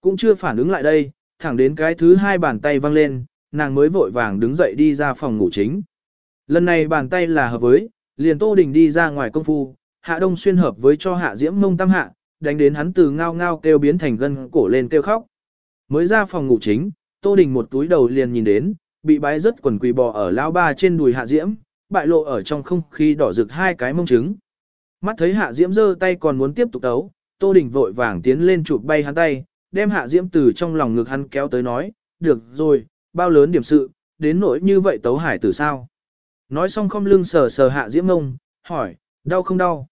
cũng chưa phản ứng lại đây, thẳng đến cái thứ hai bàn tay văng lên, nàng mới vội vàng đứng dậy đi ra phòng ngủ chính. Lần này bàn tay là hợp với, liền Tô Đình đi ra ngoài công phu, Hạ Đông Xuyên hợp với cho Hạ Diễm mông tam hạ, đánh đến hắn từ ngao ngao kêu biến thành gân cổ lên kêu khóc. Mới ra phòng ngủ chính, Tô Đình một túi đầu liền nhìn đến, bị bái rất quần quỳ bò ở lao ba trên đùi Hạ Diễm, bại lộ ở trong không khí đỏ rực hai cái mông trứng. Mắt thấy Hạ Diễm giơ tay còn muốn tiếp tục đấu, Tô Đình vội vàng tiến lên chụp bay hắn tay, đem Hạ Diễm từ trong lòng ngực hắn kéo tới nói, được rồi, bao lớn điểm sự, đến nỗi như vậy tấu hải tử sao. Nói xong không lưng sờ sờ Hạ Diễm ngông, hỏi, đau không đau?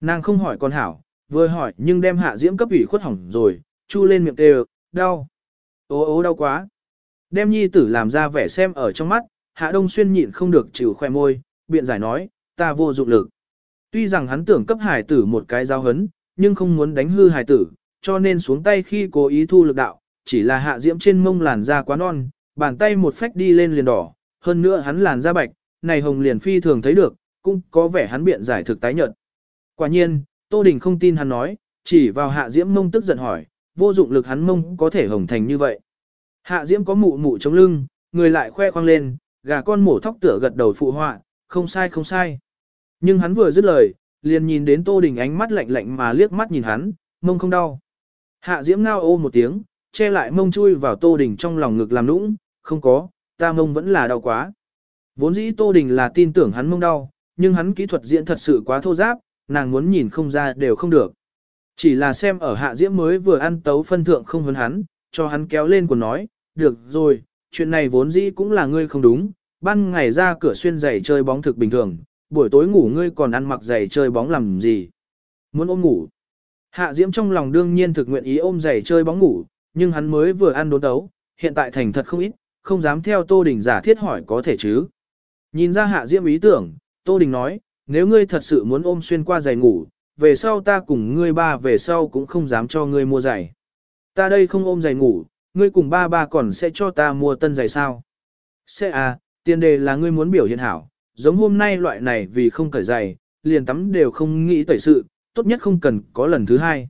Nàng không hỏi con hảo, vừa hỏi nhưng đem Hạ Diễm cấp ủy khuất hỏng rồi, chu lên miệng đều, đau. Ô ô đau quá. Đem nhi tử làm ra vẻ xem ở trong mắt, Hạ Đông Xuyên nhịn không được chịu khoe môi, biện giải nói, ta vô dụng lực. Tuy rằng hắn tưởng cấp hải tử một cái giao hấn, nhưng không muốn đánh hư hải tử, cho nên xuống tay khi cố ý thu lực đạo, chỉ là hạ diễm trên mông làn da quá non, bàn tay một phách đi lên liền đỏ, hơn nữa hắn làn da bạch, này hồng liền phi thường thấy được, cũng có vẻ hắn biện giải thực tái nhợt. Quả nhiên, Tô Đình không tin hắn nói, chỉ vào hạ diễm mông tức giận hỏi, vô dụng lực hắn mông có thể hồng thành như vậy. Hạ diễm có mụ mụ chống lưng, người lại khoe khoang lên, gà con mổ thóc tựa gật đầu phụ họa, không sai không sai. Nhưng hắn vừa dứt lời, liền nhìn đến Tô Đình ánh mắt lạnh lạnh mà liếc mắt nhìn hắn, mông không đau. Hạ Diễm ngao ô một tiếng, che lại mông chui vào Tô Đình trong lòng ngực làm nũng, không có, ta mông vẫn là đau quá. Vốn dĩ Tô Đình là tin tưởng hắn mông đau, nhưng hắn kỹ thuật diễn thật sự quá thô giáp, nàng muốn nhìn không ra đều không được. Chỉ là xem ở Hạ Diễm mới vừa ăn tấu phân thượng không vấn hắn, cho hắn kéo lên của nói, được rồi, chuyện này vốn dĩ cũng là ngươi không đúng, ban ngày ra cửa xuyên giày chơi bóng thực bình thường, buổi tối ngủ ngươi còn ăn mặc giày chơi bóng làm gì? Muốn ôm ngủ. Hạ Diễm trong lòng đương nhiên thực nguyện ý ôm giày chơi bóng ngủ, nhưng hắn mới vừa ăn đốn đấu, hiện tại thành thật không ít, không dám theo Tô Đình giả thiết hỏi có thể chứ. Nhìn ra Hạ Diễm ý tưởng, Tô Đình nói, nếu ngươi thật sự muốn ôm xuyên qua giày ngủ, về sau ta cùng ngươi ba về sau cũng không dám cho ngươi mua giày. Ta đây không ôm giày ngủ, ngươi cùng ba ba còn sẽ cho ta mua tân giày sao? Sẽ à, tiền đề là ngươi muốn biểu hiện hảo, giống hôm nay loại này vì không cởi giày, liền tắm đều không nghĩ tẩy sự, tốt nhất không cần có lần thứ hai.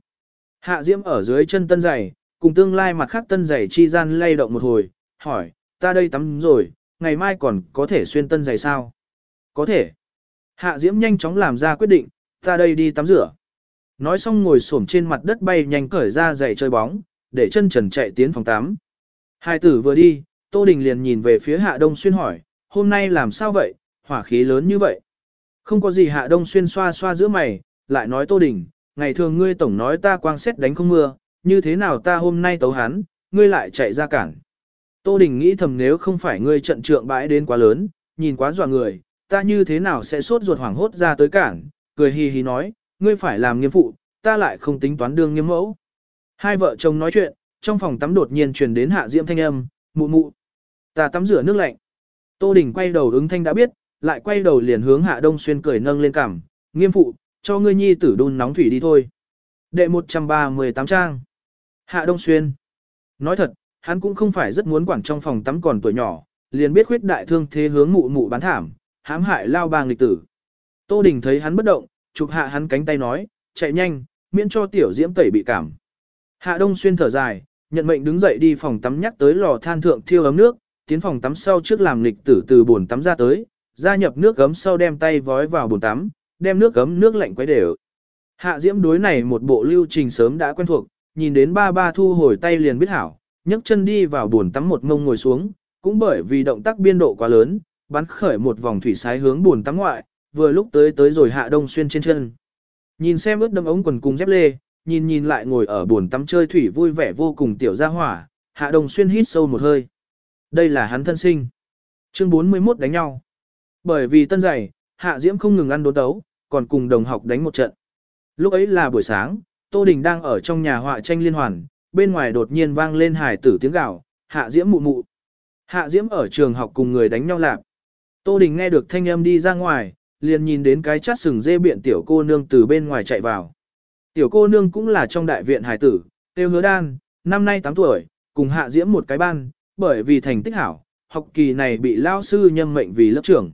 Hạ Diễm ở dưới chân tân giày, cùng tương lai mặt khác tân giày chi gian lay động một hồi, hỏi, ta đây tắm rồi, ngày mai còn có thể xuyên tân giày sao? Có thể. Hạ Diễm nhanh chóng làm ra quyết định, ta đây đi tắm rửa. Nói xong ngồi xổm trên mặt đất bay nhanh cởi ra giày chơi bóng, để chân trần chạy tiến phòng tắm. Hai tử vừa đi, Tô Đình liền nhìn về phía Hạ Đông Xuyên hỏi, hôm nay làm sao vậy, hỏa khí lớn như vậy. Không có gì Hạ Đông Xuyên xoa xoa giữa mày, lại nói Tô Đình, ngày thường ngươi tổng nói ta quang xét đánh không mưa, như thế nào ta hôm nay tấu hắn, ngươi lại chạy ra cản. Tô Đình nghĩ thầm nếu không phải ngươi trận trượng bãi đến quá lớn, nhìn quá dọa người, ta như thế nào sẽ sốt ruột hoảng hốt ra tới cản, cười hì hì nói, ngươi phải làm nghiêm phụ, ta lại không tính toán đương nghiêm mẫu. Hai vợ chồng nói chuyện, trong phòng tắm đột nhiên truyền đến hạ diễm thanh âm, mụ mụ. Ta tắm rửa nước lạnh. Tô Đình quay đầu ứng thanh đã biết, lại quay đầu liền hướng hạ đông xuyên cười nâng lên cằm, nghiêm phụ, cho ngươi nhi tử đun nóng thủy đi thôi. Đệ 138 trang. Hạ Đông Xuyên. Nói thật, hắn cũng không phải rất muốn quản trong phòng tắm còn tuổi nhỏ, liền biết khuyết đại thương thế hướng mụ mụ bán thảm, hãm hại lao bang lịch tử. Tô Đình thấy hắn bất động, chụp hạ hắn cánh tay nói, chạy nhanh, miễn cho tiểu diễm tẩy bị cảm. Hạ Đông Xuyên thở dài, nhận mệnh đứng dậy đi phòng tắm nhắc tới lò than thượng thiêu ấm nước, tiến phòng tắm sau trước làm lịch tử từ bồn tắm ra tới, gia nhập nước gấm sau đem tay vói vào bồn tắm, đem nước gấm nước lạnh quấy đều. Hạ Diễm đối này một bộ lưu trình sớm đã quen thuộc, nhìn đến ba ba thu hồi tay liền biết hảo, nhấc chân đi vào buồn tắm một ngông ngồi xuống, cũng bởi vì động tác biên độ quá lớn, bắn khởi một vòng thủy sái hướng buồn tắm ngoại, vừa lúc tới tới rồi Hạ Đông Xuyên trên chân. Nhìn xem ướt đâm ống quần cùng dép lê, nhìn nhìn lại ngồi ở buồn tắm chơi thủy vui vẻ vô cùng tiểu gia hỏa, Hạ Đông Xuyên hít sâu một hơi. Đây là hắn thân sinh. Chương 41 đánh nhau. Bởi vì tân dày, Hạ Diễm không ngừng ăn đốn tấu còn cùng đồng học đánh một trận. Lúc ấy là buổi sáng, Tô Đình đang ở trong nhà họa tranh liên hoàn, bên ngoài đột nhiên vang lên hải tử tiếng gào, Hạ Diễm mụ mụ. Hạ Diễm ở trường học cùng người đánh nhau lạp. Tô Đình nghe được thanh âm đi ra ngoài, liền nhìn đến cái chát sừng dê biện tiểu cô nương từ bên ngoài chạy vào. Tiểu cô nương cũng là trong đại viện hải tử, tiêu hứa đan, năm nay 8 tuổi, cùng Hạ Diễm một cái ban, bởi vì thành tích hảo, học kỳ này bị lao sư nhâm mệnh vì lớp trưởng.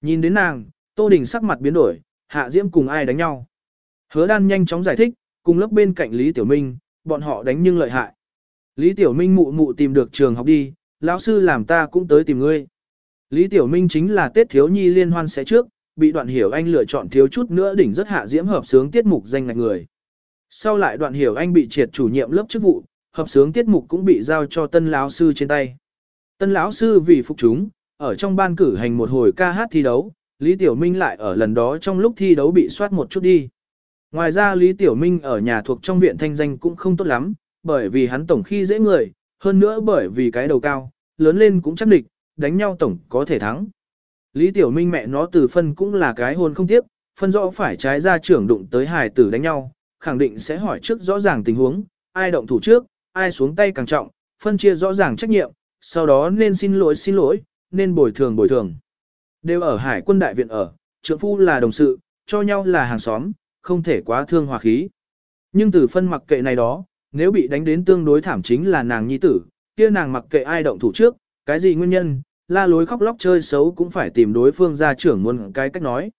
Nhìn đến nàng, Tô Đình sắc mặt biến đổi, Hạ Diễm cùng ai đánh nhau. Hứa đan nhanh chóng giải thích, cùng lớp bên cạnh Lý Tiểu Minh, bọn họ đánh nhưng lợi hại. Lý Tiểu Minh mụ mụ tìm được trường học đi, lão sư làm ta cũng tới tìm ngươi. Lý Tiểu Minh chính là Tết Thiếu Nhi liên hoan sẽ trước, bị đoạn hiểu anh lựa chọn thiếu chút nữa đỉnh rất hạ diễm hợp sướng tiết mục danh ngạch người. Sau lại đoạn hiểu anh bị triệt chủ nhiệm lớp chức vụ, hợp sướng tiết mục cũng bị giao cho tân lão sư trên tay. Tân lão sư vì phục chúng, ở trong ban cử hành một hồi ca hát thi đấu, Lý Tiểu Minh lại ở lần đó trong lúc thi đấu bị soát một chút đi. Ngoài ra Lý Tiểu Minh ở nhà thuộc trong viện thanh danh cũng không tốt lắm, bởi vì hắn tổng khi dễ người, hơn nữa bởi vì cái đầu cao, lớn lên cũng chắc địch, đánh nhau tổng có thể thắng. Lý Tiểu Minh mẹ nó từ phân cũng là cái hôn không tiếp, phân rõ phải trái ra trưởng đụng tới hài tử đánh nhau, khẳng định sẽ hỏi trước rõ ràng tình huống, ai động thủ trước, ai xuống tay càng trọng, phân chia rõ ràng trách nhiệm, sau đó nên xin lỗi xin lỗi, nên bồi thường bồi thường. Đều ở hải quân đại viện ở, trượng phu là đồng sự, cho nhau là hàng xóm, không thể quá thương hòa khí. Nhưng từ phân mặc kệ này đó, nếu bị đánh đến tương đối thảm chính là nàng nhi tử, kia nàng mặc kệ ai động thủ trước, cái gì nguyên nhân, la lối khóc lóc chơi xấu cũng phải tìm đối phương ra trưởng muốn cái cách nói.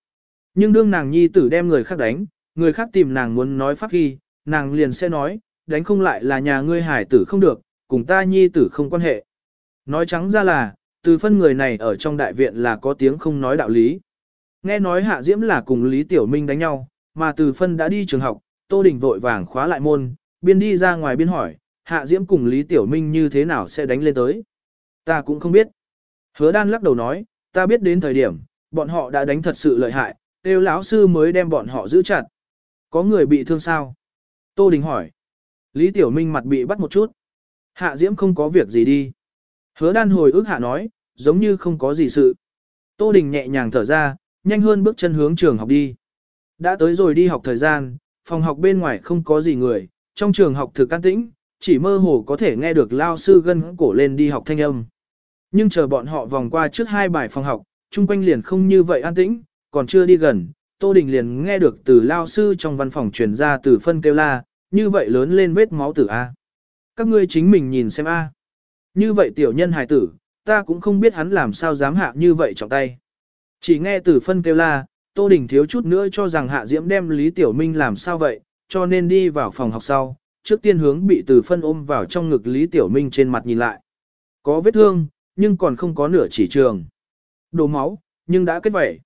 Nhưng đương nàng nhi tử đem người khác đánh, người khác tìm nàng muốn nói pháp khi, nàng liền sẽ nói, đánh không lại là nhà ngươi hải tử không được, cùng ta nhi tử không quan hệ. Nói trắng ra là, từ phân người này ở trong đại viện là có tiếng không nói đạo lý. Nghe nói Hạ Diễm là cùng Lý Tiểu Minh đánh nhau, mà từ phân đã đi trường học, Tô Đình vội vàng khóa lại môn, biên đi ra ngoài biên hỏi, Hạ Diễm cùng Lý Tiểu Minh như thế nào sẽ đánh lên tới. Ta cũng không biết. Hứa đan lắc đầu nói, ta biết đến thời điểm, bọn họ đã đánh thật sự lợi hại, tiêu lão sư mới đem bọn họ giữ chặt. Có người bị thương sao? Tô Đình hỏi. Lý Tiểu Minh mặt bị bắt một chút. Hạ Diễm không có việc gì đi. Hứa đan hồi ức hạ nói, giống như không có gì sự. Tô Đình nhẹ nhàng thở ra, nhanh hơn bước chân hướng trường học đi. Đã tới rồi đi học thời gian, phòng học bên ngoài không có gì người, trong trường học thực an tĩnh, chỉ mơ hồ có thể nghe được lao sư gân cổ lên đi học thanh âm. Nhưng chờ bọn họ vòng qua trước hai bài phòng học, chung quanh liền không như vậy an tĩnh, còn chưa đi gần, Tô Đình liền nghe được từ lao sư trong văn phòng truyền ra từ phân kêu la, như vậy lớn lên vết máu tử A. Các ngươi chính mình nhìn xem A. Như vậy tiểu nhân hài tử, ta cũng không biết hắn làm sao dám hạ như vậy trọng tay. Chỉ nghe từ phân kêu la, Tô Đình thiếu chút nữa cho rằng Hạ Diễm đem Lý Tiểu Minh làm sao vậy, cho nên đi vào phòng học sau, trước tiên hướng bị từ phân ôm vào trong ngực Lý Tiểu Minh trên mặt nhìn lại. Có vết thương, nhưng còn không có nửa chỉ trường. Đổ máu, nhưng đã kết vẩy.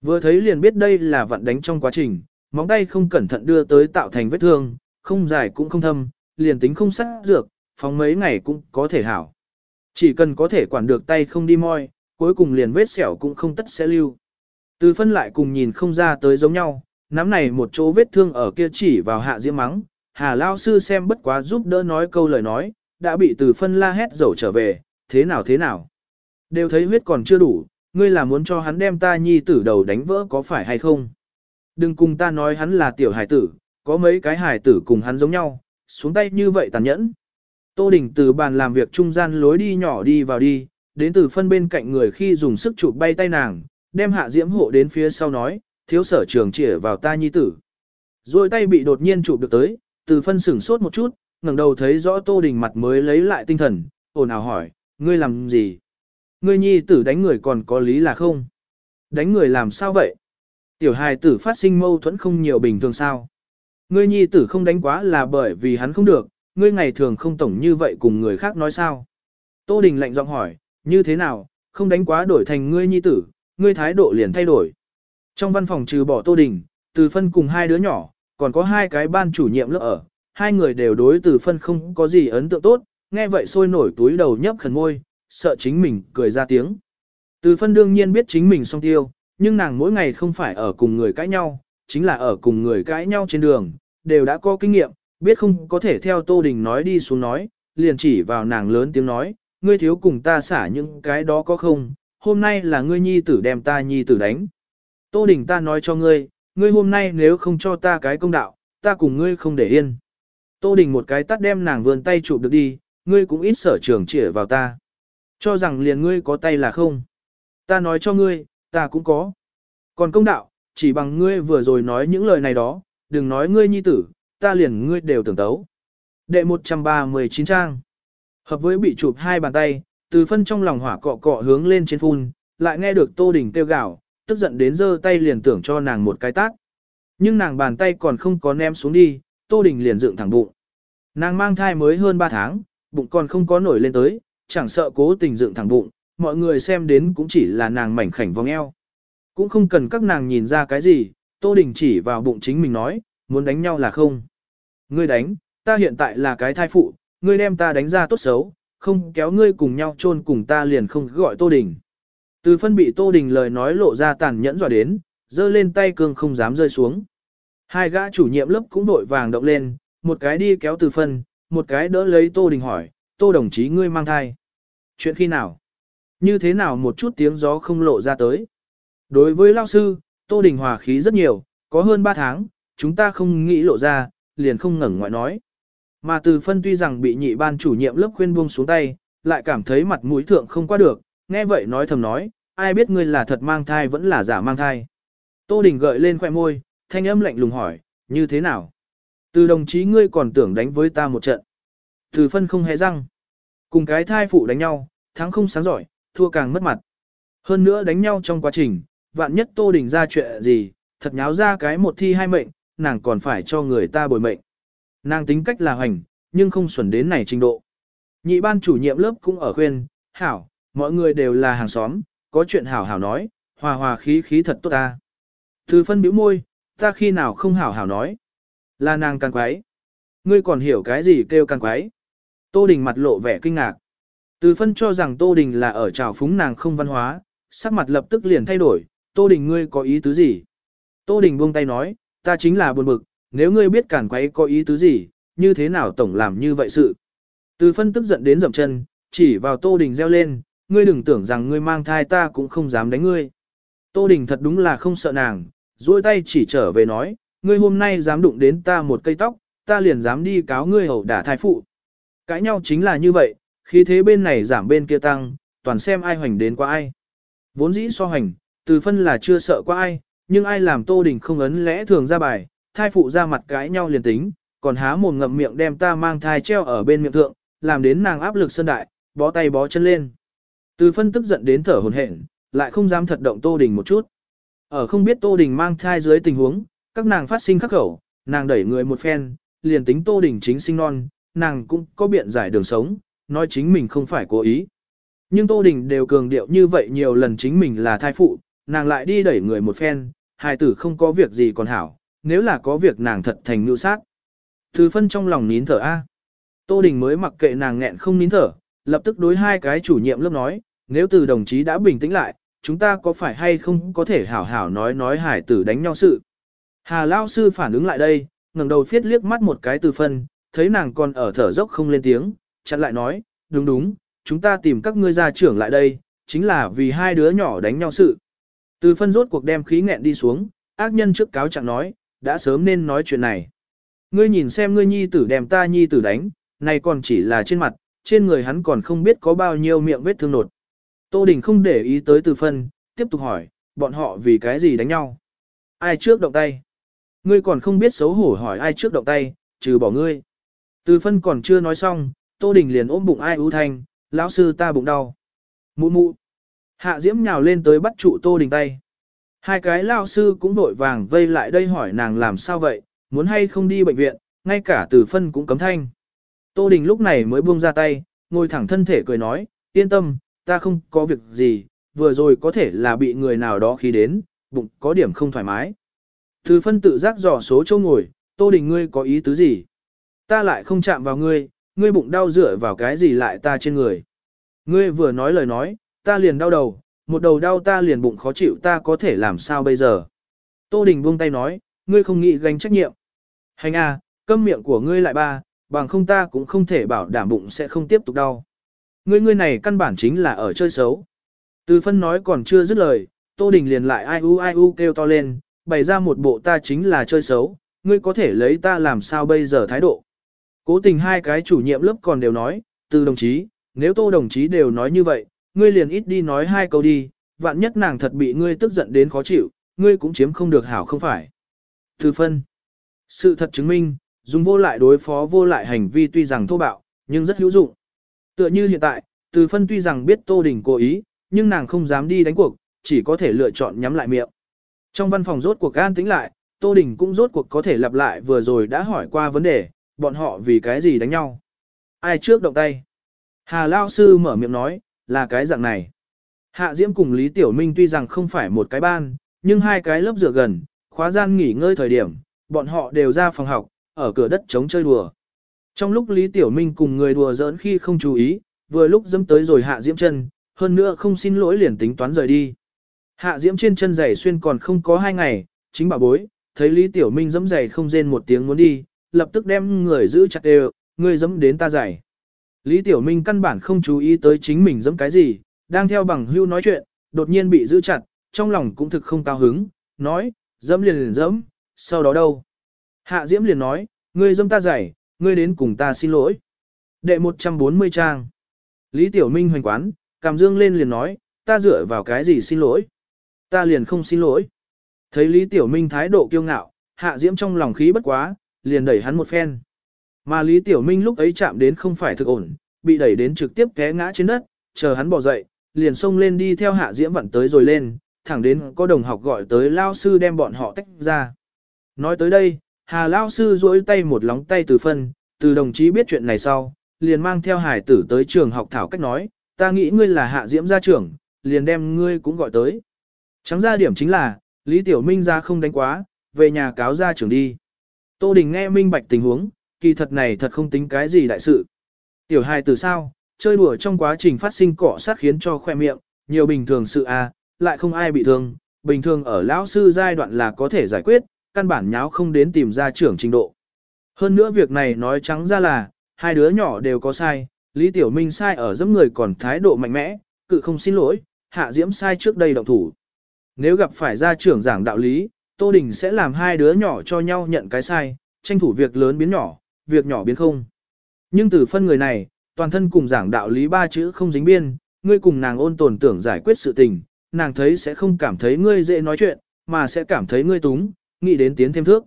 Vừa thấy liền biết đây là vận đánh trong quá trình, móng tay không cẩn thận đưa tới tạo thành vết thương, không dài cũng không thâm, liền tính không sắc dược, phóng mấy ngày cũng có thể hảo. Chỉ cần có thể quản được tay không đi moi, cuối cùng liền vết sẹo cũng không tất sẽ lưu. Từ phân lại cùng nhìn không ra tới giống nhau, nắm này một chỗ vết thương ở kia chỉ vào hạ diễm mắng, hà lao sư xem bất quá giúp đỡ nói câu lời nói, đã bị từ phân la hét dầu trở về, thế nào thế nào. Đều thấy huyết còn chưa đủ, ngươi là muốn cho hắn đem ta nhi tử đầu đánh vỡ có phải hay không? Đừng cùng ta nói hắn là tiểu hải tử, có mấy cái hải tử cùng hắn giống nhau, xuống tay như vậy tàn nhẫn. Tô Đình từ bàn làm việc trung gian lối đi nhỏ đi vào đi, đến từ phân bên cạnh người khi dùng sức chụp bay tay nàng, đem hạ diễm hộ đến phía sau nói, thiếu sở trường chỉ vào ta nhi tử. Rồi tay bị đột nhiên chụp được tới, từ phân sửng sốt một chút, ngẩng đầu thấy rõ Tô Đình mặt mới lấy lại tinh thần, ồn ào hỏi, ngươi làm gì? Ngươi nhi tử đánh người còn có lý là không? Đánh người làm sao vậy? Tiểu hài tử phát sinh mâu thuẫn không nhiều bình thường sao? Ngươi nhi tử không đánh quá là bởi vì hắn không được, ngươi ngày thường không tổng như vậy cùng người khác nói sao? Tô Đình lạnh giọng hỏi, như thế nào, không đánh quá đổi thành ngươi nhi tử, ngươi thái độ liền thay đổi. Trong văn phòng trừ bỏ Tô Đình, từ phân cùng hai đứa nhỏ, còn có hai cái ban chủ nhiệm lớp ở, hai người đều đối từ phân không có gì ấn tượng tốt, nghe vậy sôi nổi túi đầu nhấp khẩn môi, sợ chính mình cười ra tiếng. Từ phân đương nhiên biết chính mình song tiêu, nhưng nàng mỗi ngày không phải ở cùng người cãi nhau, chính là ở cùng người cãi nhau trên đường, đều đã có kinh nghiệm, biết không có thể theo Tô Đình nói đi xuống nói, liền chỉ vào nàng lớn tiếng nói, ngươi thiếu cùng ta xả những cái đó có không, hôm nay là ngươi nhi tử đem ta nhi tử đánh. Tô Đình ta nói cho ngươi, ngươi hôm nay nếu không cho ta cái công đạo, ta cùng ngươi không để yên. Tô Đình một cái tắt đem nàng vươn tay chụp được đi, ngươi cũng ít sở trường chỉ vào ta. Cho rằng liền ngươi có tay là không. Ta nói cho ngươi, ta cũng có. Còn công đạo, chỉ bằng ngươi vừa rồi nói những lời này đó, đừng nói ngươi nhi tử, ta liền ngươi đều tưởng tấu. Đệ 139 trang. Hợp với bị chụp hai bàn tay, từ phân trong lòng hỏa cọ cọ hướng lên trên phun, lại nghe được Tô Đình tiêu gạo tức giận đến giơ tay liền tưởng cho nàng một cái tát. Nhưng nàng bàn tay còn không có ném xuống đi, Tô Đình liền dựng thẳng bụng. Nàng mang thai mới hơn 3 tháng, bụng còn không có nổi lên tới, chẳng sợ cố tình dựng thẳng bụng, mọi người xem đến cũng chỉ là nàng mảnh khảnh vòng eo. Cũng không cần các nàng nhìn ra cái gì, Tô Đình chỉ vào bụng chính mình nói, muốn đánh nhau là không. Ngươi đánh, ta hiện tại là cái thai phụ, ngươi đem ta đánh ra tốt xấu, không kéo ngươi cùng nhau chôn cùng ta liền không gọi Tô Đình. Từ phân bị Tô Đình lời nói lộ ra tàn nhẫn dọa đến, giơ lên tay cương không dám rơi xuống. Hai gã chủ nhiệm lớp cũng vội vàng động lên, một cái đi kéo từ phân, một cái đỡ lấy Tô Đình hỏi, Tô đồng chí ngươi mang thai. Chuyện khi nào? Như thế nào một chút tiếng gió không lộ ra tới? Đối với lao sư, Tô Đình hòa khí rất nhiều, có hơn 3 tháng, chúng ta không nghĩ lộ ra, liền không ngẩng ngoại nói. Mà từ phân tuy rằng bị nhị ban chủ nhiệm lớp khuyên buông xuống tay, lại cảm thấy mặt mũi thượng không qua được, nghe vậy nói thầm nói, ai biết ngươi là thật mang thai vẫn là giả mang thai. Tô Đình gợi lên khoẻ môi, thanh âm lạnh lùng hỏi, như thế nào? Từ đồng chí ngươi còn tưởng đánh với ta một trận. Từ phân không hề răng. Cùng cái thai phụ đánh nhau, thắng không sáng giỏi, thua càng mất mặt. Hơn nữa đánh nhau trong quá trình, vạn nhất Tô Đình ra chuyện gì, thật nháo ra cái một thi hai mệnh, nàng còn phải cho người ta bồi mệnh. Nàng tính cách là hoành, nhưng không xuẩn đến này trình độ. Nhị ban chủ nhiệm lớp cũng ở khuyên, hảo, mọi người đều là hàng xóm, có chuyện hảo hảo nói, hòa hòa khí khí thật tốt ta. Từ phân biểu môi, ta khi nào không hảo hảo nói. Là nàng càng quái. Ngươi còn hiểu cái gì kêu càng quái. Tô Đình mặt lộ vẻ kinh ngạc. Từ phân cho rằng Tô Đình là ở trào phúng nàng không văn hóa, sắc mặt lập tức liền thay đổi, Tô Đình ngươi có ý tứ gì? Tô Đình buông tay nói, ta chính là buồn bực, nếu ngươi biết cản quấy có ý tứ gì, như thế nào tổng làm như vậy sự? Từ phân tức giận đến dậm chân, chỉ vào Tô Đình reo lên, ngươi đừng tưởng rằng ngươi mang thai ta cũng không dám đánh ngươi. Tô Đình thật đúng là không sợ nàng, duỗi tay chỉ trở về nói, ngươi hôm nay dám đụng đến ta một cây tóc, ta liền dám đi cáo ngươi hầu đả thai phụ. Cãi nhau chính là như vậy, khi thế bên này giảm bên kia tăng, toàn xem ai hoành đến qua ai. Vốn dĩ so hành, từ phân là chưa sợ qua ai, nhưng ai làm Tô Đình không ấn lẽ thường ra bài, thai phụ ra mặt cãi nhau liền tính, còn há mồm ngậm miệng đem ta mang thai treo ở bên miệng thượng, làm đến nàng áp lực sân đại, bó tay bó chân lên. Từ phân tức giận đến thở hồn hển, lại không dám thật động Tô Đình một chút. Ở không biết Tô Đình mang thai dưới tình huống, các nàng phát sinh khắc khẩu, nàng đẩy người một phen, liền tính Tô Đình chính sinh non, nàng cũng có biện giải đường sống, nói chính mình không phải cố ý. Nhưng Tô Đình đều cường điệu như vậy nhiều lần chính mình là thai phụ, nàng lại đi đẩy người một phen, hài tử không có việc gì còn hảo, nếu là có việc nàng thật thành nhu sát. Thứ phân trong lòng nín thở A. Tô Đình mới mặc kệ nàng nghẹn không nín thở, lập tức đối hai cái chủ nhiệm lớp nói, nếu từ đồng chí đã bình tĩnh lại, chúng ta có phải hay không có thể hảo hảo nói nói hải tử đánh nhau sự. Hà Lao sư phản ứng lại đây, ngẩng đầu phiết liếc mắt một cái từ phân, thấy nàng còn ở thở dốc không lên tiếng, chặn lại nói, đúng đúng, chúng ta tìm các ngươi gia trưởng lại đây, chính là vì hai đứa nhỏ đánh nhau sự. Từ phân rốt cuộc đem khí nghẹn đi xuống, ác nhân trước cáo chẳng nói, đã sớm nên nói chuyện này. Ngươi nhìn xem ngươi nhi tử đem ta nhi tử đánh, này còn chỉ là trên mặt, trên người hắn còn không biết có bao nhiêu miệng vết thương nột. Tô Đình không để ý tới từ phân, tiếp tục hỏi, bọn họ vì cái gì đánh nhau? Ai trước động tay? Ngươi còn không biết xấu hổ hỏi ai trước động tay, trừ bỏ ngươi. Từ phân còn chưa nói xong, Tô Đình liền ôm bụng ai ưu thanh, lão sư ta bụng đau. Mụ mụ. Hạ Diễm nhào lên tới bắt trụ Tô Đình tay. Hai cái lão sư cũng vội vàng vây lại đây hỏi nàng làm sao vậy, muốn hay không đi bệnh viện, ngay cả từ phân cũng cấm thanh. Tô Đình lúc này mới buông ra tay, ngồi thẳng thân thể cười nói, yên tâm, ta không có việc gì, vừa rồi có thể là bị người nào đó khí đến, bụng có điểm không thoải mái. Từ phân tự giác dò số châu ngồi, Tô Đình ngươi có ý tứ gì? Ta lại không chạm vào ngươi, ngươi bụng đau dựa vào cái gì lại ta trên người. Ngươi vừa nói lời nói, ta liền đau đầu, một đầu đau ta liền bụng khó chịu ta có thể làm sao bây giờ. Tô Đình buông tay nói, ngươi không nghĩ gánh trách nhiệm. Hành à, câm miệng của ngươi lại ba, bằng không ta cũng không thể bảo đảm bụng sẽ không tiếp tục đau. Ngươi ngươi này căn bản chính là ở chơi xấu. Từ phân nói còn chưa dứt lời, Tô Đình liền lại ai u ai u kêu to lên, bày ra một bộ ta chính là chơi xấu, ngươi có thể lấy ta làm sao bây giờ thái độ. Cố tình hai cái chủ nhiệm lớp còn đều nói, từ đồng chí, nếu tô đồng chí đều nói như vậy, ngươi liền ít đi nói hai câu đi, vạn nhất nàng thật bị ngươi tức giận đến khó chịu, ngươi cũng chiếm không được hảo không phải. Từ phân. Sự thật chứng minh, dùng vô lại đối phó vô lại hành vi tuy rằng thô bạo, nhưng rất hữu dụng. Tựa như hiện tại, từ phân tuy rằng biết Tô Đình cố ý, nhưng nàng không dám đi đánh cuộc, chỉ có thể lựa chọn nhắm lại miệng. Trong văn phòng rốt cuộc an tĩnh lại, Tô Đình cũng rốt cuộc có thể lặp lại vừa rồi đã hỏi qua vấn đề, bọn họ vì cái gì đánh nhau. Ai trước động tay? Hà Lao Sư mở miệng nói, là cái dạng này. Hạ Diễm cùng Lý Tiểu Minh tuy rằng không phải một cái ban, nhưng hai cái lớp dựa gần, khóa gian nghỉ ngơi thời điểm, bọn họ đều ra phòng học, ở cửa đất chống chơi đùa. Trong lúc Lý Tiểu Minh cùng người đùa giỡn khi không chú ý, vừa lúc dẫm tới rồi Hạ Diễm chân, hơn nữa không xin lỗi liền tính toán rời đi. Hạ Diễm trên chân giày xuyên còn không có hai ngày, chính bà bối, thấy Lý Tiểu Minh dẫm giày không rên một tiếng muốn đi, lập tức đem người giữ chặt đều, người dẫm đến ta giày. Lý Tiểu Minh căn bản không chú ý tới chính mình dẫm cái gì, đang theo bằng hưu nói chuyện, đột nhiên bị giữ chặt, trong lòng cũng thực không cao hứng, nói, dẫm liền liền dẫm, sau đó đâu? Hạ Diễm liền nói, ngươi dẫm ta giày, ngươi đến cùng ta xin lỗi. Đệ 140 trang. Lý Tiểu Minh hoành quán, cảm dương lên liền nói, ta dựa vào cái gì xin lỗi? Ta liền không xin lỗi. Thấy Lý Tiểu Minh thái độ kiêu ngạo, Hạ Diễm trong lòng khí bất quá, liền đẩy hắn một phen. Mà Lý Tiểu Minh lúc ấy chạm đến không phải thực ổn, bị đẩy đến trực tiếp té ngã trên đất, chờ hắn bỏ dậy, liền xông lên đi theo Hạ Diễm vặn tới rồi lên, thẳng đến có đồng học gọi tới lao sư đem bọn họ tách ra. Nói tới đây, Hà lao sư duỗi tay một lóng tay từ phân, từ đồng chí biết chuyện này sau, liền mang theo hải tử tới trường học thảo cách nói, ta nghĩ ngươi là Hạ Diễm gia trưởng, liền đem ngươi cũng gọi tới. Trắng ra điểm chính là, Lý Tiểu Minh ra không đánh quá, về nhà cáo gia trưởng đi. Tô Đình nghe minh bạch tình huống, kỳ thật này thật không tính cái gì đại sự. Tiểu hài từ sao, chơi đùa trong quá trình phát sinh cọ sát khiến cho khoe miệng, nhiều bình thường sự à, lại không ai bị thương, bình thường ở lão sư giai đoạn là có thể giải quyết, căn bản nháo không đến tìm ra trưởng trình độ. Hơn nữa việc này nói trắng ra là, hai đứa nhỏ đều có sai, Lý Tiểu Minh sai ở giẫm người còn thái độ mạnh mẽ, cự không xin lỗi, Hạ Diễm sai trước đây động thủ. Nếu gặp phải gia trưởng giảng đạo lý, Tô Đình sẽ làm hai đứa nhỏ cho nhau nhận cái sai, tranh thủ việc lớn biến nhỏ, việc nhỏ biến không. Nhưng từ phân người này, toàn thân cùng giảng đạo lý ba chữ không dính biên, ngươi cùng nàng ôn tồn tưởng giải quyết sự tình, nàng thấy sẽ không cảm thấy ngươi dễ nói chuyện, mà sẽ cảm thấy ngươi túng, nghĩ đến tiến thêm thước.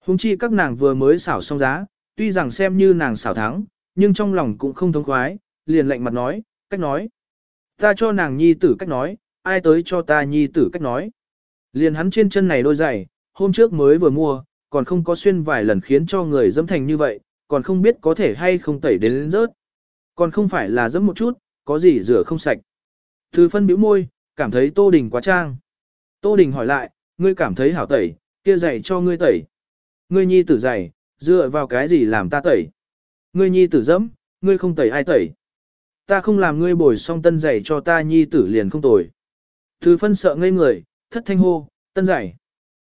Hùng chi các nàng vừa mới xảo xong giá, tuy rằng xem như nàng xảo thắng, nhưng trong lòng cũng không thống khoái, liền lạnh mặt nói, cách nói. Ta cho nàng nhi tử cách nói, ai tới cho ta nhi tử cách nói. Liền hắn trên chân này đôi giày, hôm trước mới vừa mua, còn không có xuyên vài lần khiến cho người dẫm thành như vậy, còn không biết có thể hay không tẩy đến lên rớt. Còn không phải là dẫm một chút, có gì rửa không sạch. Thư phân bĩu môi, cảm thấy Tô Đình quá trang. Tô Đình hỏi lại, ngươi cảm thấy hảo tẩy, kia giày cho ngươi tẩy. Ngươi nhi tử giày, dựa vào cái gì làm ta tẩy. Ngươi nhi tử dẫm, ngươi không tẩy ai tẩy. Ta không làm ngươi bồi xong tân giày cho ta nhi tử liền không tồi. Thư phân sợ ngây người, thất thanh hô, tân giày.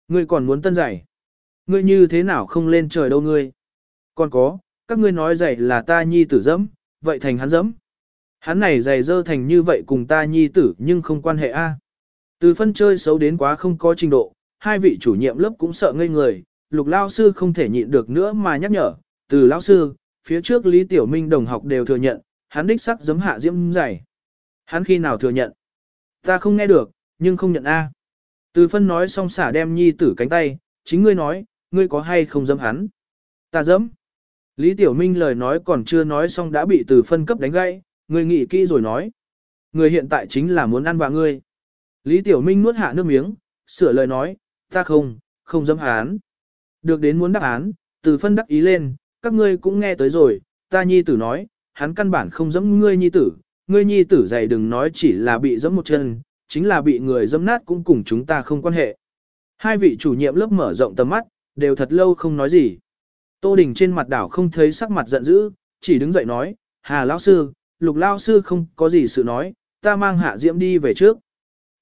Ngươi còn muốn tân giày. Ngươi như thế nào không lên trời đâu ngươi. Còn có, các ngươi nói giày là ta nhi tử dẫm, vậy thành hắn dẫm. Hắn này giày dơ thành như vậy cùng ta nhi tử nhưng không quan hệ a. Từ phân chơi xấu đến quá không có trình độ, hai vị chủ nhiệm lớp cũng sợ ngây người, lục lao sư không thể nhịn được nữa mà nhắc nhở, từ lao sư, phía trước Lý Tiểu Minh đồng học đều thừa nhận, hắn đích sắc giấm hạ diễm giày. Hắn khi nào thừa nhận? Ta không nghe được, nhưng không nhận A. Từ phân nói xong xả đem nhi tử cánh tay, chính ngươi nói, ngươi có hay không dâm hắn? Ta dẫm. Lý Tiểu Minh lời nói còn chưa nói xong đã bị từ phân cấp đánh gãy, ngươi nghĩ kỹ rồi nói. Người hiện tại chính là muốn ăn vạ ngươi. Lý Tiểu Minh nuốt hạ nước miếng, sửa lời nói, ta không, không dâm hắn. Được đến muốn đáp án, từ phân đắc ý lên, các ngươi cũng nghe tới rồi, ta nhi tử nói, hắn căn bản không dẫm ngươi nhi tử, ngươi nhi tử dày đừng nói chỉ là bị dẫm một chân, chính là bị người dẫm nát cũng cùng chúng ta không quan hệ. Hai vị chủ nhiệm lớp mở rộng tầm mắt, đều thật lâu không nói gì. Tô Đình trên mặt đảo không thấy sắc mặt giận dữ, chỉ đứng dậy nói, Hà lão sư, lục lão sư không có gì sự nói, ta mang hạ diễm đi về trước.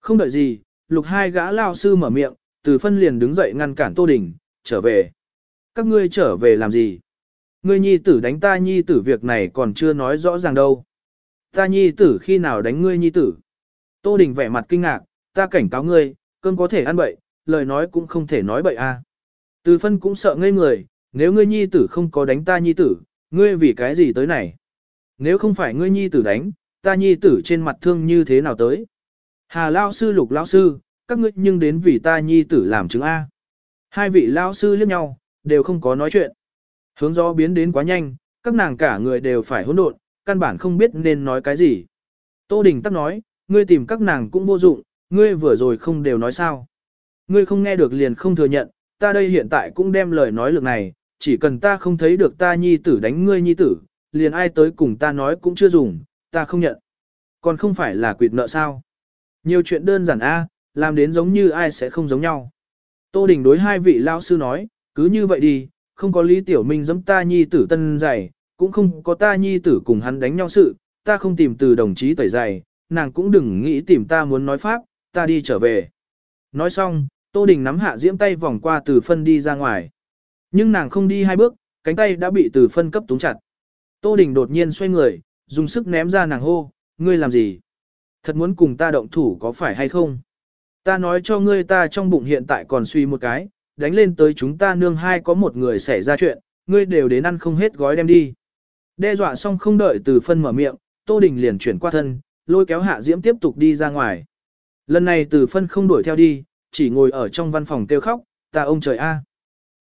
Không đợi gì, lục hai gã lão sư mở miệng, từ phân liền đứng dậy ngăn cản Tô Đình, trở về. Các ngươi trở về làm gì? Ngươi nhi tử đánh ta nhi tử việc này còn chưa nói rõ ràng đâu. Ta nhi tử khi nào đánh ngươi nhi tử? Tô Đình vẻ mặt kinh ngạc, ta cảnh cáo ngươi, cơm có thể ăn bậy, lời nói cũng không thể nói bậy a. À. Từ phân cũng sợ ngây người, nếu ngươi nhi tử không có đánh ta nhi tử, ngươi vì cái gì tới này? Nếu không phải ngươi nhi tử đánh, ta nhi tử trên mặt thương như thế nào tới? Hà Lao sư lục Lao sư, các ngươi nhưng đến vì ta nhi tử làm chứng A. Hai vị Lao sư liếc nhau, đều không có nói chuyện. Hướng gió biến đến quá nhanh, các nàng cả người đều phải hỗn độn, căn bản không biết nên nói cái gì. Tô Đình tắc nói, ngươi tìm các nàng cũng vô dụng, ngươi vừa rồi không đều nói sao. Ngươi không nghe được liền không thừa nhận, ta đây hiện tại cũng đem lời nói lực này, chỉ cần ta không thấy được ta nhi tử đánh ngươi nhi tử, liền ai tới cùng ta nói cũng chưa dùng, ta không nhận. Còn không phải là quyệt nợ sao? Nhiều chuyện đơn giản a, làm đến giống như ai sẽ không giống nhau. Tô Đình đối hai vị lao sư nói, cứ như vậy đi, không có Lý Tiểu Minh giống ta nhi tử tân dày, cũng không có ta nhi tử cùng hắn đánh nhau sự, ta không tìm từ đồng chí tẩy dày, nàng cũng đừng nghĩ tìm ta muốn nói pháp, ta đi trở về. Nói xong, Tô Đình nắm hạ diễm tay vòng qua từ phân đi ra ngoài. Nhưng nàng không đi hai bước, cánh tay đã bị từ phân cấp túng chặt. Tô Đình đột nhiên xoay người, dùng sức ném ra nàng hô, ngươi làm gì? Thật muốn cùng ta động thủ có phải hay không? Ta nói cho ngươi ta trong bụng hiện tại còn suy một cái, đánh lên tới chúng ta nương hai có một người xảy ra chuyện, ngươi đều đến ăn không hết gói đem đi. Đe dọa xong không đợi từ phân mở miệng, Tô Đình liền chuyển qua thân, lôi kéo Hạ Diễm tiếp tục đi ra ngoài. Lần này từ phân không đuổi theo đi, chỉ ngồi ở trong văn phòng kêu khóc, ta ông trời a.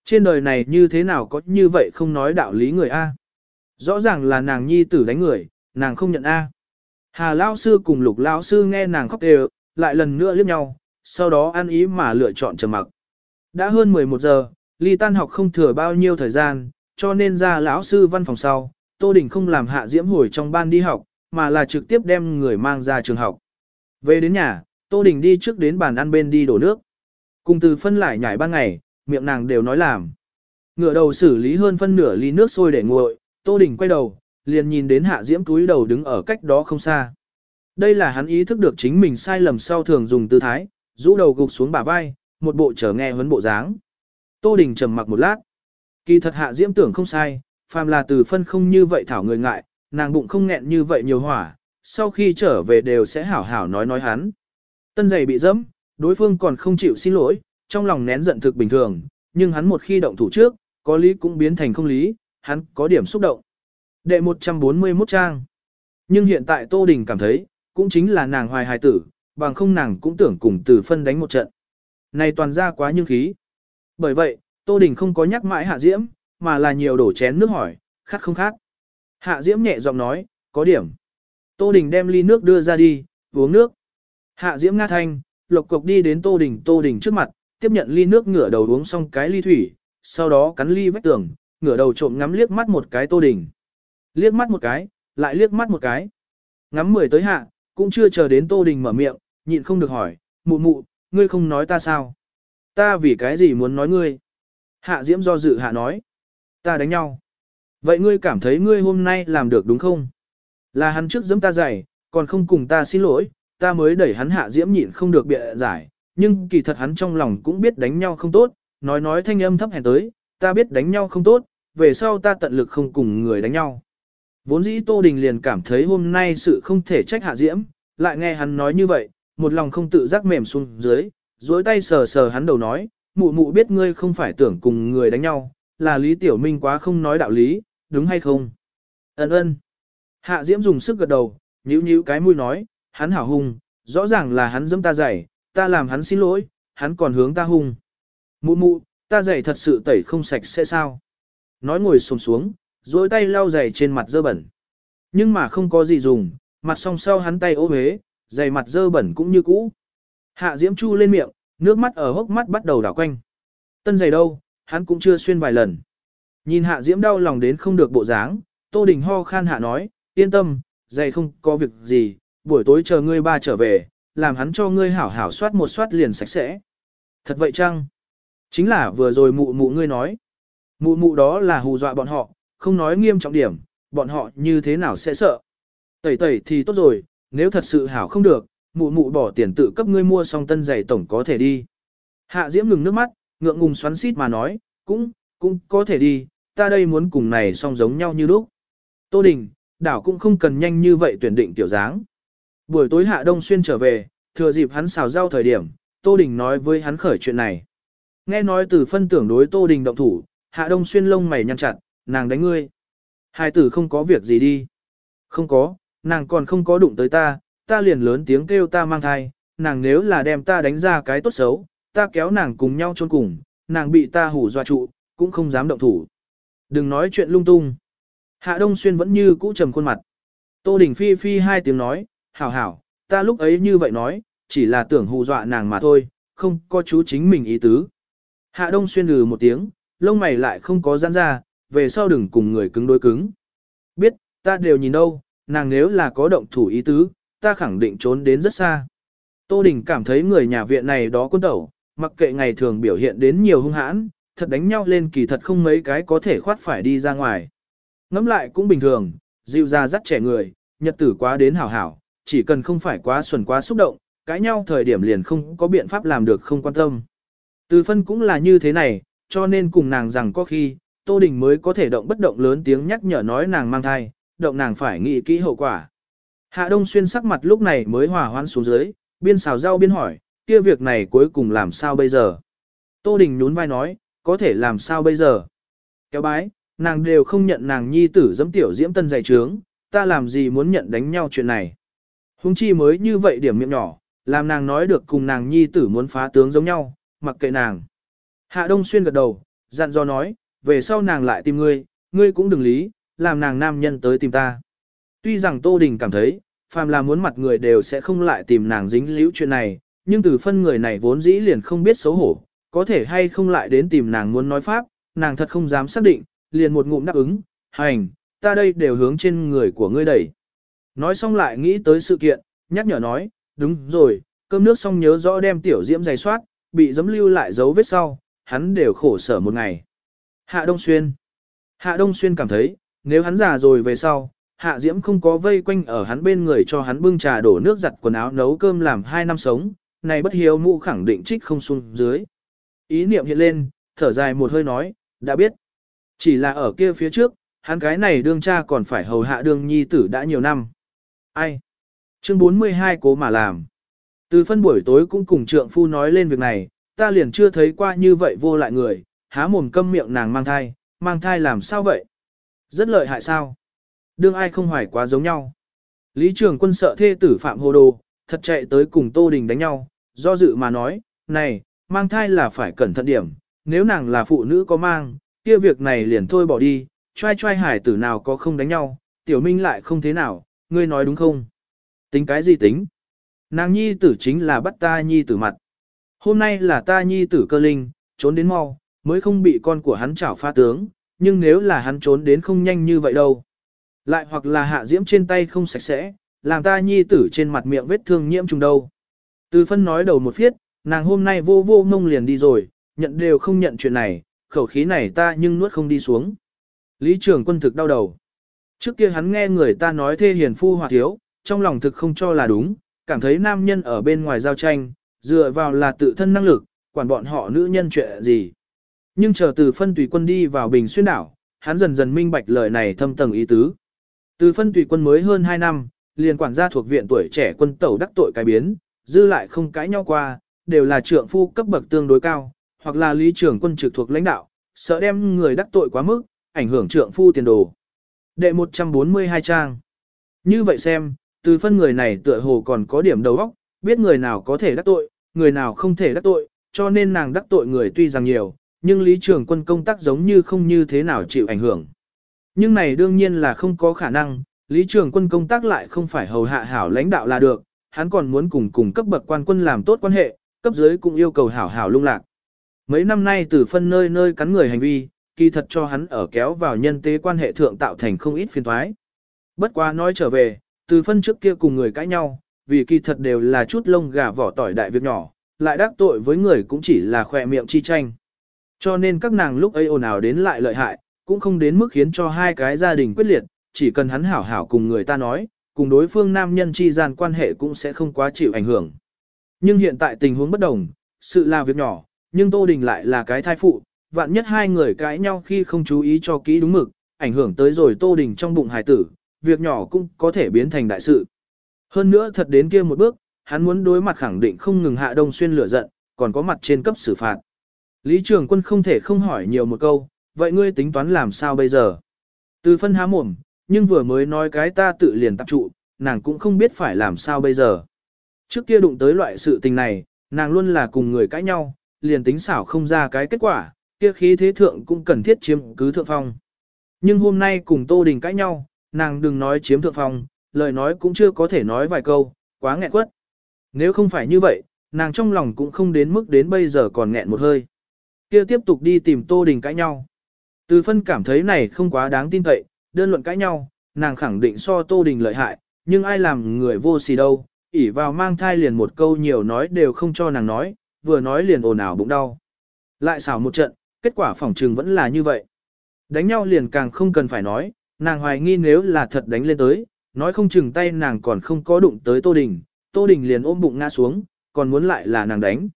Trên đời này như thế nào có như vậy không nói đạo lý người a? Rõ ràng là nàng nhi tử đánh người, nàng không nhận a. Hà Lão sư cùng Lục Lão sư nghe nàng khóc đều, lại lần nữa liếc nhau, sau đó ăn ý mà lựa chọn trầm mặc. Đã hơn 11 giờ, ly tan học không thừa bao nhiêu thời gian, cho nên ra lão sư văn phòng sau, Tô Đình không làm hạ diễm hồi trong ban đi học, mà là trực tiếp đem người mang ra trường học. Về đến nhà, Tô Đình đi trước đến bàn ăn bên đi đổ nước. Cùng từ phân lại nhảy ban ngày, miệng nàng đều nói làm. Ngựa đầu xử lý hơn phân nửa ly nước sôi để nguội, Tô Đình quay đầu, liền nhìn đến hạ diễm túi đầu đứng ở cách đó không xa. Đây là hắn ý thức được chính mình sai lầm sau thường dùng tư thái, rũ đầu gục xuống bả vai, một bộ trở nghe huấn bộ dáng. Tô Đình trầm mặc một lát. Kỳ thật hạ diễm tưởng không sai, phàm là từ phân không như vậy thảo người ngại, nàng bụng không nghẹn như vậy nhiều hỏa, sau khi trở về đều sẽ hảo hảo nói nói hắn. Tân giày bị dẫm, đối phương còn không chịu xin lỗi, trong lòng nén giận thực bình thường, nhưng hắn một khi động thủ trước, có lý cũng biến thành không lý, hắn có điểm xúc động. Đệ 141 trang. Nhưng hiện tại Tô Đình cảm thấy, cũng chính là nàng hoài hài tử, bằng không nàng cũng tưởng cùng từ phân đánh một trận. Này toàn ra quá nhưng khí. Bởi vậy, Tô Đình không có nhắc mãi Hạ Diễm, mà là nhiều đổ chén nước hỏi, khát không khát. Hạ Diễm nhẹ giọng nói, có điểm. Tô Đình đem ly nước đưa ra đi, uống nước. Hạ Diễm nga thanh, lộc cộc đi đến Tô Đình Tô Đình trước mặt, tiếp nhận ly nước ngửa đầu uống xong cái ly thủy, sau đó cắn ly vách tường, ngửa đầu trộm ngắm liếc mắt một cái Tô Đình. Liếc mắt một cái, lại liếc mắt một cái. Ngắm mười tới hạ, cũng chưa chờ đến Tô Đình mở miệng, nhịn không được hỏi, mụ mụ, ngươi không nói ta sao? Ta vì cái gì muốn nói ngươi? Hạ Diễm do dự hạ nói. Ta đánh nhau. Vậy ngươi cảm thấy ngươi hôm nay làm được đúng không? Là hắn trước giẫm ta giày, còn không cùng ta xin lỗi, ta mới đẩy hắn hạ Diễm nhịn không được bịa giải, nhưng kỳ thật hắn trong lòng cũng biết đánh nhau không tốt, nói nói thanh âm thấp hèn tới, ta biết đánh nhau không tốt, về sau ta tận lực không cùng người đánh nhau. Vốn dĩ Tô Đình liền cảm thấy hôm nay sự không thể trách hạ Diễm, lại nghe hắn nói như vậy, một lòng không tự giác mềm xuống dưới, duỗi tay sờ sờ hắn đầu nói, mụ mụ biết ngươi không phải tưởng cùng người đánh nhau, là Lý Tiểu Minh quá không nói đạo lý, đúng hay không? Ấn ơn. Hạ Diễm dùng sức gật đầu, nhíu nhíu cái mũi nói, hắn hảo hung, rõ ràng là hắn dẫm ta giày, ta làm hắn xin lỗi, hắn còn hướng ta hung. Mụ mụ, ta giày thật sự tẩy không sạch sẽ sao? Nói ngồi xổm xuống, duỗi tay lau giày trên mặt dơ bẩn. Nhưng mà không có gì dùng, mặt song sau hắn tay ố huế, giày mặt dơ bẩn cũng như cũ. Hạ Diễm Chu lên miệng, nước mắt ở hốc mắt bắt đầu đảo quanh. Tân giày đâu, hắn cũng chưa xuyên vài lần. Nhìn Hạ Diễm đau lòng đến không được bộ dáng, Tô Đình ho khan hạ nói, yên tâm, giày không có việc gì, buổi tối chờ ngươi ba trở về, làm hắn cho ngươi hảo hảo soát một soát liền sạch sẽ. Thật vậy chăng? Chính là vừa rồi mụ mụ ngươi nói. Mụ mụ đó là hù dọa bọn họ, không nói nghiêm trọng điểm, bọn họ như thế nào sẽ sợ. Tẩy tẩy thì tốt rồi, nếu thật sự hảo không được, mụ mụ bỏ tiền tự cấp ngươi mua xong tân giày tổng có thể đi. Hạ Diễm ngừng nước mắt, ngượng ngùng xoắn xít mà nói, cũng, cũng có thể đi, ta đây muốn cùng này song giống nhau như lúc. Tô Đình, đảo cũng không cần nhanh như vậy tuyển định tiểu dáng. Buổi tối Hạ Đông Xuyên trở về, thừa dịp hắn xào rau thời điểm, Tô Đình nói với hắn khởi chuyện này. Nghe nói từ phân tưởng đối Tô Đình động thủ, Hạ Đông Xuyên lông mày nhăn chặt, nàng đánh ngươi. Hai tử không có việc gì đi. Không có, nàng còn không có đụng tới ta, ta liền lớn tiếng kêu ta mang thai, nàng nếu là đem ta đánh ra cái tốt xấu, ta kéo nàng cùng nhau chôn cùng, nàng bị ta hủ dọa trụ, cũng không dám động thủ. Đừng nói chuyện lung tung. Hạ Đông Xuyên vẫn như cũ trầm khuôn mặt. Tô Đình Phi Phi hai tiếng nói, hảo hảo, ta lúc ấy như vậy nói, chỉ là tưởng hù dọa nàng mà thôi, không có chú chính mình ý tứ. Hạ Đông Xuyên lừ một tiếng, lông mày lại không có giãn ra, về sau đừng cùng người cứng đối cứng. Biết, Ta đều nhìn đâu, nàng nếu là có động thủ ý tứ, ta khẳng định trốn đến rất xa. Tô Đình cảm thấy người nhà viện này đó quân tẩu, mặc kệ ngày thường biểu hiện đến nhiều hung hãn, thật đánh nhau lên kỳ thật không mấy cái có thể khoát phải đi ra ngoài. Ngắm lại cũng bình thường, dịu ra dắt trẻ người, nhật tử quá đến hảo hảo, chỉ cần không phải quá xuẩn quá xúc động, cãi nhau thời điểm liền không có biện pháp làm được không quan tâm. Từ phân cũng là như thế này, cho nên cùng nàng rằng có khi, Tô Đình mới có thể động bất động lớn tiếng nhắc nhở nói nàng mang thai, động nàng phải nghĩ kỹ hậu quả. Hạ Đông Xuyên sắc mặt lúc này mới hòa hoãn xuống dưới, biên xào rau biên hỏi, kia việc này cuối cùng làm sao bây giờ? Tô Đình nhún vai nói, có thể làm sao bây giờ? Kéo bái, nàng đều không nhận nàng nhi tử dẫm tiểu diễm tân dày trướng, ta làm gì muốn nhận đánh nhau chuyện này? Hùng chi mới như vậy điểm miệng nhỏ, làm nàng nói được cùng nàng nhi tử muốn phá tướng giống nhau, mặc kệ nàng. Hạ Đông Xuyên gật đầu, dặn dò nói, về sau nàng lại tìm ngươi, ngươi cũng đừng lý, làm nàng nam nhân tới tìm ta. Tuy rằng Tô Đình cảm thấy, phàm là muốn mặt người đều sẽ không lại tìm nàng dính liễu chuyện này, nhưng từ phân người này vốn dĩ liền không biết xấu hổ, có thể hay không lại đến tìm nàng muốn nói pháp, nàng thật không dám xác định, liền một ngụm đáp ứng, hành, ta đây đều hướng trên người của ngươi đẩy. Nói xong lại nghĩ tới sự kiện, nhắc nhở nói, đúng rồi, cơm nước xong nhớ rõ đem tiểu diễm giày soát, bị dấm lưu lại dấu vết sau, hắn đều khổ sở một ngày. Hạ Đông Xuyên Hạ Đông Xuyên cảm thấy, nếu hắn già rồi về sau, Hạ Diễm không có vây quanh ở hắn bên người cho hắn bưng trà đổ nước giặt quần áo nấu cơm làm hai năm sống, này bất hiếu mụ khẳng định trích không xuống dưới. Ý niệm hiện lên, thở dài một hơi nói, đã biết. Chỉ là ở kia phía trước, hắn cái này đương cha còn phải hầu hạ đương nhi tử đã nhiều năm. Ai? Chương 42 cố mà làm. Từ phân buổi tối cũng cùng trượng phu nói lên việc này, ta liền chưa thấy qua như vậy vô lại người, há mồm câm miệng nàng mang thai, mang thai làm sao vậy? Rất lợi hại sao? Đương ai không hoài quá giống nhau. Lý trường quân sợ thê tử phạm hồ đồ, thật chạy tới cùng Tô Đình đánh nhau, do dự mà nói, này, mang thai là phải cẩn thận điểm, nếu nàng là phụ nữ có mang, kia việc này liền thôi bỏ đi, trai trai hải tử nào có không đánh nhau, tiểu minh lại không thế nào, ngươi nói đúng không? Tính cái gì tính? Nàng nhi tử chính là bắt ta nhi tử mặt. Hôm nay là ta nhi tử cơ linh, trốn đến mau, mới không bị con của hắn chảo pha tướng, nhưng nếu là hắn trốn đến không nhanh như vậy đâu. Lại hoặc là hạ diễm trên tay không sạch sẽ, làm ta nhi tử trên mặt miệng vết thương nhiễm trùng đâu. Từ phân nói đầu một phiết, nàng hôm nay vô vô ngông liền đi rồi, nhận đều không nhận chuyện này, khẩu khí này ta nhưng nuốt không đi xuống. Lý trường quân thực đau đầu. Trước kia hắn nghe người ta nói thê hiền phu hòa thiếu, trong lòng thực không cho là đúng, cảm thấy nam nhân ở bên ngoài giao tranh, dựa vào là tự thân năng lực, quản bọn họ nữ nhân chuyện gì. Nhưng chờ từ phân tùy quân đi vào bình xuyên đảo, hắn dần dần minh bạch lời này thâm tầng ý tứ. Từ phân tùy quân mới hơn 2 năm, liền quản gia thuộc viện tuổi trẻ quân tẩu đắc tội cái biến, dư lại không cãi nhau qua, đều là trượng phu cấp bậc tương đối cao, hoặc là lý trưởng quân trực thuộc lãnh đạo, sợ đem người đắc tội quá mức, ảnh hưởng trượng phu tiền đồ. Đệ 142 trang. Như vậy xem, từ phân người này tựa hồ còn có điểm đầu óc, biết người nào có thể đắc tội, người nào không thể đắc tội, cho nên nàng đắc tội người tuy rằng nhiều, nhưng lý trưởng quân công tác giống như không như thế nào chịu ảnh hưởng. Nhưng này đương nhiên là không có khả năng, lý trưởng quân công tác lại không phải hầu hạ hảo lãnh đạo là được, hắn còn muốn cùng cùng cấp bậc quan quân làm tốt quan hệ, cấp dưới cũng yêu cầu hảo hảo lung lạc. Mấy năm nay từ phân nơi nơi cắn người hành vi, kỳ thật cho hắn ở kéo vào nhân tế quan hệ thượng tạo thành không ít phiền thoái. Bất quá nói trở về, từ phân trước kia cùng người cãi nhau, vì kỳ thật đều là chút lông gà vỏ tỏi đại việc nhỏ, lại đắc tội với người cũng chỉ là khỏe miệng chi tranh. Cho nên các nàng lúc ấy ồn ào đến lại lợi hại, cũng không đến mức khiến cho hai cái gia đình quyết liệt, chỉ cần hắn hảo hảo cùng người ta nói, cùng đối phương nam nhân chi gian quan hệ cũng sẽ không quá chịu ảnh hưởng. Nhưng hiện tại tình huống bất đồng, sự là việc nhỏ, nhưng Tô Đình lại là cái thai phụ, vạn nhất hai người cãi nhau khi không chú ý cho kỹ đúng mực, ảnh hưởng tới rồi Tô Đình trong bụng hài tử, việc nhỏ cũng có thể biến thành đại sự. Hơn nữa thật đến kia một bước, hắn muốn đối mặt khẳng định không ngừng hạ đông xuyên lửa giận, còn có mặt trên cấp xử phạt. Lý Trường Quân không thể không hỏi nhiều một câu, vậy ngươi tính toán làm sao bây giờ? Từ phân há mồm, nhưng vừa mới nói cái ta tự liền tập trụ, nàng cũng không biết phải làm sao bây giờ. Trước kia đụng tới loại sự tình này, nàng luôn là cùng người cãi nhau, liền tính xảo không ra cái kết quả, kia khí thế thượng cũng cần thiết chiếm cứ thượng phong. Nhưng hôm nay cùng Tô Đình cãi nhau, nàng đừng nói chiếm thượng phong, lời nói cũng chưa có thể nói vài câu, quá nghẹn quất. Nếu không phải như vậy, nàng trong lòng cũng không đến mức đến bây giờ còn nghẹn một hơi. Kia tiếp tục đi tìm Tô Đình cãi nhau. Từ phân cảm thấy này không quá đáng tin cậy, đơn luận cãi nhau, nàng khẳng định so Tô Đình lợi hại, nhưng ai làm người vô xì đâu, ỉ vào mang thai liền một câu nhiều nói đều không cho nàng nói, vừa nói liền ồn ào bụng đau. Lại xảo một trận, kết quả phỏng trừng vẫn là như vậy. Đánh nhau liền càng không cần phải nói, nàng hoài nghi nếu là thật đánh lên tới, nói không chừng tay nàng còn không có đụng tới Tô Đình, Tô Đình liền ôm bụng ngã xuống, còn muốn lại là nàng đánh.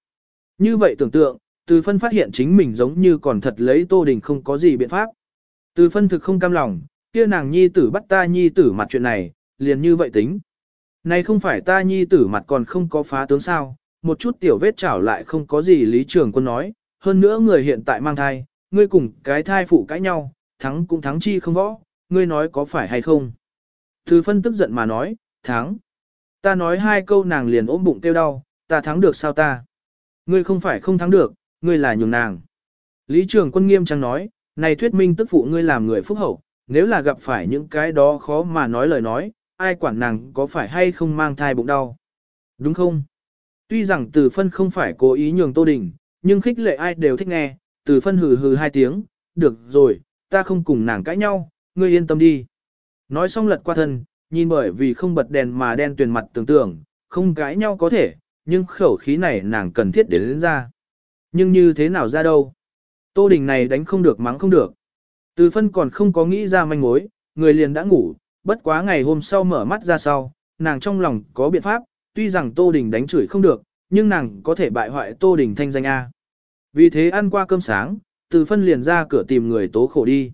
Như vậy tưởng tượng, từ phân phát hiện chính mình giống như còn thật lấy Tô Đình không có gì biện pháp. Từ phân thực không cam lòng, kia nàng nhi tử bắt ta nhi tử mặt chuyện này, liền như vậy tính. Này không phải ta nhi tử mặt còn không có phá tướng sao, một chút tiểu vết chảo lại không có gì lý trường quân nói, hơn nữa người hiện tại mang thai, ngươi cùng cái thai phụ cãi nhau, thắng cũng thắng chi không võ, ngươi nói có phải hay không. Từ phân tức giận mà nói, thắng. Ta nói hai câu nàng liền ôm bụng tiêu đau, ta thắng được sao ta. Ngươi không phải không thắng được, ngươi là nhường nàng. Lý trường quân nghiêm trang nói, này thuyết minh tức phụ ngươi làm người phúc hậu, nếu là gặp phải những cái đó khó mà nói lời nói, ai quản nàng có phải hay không mang thai bụng đau. Đúng không? Tuy rằng từ phân không phải cố ý nhường Tô Đình, nhưng khích lệ ai đều thích nghe, từ phân hừ hừ hai tiếng, được rồi, ta không cùng nàng cãi nhau, ngươi yên tâm đi. Nói xong lật qua thân, nhìn bởi vì không bật đèn mà đen tuyền mặt tưởng tượng, không cãi nhau có thể, nhưng khẩu khí này nàng cần thiết để lên ra. Nhưng như thế nào ra đâu? Tô Đình này đánh không được mắng không được. Từ phân còn không có nghĩ ra manh mối, người liền đã ngủ, bất quá ngày hôm sau mở mắt ra sau, nàng trong lòng có biện pháp, tuy rằng Tô Đình đánh chửi không được, nhưng nàng có thể bại hoại Tô Đình thanh danh A. Vì thế ăn qua cơm sáng, từ phân liền ra cửa tìm người tố khổ đi.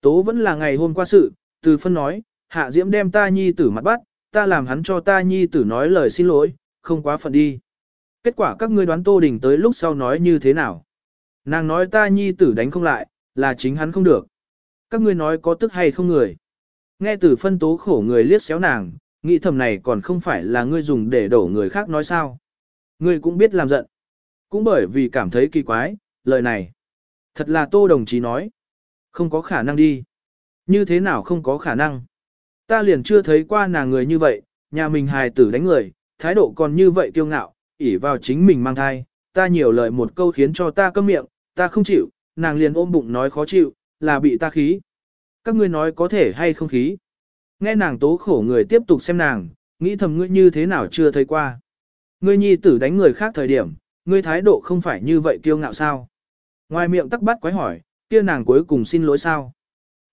Tố vẫn là ngày hôm qua sự, từ phân nói, hạ diễm đem ta nhi tử mặt bắt, ta làm hắn cho ta nhi tử nói lời xin lỗi, không quá phận đi. Kết quả các ngươi đoán Tô Đình tới lúc sau nói như thế nào? Nàng nói ta nhi tử đánh không lại, là chính hắn không được. Các ngươi nói có tức hay không người? Nghe từ phân tố khổ người liếc xéo nàng, nghĩ thầm này còn không phải là ngươi dùng để đổ người khác nói sao. Ngươi cũng biết làm giận. Cũng bởi vì cảm thấy kỳ quái, lời này. Thật là tô đồng chí nói. Không có khả năng đi. Như thế nào không có khả năng? Ta liền chưa thấy qua nàng người như vậy, nhà mình hài tử đánh người, thái độ còn như vậy kiêu ngạo, ỉ vào chính mình mang thai, ta nhiều lời một câu khiến cho ta câm miệng, ta không chịu, nàng liền ôm bụng nói khó chịu, là bị ta khí. Các ngươi nói có thể hay không khí. Nghe nàng tố khổ người tiếp tục xem nàng, nghĩ thầm ngươi như thế nào chưa thấy qua. Ngươi nhi tử đánh người khác thời điểm, ngươi thái độ không phải như vậy kiêu ngạo sao. Ngoài miệng tắc bắt quái hỏi, kia nàng cuối cùng xin lỗi sao?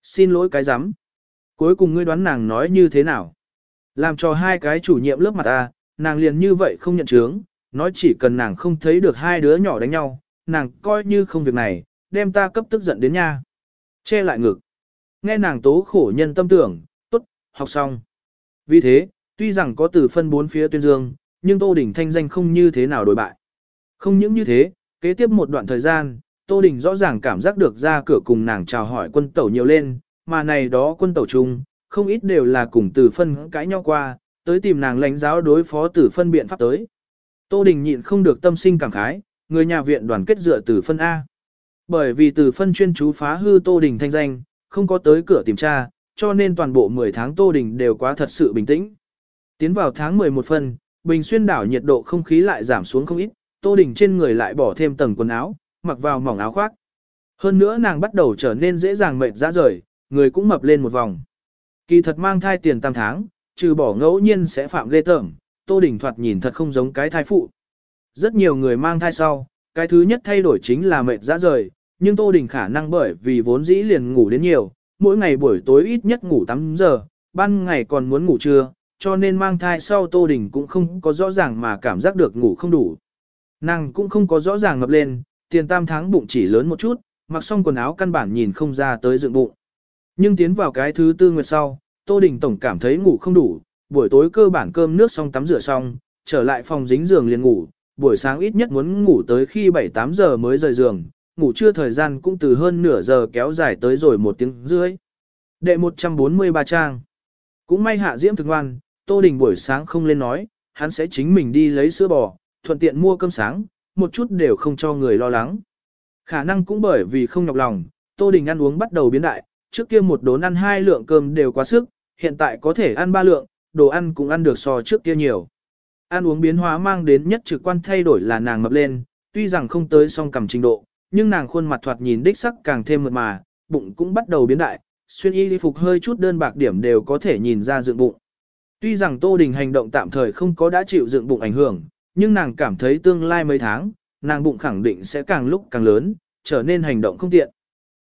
Xin lỗi cái rắm Cuối cùng ngươi đoán nàng nói như thế nào? Làm cho hai cái chủ nhiệm lớp mặt ta, nàng liền như vậy không nhận chướng, nói chỉ cần nàng không thấy được hai đứa nhỏ đánh nhau, nàng coi như không việc này, đem ta cấp tức giận đến nha. Che lại ngực. Nghe nàng tố khổ nhân tâm tưởng, tốt, học xong. Vì thế, tuy rằng có từ phân bốn phía tuyên dương, nhưng Tô Đình thanh danh không như thế nào đổi bại. Không những như thế, kế tiếp một đoạn thời gian, Tô Đình rõ ràng cảm giác được ra cửa cùng nàng chào hỏi quân tẩu nhiều lên, mà này đó quân tẩu chung, không ít đều là cùng từ phân cãi nhau qua, tới tìm nàng lãnh giáo đối phó từ phân biện pháp tới. Tô Đình nhịn không được tâm sinh cảm khái, người nhà viện đoàn kết dựa từ phân A. Bởi vì từ phân chuyên chú phá hư Tô Đình thanh danh, không có tới cửa tìm tra, cho nên toàn bộ 10 tháng Tô Đình đều quá thật sự bình tĩnh. Tiến vào tháng 11 phân, Bình Xuyên đảo nhiệt độ không khí lại giảm xuống không ít, Tô Đình trên người lại bỏ thêm tầng quần áo, mặc vào mỏng áo khoác. Hơn nữa nàng bắt đầu trở nên dễ dàng mệt ra rời, người cũng mập lên một vòng. Kỳ thật mang thai tiền tam tháng, trừ bỏ ngẫu nhiên sẽ phạm lê tởm, Tô Đình thoạt nhìn thật không giống cái thai phụ. Rất nhiều người mang thai sau, cái thứ nhất thay đổi chính là mệt ra rời, nhưng Tô Đình khả năng bởi vì vốn dĩ liền ngủ đến nhiều, mỗi ngày buổi tối ít nhất ngủ 8 giờ, ban ngày còn muốn ngủ trưa, cho nên mang thai sau Tô Đình cũng không có rõ ràng mà cảm giác được ngủ không đủ. Nàng cũng không có rõ ràng ngập lên, tiền tam tháng bụng chỉ lớn một chút, mặc xong quần áo căn bản nhìn không ra tới dựng bụng. Nhưng tiến vào cái thứ tư nguyệt sau, Tô Đình Tổng cảm thấy ngủ không đủ, buổi tối cơ bản cơm nước xong tắm rửa xong, trở lại phòng dính giường liền ngủ, buổi sáng ít nhất muốn ngủ tới khi 7-8 giờ mới rời giường, ngủ trưa thời gian cũng từ hơn nửa giờ kéo dài tới rồi một tiếng rưỡi. Đệ 143 trang. Cũng may hạ diễm thực ngoan, Tô Đình buổi sáng không lên nói, hắn sẽ chính mình đi lấy sữa bò, thuận tiện mua cơm sáng, một chút đều không cho người lo lắng. Khả năng cũng bởi vì không nhọc lòng, Tô Đình ăn uống bắt đầu biến đại, trước kia một đốn ăn hai lượng cơm đều quá sức, hiện tại có thể ăn ba lượng, đồ ăn cũng ăn được so trước kia nhiều. Ăn uống biến hóa mang đến nhất trực quan thay đổi là nàng mập lên, tuy rằng không tới song cầm trình độ, nhưng nàng khuôn mặt thoạt nhìn đích sắc càng thêm mượt mà, bụng cũng bắt đầu biến đại, xuyên y phục hơi chút đơn bạc điểm đều có thể nhìn ra dựng bụng. Tuy rằng Tô Đình hành động tạm thời không có đã chịu dựng bụng ảnh hưởng, nhưng nàng cảm thấy tương lai mấy tháng, nàng bụng khẳng định sẽ càng lúc càng lớn, trở nên hành động không tiện.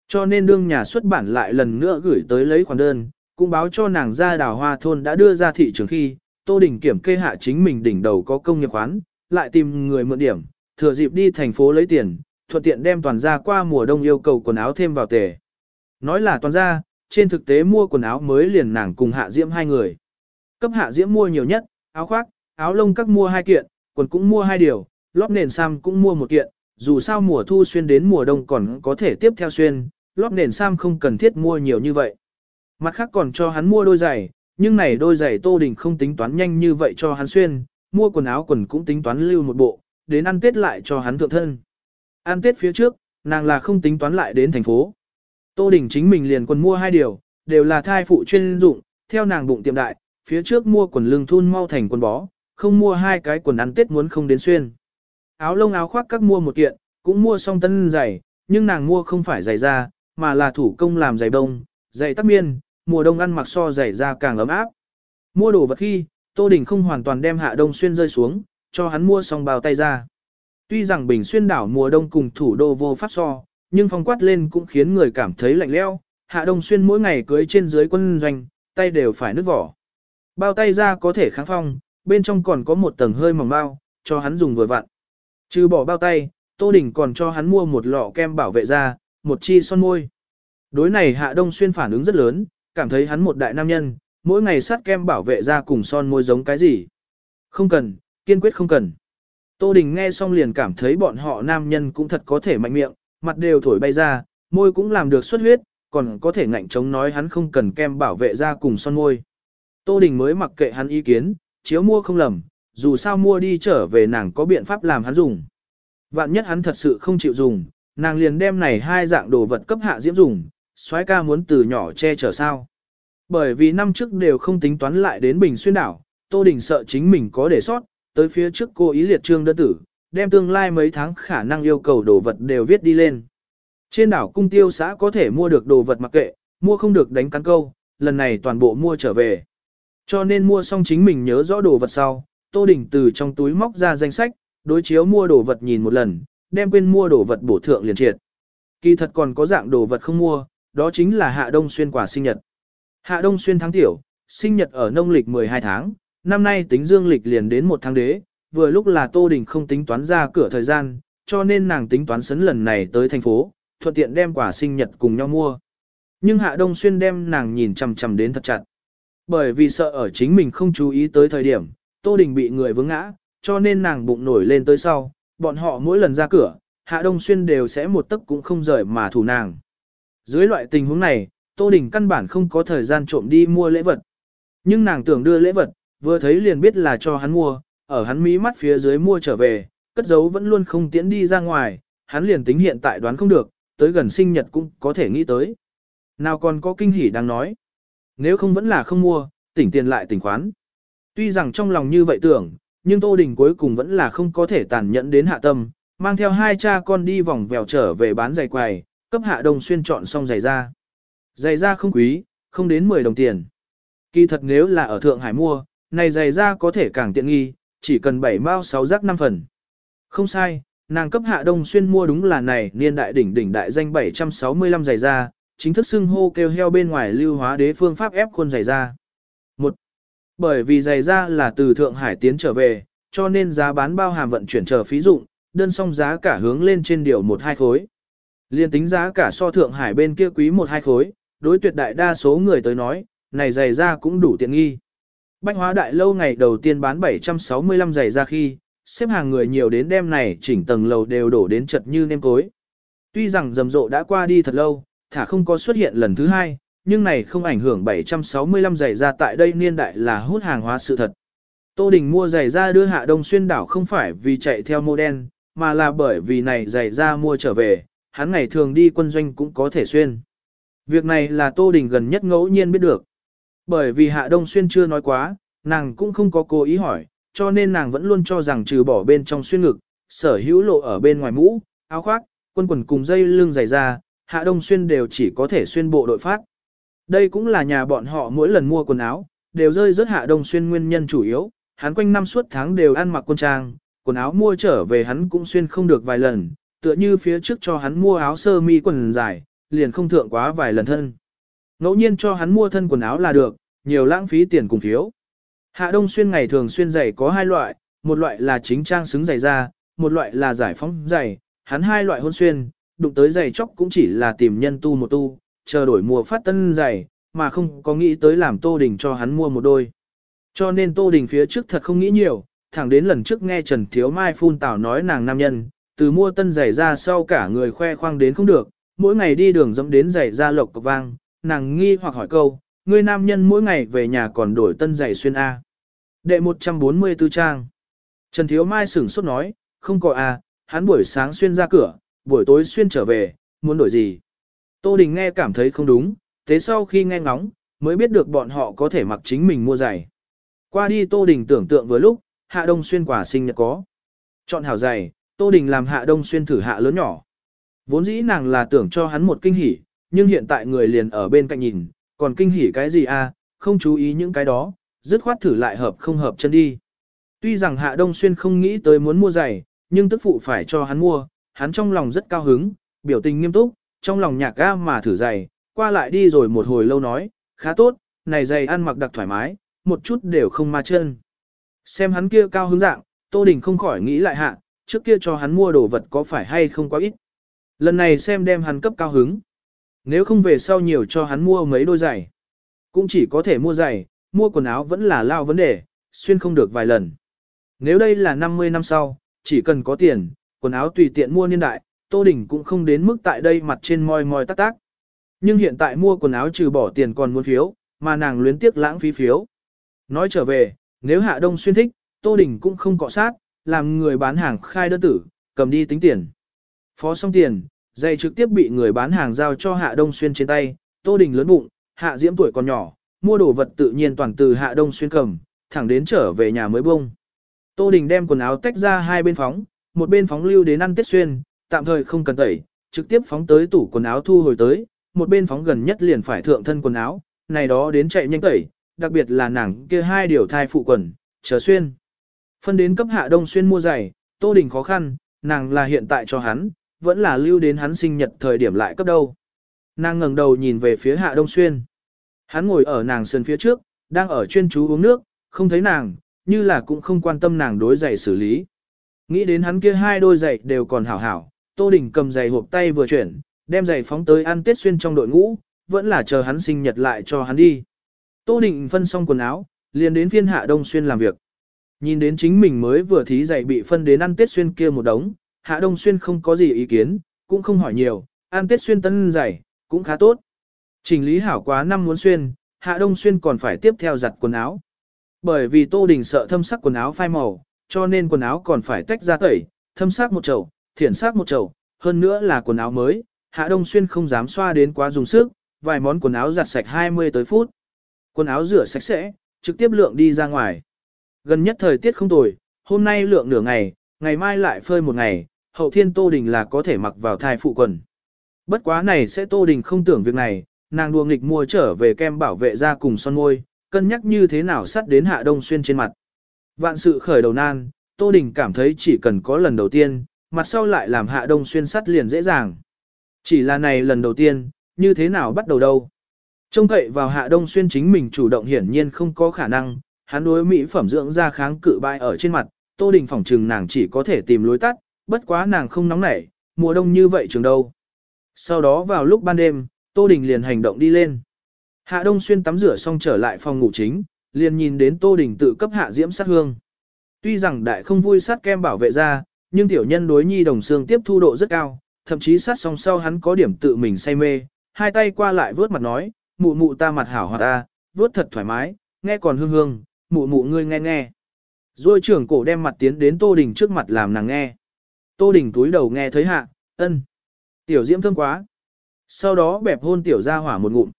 Cho nên đương nhà xuất bản lại lần nữa gửi tới lấy khoản đơn, cũng báo cho nàng ra đào hoa thôn đã đưa ra thị trường khi, Tô Đình kiểm kê hạ chính mình đỉnh đầu có công nghiệp khoán, lại tìm người mượn điểm, thừa dịp đi thành phố lấy tiền, thuận tiện đem toàn gia qua mùa đông yêu cầu quần áo thêm vào tề. Nói là toàn gia, trên thực tế mua quần áo mới liền nàng cùng hạ diễm hai người. Cấp hạ diễm mua nhiều nhất, áo khoác, áo lông các mua hai kiện, quần cũng mua hai điều, lót nền sam cũng mua một kiện, dù sao mùa thu xuyên đến mùa đông còn có thể tiếp theo xuyên, lót nền sam không cần thiết mua nhiều như vậy. Mặt khác còn cho hắn mua đôi giày, nhưng này đôi giày Tô Đình không tính toán nhanh như vậy cho hắn xuyên, mua quần áo quần cũng tính toán lưu một bộ, đến ăn Tết lại cho hắn thượng thân. Ăn Tết phía trước, nàng là không tính toán lại đến thành phố. Tô Đình chính mình liền quần mua hai điều, đều là thai phụ chuyên dụng, theo nàng bụng tiệm đại, phía trước mua quần lưng thun mau thành quần bó, không mua hai cái quần ăn Tết muốn không đến xuyên. Áo lông áo khoác các mua một kiện, cũng mua xong tân giày, nhưng nàng mua không phải giày da, mà là thủ công làm giày đông, giày tắc miên, mùa đông ăn mặc so giày da càng ấm áp. Mua đồ vật khi, Tô Đình không hoàn toàn đem hạ đông xuyên rơi xuống, cho hắn mua xong bao tay ra. Tuy rằng bình xuyên đảo mùa đông cùng thủ đô vô pháp so, nhưng phong quát lên cũng khiến người cảm thấy lạnh lẽo. Hạ đông xuyên mỗi ngày cưới trên dưới quân doanh, tay đều phải nứt vỏ. Bao tay ra có thể kháng phong, bên trong còn có một tầng hơi mỏng bao, cho hắn dùng vừa vặn. Trừ bỏ bao tay, Tô Đình còn cho hắn mua một lọ kem bảo vệ da, một chi son môi. Đối này Hạ Đông Xuyên phản ứng rất lớn, cảm thấy hắn một đại nam nhân, mỗi ngày sát kem bảo vệ da cùng son môi giống cái gì. Không cần, kiên quyết không cần. Tô Đình nghe xong liền cảm thấy bọn họ nam nhân cũng thật có thể mạnh miệng, mặt đều thổi bay ra, môi cũng làm được xuất huyết, còn có thể ngạnh chống nói hắn không cần kem bảo vệ da cùng son môi. Tô Đình mới mặc kệ hắn ý kiến, chiếu mua không lầm, dù sao mua đi trở về nàng có biện pháp làm hắn dùng. Vạn nhất hắn thật sự không chịu dùng, nàng liền đem này hai dạng đồ vật cấp hạ diễm dùng, soái ca muốn từ nhỏ che chở sao. Bởi vì năm trước đều không tính toán lại đến Bình Xuyên đảo, Tô Đình sợ chính mình có để sót, tới phía trước cô ý liệt trương đơn tử, đem tương lai mấy tháng khả năng yêu cầu đồ vật đều viết đi lên. Trên đảo cung tiêu xã có thể mua được đồ vật mặc kệ, mua không được đánh cắn câu, lần này toàn bộ mua trở về. Cho nên mua xong chính mình nhớ rõ đồ vật sau, Tô Đình từ trong túi móc ra danh sách, đối chiếu mua đồ vật nhìn một lần, đem quên mua đồ vật bổ thượng liền triệt. Kỳ thật còn có dạng đồ vật không mua, đó chính là Hạ Đông Xuyên quả sinh nhật. Hạ Đông Xuyên tháng tiểu, sinh nhật ở nông lịch 12 tháng, năm nay tính dương lịch liền đến một tháng đế, vừa lúc là Tô Đình không tính toán ra cửa thời gian, cho nên nàng tính toán sấn lần này tới thành phố, thuận tiện đem quả sinh nhật cùng nhau mua. Nhưng Hạ Đông Xuyên đem nàng nhìn chằm chằm đến thật chặt. Bởi vì sợ ở chính mình không chú ý tới thời điểm, Tô Đình bị người vướng ngã, cho nên nàng bụng nổi lên tới sau, bọn họ mỗi lần ra cửa, Hạ Đông Xuyên đều sẽ một tấc cũng không rời mà thủ nàng. Dưới loại tình huống này, Tô Đình căn bản không có thời gian trộm đi mua lễ vật. Nhưng nàng tưởng đưa lễ vật, vừa thấy liền biết là cho hắn mua, ở hắn mí mắt phía dưới mua trở về, cất giấu vẫn luôn không tiễn đi ra ngoài, hắn liền tính hiện tại đoán không được, tới gần sinh nhật cũng có thể nghĩ tới. Nào còn có kinh hỉ đang nói. Nếu không vẫn là không mua, tỉnh tiền lại tỉnh khoán. Tuy rằng trong lòng như vậy tưởng, nhưng Tô Đình cuối cùng vẫn là không có thể tàn nhẫn đến hạ tâm, mang theo hai cha con đi vòng vèo trở về bán giày quầy, cấp hạ đông xuyên chọn xong giày ra. Giày ra không quý, không đến 10 đồng tiền. Kỳ thật nếu là ở Thượng Hải mua, này giày ra có thể càng tiện nghi, chỉ cần 7 mao 6 rác 5 phần. Không sai, nàng cấp hạ đông xuyên mua đúng là này niên đại đỉnh đỉnh đại danh 765 giày da, chính thức xưng hô kêu heo bên ngoài lưu hóa đế phương pháp ép khuôn giày da. Một, Bởi vì giày da là từ Thượng Hải tiến trở về, cho nên giá bán bao hàm vận chuyển chờ phí dụng, đơn song giá cả hướng lên trên điều một hai khối. Liên tính giá cả so Thượng Hải bên kia quý một hai khối, đối tuyệt đại đa số người tới nói, này giày da cũng đủ tiện nghi. Bách hóa đại lâu ngày đầu tiên bán 765 giày da khi, xếp hàng người nhiều đến đêm này chỉnh tầng lầu đều đổ đến chật như nêm cối. Tuy rằng rầm rộ đã qua đi thật lâu, thả không có xuất hiện lần thứ hai, nhưng này không ảnh hưởng 765 giày da tại đây niên đại là hút hàng hóa sự thật. Tô Đình mua giày da đưa Hạ Đông Xuyên đảo không phải vì chạy theo mô đen, mà là bởi vì này giày da mua trở về, hắn ngày thường đi quân doanh cũng có thể xuyên. Việc này là Tô Đình gần nhất ngẫu nhiên biết được. Bởi vì Hạ Đông Xuyên chưa nói quá, nàng cũng không có cố ý hỏi, cho nên nàng vẫn luôn cho rằng trừ bỏ bên trong xuyên ngực, sở hữu lộ ở bên ngoài mũ, áo khoác, quân quần cùng dây lưng giày ra, Hạ Đông Xuyên đều chỉ có thể xuyên bộ đội phát. Đây cũng là nhà bọn họ mỗi lần mua quần áo, đều rơi rất hạ đông xuyên nguyên nhân chủ yếu, hắn quanh năm suốt tháng đều ăn mặc quân trang, quần áo mua trở về hắn cũng xuyên không được vài lần, tựa như phía trước cho hắn mua áo sơ mi quần dài, liền không thượng quá vài lần thân. Ngẫu nhiên cho hắn mua thân quần áo là được, nhiều lãng phí tiền cùng phiếu. Hạ Đông Xuyên ngày thường xuyên giày có hai loại, một loại là chính trang xứng giày da, một loại là giải phóng giày, hắn hai loại hôn xuyên, đụng tới giày chóc cũng chỉ là tìm nhân tu một tu, chờ đổi mùa phát tân giày, mà không có nghĩ tới làm Tô Đình cho hắn mua một đôi. Cho nên Tô Đình phía trước thật không nghĩ nhiều, thẳng đến lần trước nghe Trần Thiếu Mai phun tảo nói nàng nam nhân, từ mua tân giày ra sau cả người khoe khoang đến không được, mỗi ngày đi đường dẫm đến giày ra lộc cọc vang, nàng nghi hoặc hỏi câu, người nam nhân mỗi ngày về nhà còn đổi tân giày xuyên A. Đệ 144 trang. Trần Thiếu Mai sửng sốt nói, không có A, hắn buổi sáng xuyên ra cửa, buổi tối xuyên trở về, muốn đổi gì. Tô Đình nghe cảm thấy không đúng, thế sau khi nghe ngóng, mới biết được bọn họ có thể mặc chính mình mua giày. Qua đi Tô Đình tưởng tượng vừa lúc, Hạ Đông Xuyên quả sinh nhật có. Chọn hảo giày, Tô Đình làm Hạ Đông Xuyên thử hạ lớn nhỏ. Vốn dĩ nàng là tưởng cho hắn một kinh hỉ, nhưng hiện tại người liền ở bên cạnh nhìn, còn kinh hỉ cái gì a? À, không chú ý những cái đó, dứt khoát thử lại hợp không hợp chân đi. Tuy rằng Hạ Đông Xuyên không nghĩ tới muốn mua giày, nhưng tức phụ phải cho hắn mua, hắn trong lòng rất cao hứng, biểu tình nghiêm túc, trong lòng nhạc ga mà thử giày, qua lại đi rồi một hồi lâu nói, khá tốt, này giày ăn mặc đặc thoải mái, một chút đều không ma chân. Xem hắn kia cao hứng dạng, Tô Đình không khỏi nghĩ lại hạ, trước kia cho hắn mua đồ vật có phải hay không quá ít. Lần này xem đem hắn cấp cao hứng. Nếu không về sau nhiều cho hắn mua mấy đôi giày. Cũng chỉ có thể mua giày, mua quần áo vẫn là lao vấn đề, xuyên không được vài lần. Nếu đây là 50 năm sau, chỉ cần có tiền, quần áo tùy tiện mua niên đại, Tô Đình cũng không đến mức tại đây mặt trên moi moi tắc tác. Nhưng hiện tại mua quần áo trừ bỏ tiền còn muốn phiếu, mà nàng luyến tiếc lãng phí phiếu. Nói trở về, nếu Hạ Đông Xuyên thích, Tô Đình cũng không cọ sát, làm người bán hàng khai đơn tử, cầm đi tính tiền. Phó xong tiền, dây trực tiếp bị người bán hàng giao cho Hạ Đông Xuyên trên tay, Tô Đình lớn bụng, Hạ Diễm tuổi còn nhỏ, mua đồ vật tự nhiên toàn từ Hạ Đông Xuyên cầm, thẳng đến trở về nhà mới bông. Tô Đình đem quần áo tách ra hai bên phóng, một bên phóng lưu đến ăn Tết xuyên, tạm thời không cần tẩy, trực tiếp phóng tới tủ quần áo thu hồi tới, một bên phóng gần nhất liền phải thượng thân quần áo, này đó đến chạy nhanh tẩy, đặc biệt là nàng kia hai điều thai phụ quần, chờ xuyên. Phân đến cấp hạ đông xuyên mua giày, Tô Đình khó khăn, nàng là hiện tại cho hắn, vẫn là lưu đến hắn sinh nhật thời điểm lại cấp đâu. Nàng ngẩng đầu nhìn về phía hạ đông xuyên. Hắn ngồi ở nàng sân phía trước, đang ở chuyên chú uống nước, không thấy nàng, như là cũng không quan tâm nàng đối giày xử lý. Nghĩ đến hắn kia hai đôi giày đều còn hảo hảo, Tô Đình cầm giày hộp tay vừa chuyển, đem giày phóng tới ăn Tết xuyên trong đội ngũ, vẫn là chờ hắn sinh nhật lại cho hắn đi. Tô Đình phân xong quần áo, liền đến phiên Hạ Đông Xuyên làm việc. Nhìn đến chính mình mới vừa thí giày bị phân đến ăn Tết xuyên kia một đống, Hạ Đông Xuyên không có gì ý kiến, cũng không hỏi nhiều, ăn Tết xuyên tân giày, cũng khá tốt. Trình lý hảo quá năm muốn xuyên, Hạ Đông Xuyên còn phải tiếp theo giặt quần áo. Bởi vì Tô Đình sợ thâm sắc quần áo phai màu, cho nên quần áo còn phải tách ra tẩy, thâm sắc một chậu, thiển sắc một chậu, hơn nữa là quần áo mới, Hạ Đông Xuyên không dám xoa đến quá dùng sức, vài món quần áo giặt sạch 20 tới phút. Quần áo rửa sạch sẽ, trực tiếp lượng đi ra ngoài. Gần nhất thời tiết không tồi, hôm nay lượng nửa ngày, ngày mai lại phơi một ngày, hậu thiên Tô Đình là có thể mặc vào thai phụ quần. Bất quá này sẽ Tô Đình không tưởng việc này, nàng đùa nghịch mua trở về kem bảo vệ da cùng son môi, cân nhắc như thế nào sắt đến Hạ Đông Xuyên trên mặt. Vạn sự khởi đầu nan, Tô Đình cảm thấy chỉ cần có lần đầu tiên, mặt sau lại làm Hạ Đông Xuyên sắt liền dễ dàng. Chỉ là này lần đầu tiên, như thế nào bắt đầu đâu. Trông cậy vào Hạ Đông Xuyên chính mình chủ động hiển nhiên không có khả năng, hắn đối mỹ phẩm dưỡng da kháng cự bại ở trên mặt, Tô Đình phỏng trừng nàng chỉ có thể tìm lối tắt, bất quá nàng không nóng nảy, mùa đông như vậy trường đâu. Sau đó vào lúc ban đêm, Tô Đình liền hành động đi lên. Hạ Đông Xuyên tắm rửa xong trở lại phòng ngủ chính, liền nhìn đến Tô Đình tự cấp hạ diễm sát hương. Tuy rằng đại không vui sát kem bảo vệ ra, nhưng tiểu nhân đối nhi đồng xương tiếp thu độ rất cao, thậm chí sát xong sau hắn có điểm tự mình say mê, hai tay qua lại vớt mặt nói, mụ mụ ta mặt hảo hoạt ta, vớt thật thoải mái, nghe còn hương hương, mụ mụ ngươi nghe nghe. Rồi trưởng cổ đem mặt tiến đến Tô Đình trước mặt làm nàng nghe. Tô Đình túi đầu nghe thấy hạ, ân. Tiểu diễm thơm quá. Sau đó bẹp hôn tiểu gia hỏa một ngụm.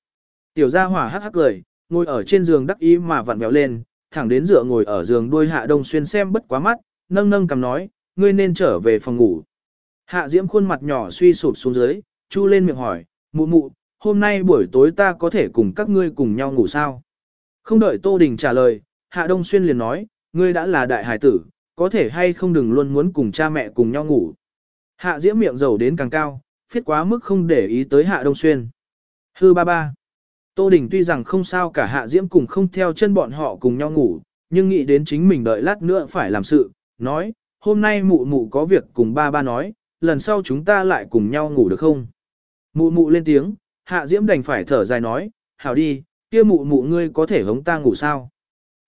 Tiểu gia hỏa hắc hắc cười, ngồi ở trên giường đắc ý mà vặn vẹo lên, thẳng đến dựa ngồi ở giường đuôi hạ đông xuyên xem bất quá mắt, nâng nâng cầm nói, ngươi nên trở về phòng ngủ. Hạ diễm khuôn mặt nhỏ suy sụp xuống dưới, chu lên miệng hỏi, mụ mụ, hôm nay buổi tối ta có thể cùng các ngươi cùng nhau ngủ sao? Không đợi Tô Đình trả lời, Hạ Đông Xuyên liền nói, ngươi đã là đại hải tử, có thể hay không đừng luôn muốn cùng cha mẹ cùng nhau ngủ. Hạ Diễm miệng dầu đến càng cao, phiết quá mức không để ý tới Hạ Đông Xuyên. Hư ba ba. Tô Đình tuy rằng không sao cả Hạ Diễm cùng không theo chân bọn họ cùng nhau ngủ, nhưng nghĩ đến chính mình đợi lát nữa phải làm sự, nói, hôm nay mụ mụ có việc cùng ba ba nói, lần sau chúng ta lại cùng nhau ngủ được không? Mụ mụ lên tiếng, Hạ Diễm đành phải thở dài nói, hảo đi, kia mụ mụ ngươi có thể hống ta ngủ sao?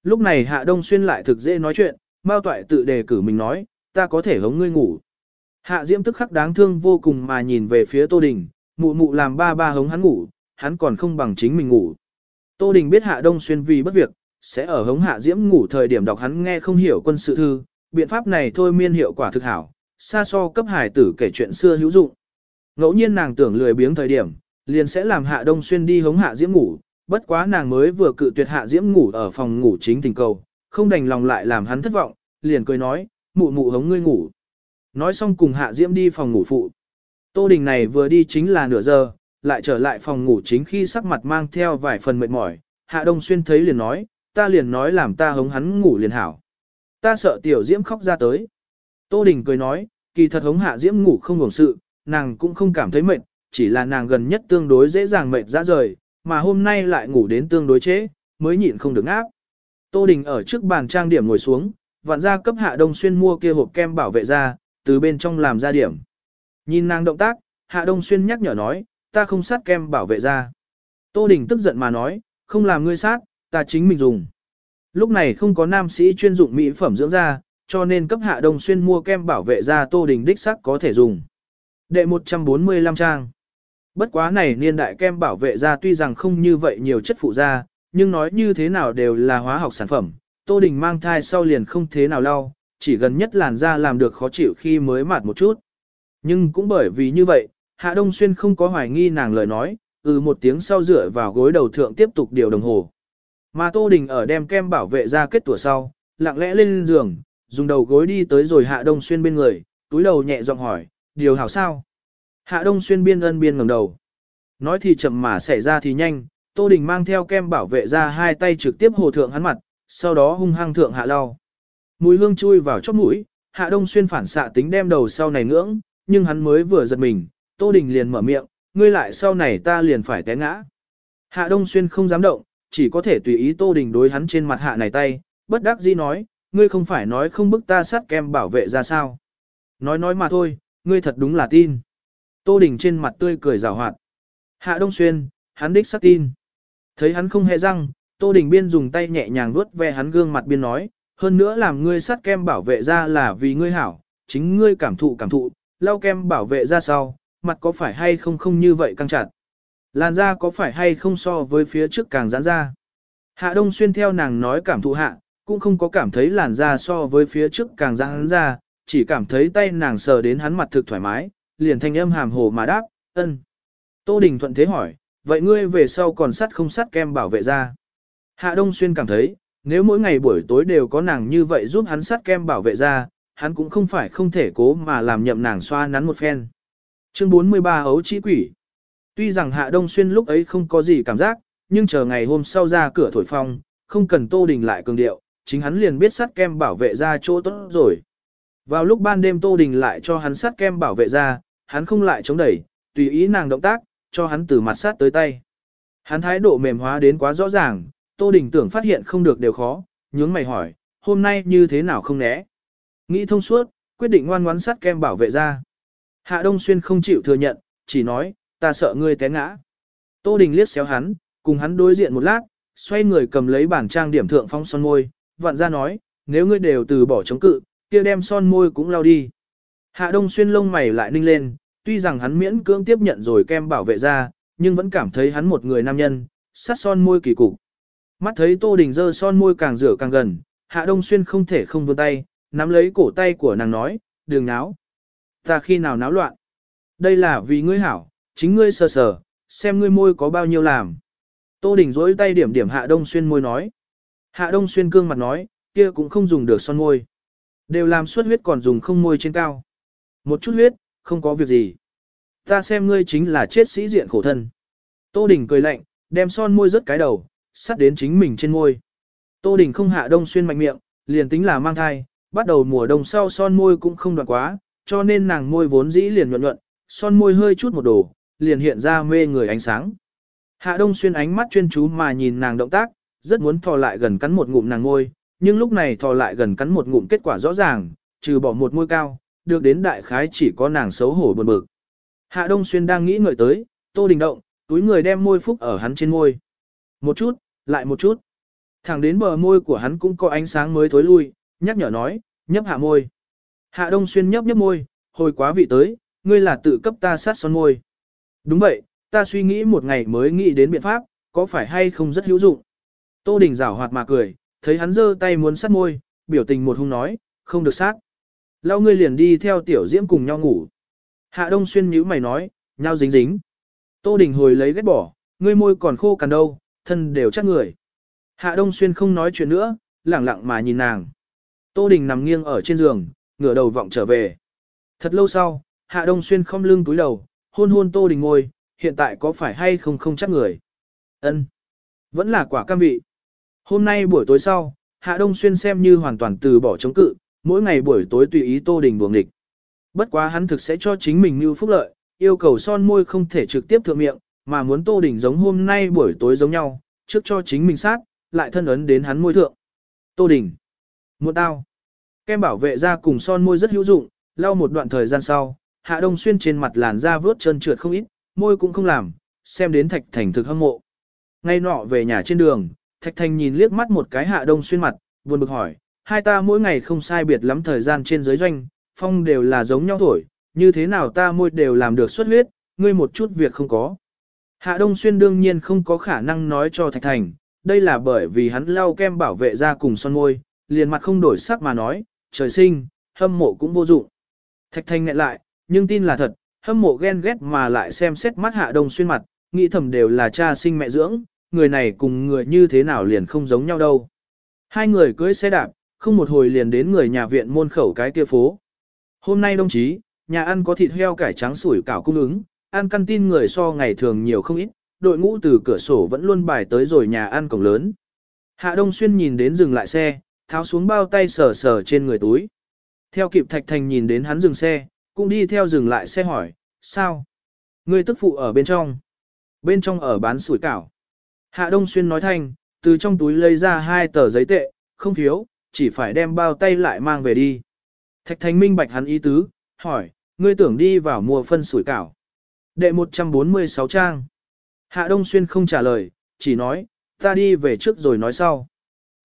Lúc này Hạ Đông Xuyên lại thực dễ nói chuyện, Mao Toại tự đề cử mình nói, ta có thể hống ngươi ngủ. Hạ Diễm tức khắc đáng thương vô cùng mà nhìn về phía Tô Đình, mụ mụ làm ba ba hống hắn ngủ, hắn còn không bằng chính mình ngủ. Tô Đình biết Hạ Đông Xuyên vì bất việc, sẽ ở hống Hạ Diễm ngủ thời điểm đọc hắn nghe không hiểu quân sự thư, biện pháp này thôi miên hiệu quả thực hảo, xa so cấp hải tử kể chuyện xưa hữu dụng. Ngẫu nhiên nàng tưởng lười biếng thời điểm, liền sẽ làm Hạ Đông Xuyên đi hống Hạ Diễm ngủ, bất quá nàng mới vừa cự tuyệt Hạ Diễm ngủ ở phòng ngủ chính tình cầu, không đành lòng lại làm hắn thất vọng, liền cười nói, mụ mụ hống ngươi ngủ. Nói xong cùng Hạ Diễm đi phòng ngủ phụ. Tô Đình này vừa đi chính là nửa giờ, lại trở lại phòng ngủ chính khi sắc mặt mang theo vài phần mệt mỏi. Hạ Đông Xuyên thấy liền nói, ta liền nói làm ta hống hắn ngủ liền hảo. Ta sợ tiểu Diễm khóc ra tới. Tô Đình cười nói, kỳ thật hống Hạ Diễm ngủ không hưởng sự, nàng cũng không cảm thấy mệt, chỉ là nàng gần nhất tương đối dễ dàng mệt ra rời, mà hôm nay lại ngủ đến tương đối chế, mới nhịn không được áp. Tô Đình ở trước bàn trang điểm ngồi xuống, vặn ra cấp Hạ Đông Xuyên mua kia hộp kem bảo vệ da, từ bên trong làm ra điểm. Nhìn nàng động tác, Hạ Đông Xuyên nhắc nhở nói, ta không sát kem bảo vệ da. Tô Đình tức giận mà nói, không làm ngươi sát, ta chính mình dùng. Lúc này không có nam sĩ chuyên dụng mỹ phẩm dưỡng da, cho nên cấp Hạ Đông Xuyên mua kem bảo vệ da Tô Đình đích sắc có thể dùng. Đệ 145 trang. Bất quá này niên đại kem bảo vệ da tuy rằng không như vậy nhiều chất phụ da, nhưng nói như thế nào đều là hóa học sản phẩm. Tô Đình mang thai sau liền không thế nào lau, chỉ gần nhất làn da làm được khó chịu khi mới mạt một chút. Nhưng cũng bởi vì như vậy, Hạ Đông Xuyên không có hoài nghi nàng lời nói, ừ một tiếng sau dựa vào gối đầu thượng tiếp tục điều đồng hồ. Mà Tô Đình ở đem kem bảo vệ ra kết tủa sau, lặng lẽ lên giường, dùng đầu gối đi tới rồi Hạ Đông Xuyên bên người, túi đầu nhẹ giọng hỏi, điều hảo sao? Hạ Đông Xuyên biên ân biên ngẩng đầu. Nói thì chậm mà xảy ra thì nhanh, Tô Đình mang theo kem bảo vệ ra hai tay trực tiếp hồ thượng hắn mặt, sau đó hung hăng thượng hạ lau. Mùi hương chui vào chóp mũi, Hạ Đông Xuyên phản xạ tính đem đầu sau này ngưỡng, nhưng hắn mới vừa giật mình, Tô Đình liền mở miệng, ngươi lại sau này ta liền phải té ngã. Hạ Đông Xuyên không dám động, chỉ có thể tùy ý Tô Đình đối hắn trên mặt hạ này tay, bất đắc dĩ nói, ngươi không phải nói không bức ta sát kem bảo vệ ra sao. Nói nói mà thôi, ngươi thật đúng là tin. Tô Đình trên mặt tươi cười rào hoạt. Hạ Đông Xuyên, hắn đích sát tin. Thấy hắn không hề răng, Tô Đình Biên dùng tay nhẹ nhàng vuốt ve hắn gương mặt biên nói, hơn nữa làm ngươi sát kem bảo vệ ra là vì ngươi hảo, chính ngươi cảm thụ cảm thụ, lau kem bảo vệ ra sau, mặt có phải hay không không như vậy căng chặt. Làn da có phải hay không so với phía trước càng giãn ra. Hạ Đông Xuyên theo nàng nói cảm thụ hạ, cũng không có cảm thấy làn da so với phía trước càng giãn ra, chỉ cảm thấy tay nàng sờ đến hắn mặt thực thoải mái, liền thanh âm hàm hồ mà đáp, ân. Tô Đình thuận thế hỏi, vậy ngươi về sau còn sắt không sắt kem bảo vệ da? Hạ Đông Xuyên cảm thấy, nếu mỗi ngày buổi tối đều có nàng như vậy giúp hắn sắt kem bảo vệ da, hắn cũng không phải không thể cố mà làm nhậm nàng xoa nắn một phen. Chương 43 ấu chỉ quỷ. Tuy rằng Hạ Đông Xuyên lúc ấy không có gì cảm giác, nhưng chờ ngày hôm sau ra cửa thổi phong, không cần Tô Đình lại cường điệu, chính hắn liền biết sắt kem bảo vệ ra chỗ tốt rồi. Vào lúc ban đêm Tô Đình lại cho hắn sắt kem bảo vệ ra, hắn không lại chống đẩy, tùy ý nàng động tác, cho hắn từ mặt sát tới tay. Hắn thái độ mềm hóa đến quá rõ ràng, Tô Đình tưởng phát hiện không được đều khó, nhướng mày hỏi, hôm nay như thế nào không né. Nghĩ thông suốt, quyết định ngoan ngoãn sắt kem bảo vệ ra. Hạ Đông Xuyên không chịu thừa nhận, chỉ nói, ta sợ ngươi té ngã. Tô Đình liếc xéo hắn, cùng hắn đối diện một lát, xoay người cầm lấy bản trang điểm thượng phong son môi, vặn ra nói, nếu ngươi đều từ bỏ chống cự, kia đem son môi cũng lau đi. Hạ Đông Xuyên lông mày lại ninh lên, tuy rằng hắn miễn cưỡng tiếp nhận rồi kem bảo vệ ra, nhưng vẫn cảm thấy hắn một người nam nhân, sát son môi kỳ cục. Mắt thấy Tô Đình dơ son môi càng rửa càng gần, Hạ Đông Xuyên không thể không vươn tay, nắm lấy cổ tay của nàng nói, Đường náo. Ta khi nào náo loạn? Đây là vì ngươi hảo, chính ngươi sờ sờ, xem ngươi môi có bao nhiêu làm. Tô Đình dối tay điểm điểm Hạ Đông Xuyên môi nói. Hạ Đông Xuyên cương mặt nói, kia cũng không dùng được son môi. Đều làm suốt huyết còn dùng không môi trên cao. Một chút huyết, không có việc gì. Ta xem ngươi chính là chết sĩ diện khổ thân. Tô Đình cười lạnh, đem son môi rớt cái đầu, sắt đến chính mình trên môi. Tô Đình không hạ đông xuyên mạnh miệng, liền tính là mang thai, bắt đầu mùa đông sau son môi cũng không đoạn quá, cho nên nàng môi vốn dĩ liền nhuận nhuận, son môi hơi chút một đồ, liền hiện ra mê người ánh sáng. Hạ đông xuyên ánh mắt chuyên chú mà nhìn nàng động tác, rất muốn thò lại gần cắn một ngụm nàng môi, nhưng lúc này thò lại gần cắn một ngụm kết quả rõ ràng, trừ bỏ một môi cao, được đến đại khái chỉ có nàng xấu hổ buồn bực. Hạ Đông Xuyên đang nghĩ ngợi tới, Tô Đình động, túi người đem môi phúc ở hắn trên môi. Một chút, lại một chút. Thẳng đến bờ môi của hắn cũng có ánh sáng mới thối lui, nhắc nhở nói, nhấp hạ môi. Hạ Đông Xuyên nhấp nhấp môi, hồi quá vị tới, ngươi là tự cấp ta sát son môi. Đúng vậy, ta suy nghĩ một ngày mới nghĩ đến biện pháp, có phải hay không rất hữu dụng. Tô Đình rảo hoạt mà cười, thấy hắn giơ tay muốn sát môi, biểu tình một hung nói, không được sát. Lao ngươi liền đi theo tiểu diễm cùng nhau ngủ. Hạ Đông Xuyên nhíu mày nói, nhau dính dính. Tô Đình hồi lấy ghét bỏ, ngươi môi còn khô cằn đâu, thân đều chắc người. Hạ Đông Xuyên không nói chuyện nữa, lẳng lặng mà nhìn nàng. Tô Đình nằm nghiêng ở trên giường, ngửa đầu vọng trở về. Thật lâu sau, Hạ Đông Xuyên không lưng túi đầu, hôn hôn Tô Đình ngồi, hiện tại có phải hay không không chắc người. Ân, Vẫn là quả cam vị. Hôm nay buổi tối sau, Hạ Đông Xuyên xem như hoàn toàn từ bỏ chống cự, mỗi ngày buổi tối tùy ý Tô Đình buồng địch. Bất quá hắn thực sẽ cho chính mình như phúc lợi, yêu cầu son môi không thể trực tiếp thượng miệng, mà muốn Tô Đình giống hôm nay buổi tối giống nhau, trước cho chính mình sát, lại thân ấn đến hắn môi thượng. Tô Đình. Một tao. Kem bảo vệ da cùng son môi rất hữu dụng, lau một đoạn thời gian sau, Hạ Đông Xuyên trên mặt làn da vướt chân trượt không ít, môi cũng không làm, xem đến Thạch Thành thực hâm mộ. Ngay nọ về nhà trên đường, Thạch Thành nhìn liếc mắt một cái Hạ Đông Xuyên mặt, buồn bực hỏi, hai ta mỗi ngày không sai biệt lắm thời gian trên giới doanh, phong đều là giống nhau thổi, như thế nào ta môi đều làm được xuất huyết, ngươi một chút việc không có. Hạ Đông Xuyên đương nhiên không có khả năng nói cho Thạch Thành, đây là bởi vì hắn lau kem bảo vệ da cùng son môi, liền mặt không đổi sắc mà nói, trời sinh, hâm mộ cũng vô dụng. Thạch Thanh ngại lại, nhưng tin là thật, hâm mộ ghen ghét mà lại xem xét mắt Hạ Đông Xuyên mặt, nghĩ thầm đều là cha sinh mẹ dưỡng, người này cùng người như thế nào liền không giống nhau đâu. Hai người cưới xe đạp, không một hồi liền đến người nhà viện môn khẩu cái kia phố. Hôm nay đồng chí, nhà ăn có thịt heo cải trắng sủi cảo cung ứng, ăn căn tin người so ngày thường nhiều không ít, đội ngũ từ cửa sổ vẫn luôn bài tới rồi nhà ăn cổng lớn. Hạ Đông Xuyên nhìn đến dừng lại xe, tháo xuống bao tay sờ sờ trên người túi. Theo kịp Thạch Thành nhìn đến hắn dừng xe, cũng đi theo dừng lại xe hỏi, sao? Người tức phụ ở bên trong. Bên trong ở bán sủi cảo. Hạ Đông Xuyên nói thanh, từ trong túi lấy ra hai tờ giấy tệ, không phiếu, chỉ phải đem bao tay lại mang về đi. Thạch Thành minh bạch hắn ý tứ, hỏi, ngươi tưởng đi vào mua phân sủi cảo. Đệ 146 trang. Hạ Đông Xuyên không trả lời, chỉ nói, ta đi về trước rồi nói sau.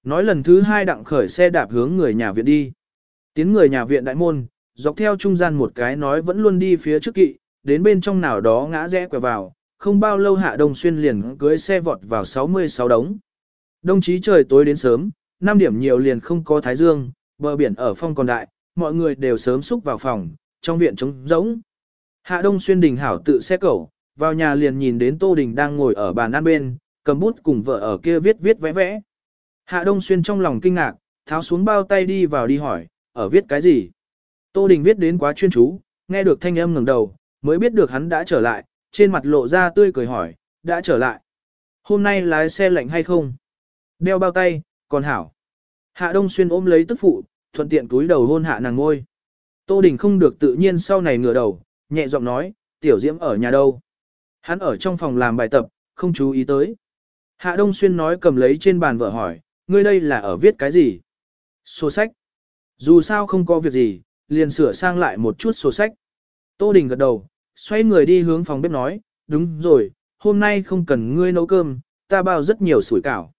Nói lần thứ hai đặng khởi xe đạp hướng người nhà viện đi. Tiến người nhà viện đại môn, dọc theo trung gian một cái nói vẫn luôn đi phía trước kỵ, đến bên trong nào đó ngã rẽ quẹo vào, không bao lâu Hạ Đông Xuyên liền cưới xe vọt vào 66 đống. Đồng chí trời tối đến sớm, 5 điểm nhiều liền không có thái dương, bờ biển ở phong còn đại, mọi người đều sớm xúc vào phòng, trong viện trống rỗng. Hạ Đông Xuyên đình hảo tự xe cẩu, vào nhà liền nhìn đến Tô Đình đang ngồi ở bàn ăn bên, cầm bút cùng vợ ở kia viết viết vẽ vẽ. Hạ Đông Xuyên trong lòng kinh ngạc, tháo xuống bao tay đi vào đi hỏi, ở viết cái gì? Tô Đình viết đến quá chuyên chú, nghe được thanh âm ngẩng đầu, mới biết được hắn đã trở lại, trên mặt lộ ra tươi cười hỏi, đã trở lại. Hôm nay lái xe lạnh hay không? Đeo bao tay, còn hảo. Hạ Đông Xuyên ôm lấy tức phụ, thuận tiện túi đầu hôn hạ nàng ngôi. Tô Đình không được tự nhiên sau này ngửa đầu, nhẹ giọng nói, tiểu diễm ở nhà đâu. Hắn ở trong phòng làm bài tập, không chú ý tới. Hạ Đông Xuyên nói cầm lấy trên bàn vợ hỏi, ngươi đây là ở viết cái gì? Sổ sách. Dù sao không có việc gì, liền sửa sang lại một chút sổ sách. Tô Đình gật đầu, xoay người đi hướng phòng bếp nói, đúng rồi, hôm nay không cần ngươi nấu cơm, ta bao rất nhiều sủi cảo.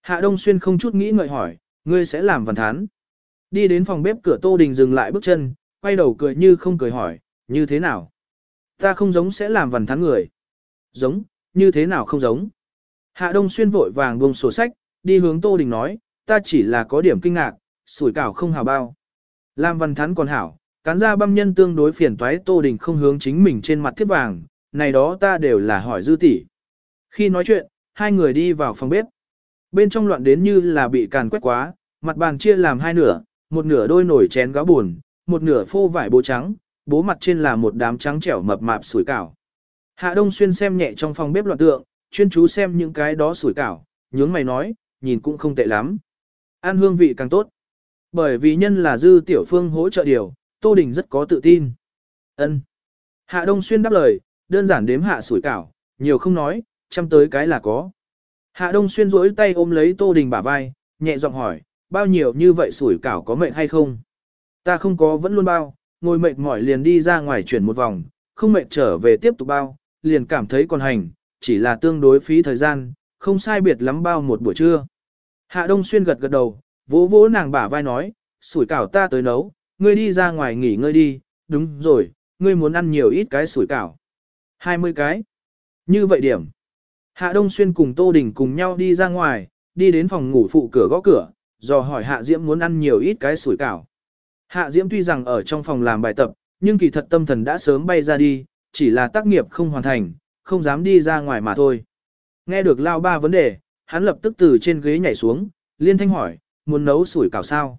Hạ Đông Xuyên không chút nghĩ ngợi hỏi, ngươi sẽ làm văn thán. Đi đến phòng bếp cửa Tô Đình dừng lại bước chân, quay đầu cười như không cười hỏi, như thế nào? Ta không giống sẽ làm văn thán người. Giống, như thế nào không giống? Hạ Đông Xuyên vội vàng buông sổ sách, đi hướng Tô Đình nói, ta chỉ là có điểm kinh ngạc, sủi cảo không hào bao. lam văn Thắn còn hảo, cán ra băm nhân tương đối phiền toái Tô Đình không hướng chính mình trên mặt thiết vàng, này đó ta đều là hỏi dư tỷ. Khi nói chuyện, hai người đi vào phòng bếp. Bên trong loạn đến như là bị càn quét quá, mặt bàn chia làm hai nửa, một nửa đôi nổi chén gáo buồn, một nửa phô vải bố trắng, bố mặt trên là một đám trắng trẻo mập mạp sủi cảo. Hạ Đông Xuyên xem nhẹ trong phòng bếp loạn tượng, chuyên chú xem những cái đó sủi cảo, nhướng mày nói, nhìn cũng không tệ lắm. Ăn hương vị càng tốt. Bởi vì nhân là dư tiểu phương hỗ trợ điều, Tô Đình rất có tự tin. ân Hạ Đông Xuyên đáp lời, đơn giản đếm hạ sủi cảo, nhiều không nói, chăm tới cái là có. Hạ Đông Xuyên rỗi tay ôm lấy Tô Đình bả vai, nhẹ giọng hỏi, bao nhiêu như vậy sủi cảo có mệt hay không? Ta không có vẫn luôn bao, ngồi mệt mỏi liền đi ra ngoài chuyển một vòng, không mệt trở về tiếp tục bao, liền cảm thấy còn hành, chỉ là tương đối phí thời gian, không sai biệt lắm bao một buổi trưa. Hạ Đông Xuyên gật gật đầu, vỗ vỗ nàng bả vai nói, sủi cảo ta tới nấu, ngươi đi ra ngoài nghỉ ngơi đi, đúng rồi, ngươi muốn ăn nhiều ít cái sủi cảo. 20 cái. Như vậy điểm. Hạ Đông Xuyên cùng Tô Đình cùng nhau đi ra ngoài, đi đến phòng ngủ phụ cửa gõ cửa, dò hỏi Hạ Diễm muốn ăn nhiều ít cái sủi cảo. Hạ Diễm tuy rằng ở trong phòng làm bài tập, nhưng kỳ thật tâm thần đã sớm bay ra đi, chỉ là tác nghiệp không hoàn thành, không dám đi ra ngoài mà thôi. Nghe được lao ba vấn đề, hắn lập tức từ trên ghế nhảy xuống, liên thanh hỏi, muốn nấu sủi cảo sao?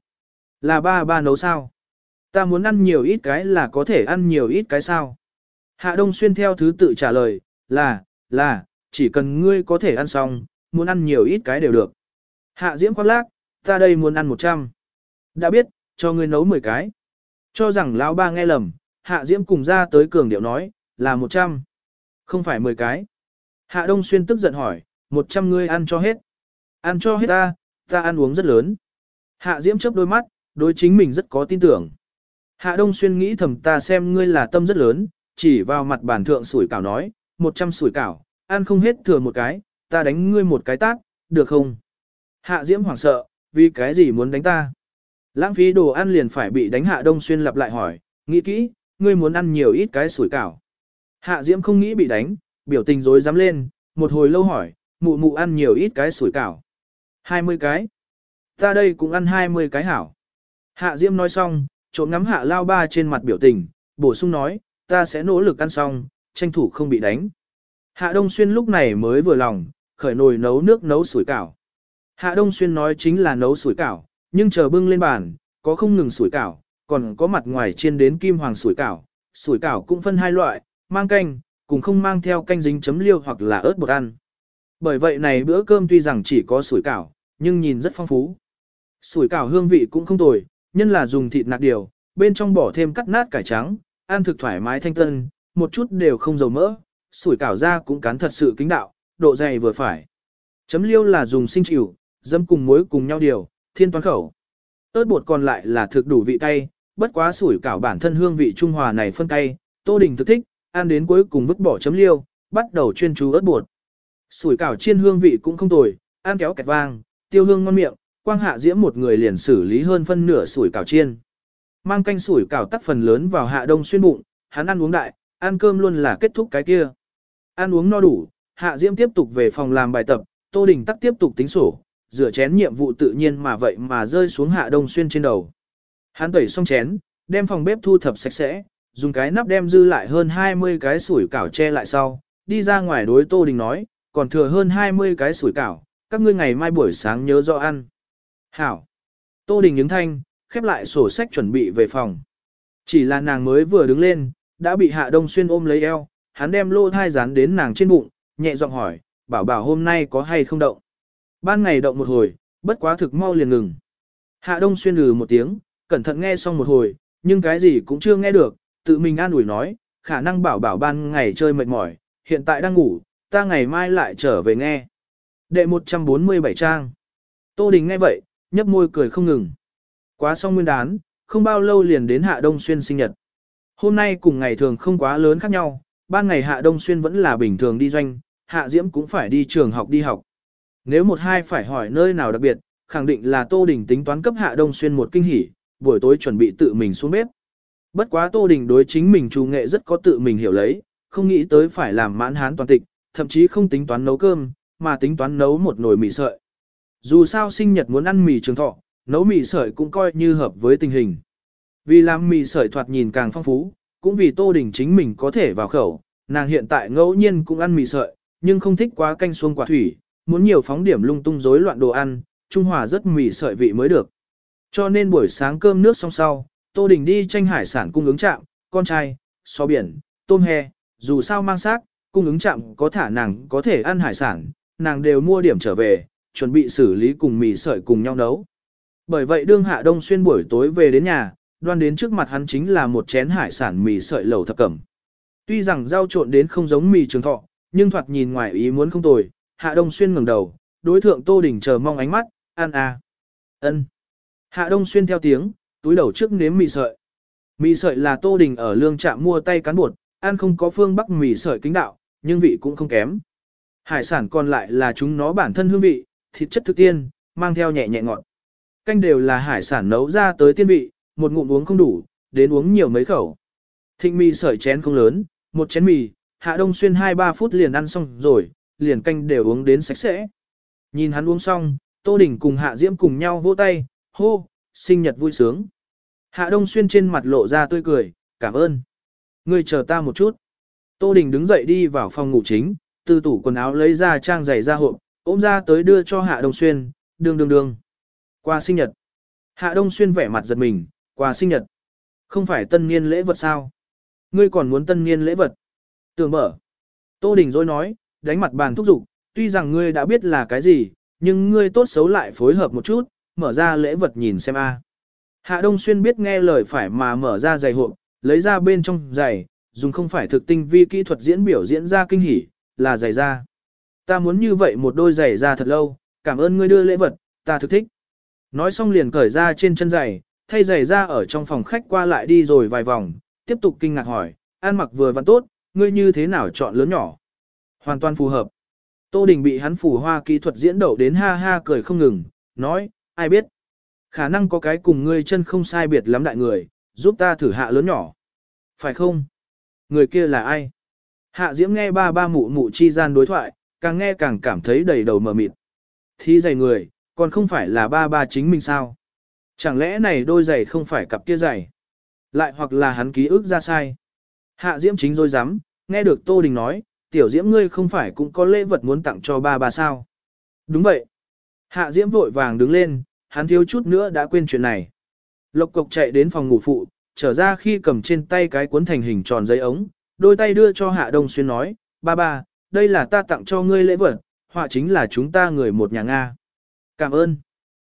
Là ba ba nấu sao? Ta muốn ăn nhiều ít cái là có thể ăn nhiều ít cái sao? Hạ Đông Xuyên theo thứ tự trả lời, là, là, chỉ cần ngươi có thể ăn xong, muốn ăn nhiều ít cái đều được. Hạ Diễm khoác lác, ta đây muốn ăn 100. Đã biết, cho ngươi nấu 10 cái. Cho rằng lão ba nghe lầm, Hạ Diễm cùng ra tới cường điệu nói, là 100. Không phải 10 cái. Hạ Đông Xuyên tức giận hỏi, 100 ngươi ăn cho hết. Ăn cho hết ta, ta ăn uống rất lớn. Hạ Diễm chớp đôi mắt, đối chính mình rất có tin tưởng. Hạ Đông Xuyên nghĩ thầm ta xem ngươi là tâm rất lớn, chỉ vào mặt bản thượng sủi cảo nói, 100 sủi cảo, ăn không hết thừa một cái, ta đánh ngươi một cái tác, được không? Hạ Diễm hoảng sợ, vì cái gì muốn đánh ta? Lãng phí đồ ăn liền phải bị đánh Hạ Đông Xuyên lặp lại hỏi, nghĩ kỹ, ngươi muốn ăn nhiều ít cái sủi cảo. Hạ Diễm không nghĩ bị đánh, biểu tình rối dám lên, một hồi lâu hỏi, mụ mụ ăn nhiều ít cái sủi cảo. 20 cái. Ta đây cũng ăn 20 cái hảo. Hạ Diễm nói xong, trộm ngắm Hạ Lao Ba trên mặt biểu tình, bổ sung nói, ta sẽ nỗ lực ăn xong, tranh thủ không bị đánh. Hạ Đông Xuyên lúc này mới vừa lòng, khởi nồi nấu nước nấu sủi cảo. Hạ Đông Xuyên nói chính là nấu sủi cảo, nhưng chờ bưng lên bàn, có không ngừng sủi cảo, còn có mặt ngoài chiên đến kim hoàng sủi cảo. Sủi cảo cũng phân hai loại, mang canh, cùng không mang theo canh dính chấm liêu hoặc là ớt bột ăn. Bởi vậy này bữa cơm tuy rằng chỉ có sủi cảo, nhưng nhìn rất phong phú. Sủi cảo hương vị cũng không tồi, nhân là dùng thịt nạc điều, bên trong bỏ thêm cắt nát cải trắng, ăn thực thoải mái thanh tân, một chút đều không dầu mỡ, sủi cảo ra cũng cán thật sự kính đạo, độ dày vừa phải. Chấm liêu là dùng sinh chịu, dâm cùng muối cùng nhau điều, thiên toán khẩu. ớt bột còn lại là thực đủ vị cay, bất quá sủi cảo bản thân hương vị trung hòa này phân cay, Tô Đình thực thích, ăn đến cuối cùng vứt bỏ chấm liêu, bắt đầu chuyên chú ớt bột. Sủi cảo chiên hương vị cũng không tồi, ăn kéo kẹt vang, tiêu hương ngon miệng, quang hạ diễm một người liền xử lý hơn phân nửa sủi cảo chiên. Mang canh sủi cảo tắc phần lớn vào hạ đông xuyên bụng, hắn ăn uống đại, ăn cơm luôn là kết thúc cái kia. Ăn uống no đủ, hạ diễm tiếp tục về phòng làm bài tập, Tô Đình tắc tiếp tục tính sổ, rửa chén nhiệm vụ tự nhiên mà vậy mà rơi xuống hạ đông xuyên trên đầu. Hắn tẩy xong chén, đem phòng bếp thu thập sạch sẽ, dùng cái nắp đem dư lại hơn 20 cái sủi cảo che lại sau, đi ra ngoài đối Tô Đình nói, còn thừa hơn 20 cái sủi cảo, các ngươi ngày mai buổi sáng nhớ rõ ăn. Hảo. Tô Đình những thanh, khép lại sổ sách chuẩn bị về phòng. Chỉ là nàng mới vừa đứng lên, đã bị Hạ Đông Xuyên ôm lấy eo, hắn đem lô thai dán đến nàng trên bụng, nhẹ giọng hỏi, bảo bảo hôm nay có hay không động. Ban ngày động một hồi, bất quá thực mau liền ngừng. Hạ Đông Xuyên lừ một tiếng, cẩn thận nghe xong một hồi, nhưng cái gì cũng chưa nghe được, tự mình an ủi nói, khả năng bảo bảo ban ngày chơi mệt mỏi, hiện tại đang ngủ, ta ngày mai lại trở về nghe. Đệ 147 trang. Tô Đình nghe vậy, nhấp môi cười không ngừng. Quá xong nguyên đán, không bao lâu liền đến Hạ Đông Xuyên sinh nhật. Hôm nay cùng ngày thường không quá lớn khác nhau, ban ngày Hạ Đông Xuyên vẫn là bình thường đi doanh, Hạ Diễm cũng phải đi trường học đi học. Nếu một hai phải hỏi nơi nào đặc biệt, khẳng định là Tô Đình tính toán cấp Hạ Đông Xuyên một kinh hỉ, buổi tối chuẩn bị tự mình xuống bếp. Bất quá Tô Đình đối chính mình chủ nghệ rất có tự mình hiểu lấy, không nghĩ tới phải làm mãn hán toàn tịch, thậm chí không tính toán nấu cơm, mà tính toán nấu một nồi mì sợi. Dù sao sinh nhật muốn ăn mì trường thọ, nấu mì sợi cũng coi như hợp với tình hình. Vì làm mì sợi thoạt nhìn càng phong phú, cũng vì Tô Đình chính mình có thể vào khẩu, nàng hiện tại ngẫu nhiên cũng ăn mì sợi, nhưng không thích quá canh xuông quả thủy, muốn nhiều phóng điểm lung tung rối loạn đồ ăn, trung hòa rất mì sợi vị mới được. Cho nên buổi sáng cơm nước xong sau, Tô Đình đi tranh hải sản cung ứng trạm, con trai, so biển, tôm he, dù sao mang xác, cung ứng chạm có thả nàng có thể ăn hải sản, nàng đều mua điểm trở về, chuẩn bị xử lý cùng mì sợi cùng nhau nấu. Bởi vậy đương hạ đông xuyên buổi tối về đến nhà, đoan đến trước mặt hắn chính là một chén hải sản mì sợi lẩu thập cẩm. Tuy rằng rau trộn đến không giống mì trường thọ, nhưng thoạt nhìn ngoài ý muốn không tồi, hạ đông xuyên ngẩng đầu, đối thượng tô đỉnh chờ mong ánh mắt, ăn à. ân. Hạ đông xuyên theo tiếng, túi đầu trước nếm mì sợi. Mì sợi là tô đình ở lương trạm mua tay cán bột, ăn không có phương bắc mì sợi kính đạo, nhưng vị cũng không kém. Hải sản còn lại là chúng nó bản thân hương vị, thịt chất thực tiên, mang theo nhẹ nhẹ ngọt. Canh đều là hải sản nấu ra tới tiên vị, một ngụm uống không đủ, đến uống nhiều mấy khẩu. Thịnh mì sợi chén không lớn, một chén mì, hạ đông xuyên 2-3 phút liền ăn xong rồi, liền canh đều uống đến sạch sẽ. Nhìn hắn uống xong, Tô Đình cùng Hạ Diễm cùng nhau vỗ tay, hô, sinh nhật vui sướng. Hạ Đông Xuyên trên mặt lộ ra tươi cười, cảm ơn. Ngươi chờ ta một chút. Tô Đình đứng dậy đi vào phòng ngủ chính, từ tủ quần áo lấy ra trang giày ra hộp, ôm ra tới đưa cho Hạ Đông Xuyên, đường đường đường. Qua sinh nhật. Hạ Đông Xuyên vẻ mặt giật mình, quà sinh nhật. Không phải tân niên lễ vật sao? Ngươi còn muốn tân niên lễ vật? Tưởng mở. Tô Đình rồi nói, đánh mặt bàn thúc giục, tuy rằng ngươi đã biết là cái gì, nhưng ngươi tốt xấu lại phối hợp một chút, mở ra lễ vật nhìn xem a. Hạ Đông Xuyên biết nghe lời phải mà mở ra giày hộp, lấy ra bên trong giày, dùng không phải thực tinh vi kỹ thuật diễn biểu diễn ra kinh hỉ, là giày da. Ta muốn như vậy một đôi giày da thật lâu, cảm ơn ngươi đưa lễ vật, ta thực thích. Nói xong liền cởi ra trên chân giày, thay giày ra ở trong phòng khách qua lại đi rồi vài vòng, tiếp tục kinh ngạc hỏi, ăn mặc vừa vặn tốt, ngươi như thế nào chọn lớn nhỏ. Hoàn toàn phù hợp. Tô Đình bị hắn phủ hoa kỹ thuật diễn đậu đến ha ha cười không ngừng, nói, ai biết. Khả năng có cái cùng ngươi chân không sai biệt lắm đại người, giúp ta thử hạ lớn nhỏ. Phải không? Người kia là ai? Hạ Diễm nghe ba ba mụ mụ chi gian đối thoại, càng nghe càng cảm thấy đầy đầu mờ mịt. Thi giày người, còn không phải là ba ba chính mình sao? Chẳng lẽ này đôi giày không phải cặp kia giày? Lại hoặc là hắn ký ức ra sai? Hạ Diễm chính rồi dám, nghe được Tô Đình nói, tiểu Diễm ngươi không phải cũng có lễ vật muốn tặng cho ba ba sao? Đúng vậy. Hạ Diễm vội vàng đứng lên, hắn thiếu chút nữa đã quên chuyện này. Lộc cộc chạy đến phòng ngủ phụ, trở ra khi cầm trên tay cái cuốn thành hình tròn giấy ống, đôi tay đưa cho Hạ Đông Xuyên nói, ba ba, đây là ta tặng cho ngươi lễ vật, họa chính là chúng ta người một nhà Nga. Cảm ơn.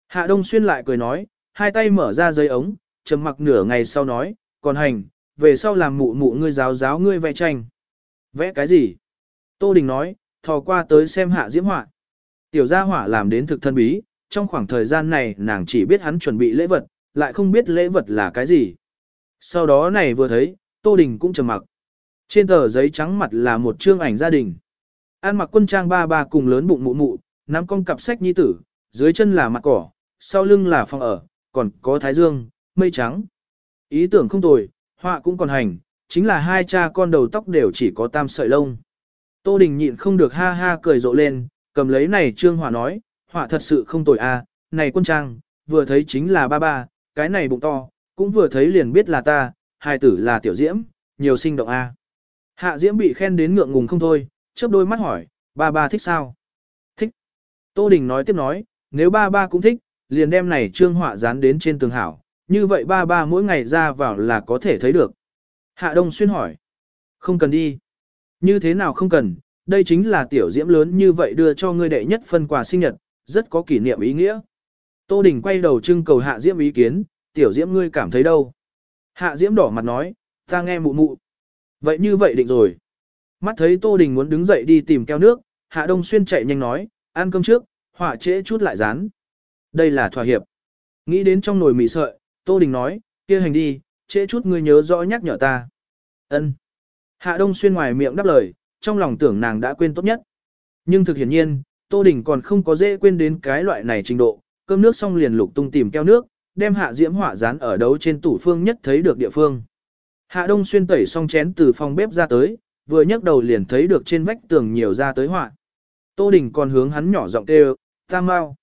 Hạ Đông Xuyên lại cười nói, hai tay mở ra giấy ống, trầm mặc nửa ngày sau nói, còn hành, về sau làm mụ mụ ngươi giáo giáo ngươi vẽ tranh. Vẽ cái gì? Tô Đình nói, thò qua tới xem Hạ Diễm họa. Tiểu gia hỏa làm đến thực thân bí, trong khoảng thời gian này nàng chỉ biết hắn chuẩn bị lễ vật, lại không biết lễ vật là cái gì. Sau đó này vừa thấy, Tô Đình cũng trầm mặc. Trên tờ giấy trắng mặt là một chương ảnh gia đình. An mặc quân trang ba ba cùng lớn bụng mụ mụ, nắm con cặp sách nhi tử, dưới chân là mặt cỏ, sau lưng là phòng ở, còn có thái dương, mây trắng. Ý tưởng không tồi, họa cũng còn hành, chính là hai cha con đầu tóc đều chỉ có tam sợi lông. Tô Đình nhịn không được ha ha cười rộ lên, cầm lấy này trương họa nói, họa thật sự không tồi à, này quân trang, vừa thấy chính là ba ba, cái này bụng to, cũng vừa thấy liền biết là ta, hai tử là tiểu diễm, nhiều sinh động a. À. Hạ diễm bị khen đến ngượng ngùng không thôi, chớp đôi mắt hỏi, ba ba thích sao? Thích. Tô Đình nói tiếp nói, nếu ba ba cũng thích, liền đem này trương họa dán đến trên tường hảo, như vậy ba ba mỗi ngày ra vào là có thể thấy được. Hạ Đông Xuyên hỏi, không cần đi. Như thế nào không cần, đây chính là tiểu diễm lớn như vậy đưa cho ngươi đệ nhất phân quà sinh nhật, rất có kỷ niệm ý nghĩa. Tô Đình quay đầu trưng cầu Hạ Diễm ý kiến, tiểu Diễm ngươi cảm thấy đâu? Hạ Diễm đỏ mặt nói, ta nghe mụ mụ. Vậy như vậy định rồi. Mắt thấy Tô Đình muốn đứng dậy đi tìm keo nước, Hạ Đông Xuyên chạy nhanh nói, ăn cơm trước, hỏa trễ chút lại dán. Đây là thỏa hiệp. Nghĩ đến trong nồi mì sợi, Tô Đình nói, kia hành đi, trễ chút ngươi nhớ rõ nhắc nhở ta. Ân. Hạ Đông Xuyên ngoài miệng đáp lời, trong lòng tưởng nàng đã quên tốt nhất. Nhưng thực hiển nhiên, Tô Đình còn không có dễ quên đến cái loại này trình độ, cơm nước xong liền lục tung tìm keo nước, đem hạ diễm họa dán ở đấu trên tủ phương nhất thấy được địa phương. Hạ Đông xuyên tẩy xong chén từ phòng bếp ra tới, vừa nhấc đầu liền thấy được trên vách tường nhiều ra tới họa. Tô Đình còn hướng hắn nhỏ giọng kêu, "Tam mao."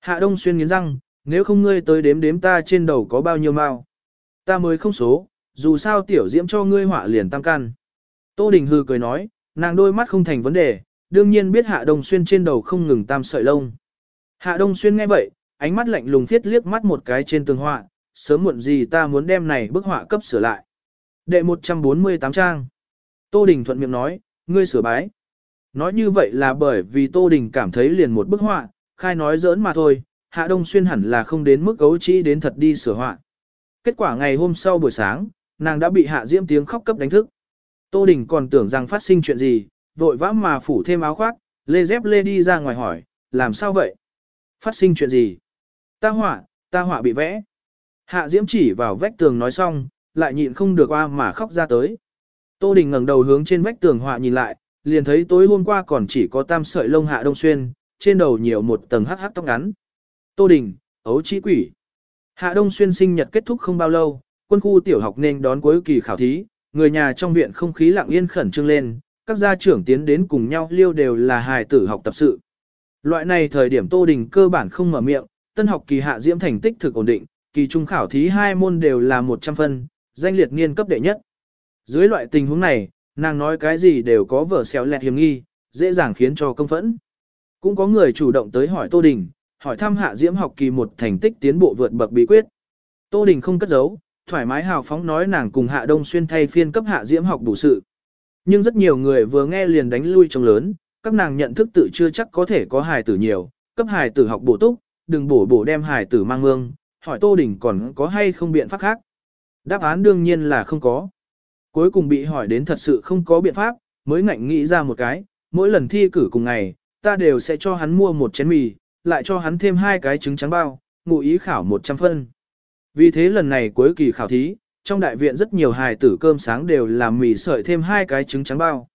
Hạ Đông xuyên nghiến răng, "Nếu không ngươi tới đếm đếm ta trên đầu có bao nhiêu mao?" "Ta mới không số, dù sao tiểu diễm cho ngươi họa liền tam căn." Tô Đình hừ cười nói, nàng đôi mắt không thành vấn đề, đương nhiên biết Hạ Đông Xuyên trên đầu không ngừng tam sợi lông. Hạ Đông Xuyên nghe vậy, ánh mắt lạnh lùng thiết liếc mắt một cái trên tường họa, sớm muộn gì ta muốn đem này bức họa cấp sửa lại. Đệ 148 trang. Tô Đình thuận miệng nói, ngươi sửa bái. Nói như vậy là bởi vì Tô Đình cảm thấy liền một bức họa, khai nói giỡn mà thôi, Hạ Đông Xuyên hẳn là không đến mức gấu trĩ đến thật đi sửa họa. Kết quả ngày hôm sau buổi sáng, nàng đã bị Hạ Diễm tiếng khóc cấp đánh thức. Tô Đình còn tưởng rằng phát sinh chuyện gì, vội vã mà phủ thêm áo khoác, lê dép lê đi ra ngoài hỏi, làm sao vậy? Phát sinh chuyện gì? Ta họa, ta họa bị vẽ. Hạ Diễm chỉ vào vách tường nói xong, lại nhịn không được qua mà khóc ra tới. Tô Đình ngẩng đầu hướng trên vách tường họa nhìn lại, liền thấy tối hôm qua còn chỉ có tam sợi lông Hạ Đông Xuyên, trên đầu nhiều một tầng hắc hắc tóc ngắn. Tô Đình, ấu trí quỷ. Hạ Đông Xuyên sinh nhật kết thúc không bao lâu, quân khu tiểu học nên đón cuối kỳ khảo thí, người nhà trong viện không khí lặng yên khẩn trương lên, các gia trưởng tiến đến cùng nhau liêu đều là hài tử học tập sự. Loại này thời điểm Tô Đình cơ bản không mở miệng, tân học kỳ hạ diễm thành tích thực ổn định, kỳ trung khảo thí hai môn đều là 100 phân, danh liệt niên cấp đệ nhất. Dưới loại tình huống này, nàng nói cái gì đều có vở xéo lẹt hiểm nghi, dễ dàng khiến cho công phẫn. Cũng có người chủ động tới hỏi Tô Đình, hỏi thăm hạ diễm học kỳ một thành tích tiến bộ vượt bậc bí quyết. Tô Đình không cất giấu, thoải mái hào phóng nói nàng cùng hạ đông xuyên thay phiên cấp hạ diễm học đủ sự. Nhưng rất nhiều người vừa nghe liền đánh lui trong lớn, các nàng nhận thức tự chưa chắc có thể có hài tử nhiều, cấp hài tử học bổ túc, đừng bổ bổ đem hài tử mang mương, hỏi Tô Đình còn có hay không biện pháp khác. Đáp án đương nhiên là không có. Cuối cùng bị hỏi đến thật sự không có biện pháp, mới ngạnh nghĩ ra một cái, mỗi lần thi cử cùng ngày, ta đều sẽ cho hắn mua một chén mì, lại cho hắn thêm hai cái trứng trắng bao, ngụ ý khảo 100 phân. Vì thế lần này cuối kỳ khảo thí, trong đại viện rất nhiều hài tử cơm sáng đều làm mì sợi thêm hai cái trứng trắng bao.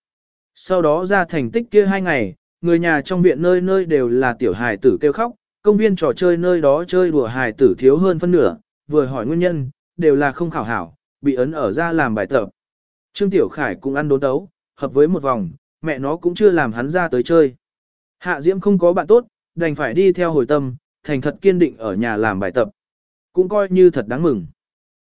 Sau đó ra thành tích kia hai ngày, người nhà trong viện nơi nơi đều là tiểu hài tử kêu khóc, công viên trò chơi nơi đó chơi đùa hài tử thiếu hơn phân nửa, vừa hỏi nguyên nhân, đều là không khảo hảo, bị ấn ở ra làm bài tập. Trương Tiểu Khải cũng ăn đốn đấu, hợp với một vòng, mẹ nó cũng chưa làm hắn ra tới chơi. Hạ Diễm không có bạn tốt, đành phải đi theo hồi tâm, thành thật kiên định ở nhà làm bài tập. Cũng coi như thật đáng mừng.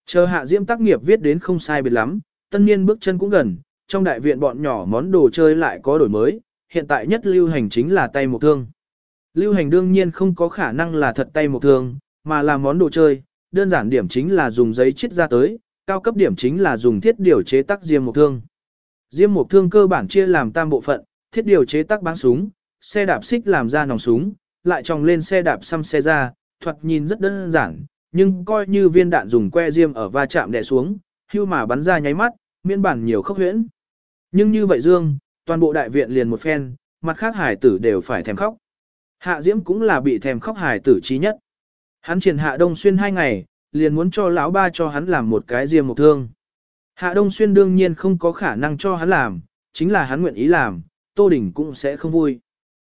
Chờ Hạ Diễm tác nghiệp viết đến không sai biệt lắm, tân niên bước chân cũng gần, trong đại viện bọn nhỏ món đồ chơi lại có đổi mới, hiện tại nhất lưu hành chính là tay một thương. Lưu hành đương nhiên không có khả năng là thật tay một thương, mà là món đồ chơi, đơn giản điểm chính là dùng giấy chiết ra tới, cao cấp điểm chính là dùng thiết điều chế tác diêm một thương. Diêm một thương cơ bản chia làm tam bộ phận, thiết điều chế tác bắn súng, xe đạp xích làm ra nòng súng, lại tròng lên xe đạp xăm xe ra, Thuật nhìn rất đơn giản, nhưng coi như viên đạn dùng que diêm ở va chạm đè xuống, hưu mà bắn ra nháy mắt, miễn bản nhiều khốc huyễn. Nhưng như vậy Dương, toàn bộ đại viện liền một phen, mặt khác hải tử đều phải thèm khóc. Hạ Diễm cũng là bị thèm khóc hải tử trí nhất. Hắn triển hạ đông xuyên hai ngày, liền muốn cho lão ba cho hắn làm một cái diêm một thương. Hạ đông xuyên đương nhiên không có khả năng cho hắn làm, chính là hắn nguyện ý làm, Tô Đình cũng sẽ không vui.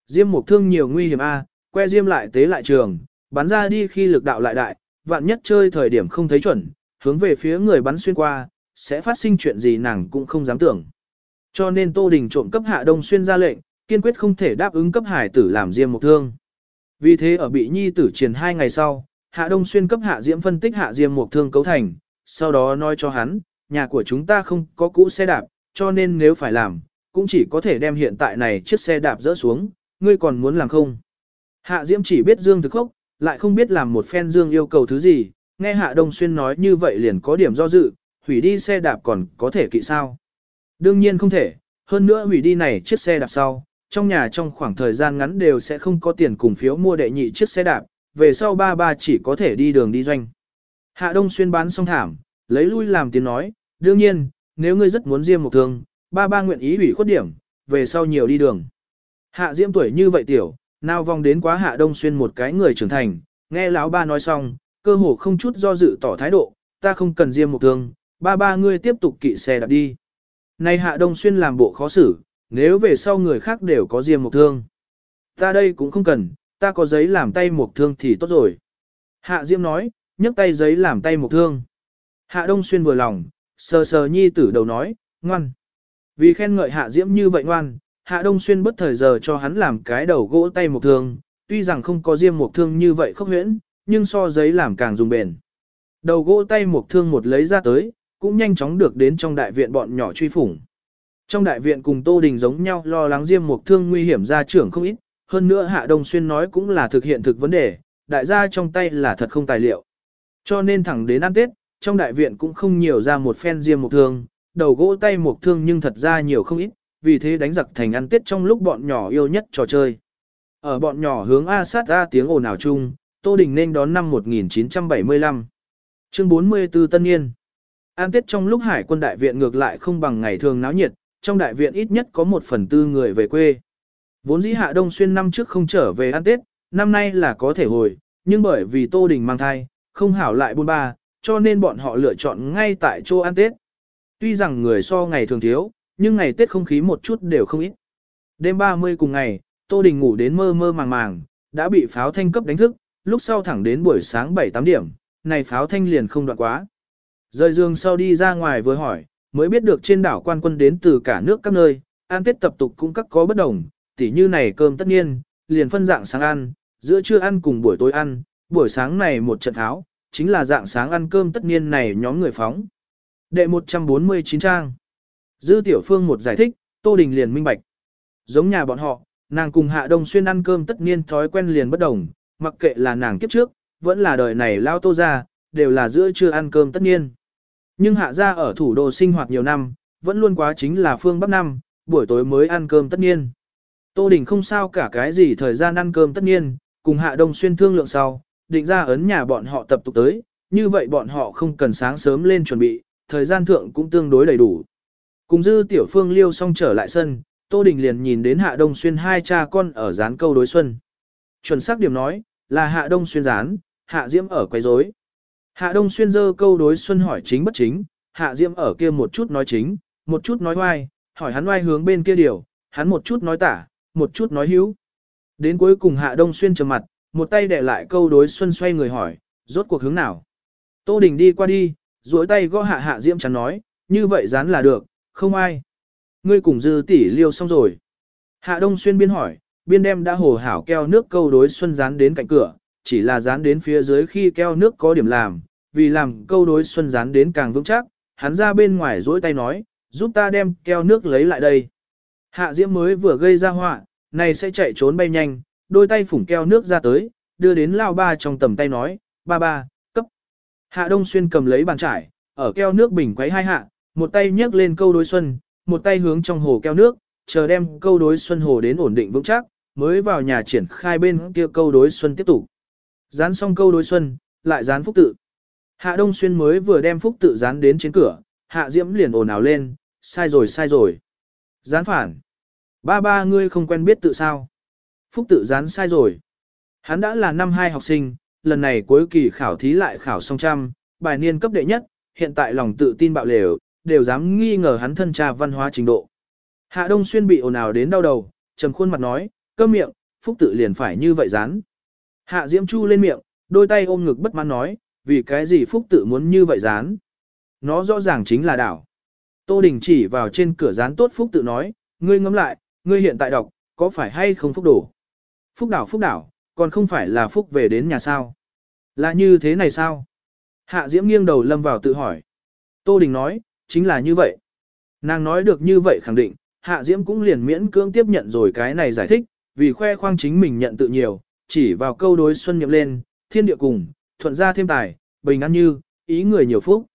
Diêm một thương nhiều nguy hiểm a, que diêm lại tế lại trường, bắn ra đi khi lực đạo lại đại, vạn nhất chơi thời điểm không thấy chuẩn, hướng về phía người bắn xuyên qua, sẽ phát sinh chuyện gì nàng cũng không dám tưởng. Cho nên Tô Đình trộm cấp Hạ Đông Xuyên ra lệnh, kiên quyết không thể đáp ứng cấp hải tử làm diêm một thương. Vì thế ở bị nhi tử triển hai ngày sau, Hạ Đông Xuyên cấp Hạ Diễm phân tích Hạ Diêm một thương cấu thành, sau đó nói cho hắn, nhà của chúng ta không có cũ xe đạp, cho nên nếu phải làm, cũng chỉ có thể đem hiện tại này chiếc xe đạp dỡ xuống, ngươi còn muốn làm không? Hạ Diễm chỉ biết Dương thực khốc, lại không biết làm một phen Dương yêu cầu thứ gì, nghe Hạ Đông Xuyên nói như vậy liền có điểm do dự, hủy đi xe đạp còn có thể kỵ sao? Đương nhiên không thể, hơn nữa hủy đi này chiếc xe đạp sau, trong nhà trong khoảng thời gian ngắn đều sẽ không có tiền cùng phiếu mua đệ nhị chiếc xe đạp, về sau ba ba chỉ có thể đi đường đi doanh. Hạ Đông Xuyên bán xong thảm, lấy lui làm tiếng nói, đương nhiên, nếu ngươi rất muốn riêng một thương, ba ba nguyện ý hủy khuất điểm, về sau nhiều đi đường. Hạ Diễm tuổi như vậy tiểu, nào vòng đến quá Hạ Đông Xuyên một cái người trưởng thành, nghe lão ba nói xong, cơ hồ không chút do dự tỏ thái độ, ta không cần riêng một thương, ba ba ngươi tiếp tục kỵ xe đạp đi. Này Hạ Đông Xuyên làm bộ khó xử, nếu về sau người khác đều có riêng một thương. Ta đây cũng không cần, ta có giấy làm tay một thương thì tốt rồi. Hạ Diễm nói, nhấc tay giấy làm tay một thương. Hạ Đông Xuyên vừa lòng, sờ sờ nhi tử đầu nói, ngoan. Vì khen ngợi Hạ Diễm như vậy ngoan, Hạ Đông Xuyên bất thời giờ cho hắn làm cái đầu gỗ tay một thương, tuy rằng không có riêng một thương như vậy khốc huyễn, nhưng so giấy làm càng dùng bền. Đầu gỗ tay một thương một lấy ra tới, cũng nhanh chóng được đến trong đại viện bọn nhỏ truy phủng. Trong đại viện cùng Tô Đình giống nhau lo lắng diêm mục thương nguy hiểm ra trưởng không ít, hơn nữa Hạ Đông Xuyên nói cũng là thực hiện thực vấn đề, đại gia trong tay là thật không tài liệu. Cho nên thẳng đến ăn Tết, trong đại viện cũng không nhiều ra một phen diêm mục thương, đầu gỗ tay mục thương nhưng thật ra nhiều không ít, vì thế đánh giặc thành ăn tết trong lúc bọn nhỏ yêu nhất trò chơi. Ở bọn nhỏ hướng A sát ra tiếng ồn ào chung, Tô Đình nên đón năm 1975. Chương 44 Tân Niên An tết trong lúc hải quân đại viện ngược lại không bằng ngày thường náo nhiệt, trong đại viện ít nhất có một phần tư người về quê. Vốn dĩ hạ đông xuyên năm trước không trở về ăn tết, năm nay là có thể hồi, nhưng bởi vì Tô Đình mang thai, không hảo lại buôn ba, cho nên bọn họ lựa chọn ngay tại chỗ ăn tết. Tuy rằng người so ngày thường thiếu, nhưng ngày tết không khí một chút đều không ít. Đêm 30 cùng ngày, Tô Đình ngủ đến mơ mơ màng màng, đã bị pháo thanh cấp đánh thức, lúc sau thẳng đến buổi sáng 7-8 điểm, này pháo thanh liền không đoạn quá. Rời giường sau đi ra ngoài vừa hỏi, mới biết được trên đảo quan quân đến từ cả nước các nơi, ăn tết tập tục cũng các có bất đồng, tỉ như này cơm tất nhiên, liền phân dạng sáng ăn, giữa trưa ăn cùng buổi tối ăn, buổi sáng này một trận tháo, chính là dạng sáng ăn cơm tất nhiên này nhóm người phóng. Đệ 149 trang. Dư Tiểu Phương một giải thích, Tô Đình liền minh bạch. Giống nhà bọn họ, nàng cùng Hạ Đông Xuyên ăn cơm tất nhiên thói quen liền bất đồng, mặc kệ là nàng kiếp trước, vẫn là đời này lao tô ra, đều là giữa trưa ăn cơm tất nhiên. Nhưng Hạ gia ở thủ đô sinh hoạt nhiều năm, vẫn luôn quá chính là phương Bắc năm, buổi tối mới ăn cơm tất nhiên. Tô Đình không sao cả cái gì thời gian ăn cơm tất nhiên, cùng Hạ Đông Xuyên thương lượng sau, định ra ấn nhà bọn họ tập tục tới, như vậy bọn họ không cần sáng sớm lên chuẩn bị, thời gian thượng cũng tương đối đầy đủ. Cùng dư tiểu phương liêu xong trở lại sân, Tô Đình liền nhìn đến Hạ Đông Xuyên hai cha con ở dán câu đối xuân. Chuẩn xác điểm nói, là Hạ Đông Xuyên dán, Hạ Diễm ở quấy rối. Hạ Đông Xuyên dơ câu đối xuân hỏi chính bất chính, Hạ Diễm ở kia một chút nói chính, một chút nói oai, hỏi hắn oai hướng bên kia điều, hắn một chút nói tả, một chút nói hữu. Đến cuối cùng Hạ Đông Xuyên trầm mặt, một tay để lại câu đối xuân xoay người hỏi, rốt cuộc hướng nào. Tô Đình đi qua đi, duỗi tay gõ Hạ Hạ Diễm chắn nói, như vậy dán là được, không ai. Ngươi cùng dư tỷ liêu xong rồi. Hạ Đông Xuyên biên hỏi, biên đem đã hồ hảo keo nước câu đối xuân dán đến cạnh cửa, chỉ là dán đến phía dưới khi keo nước có điểm làm, vì làm câu đối xuân dán đến càng vững chắc, hắn ra bên ngoài duỗi tay nói, giúp ta đem keo nước lấy lại đây. Hạ Diễm mới vừa gây ra họa, này sẽ chạy trốn bay nhanh, đôi tay phủng keo nước ra tới, đưa đến lao ba trong tầm tay nói, ba ba, cấp. Hạ Đông Xuyên cầm lấy bàn trải, ở keo nước bình quấy hai hạ, một tay nhấc lên câu đối xuân, một tay hướng trong hồ keo nước, chờ đem câu đối xuân hồ đến ổn định vững chắc, mới vào nhà triển khai bên kia câu đối xuân tiếp tục. Dán xong câu đối xuân, lại dán phúc tự. Hạ Đông Xuyên mới vừa đem phúc tự dán đến trên cửa, Hạ Diễm liền ồn ào lên, sai rồi sai rồi. Dán phản. Ba ba ngươi không quen biết tự sao. Phúc tự dán sai rồi. Hắn đã là năm hai học sinh, lần này cuối kỳ khảo thí lại khảo song trăm, bài niên cấp đệ nhất, hiện tại lòng tự tin bạo lều, đều dám nghi ngờ hắn thân cha văn hóa trình độ. Hạ Đông Xuyên bị ồn ào đến đau đầu, trầm khuôn mặt nói, cơ miệng, phúc tự liền phải như vậy dán. Hạ Diễm Chu lên miệng, đôi tay ôm ngực bất mãn nói, vì cái gì phúc tự muốn như vậy dán. Nó rõ ràng chính là đảo. Tô Đình chỉ vào trên cửa dán tốt phúc tự nói, ngươi ngẫm lại, ngươi hiện tại đọc, có phải hay không phúc đổ? Phúc đảo phúc đảo, còn không phải là phúc về đến nhà sao? Là như thế này sao? Hạ Diễm nghiêng đầu lâm vào tự hỏi. Tô Đình nói, chính là như vậy. Nàng nói được như vậy khẳng định, Hạ Diễm cũng liền miễn cưỡng tiếp nhận rồi cái này giải thích, vì khoe khoang chính mình nhận tự nhiều, chỉ vào câu đối xuân niệm lên, thiên địa cùng, thuận ra thêm tài, bình an như, ý người nhiều phúc.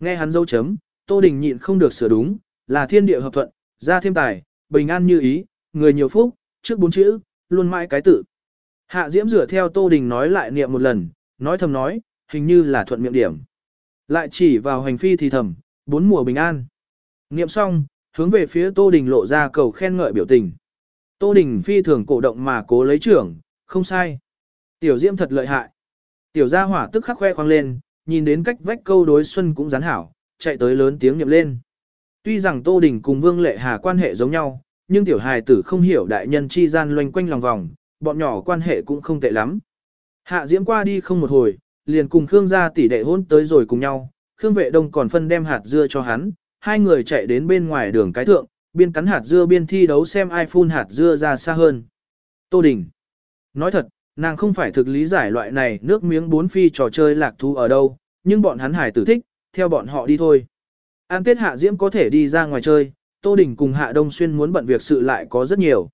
Nghe hắn dấu chấm, Tô Đình nhịn không được sửa đúng, là thiên địa hợp thuận, ra thêm tài, bình an như ý, người nhiều phúc, trước bốn chữ, luôn mãi cái tự. Hạ Diễm rửa theo Tô Đình nói lại niệm một lần, nói thầm nói, hình như là thuận miệng điểm. Lại chỉ vào hành phi thì thầm, bốn mùa bình an. Niệm xong, hướng về phía Tô Đình lộ ra cầu khen ngợi biểu tình. Tô Đình phi thường cổ động mà cố lấy trưởng, không sai. Tiểu Diễm thật lợi hại. Tiểu gia hỏa tức khắc khoe khoang lên, nhìn đến cách vách câu đối xuân cũng rán hảo, chạy tới lớn tiếng nhậm lên. Tuy rằng Tô Đình cùng Vương Lệ Hà quan hệ giống nhau, nhưng tiểu hài tử không hiểu đại nhân chi gian loanh quanh lòng vòng, bọn nhỏ quan hệ cũng không tệ lắm. Hạ Diễm qua đi không một hồi, liền cùng Khương gia tỷ đệ hôn tới rồi cùng nhau, Khương Vệ Đông còn phân đem hạt dưa cho hắn, hai người chạy đến bên ngoài đường cái thượng, biên cắn hạt dưa biên thi đấu xem ai phun hạt dưa ra xa hơn. Tô Đình Nói thật, nàng không phải thực lý giải loại này nước miếng bốn phi trò chơi lạc thú ở đâu, nhưng bọn hắn hải tử thích, theo bọn họ đi thôi. An Tết Hạ Diễm có thể đi ra ngoài chơi, Tô Đình cùng Hạ Đông Xuyên muốn bận việc sự lại có rất nhiều.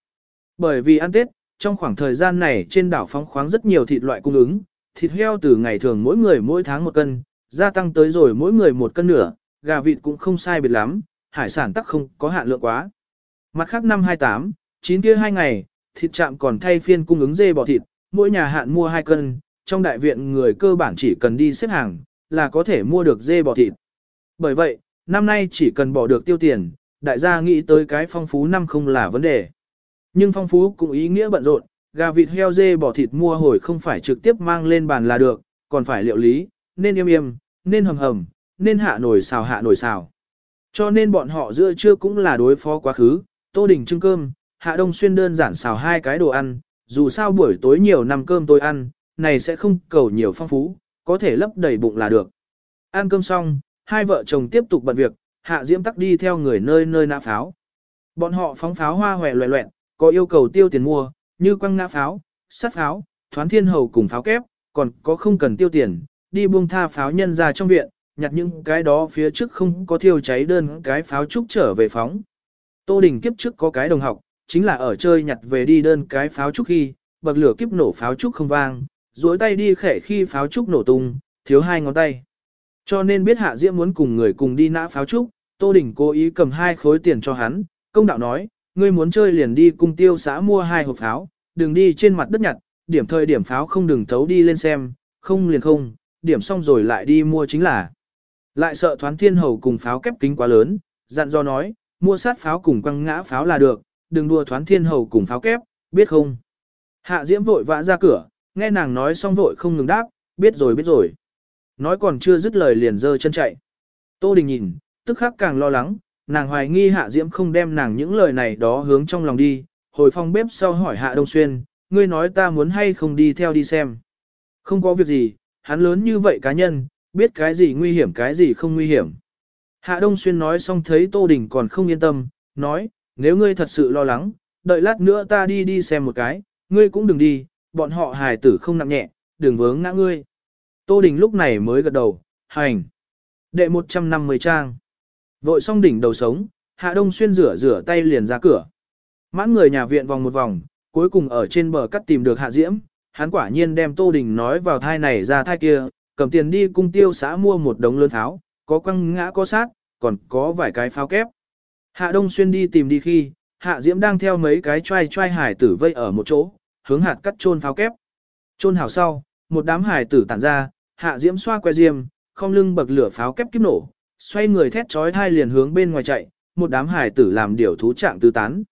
Bởi vì ăn Tết, trong khoảng thời gian này trên đảo phóng khoáng rất nhiều thịt loại cung ứng, thịt heo từ ngày thường mỗi người mỗi tháng một cân, gia tăng tới rồi mỗi người một cân nửa, gà vịt cũng không sai biệt lắm, hải sản tắc không có hạn lượng quá. Mặt khác năm 28, chín kia hai ngày, thịt trạm còn thay phiên cung ứng dê bò thịt, mỗi nhà hạn mua 2 cân, trong đại viện người cơ bản chỉ cần đi xếp hàng, là có thể mua được dê bò thịt. Bởi vậy, năm nay chỉ cần bỏ được tiêu tiền, đại gia nghĩ tới cái phong phú năm không là vấn đề. Nhưng phong phú cũng ý nghĩa bận rộn, gà vịt heo dê bò thịt mua hồi không phải trực tiếp mang lên bàn là được, còn phải liệu lý, nên yêm yêm, nên hầm hầm, nên hạ nổi xào hạ nổi xào. Cho nên bọn họ giữa trưa cũng là đối phó quá khứ, tô đình trưng cơm, hạ đông xuyên đơn giản xào hai cái đồ ăn, dù sao buổi tối nhiều năm cơm tôi ăn, này sẽ không cầu nhiều phong phú, có thể lấp đầy bụng là được. Ăn cơm xong, hai vợ chồng tiếp tục bận việc, hạ diễm tắc đi theo người nơi nơi nã pháo. Bọn họ phóng pháo hoa hòe loẹ loẹn, có yêu cầu tiêu tiền mua, như quăng nã pháo, sắt pháo, thoán thiên hầu cùng pháo kép, còn có không cần tiêu tiền, đi buông tha pháo nhân ra trong viện, nhặt những cái đó phía trước không có thiêu cháy đơn cái pháo trúc trở về phóng. Tô Đình kiếp trước có cái đồng học, chính là ở chơi nhặt về đi đơn cái pháo trúc khi, bậc lửa kiếp nổ pháo trúc không vang, duỗi tay đi khẽ khi pháo trúc nổ tung, thiếu hai ngón tay. Cho nên biết Hạ Diễm muốn cùng người cùng đi nã pháo trúc, Tô Đình cố ý cầm hai khối tiền cho hắn, công đạo nói, ngươi muốn chơi liền đi cung tiêu xã mua hai hộp pháo, đừng đi trên mặt đất nhặt, điểm thời điểm pháo không đừng thấu đi lên xem, không liền không, điểm xong rồi lại đi mua chính là. Lại sợ thoán thiên hầu cùng pháo kép kính quá lớn, dặn do nói, mua sát pháo cùng quăng ngã pháo là được, đừng đua thoán thiên hầu cùng pháo kép, biết không? Hạ Diễm vội vã ra cửa, nghe nàng nói xong vội không ngừng đáp, biết rồi biết rồi. Nói còn chưa dứt lời liền giơ chân chạy. Tô Đình nhìn, tức khắc càng lo lắng, nàng hoài nghi Hạ Diễm không đem nàng những lời này đó hướng trong lòng đi, hồi phong bếp sau hỏi Hạ Đông Xuyên, ngươi nói ta muốn hay không đi theo đi xem. Không có việc gì, hắn lớn như vậy cá nhân, biết cái gì nguy hiểm cái gì không nguy hiểm. Hạ Đông Xuyên nói xong thấy Tô Đình còn không yên tâm, nói, nếu ngươi thật sự lo lắng, đợi lát nữa ta đi đi xem một cái, ngươi cũng đừng đi, bọn họ hài tử không nặng nhẹ, đừng vướng ngã ngươi. Tô Đình lúc này mới gật đầu, hành. Đệ 150 trang. Vội xong đỉnh đầu sống, Hạ Đông Xuyên rửa rửa tay liền ra cửa. Mãn người nhà viện vòng một vòng, cuối cùng ở trên bờ cắt tìm được Hạ Diễm, hắn quả nhiên đem Tô Đình nói vào thai này ra thai kia, cầm tiền đi cung tiêu xã mua một đống lớn tháo, có quăng ngã có sát, còn có vài cái pháo kép. Hạ Đông Xuyên đi tìm đi khi, Hạ Diễm đang theo mấy cái trai trai hải tử vây ở một chỗ, hướng hạt cắt trôn pháo kép. Trôn hào sau, một đám hải tử tản ra, Hạ Diễm xoa que diêm, không lưng bậc lửa pháo kép kiếp nổ, xoay người thét chói thai liền hướng bên ngoài chạy, một đám hải tử làm điều thú trạng tứ tán.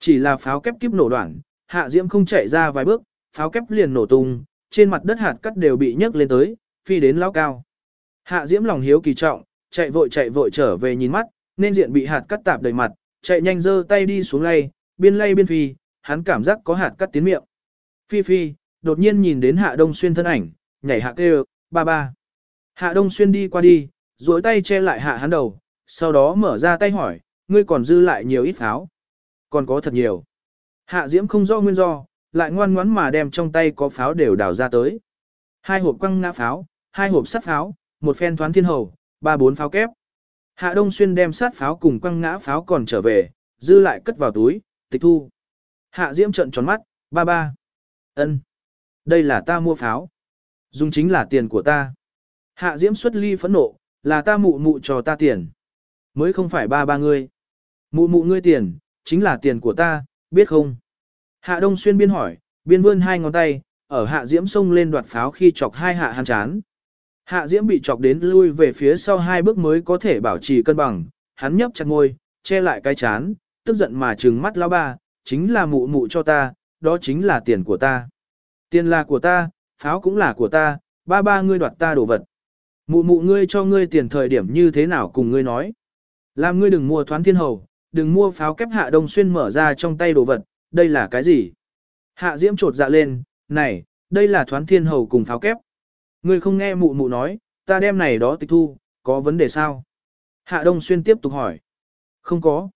Chỉ là pháo kép kiếp nổ đoạn, Hạ Diễm không chạy ra vài bước, pháo kép liền nổ tung, trên mặt đất hạt cắt đều bị nhấc lên tới, phi đến lao cao. Hạ Diễm lòng hiếu kỳ trọng, chạy vội chạy vội trở về nhìn mắt, nên diện bị hạt cắt tạp đầy mặt, chạy nhanh giơ tay đi xuống lay, biên lay biên phi, hắn cảm giác có hạt cắt tiến miệng. Phi phi, đột nhiên nhìn đến Hạ Đông Xuyên thân ảnh, nhảy hạ kêu, ba ba. Hạ Đông Xuyên đi qua đi, duỗi tay che lại hạ hắn đầu, sau đó mở ra tay hỏi, ngươi còn dư lại nhiều ít pháo. Còn có thật nhiều. Hạ Diễm không rõ nguyên do, lại ngoan ngoãn mà đem trong tay có pháo đều đào ra tới. Hai hộp quăng ngã pháo, hai hộp sắt pháo, một phen thoán thiên hầu, ba bốn pháo kép. Hạ Đông Xuyên đem sát pháo cùng quăng ngã pháo còn trở về, dư lại cất vào túi, tịch thu. Hạ Diễm trợn tròn mắt, ba ba. ân, Đây là ta mua pháo. Dùng chính là tiền của ta. Hạ Diễm xuất ly phẫn nộ, là ta mụ mụ cho ta tiền. Mới không phải ba ba ngươi. Mụ mụ ngươi tiền, chính là tiền của ta, biết không? Hạ Đông Xuyên biên hỏi, biên vươn hai ngón tay, ở Hạ Diễm xông lên đoạt pháo khi chọc hai hạ hàn chán. Hạ Diễm bị chọc đến lui về phía sau hai bước mới có thể bảo trì cân bằng, hắn nhấp chặt ngôi, che lại cái chán, tức giận mà trừng mắt lao ba, chính là mụ mụ cho ta, đó chính là tiền của ta. Tiền là của ta, pháo cũng là của ta, ba ba ngươi đoạt ta đồ vật. Mụ mụ ngươi cho ngươi tiền thời điểm như thế nào cùng ngươi nói. Làm ngươi đừng mua thoán thiên hầu, đừng mua pháo kép hạ đông xuyên mở ra trong tay đồ vật, đây là cái gì? Hạ diễm trột dạ lên, này, đây là thoán thiên hầu cùng pháo kép. Ngươi không nghe mụ mụ nói, ta đem này đó tịch thu, có vấn đề sao? Hạ đông xuyên tiếp tục hỏi. Không có.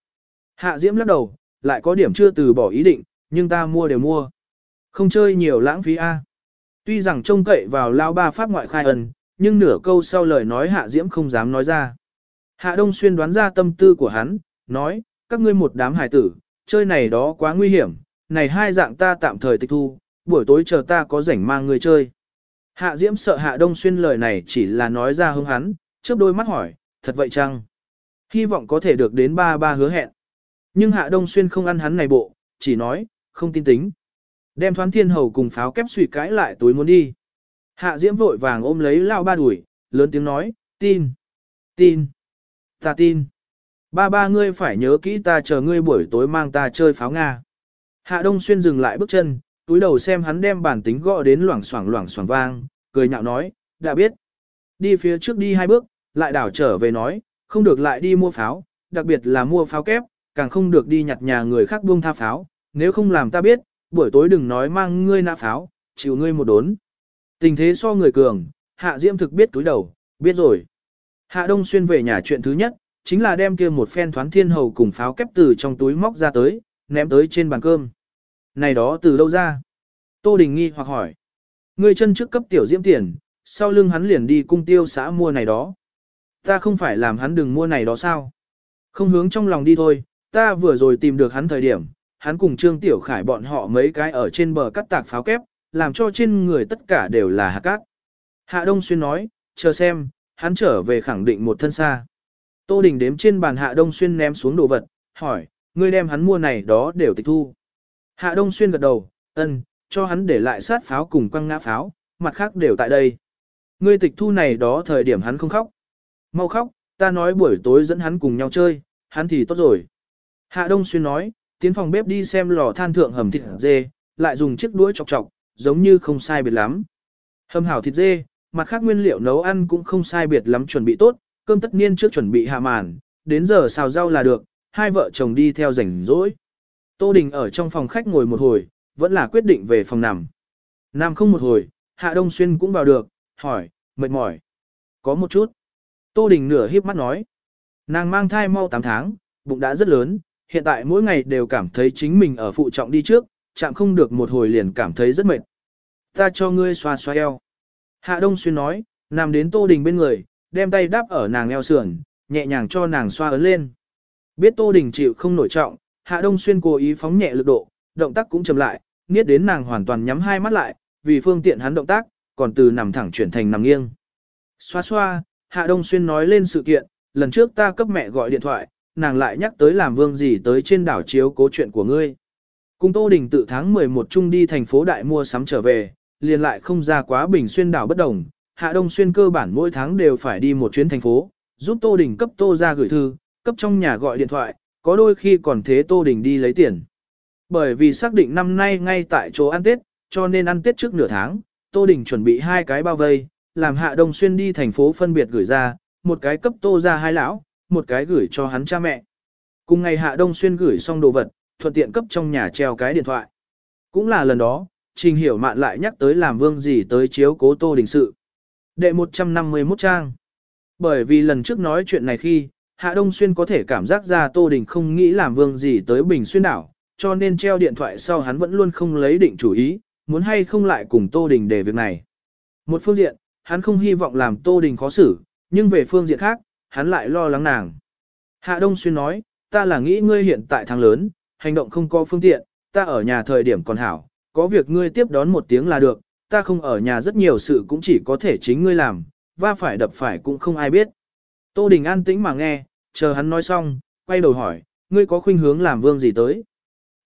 Hạ diễm lắc đầu, lại có điểm chưa từ bỏ ý định, nhưng ta mua đều mua. Không chơi nhiều lãng phí a. Tuy rằng trông cậy vào lao ba pháp ngoại khai ẩn, nhưng nửa câu sau lời nói Hạ Diễm không dám nói ra. Hạ Đông Xuyên đoán ra tâm tư của hắn, nói, các ngươi một đám hải tử, chơi này đó quá nguy hiểm, này hai dạng ta tạm thời tịch thu, buổi tối chờ ta có rảnh mang người chơi. Hạ Diễm sợ Hạ Đông Xuyên lời này chỉ là nói ra hứng hắn, chớp đôi mắt hỏi, thật vậy chăng? Hy vọng có thể được đến ba ba hứa hẹn. Nhưng Hạ Đông Xuyên không ăn hắn này bộ, chỉ nói, không tin tính. Đem thoán thiên hầu cùng pháo kép suy cãi lại túi muốn đi. Hạ Diễm vội vàng ôm lấy lao ba đuổi, lớn tiếng nói, tin, tin, ta tin. Ba ba ngươi phải nhớ kỹ ta chờ ngươi buổi tối mang ta chơi pháo Nga. Hạ Đông Xuyên dừng lại bước chân, túi đầu xem hắn đem bản tính gõ đến loảng xoảng loảng xoảng vang, cười nhạo nói, đã biết. Đi phía trước đi hai bước, lại đảo trở về nói, không được lại đi mua pháo, đặc biệt là mua pháo kép, càng không được đi nhặt nhà người khác buông tha pháo, nếu không làm ta biết, buổi tối đừng nói mang ngươi nã pháo, chịu ngươi một đốn. Tình thế so người cường, Hạ Diễm thực biết túi đầu, biết rồi. Hạ Đông Xuyên về nhà chuyện thứ nhất, chính là đem kia một phen thoán thiên hầu cùng pháo kép từ trong túi móc ra tới, ném tới trên bàn cơm. Này đó từ đâu ra? Tô Đình nghi hoặc hỏi. Ngươi chân trước cấp tiểu diễm tiền, sau lưng hắn liền đi cung tiêu xã mua này đó. Ta không phải làm hắn đừng mua này đó sao? Không hướng trong lòng đi thôi, ta vừa rồi tìm được hắn thời điểm, hắn cùng Trương Tiểu Khải bọn họ mấy cái ở trên bờ cắt tạc pháo kép, làm cho trên người tất cả đều là hạt cát. Hạ Đông Xuyên nói, chờ xem, hắn trở về khẳng định một thân xa. Tô Đình đếm trên bàn Hạ Đông Xuyên ném xuống đồ vật, hỏi, ngươi đem hắn mua này đó đều tịch thu. Hạ Đông Xuyên gật đầu, ân, cho hắn để lại sát pháo cùng quăng ngã pháo, mặt khác đều tại đây. Ngươi tịch thu này đó thời điểm hắn không khóc. Mau khóc, ta nói buổi tối dẫn hắn cùng nhau chơi, hắn thì tốt rồi. Hạ Đông Xuyên nói, tiến phòng bếp đi xem lò than thượng hầm thịt dê, lại dùng chiếc đũa chọc chọc, giống như không sai biệt lắm. Hầm hảo thịt dê, mặt khác nguyên liệu nấu ăn cũng không sai biệt lắm chuẩn bị tốt, cơm tất niên trước chuẩn bị hạ màn, đến giờ xào rau là được, hai vợ chồng đi theo rảnh rỗi. Tô Đình ở trong phòng khách ngồi một hồi, vẫn là quyết định về phòng nằm. Nằm không một hồi, Hạ Đông Xuyên cũng vào được, hỏi, mệt mỏi. Có một chút. Tô Đình nửa híp mắt nói. Nàng mang thai mau 8 tháng, bụng đã rất lớn, hiện tại mỗi ngày đều cảm thấy chính mình ở phụ trọng đi trước, chạm không được một hồi liền cảm thấy rất mệt. Ta cho ngươi xoa xoa eo. Hạ Đông Xuyên nói, nằm đến Tô Đình bên người, đem tay đáp ở nàng eo sườn, nhẹ nhàng cho nàng xoa ấn lên. Biết Tô Đình chịu không nổi trọng, Hạ Đông Xuyên cố ý phóng nhẹ lực độ, động tác cũng chậm lại, niết đến nàng hoàn toàn nhắm hai mắt lại, vì phương tiện hắn động tác, còn từ nằm thẳng chuyển thành nằm nghiêng. Xoa xoa, Hạ Đông Xuyên nói lên sự kiện, lần trước ta cấp mẹ gọi điện thoại, nàng lại nhắc tới làm vương gì tới trên đảo chiếu cố chuyện của ngươi. Cùng Tô Đình tự tháng 11 chung đi thành phố Đại mua sắm trở về, liền lại không ra quá bình xuyên đảo bất đồng. Hạ Đông Xuyên cơ bản mỗi tháng đều phải đi một chuyến thành phố, giúp Tô Đình cấp Tô ra gửi thư, cấp trong nhà gọi điện thoại, có đôi khi còn thế Tô Đình đi lấy tiền. Bởi vì xác định năm nay ngay tại chỗ ăn Tết, cho nên ăn Tết trước nửa tháng, Tô Đình chuẩn bị hai cái bao vây, làm Hạ Đông Xuyên đi thành phố phân biệt gửi ra, một cái cấp Tô ra hai lão, một cái gửi cho hắn cha mẹ. Cùng ngày Hạ Đông Xuyên gửi xong đồ vật, thuận tiện cấp trong nhà treo cái điện thoại. Cũng là lần đó, Trình Hiểu Mạn lại nhắc tới làm vương gì tới chiếu cố Tô Đình sự. Đệ 151 trang. Bởi vì lần trước nói chuyện này khi, Hạ Đông Xuyên có thể cảm giác ra Tô Đình không nghĩ làm vương gì tới Bình Xuyên đảo, cho nên treo điện thoại sau hắn vẫn luôn không lấy định chủ ý, muốn hay không lại cùng Tô Đình để việc này. Một phương diện, hắn không hy vọng làm Tô Đình khó xử, nhưng về phương diện khác, hắn lại lo lắng nàng. Hạ Đông Xuyên nói, ta là nghĩ ngươi hiện tại thằng lớn, hành động không có phương tiện, ta ở nhà thời điểm còn hảo, có việc ngươi tiếp đón một tiếng là được, ta không ở nhà rất nhiều sự cũng chỉ có thể chính ngươi làm, va phải đập phải cũng không ai biết. Tô Đình an tĩnh mà nghe, chờ hắn nói xong, quay đầu hỏi, ngươi có khuynh hướng làm vương gì tới?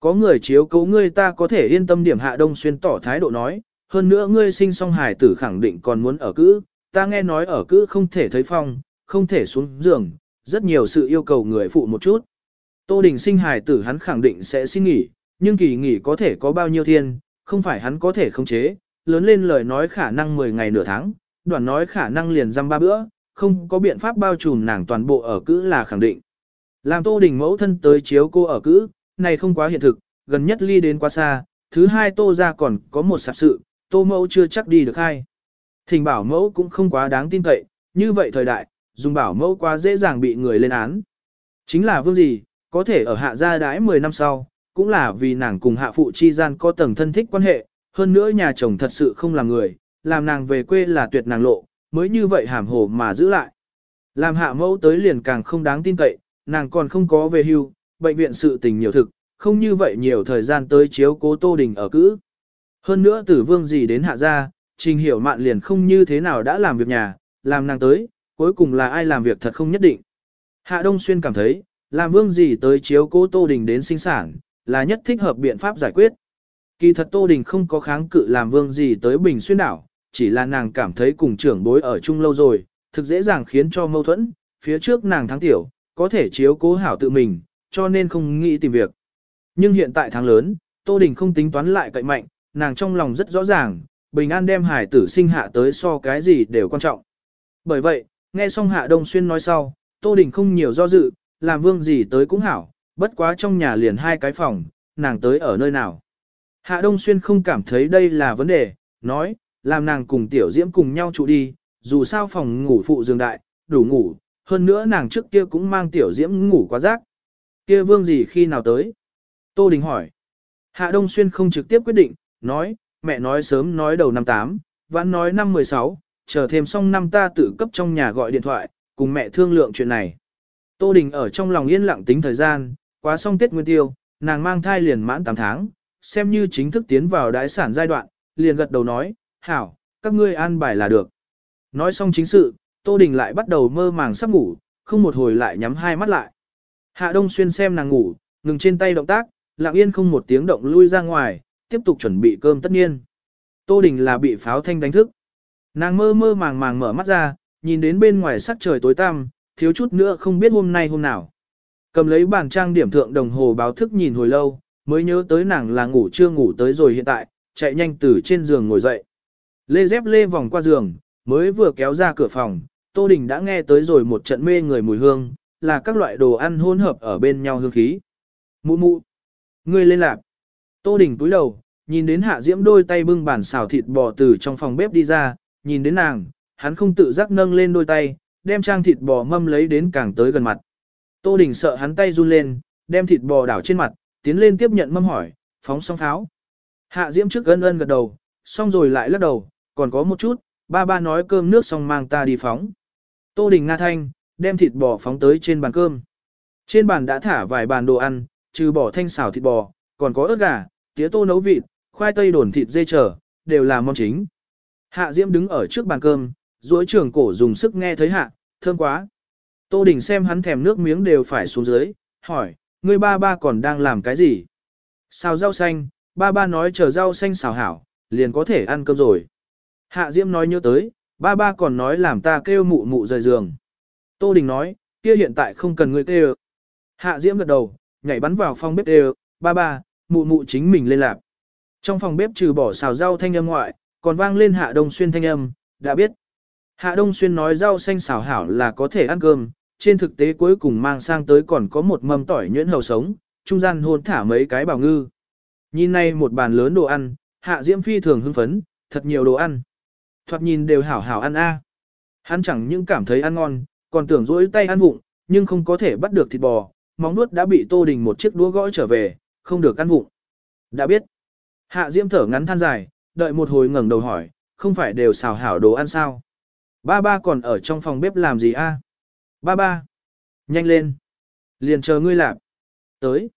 Có người chiếu cố ngươi ta có thể yên tâm điểm hạ đông xuyên tỏ thái độ nói, hơn nữa ngươi sinh song hài tử khẳng định còn muốn ở cữ, ta nghe nói ở cữ không thể thấy phong, không thể xuống giường, rất nhiều sự yêu cầu người phụ một chút. Tô Đình sinh hài tử hắn khẳng định sẽ xin nghỉ, nhưng kỳ nghỉ có thể có bao nhiêu thiên, không phải hắn có thể khống chế, lớn lên lời nói khả năng 10 ngày nửa tháng, đoạn nói khả năng liền dăm ba bữa, không có biện pháp bao trùm nàng toàn bộ ở cữ là khẳng định. Làm Tô Đình mẫu thân tới chiếu cô ở cữ, này không quá hiện thực, gần nhất ly đến quá xa, thứ hai Tô ra còn có một sạp sự, Tô mẫu chưa chắc đi được hai. Thỉnh bảo mẫu cũng không quá đáng tin cậy, như vậy thời đại, dùng bảo mẫu quá dễ dàng bị người lên án. Chính là vương gì, có thể ở hạ gia đãi 10 năm sau, cũng là vì nàng cùng hạ phụ chi gian có tầng thân thích quan hệ, hơn nữa nhà chồng thật sự không làm người, làm nàng về quê là tuyệt nàng lộ, mới như vậy hàm hồ mà giữ lại. Làm hạ mẫu tới liền càng không đáng tin cậy, nàng còn không có về hưu, bệnh viện sự tình nhiều thực, không như vậy nhiều thời gian tới chiếu cố Tô Đình ở cữ. Hơn nữa tử vương gì đến hạ gia, trình hiểu mạn liền không như thế nào đã làm việc nhà, làm nàng tới, cuối cùng là ai làm việc thật không nhất định. Hạ Đông Xuyên cảm thấy, làm vương gì tới chiếu cố Tô Đình đến sinh sản, là nhất thích hợp biện pháp giải quyết. Kỳ thật Tô Đình không có kháng cự làm vương gì tới Bình Xuyên đảo, chỉ là nàng cảm thấy cùng trưởng bối ở chung lâu rồi, thực dễ dàng khiến cho mâu thuẫn, phía trước nàng thắng tiểu, có thể chiếu cố hảo tự mình, cho nên không nghĩ tìm việc. Nhưng hiện tại tháng lớn, Tô Đình không tính toán lại cậy mạnh, nàng trong lòng rất rõ ràng, bình an đem hải tử sinh hạ tới so cái gì đều quan trọng. Bởi vậy, nghe xong Hạ Đông Xuyên nói sau, Tô Đình không nhiều do dự, làm vương gì tới cũng hảo, bất quá trong nhà liền hai cái phòng, nàng tới ở nơi nào. Hạ Đông Xuyên không cảm thấy đây là vấn đề, nói, làm nàng cùng tiểu diễm cùng nhau trụ đi, dù sao phòng ngủ phụ giường đại, đủ ngủ, hơn nữa nàng trước kia cũng mang tiểu diễm ngủ quá rác. Kia vương gì khi nào tới? Tô Đình hỏi. Hạ Đông Xuyên không trực tiếp quyết định, nói, mẹ nói sớm nói đầu năm 8, vãn nói năm 16, chờ thêm xong năm ta tự cấp trong nhà gọi điện thoại, cùng mẹ thương lượng chuyện này. Tô Đình ở trong lòng yên lặng tính thời gian, quá xong Tết Nguyên Tiêu, nàng mang thai liền mãn 8 tháng, xem như chính thức tiến vào đái sản giai đoạn, liền gật đầu nói, hảo, các ngươi an bài là được. Nói xong chính sự, Tô Đình lại bắt đầu mơ màng sắp ngủ, không một hồi lại nhắm hai mắt lại. Hạ Đông Xuyên xem nàng ngủ, ngừng trên tay động tác, lặng yên không một tiếng động lui ra ngoài, tiếp tục chuẩn bị cơm tất nhiên. Tô Đình là bị pháo thanh đánh thức. Nàng mơ mơ màng màng mở mắt ra, nhìn đến bên ngoài sắc trời tối tăm, thiếu chút nữa không biết hôm nay hôm nào. Cầm lấy bàn trang điểm thượng đồng hồ báo thức nhìn hồi lâu, mới nhớ tới nàng là ngủ chưa ngủ tới rồi hiện tại, chạy nhanh từ trên giường ngồi dậy. Lê dép lê vòng qua giường, mới vừa kéo ra cửa phòng, Tô Đình đã nghe tới rồi một trận mê người mùi hương, là các loại đồ ăn hỗn hợp ở bên nhau hương khí. Mụ mụ, ngươi lên lạc. Tô Đình túi đầu, nhìn đến Hạ Diễm đôi tay bưng bản xào thịt bò từ trong phòng bếp đi ra, nhìn đến nàng, hắn không tự giác nâng lên đôi tay, đem trang thịt bò mâm lấy đến càng tới gần mặt. Tô Đình sợ hắn tay run lên, đem thịt bò đảo trên mặt, tiến lên tiếp nhận mâm hỏi, phóng xong pháo. Hạ Diễm trước ân ân gật đầu, xong rồi lại lắc đầu, còn có một chút, ba ba nói cơm nước xong mang ta đi phóng. Tô Đình Nga Thanh, đem thịt bò phóng tới trên bàn cơm. Trên bàn đã thả vài bàn đồ ăn, trừ bỏ thanh xào thịt bò, còn có ớt gà, tía tô nấu vịt, khoai tây đồn thịt dê trở, đều là món chính. Hạ Diễm đứng ở trước bàn cơm, duỗi trường cổ dùng sức nghe thấy hạ, thơm quá. Tô Đình xem hắn thèm nước miếng đều phải xuống dưới, hỏi, ngươi ba ba còn đang làm cái gì? Xào rau xanh, ba ba nói chờ rau xanh xào hảo, liền có thể ăn cơm rồi. Hạ Diễm nói nhớ tới, ba ba còn nói làm ta kêu mụ mụ rời giường. Tô Đình nói, kia hiện tại không cần người kêu. Hạ Diễm gật đầu, nhảy bắn vào phòng bếp đều, ba ba, mụ mụ chính mình lên lạp. Trong phòng bếp trừ bỏ xào rau thanh âm ngoại, còn vang lên Hạ Đông Xuyên thanh âm, đã biết. Hạ Đông Xuyên nói rau xanh xào hảo là có thể ăn cơm, trên thực tế cuối cùng mang sang tới còn có một mâm tỏi nhuyễn hầu sống, trung gian hôn thả mấy cái bào ngư. Nhìn nay một bàn lớn đồ ăn, Hạ Diễm Phi thường hưng phấn, thật nhiều đồ ăn. Thoạt nhìn đều hảo hảo ăn a. Hắn chẳng những cảm thấy ăn ngon, còn tưởng rỗi tay ăn vụng, nhưng không có thể bắt được thịt bò, móng nuốt đã bị Tô Đình một chiếc đũa gõ trở về, không được ăn vụng. Đã biết. Hạ Diễm thở ngắn than dài, đợi một hồi ngẩng đầu hỏi, không phải đều xào hảo đồ ăn sao? Ba ba còn ở trong phòng bếp làm gì a? Ba ba. Nhanh lên. Liền chờ ngươi làm. Tới.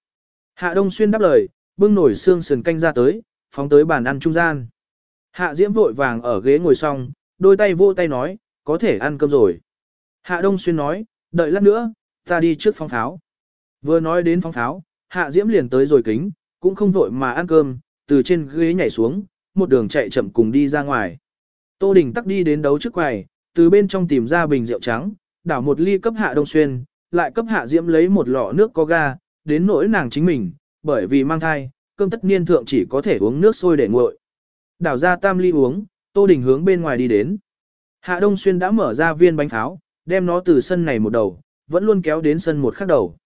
Hạ Đông Xuyên đáp lời, bưng nổi xương sườn canh ra tới, phóng tới bàn ăn trung gian. Hạ Diễm vội vàng ở ghế ngồi xong, đôi tay vô tay nói, có thể ăn cơm rồi. Hạ Đông Xuyên nói, đợi lát nữa, ta đi trước phóng pháo. Vừa nói đến phóng pháo, Hạ Diễm liền tới rồi kính, cũng không vội mà ăn cơm, từ trên ghế nhảy xuống, một đường chạy chậm cùng đi ra ngoài. Tô Đình tắc đi đến đấu trước quầy, từ bên trong tìm ra bình rượu trắng, đảo một ly cấp Hạ Đông Xuyên, lại cấp Hạ Diễm lấy một lọ nước có ga, đến nỗi nàng chính mình, bởi vì mang thai, cơm tất niên thượng chỉ có thể uống nước sôi để nguội. Đảo ra tam ly uống, Tô Đình hướng bên ngoài đi đến. Hạ Đông Xuyên đã mở ra viên bánh pháo, đem nó từ sân này một đầu, vẫn luôn kéo đến sân một khác đầu.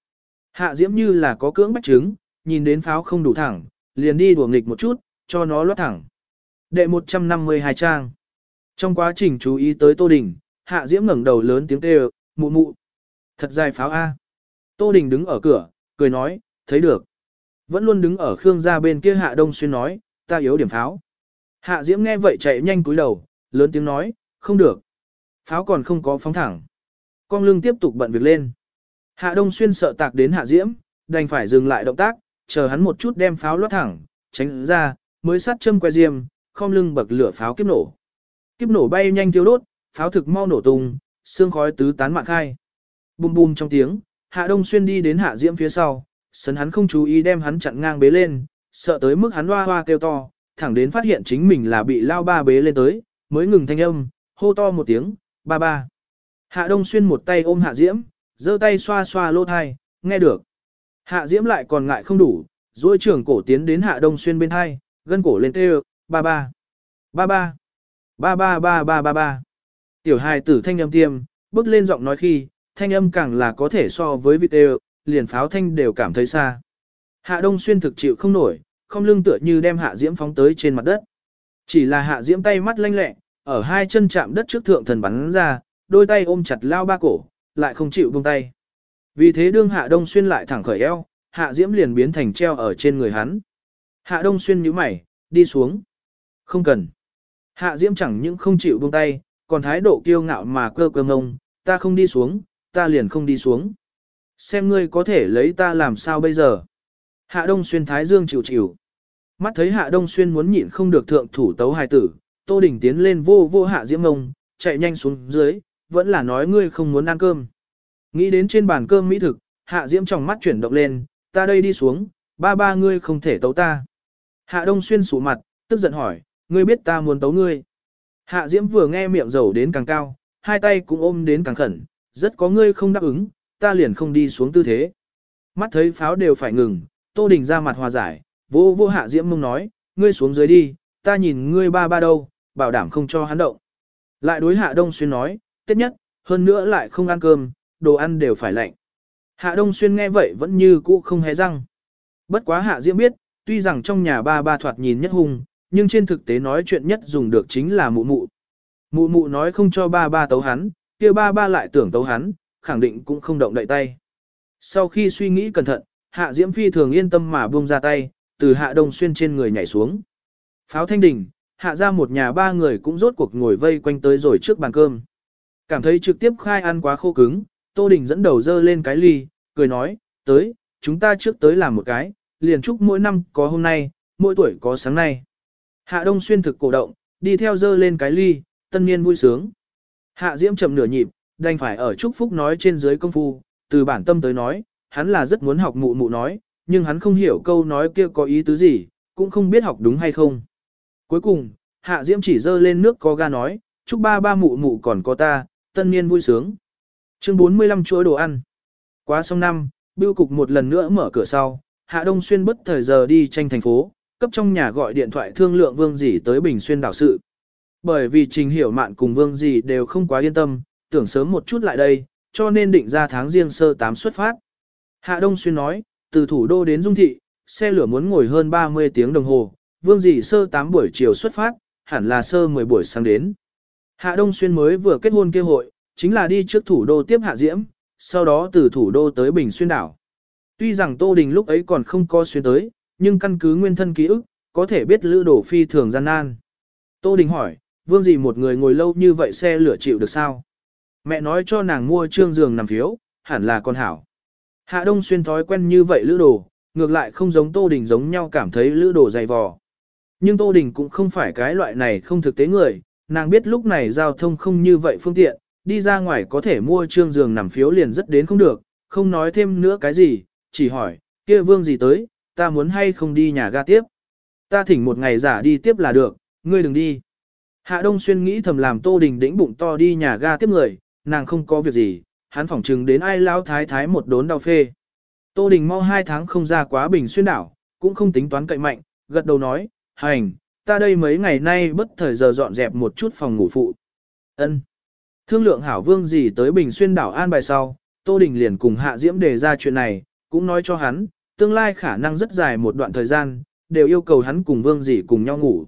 Hạ Diễm như là có cưỡng bách trứng, nhìn đến pháo không đủ thẳng, liền đi đùa nghịch một chút, cho nó lót thẳng. Đệ 152 trang. Trong quá trình chú ý tới Tô Đình, Hạ Diễm ngẩng đầu lớn tiếng kêu, mụ mụ. Thật dài pháo A. Tô Đình đứng ở cửa, cười nói, thấy được. Vẫn luôn đứng ở Khương gia bên kia Hạ Đông Xuyên nói, ta yếu điểm pháo. Hạ Diễm nghe vậy chạy nhanh cúi đầu, lớn tiếng nói, không được. Pháo còn không có phóng thẳng. Con lưng tiếp tục bận việc lên. Hạ Đông Xuyên sợ tạc đến Hạ Diễm, đành phải dừng lại động tác, chờ hắn một chút đem pháo lót thẳng, tránh ra, mới sát châm que diêm, không lưng bậc lửa pháo kiếp nổ. Kiếp nổ bay nhanh thiêu đốt, pháo thực mau nổ tung, xương khói tứ tán mạng khai. Bùm bùm trong tiếng, Hạ Đông Xuyên đi đến Hạ Diễm phía sau, sấn hắn không chú ý đem hắn chặn ngang bế lên, sợ tới mức hắn hoa hoa kêu to, thẳng đến phát hiện chính mình là bị lao ba bế lên tới, mới ngừng thanh âm, hô to một tiếng, ba ba. Hạ Đông Xuyên một tay ôm Hạ Diễm, giơ tay xoa xoa lô thai, nghe được. Hạ Diễm lại còn ngại không đủ, duỗi trưởng cổ tiến đến Hạ Đông Xuyên bên thai, gân cổ lên tê ba ba, ba ba, ba ba ba ba ba ba. Tiểu hài tử thanh âm tiêm, bước lên giọng nói khi, thanh âm càng là có thể so với vị đều liền pháo thanh đều cảm thấy xa. Hạ Đông Xuyên thực chịu không nổi, không lưng tựa như đem Hạ Diễm phóng tới trên mặt đất. Chỉ là Hạ Diễm tay mắt lanh lẹ, ở hai chân chạm đất trước thượng thần bắn ra, đôi tay ôm chặt lao ba cổ, lại không chịu buông tay. Vì thế đương Hạ Đông Xuyên lại thẳng khởi eo, Hạ Diễm liền biến thành treo ở trên người hắn. Hạ Đông Xuyên nhíu mày, đi xuống. Không cần. Hạ Diễm chẳng những không chịu buông tay, còn thái độ kiêu ngạo mà cơ cơ ngông, ta không đi xuống, ta liền không đi xuống. Xem ngươi có thể lấy ta làm sao bây giờ. Hạ Đông Xuyên thái dương chịu chịu. Mắt thấy Hạ Đông Xuyên muốn nhịn không được thượng thủ tấu hài tử, Tô Đình tiến lên vô vô Hạ Diễm ngông, chạy nhanh xuống dưới, vẫn là nói ngươi không muốn ăn cơm. Nghĩ đến trên bàn cơm mỹ thực, Hạ Diễm trong mắt chuyển động lên, ta đây đi xuống, ba ba ngươi không thể tấu ta. Hạ Đông Xuyên sụ mặt, tức giận hỏi, ngươi biết ta muốn tấu ngươi. Hạ Diễm vừa nghe miệng dầu đến càng cao, hai tay cũng ôm đến càng khẩn, rất có ngươi không đáp ứng, ta liền không đi xuống tư thế. Mắt thấy pháo đều phải ngừng, Tô Đình ra mặt hòa giải, vô vô Hạ Diễm mông nói, ngươi xuống dưới đi, ta nhìn ngươi ba ba đâu, bảo đảm không cho hắn động. Lại đối Hạ Đông Xuyên nói, tiếp nhất, hơn nữa lại không ăn cơm, đồ ăn đều phải lạnh. Hạ Đông Xuyên nghe vậy vẫn như cũ không hé răng. Bất quá Hạ Diễm biết, tuy rằng trong nhà ba ba thoạt nhìn nhất hung, nhưng trên thực tế nói chuyện nhất dùng được chính là mụ mụ. Mụ mụ nói không cho ba ba tấu hắn, kia ba ba lại tưởng tấu hắn, khẳng định cũng không động đậy tay. Sau khi suy nghĩ cẩn thận, Hạ Diễm Phi thường yên tâm mà buông ra tay, từ Hạ Đông Xuyên trên người nhảy xuống. Pháo thanh đình, Hạ ra một nhà ba người cũng rốt cuộc ngồi vây quanh tới rồi trước bàn cơm. Cảm thấy trực tiếp khai ăn quá khô cứng, Tô Đình dẫn đầu dơ lên cái ly, cười nói, tới, chúng ta trước tới làm một cái, liền chúc mỗi năm có hôm nay, mỗi tuổi có sáng nay. Hạ Đông Xuyên thực cổ động, đi theo dơ lên cái ly, tân niên vui sướng. Hạ Diễm chậm nửa nhịp, đành phải ở chúc phúc nói trên dưới công phu, từ bản tâm tới nói, hắn là rất muốn học mụ mụ nói, nhưng hắn không hiểu câu nói kia có ý tứ gì, cũng không biết học đúng hay không. Cuối cùng, Hạ Diễm chỉ dơ lên nước có ga nói, chúc ba ba mụ mụ còn có ta, tân niên vui sướng. Chương 45 chuỗi đồ ăn. Quá xong năm, bưu cục một lần nữa mở cửa sau, Hạ Đông Xuyên bất thời giờ đi tranh thành phố, cấp trong nhà gọi điện thoại thương lượng Vương Dĩ tới Bình Xuyên đảo sự. Bởi vì Trình Hiểu Mạn cùng Vương Dĩ đều không quá yên tâm, tưởng sớm một chút lại đây, cho nên định ra tháng riêng sơ 8 xuất phát. Hạ Đông Xuyên nói, từ thủ đô đến Dung Thị, xe lửa muốn ngồi hơn 30 tiếng đồng hồ, Vương dị sơ 8 buổi chiều xuất phát, hẳn là sơ 10 buổi sáng đến. Hạ Đông Xuyên mới vừa kết hôn kêu hội, chính là đi trước thủ đô tiếp Hạ Diễm, sau đó từ thủ đô tới Bình Xuyên đảo. Tuy rằng Tô Đình lúc ấy còn không có xuyên tới, nhưng căn cứ nguyên thân ký ức, có thể biết lữ đổ phi thường gian nan. Tô Đình hỏi, vương gì một người ngồi lâu như vậy xe lửa chịu được sao? Mẹ nói cho nàng mua trương giường nằm phiếu, hẳn là con hảo. Hạ Đông xuyên thói quen như vậy lữ đồ, ngược lại không giống Tô Đình giống nhau cảm thấy lữ đồ dày vò. Nhưng Tô Đình cũng không phải cái loại này không thực tế người, nàng biết lúc này giao thông không như vậy phương tiện, đi ra ngoài có thể mua trương giường nằm phiếu liền rất đến không được, không nói thêm nữa cái gì, chỉ hỏi, kia vương gì tới, ta muốn hay không đi nhà ga tiếp. Ta thỉnh một ngày giả đi tiếp là được, ngươi đừng đi. Hạ Đông Xuyên nghĩ thầm làm Tô Đình đĩnh bụng to đi nhà ga tiếp người, nàng không có việc gì, hắn phỏng chừng đến ai lao thái thái một đốn đau phê. Tô Đình mau hai tháng không ra quá bình xuyên đảo, cũng không tính toán cậy mạnh, gật đầu nói, hành, ta đây mấy ngày nay bất thời giờ dọn dẹp một chút phòng ngủ phụ. Ân. Thương lượng hảo vương gì tới bình xuyên đảo an bài sau, Tô Đình liền cùng Hạ Diễm đề ra chuyện này, cũng nói cho hắn, tương lai khả năng rất dài một đoạn thời gian, đều yêu cầu hắn cùng vương dì cùng nhau ngủ.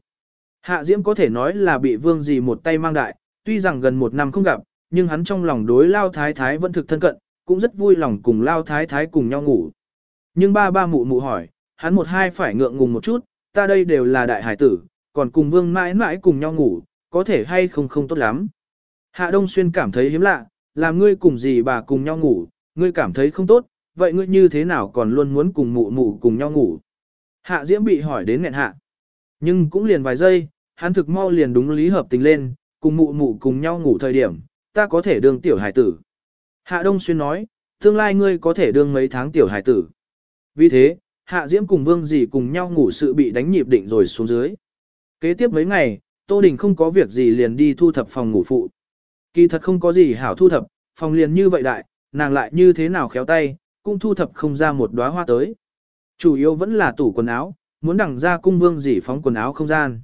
Hạ Diễm có thể nói là bị vương dì một tay mang đại, tuy rằng gần một năm không gặp, nhưng hắn trong lòng đối lao thái thái vẫn thực thân cận, cũng rất vui lòng cùng lao thái thái cùng nhau ngủ. Nhưng ba ba mụ mụ hỏi, hắn một hai phải ngượng ngùng một chút, ta đây đều là đại hải tử, còn cùng vương mãi mãi cùng nhau ngủ, có thể hay không không tốt lắm. Hạ Đông Xuyên cảm thấy hiếm lạ, làm ngươi cùng gì bà cùng nhau ngủ, ngươi cảm thấy không tốt, vậy ngươi như thế nào còn luôn muốn cùng mụ mụ cùng nhau ngủ. Hạ Diễm bị hỏi đến nghẹn hạ. Nhưng cũng liền vài giây, hắn thực mau liền đúng lý hợp tình lên, cùng mụ mụ cùng nhau ngủ thời điểm, ta có thể đương tiểu hải tử. Hạ Đông Xuyên nói, tương lai ngươi có thể đương mấy tháng tiểu hải tử. Vì thế, Hạ Diễm cùng Vương Dì cùng nhau ngủ sự bị đánh nhịp định rồi xuống dưới. Kế tiếp mấy ngày, Tô Đình không có việc gì liền đi thu thập phòng ngủ phụ. Kỳ thật không có gì hảo thu thập, phòng liền như vậy đại, nàng lại như thế nào khéo tay, cũng thu thập không ra một đóa hoa tới. Chủ yếu vẫn là tủ quần áo, muốn đẳng ra cung vương dì phóng quần áo không gian.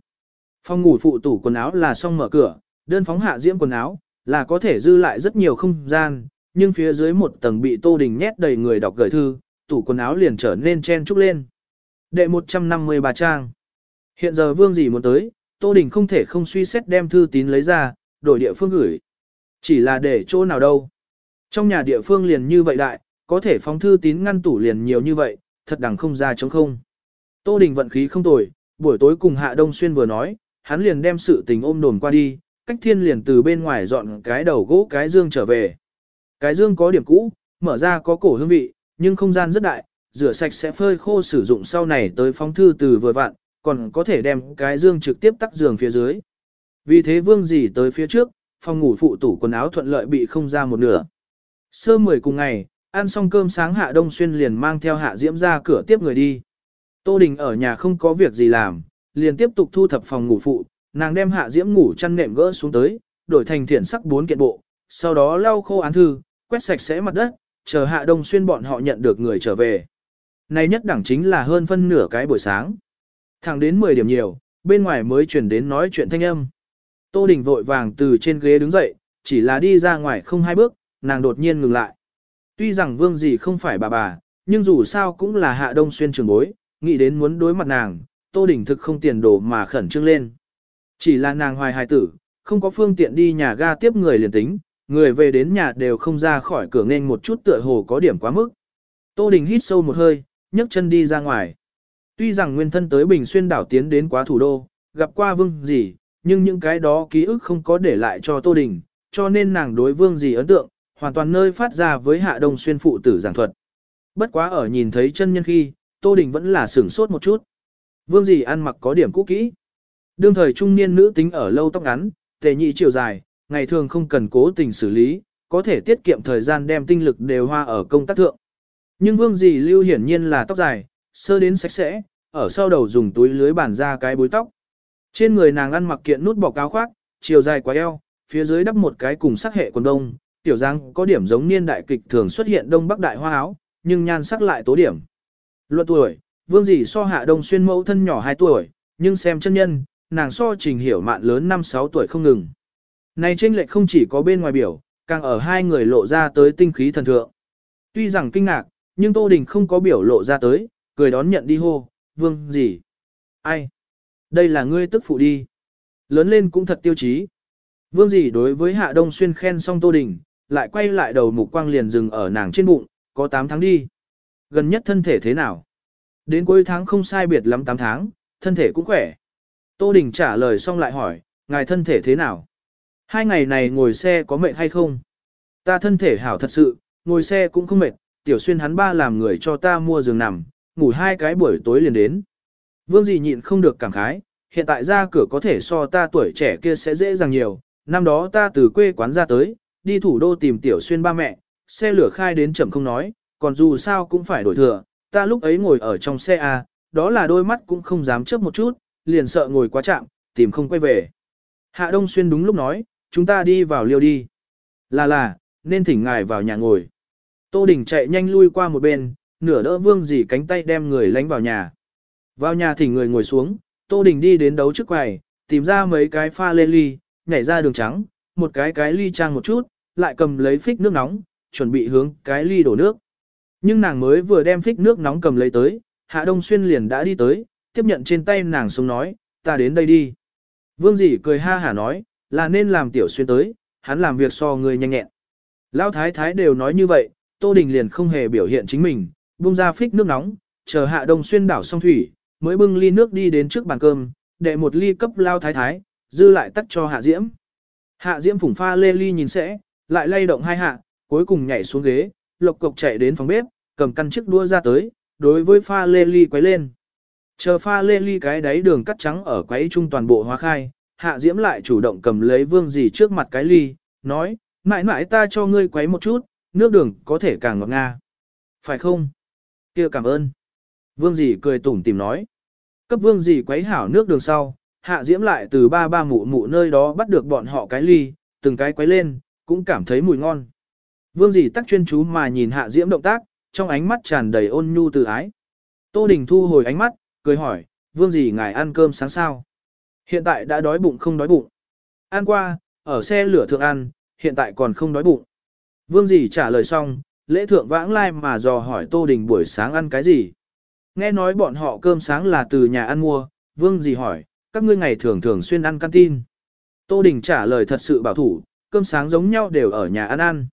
Phòng ngủ phụ tủ quần áo là xong mở cửa, đơn phóng hạ diễm quần áo, là có thể dư lại rất nhiều không gian, nhưng phía dưới một tầng bị Tô Đình nhét đầy người đọc gửi thư, tủ quần áo liền trở nên chen trúc lên. Đệ 153 trang. Hiện giờ vương gì muốn tới, Tô Đình không thể không suy xét đem thư tín lấy ra, đổi địa phương gửi. Chỉ là để chỗ nào đâu. Trong nhà địa phương liền như vậy đại, có thể phóng thư tín ngăn tủ liền nhiều như vậy, thật đằng không ra trống không. Tô Đình vận khí không tồi, buổi tối cùng Hạ Đông Xuyên vừa nói, hắn liền đem sự tình ôm đồn qua đi, cách thiên liền từ bên ngoài dọn cái đầu gỗ cái dương trở về. Cái dương có điểm cũ, mở ra có cổ hương vị, nhưng không gian rất đại, rửa sạch sẽ phơi khô sử dụng sau này tới phóng thư từ vừa vặn, còn có thể đem cái dương trực tiếp tắt giường phía dưới. Vì thế vương dì tới phía trước, phòng ngủ phụ tủ quần áo thuận lợi bị không ra một nửa. Sơ mười cùng ngày, ăn xong cơm sáng Hạ Đông Xuyên liền mang theo Hạ Diễm ra cửa tiếp người đi. Tô Đình ở nhà không có việc gì làm, liền tiếp tục thu thập phòng ngủ phụ, nàng đem Hạ Diễm ngủ chăn nệm gỡ xuống tới, đổi thành thiển sắc bốn kiện bộ, sau đó lau khô án thư, quét sạch sẽ mặt đất, chờ Hạ Đông Xuyên bọn họ nhận được người trở về. Này nhất đẳng chính là hơn phân nửa cái buổi sáng. Thẳng đến 10 điểm nhiều, bên ngoài mới chuyển đến nói chuyện thanh âm. Tô Đình vội vàng từ trên ghế đứng dậy, chỉ là đi ra ngoài không hai bước, nàng đột nhiên ngừng lại. Tuy rằng vương gì không phải bà bà, nhưng dù sao cũng là hạ đông xuyên trường bối, nghĩ đến muốn đối mặt nàng, Tô Đình thực không tiền đồ mà khẩn trương lên. Chỉ là nàng hoài hài tử, không có phương tiện đi nhà ga tiếp người liền tính, người về đến nhà đều không ra khỏi cửa nên một chút tựa hồ có điểm quá mức. Tô Đình hít sâu một hơi, nhấc chân đi ra ngoài. Tuy rằng nguyên thân tới Bình Xuyên đảo tiến đến quá thủ đô, gặp qua vương gì, nhưng những cái đó ký ức không có để lại cho Tô Đình, cho nên nàng đối vương gì ấn tượng, hoàn toàn nơi phát ra với hạ đông xuyên phụ tử giảng thuật. Bất quá ở nhìn thấy chân nhân khi, Tô Đình vẫn là sửng sốt một chút. Vương gì ăn mặc có điểm cũ kỹ. Đương thời trung niên nữ tính ở lâu tóc ngắn, tề nhị chiều dài, ngày thường không cần cố tình xử lý, có thể tiết kiệm thời gian đem tinh lực đều hoa ở công tác thượng. Nhưng vương dì lưu hiển nhiên là tóc dài, sơ đến sạch sẽ, ở sau đầu dùng túi lưới bản ra cái búi tóc. Trên người nàng ăn mặc kiện nút bọc áo khoác, chiều dài quá eo, phía dưới đắp một cái cùng sắc hệ quần đông, tiểu giang có điểm giống niên đại kịch thường xuất hiện đông bắc đại hoa áo, nhưng nhan sắc lại tố điểm. Luận tuổi, vương dì so hạ đông xuyên mẫu thân nhỏ 2 tuổi, nhưng xem chân nhân, nàng so trình hiểu mạn lớn 5-6 tuổi không ngừng. Này tranh lệch không chỉ có bên ngoài biểu, càng ở hai người lộ ra tới tinh khí thần thượng. Tuy rằng kinh ngạc, nhưng Tô Đình không có biểu lộ ra tới, cười đón nhận đi hô, vương gì? Ai? Đây là ngươi tức phụ đi. Lớn lên cũng thật tiêu chí. Vương gì đối với Hạ Đông Xuyên khen xong Tô Đình, lại quay lại đầu mục quang liền dừng ở nàng trên bụng, có 8 tháng đi. Gần nhất thân thể thế nào? Đến cuối tháng không sai biệt lắm 8 tháng, thân thể cũng khỏe. Tô Đình trả lời xong lại hỏi, ngài thân thể thế nào? Hai ngày này ngồi xe có mệt hay không? Ta thân thể hảo thật sự, ngồi xe cũng không mệt, tiểu xuyên hắn ba làm người cho ta mua giường nằm, ngủ hai cái buổi tối liền đến. Vương gì nhịn không được cảm khái, hiện tại ra cửa có thể so ta tuổi trẻ kia sẽ dễ dàng nhiều, năm đó ta từ quê quán ra tới, đi thủ đô tìm tiểu xuyên ba mẹ, xe lửa khai đến chậm không nói, còn dù sao cũng phải đổi thừa, ta lúc ấy ngồi ở trong xe A, đó là đôi mắt cũng không dám chớp một chút, liền sợ ngồi quá chạm, tìm không quay về. Hạ Đông Xuyên đúng lúc nói, chúng ta đi vào liêu đi. Là là, nên thỉnh ngài vào nhà ngồi. Tô Đình chạy nhanh lui qua một bên, nửa đỡ vương dì cánh tay đem người lánh vào nhà. Vào nhà thỉnh người ngồi xuống, Tô Đình đi đến đấu trước quầy, tìm ra mấy cái pha lê ly, nhảy ra đường trắng, một cái cái ly trang một chút, lại cầm lấy phích nước nóng, chuẩn bị hướng cái ly đổ nước. Nhưng nàng mới vừa đem phích nước nóng cầm lấy tới, Hạ Đông Xuyên liền đã đi tới, tiếp nhận trên tay nàng xuống nói, ta đến đây đi. Vương dĩ cười ha hả nói, là nên làm tiểu xuyên tới, hắn làm việc so người nhanh nhẹn. Lão thái thái đều nói như vậy, Tô Đình liền không hề biểu hiện chính mình, buông ra phích nước nóng, chờ Hạ Đông Xuyên đảo xong thủy, mới bưng ly nước đi đến trước bàn cơm, đệ một ly cấp lao thái thái, dư lại tắt cho Hạ Diễm. Hạ Diễm phủng pha lê ly nhìn sẽ, lại lay động hai hạ, cuối cùng nhảy xuống ghế, lộc cộc chạy đến phòng bếp, cầm căn chiếc đua ra tới, đối với pha lê ly quấy lên. Chờ pha lê ly cái đáy đường cắt trắng ở quấy trung toàn bộ hóa khai, Hạ Diễm lại chủ động cầm lấy vương gì trước mặt cái ly, nói, mãi mãi ta cho ngươi quấy một chút, nước đường có thể càng ngọt nga. Phải không? kia cảm ơn. Vương dì cười tủm tìm nói. Cấp vương dì quấy hảo nước đường sau, hạ diễm lại từ ba ba mụ mụ nơi đó bắt được bọn họ cái ly, từng cái quấy lên, cũng cảm thấy mùi ngon. Vương dì tắc chuyên chú mà nhìn hạ diễm động tác, trong ánh mắt tràn đầy ôn nhu từ ái. Tô Đình thu hồi ánh mắt, cười hỏi, vương gì ngài ăn cơm sáng sao? Hiện tại đã đói bụng không đói bụng. Ăn qua, ở xe lửa thượng ăn, hiện tại còn không đói bụng. Vương gì trả lời xong, lễ thượng vãng lai mà dò hỏi Tô Đình buổi sáng ăn cái gì. Nghe nói bọn họ cơm sáng là từ nhà ăn mua, vương gì hỏi, các ngươi ngày thường thường xuyên ăn canteen. Tô Đình trả lời thật sự bảo thủ, cơm sáng giống nhau đều ở nhà ăn ăn.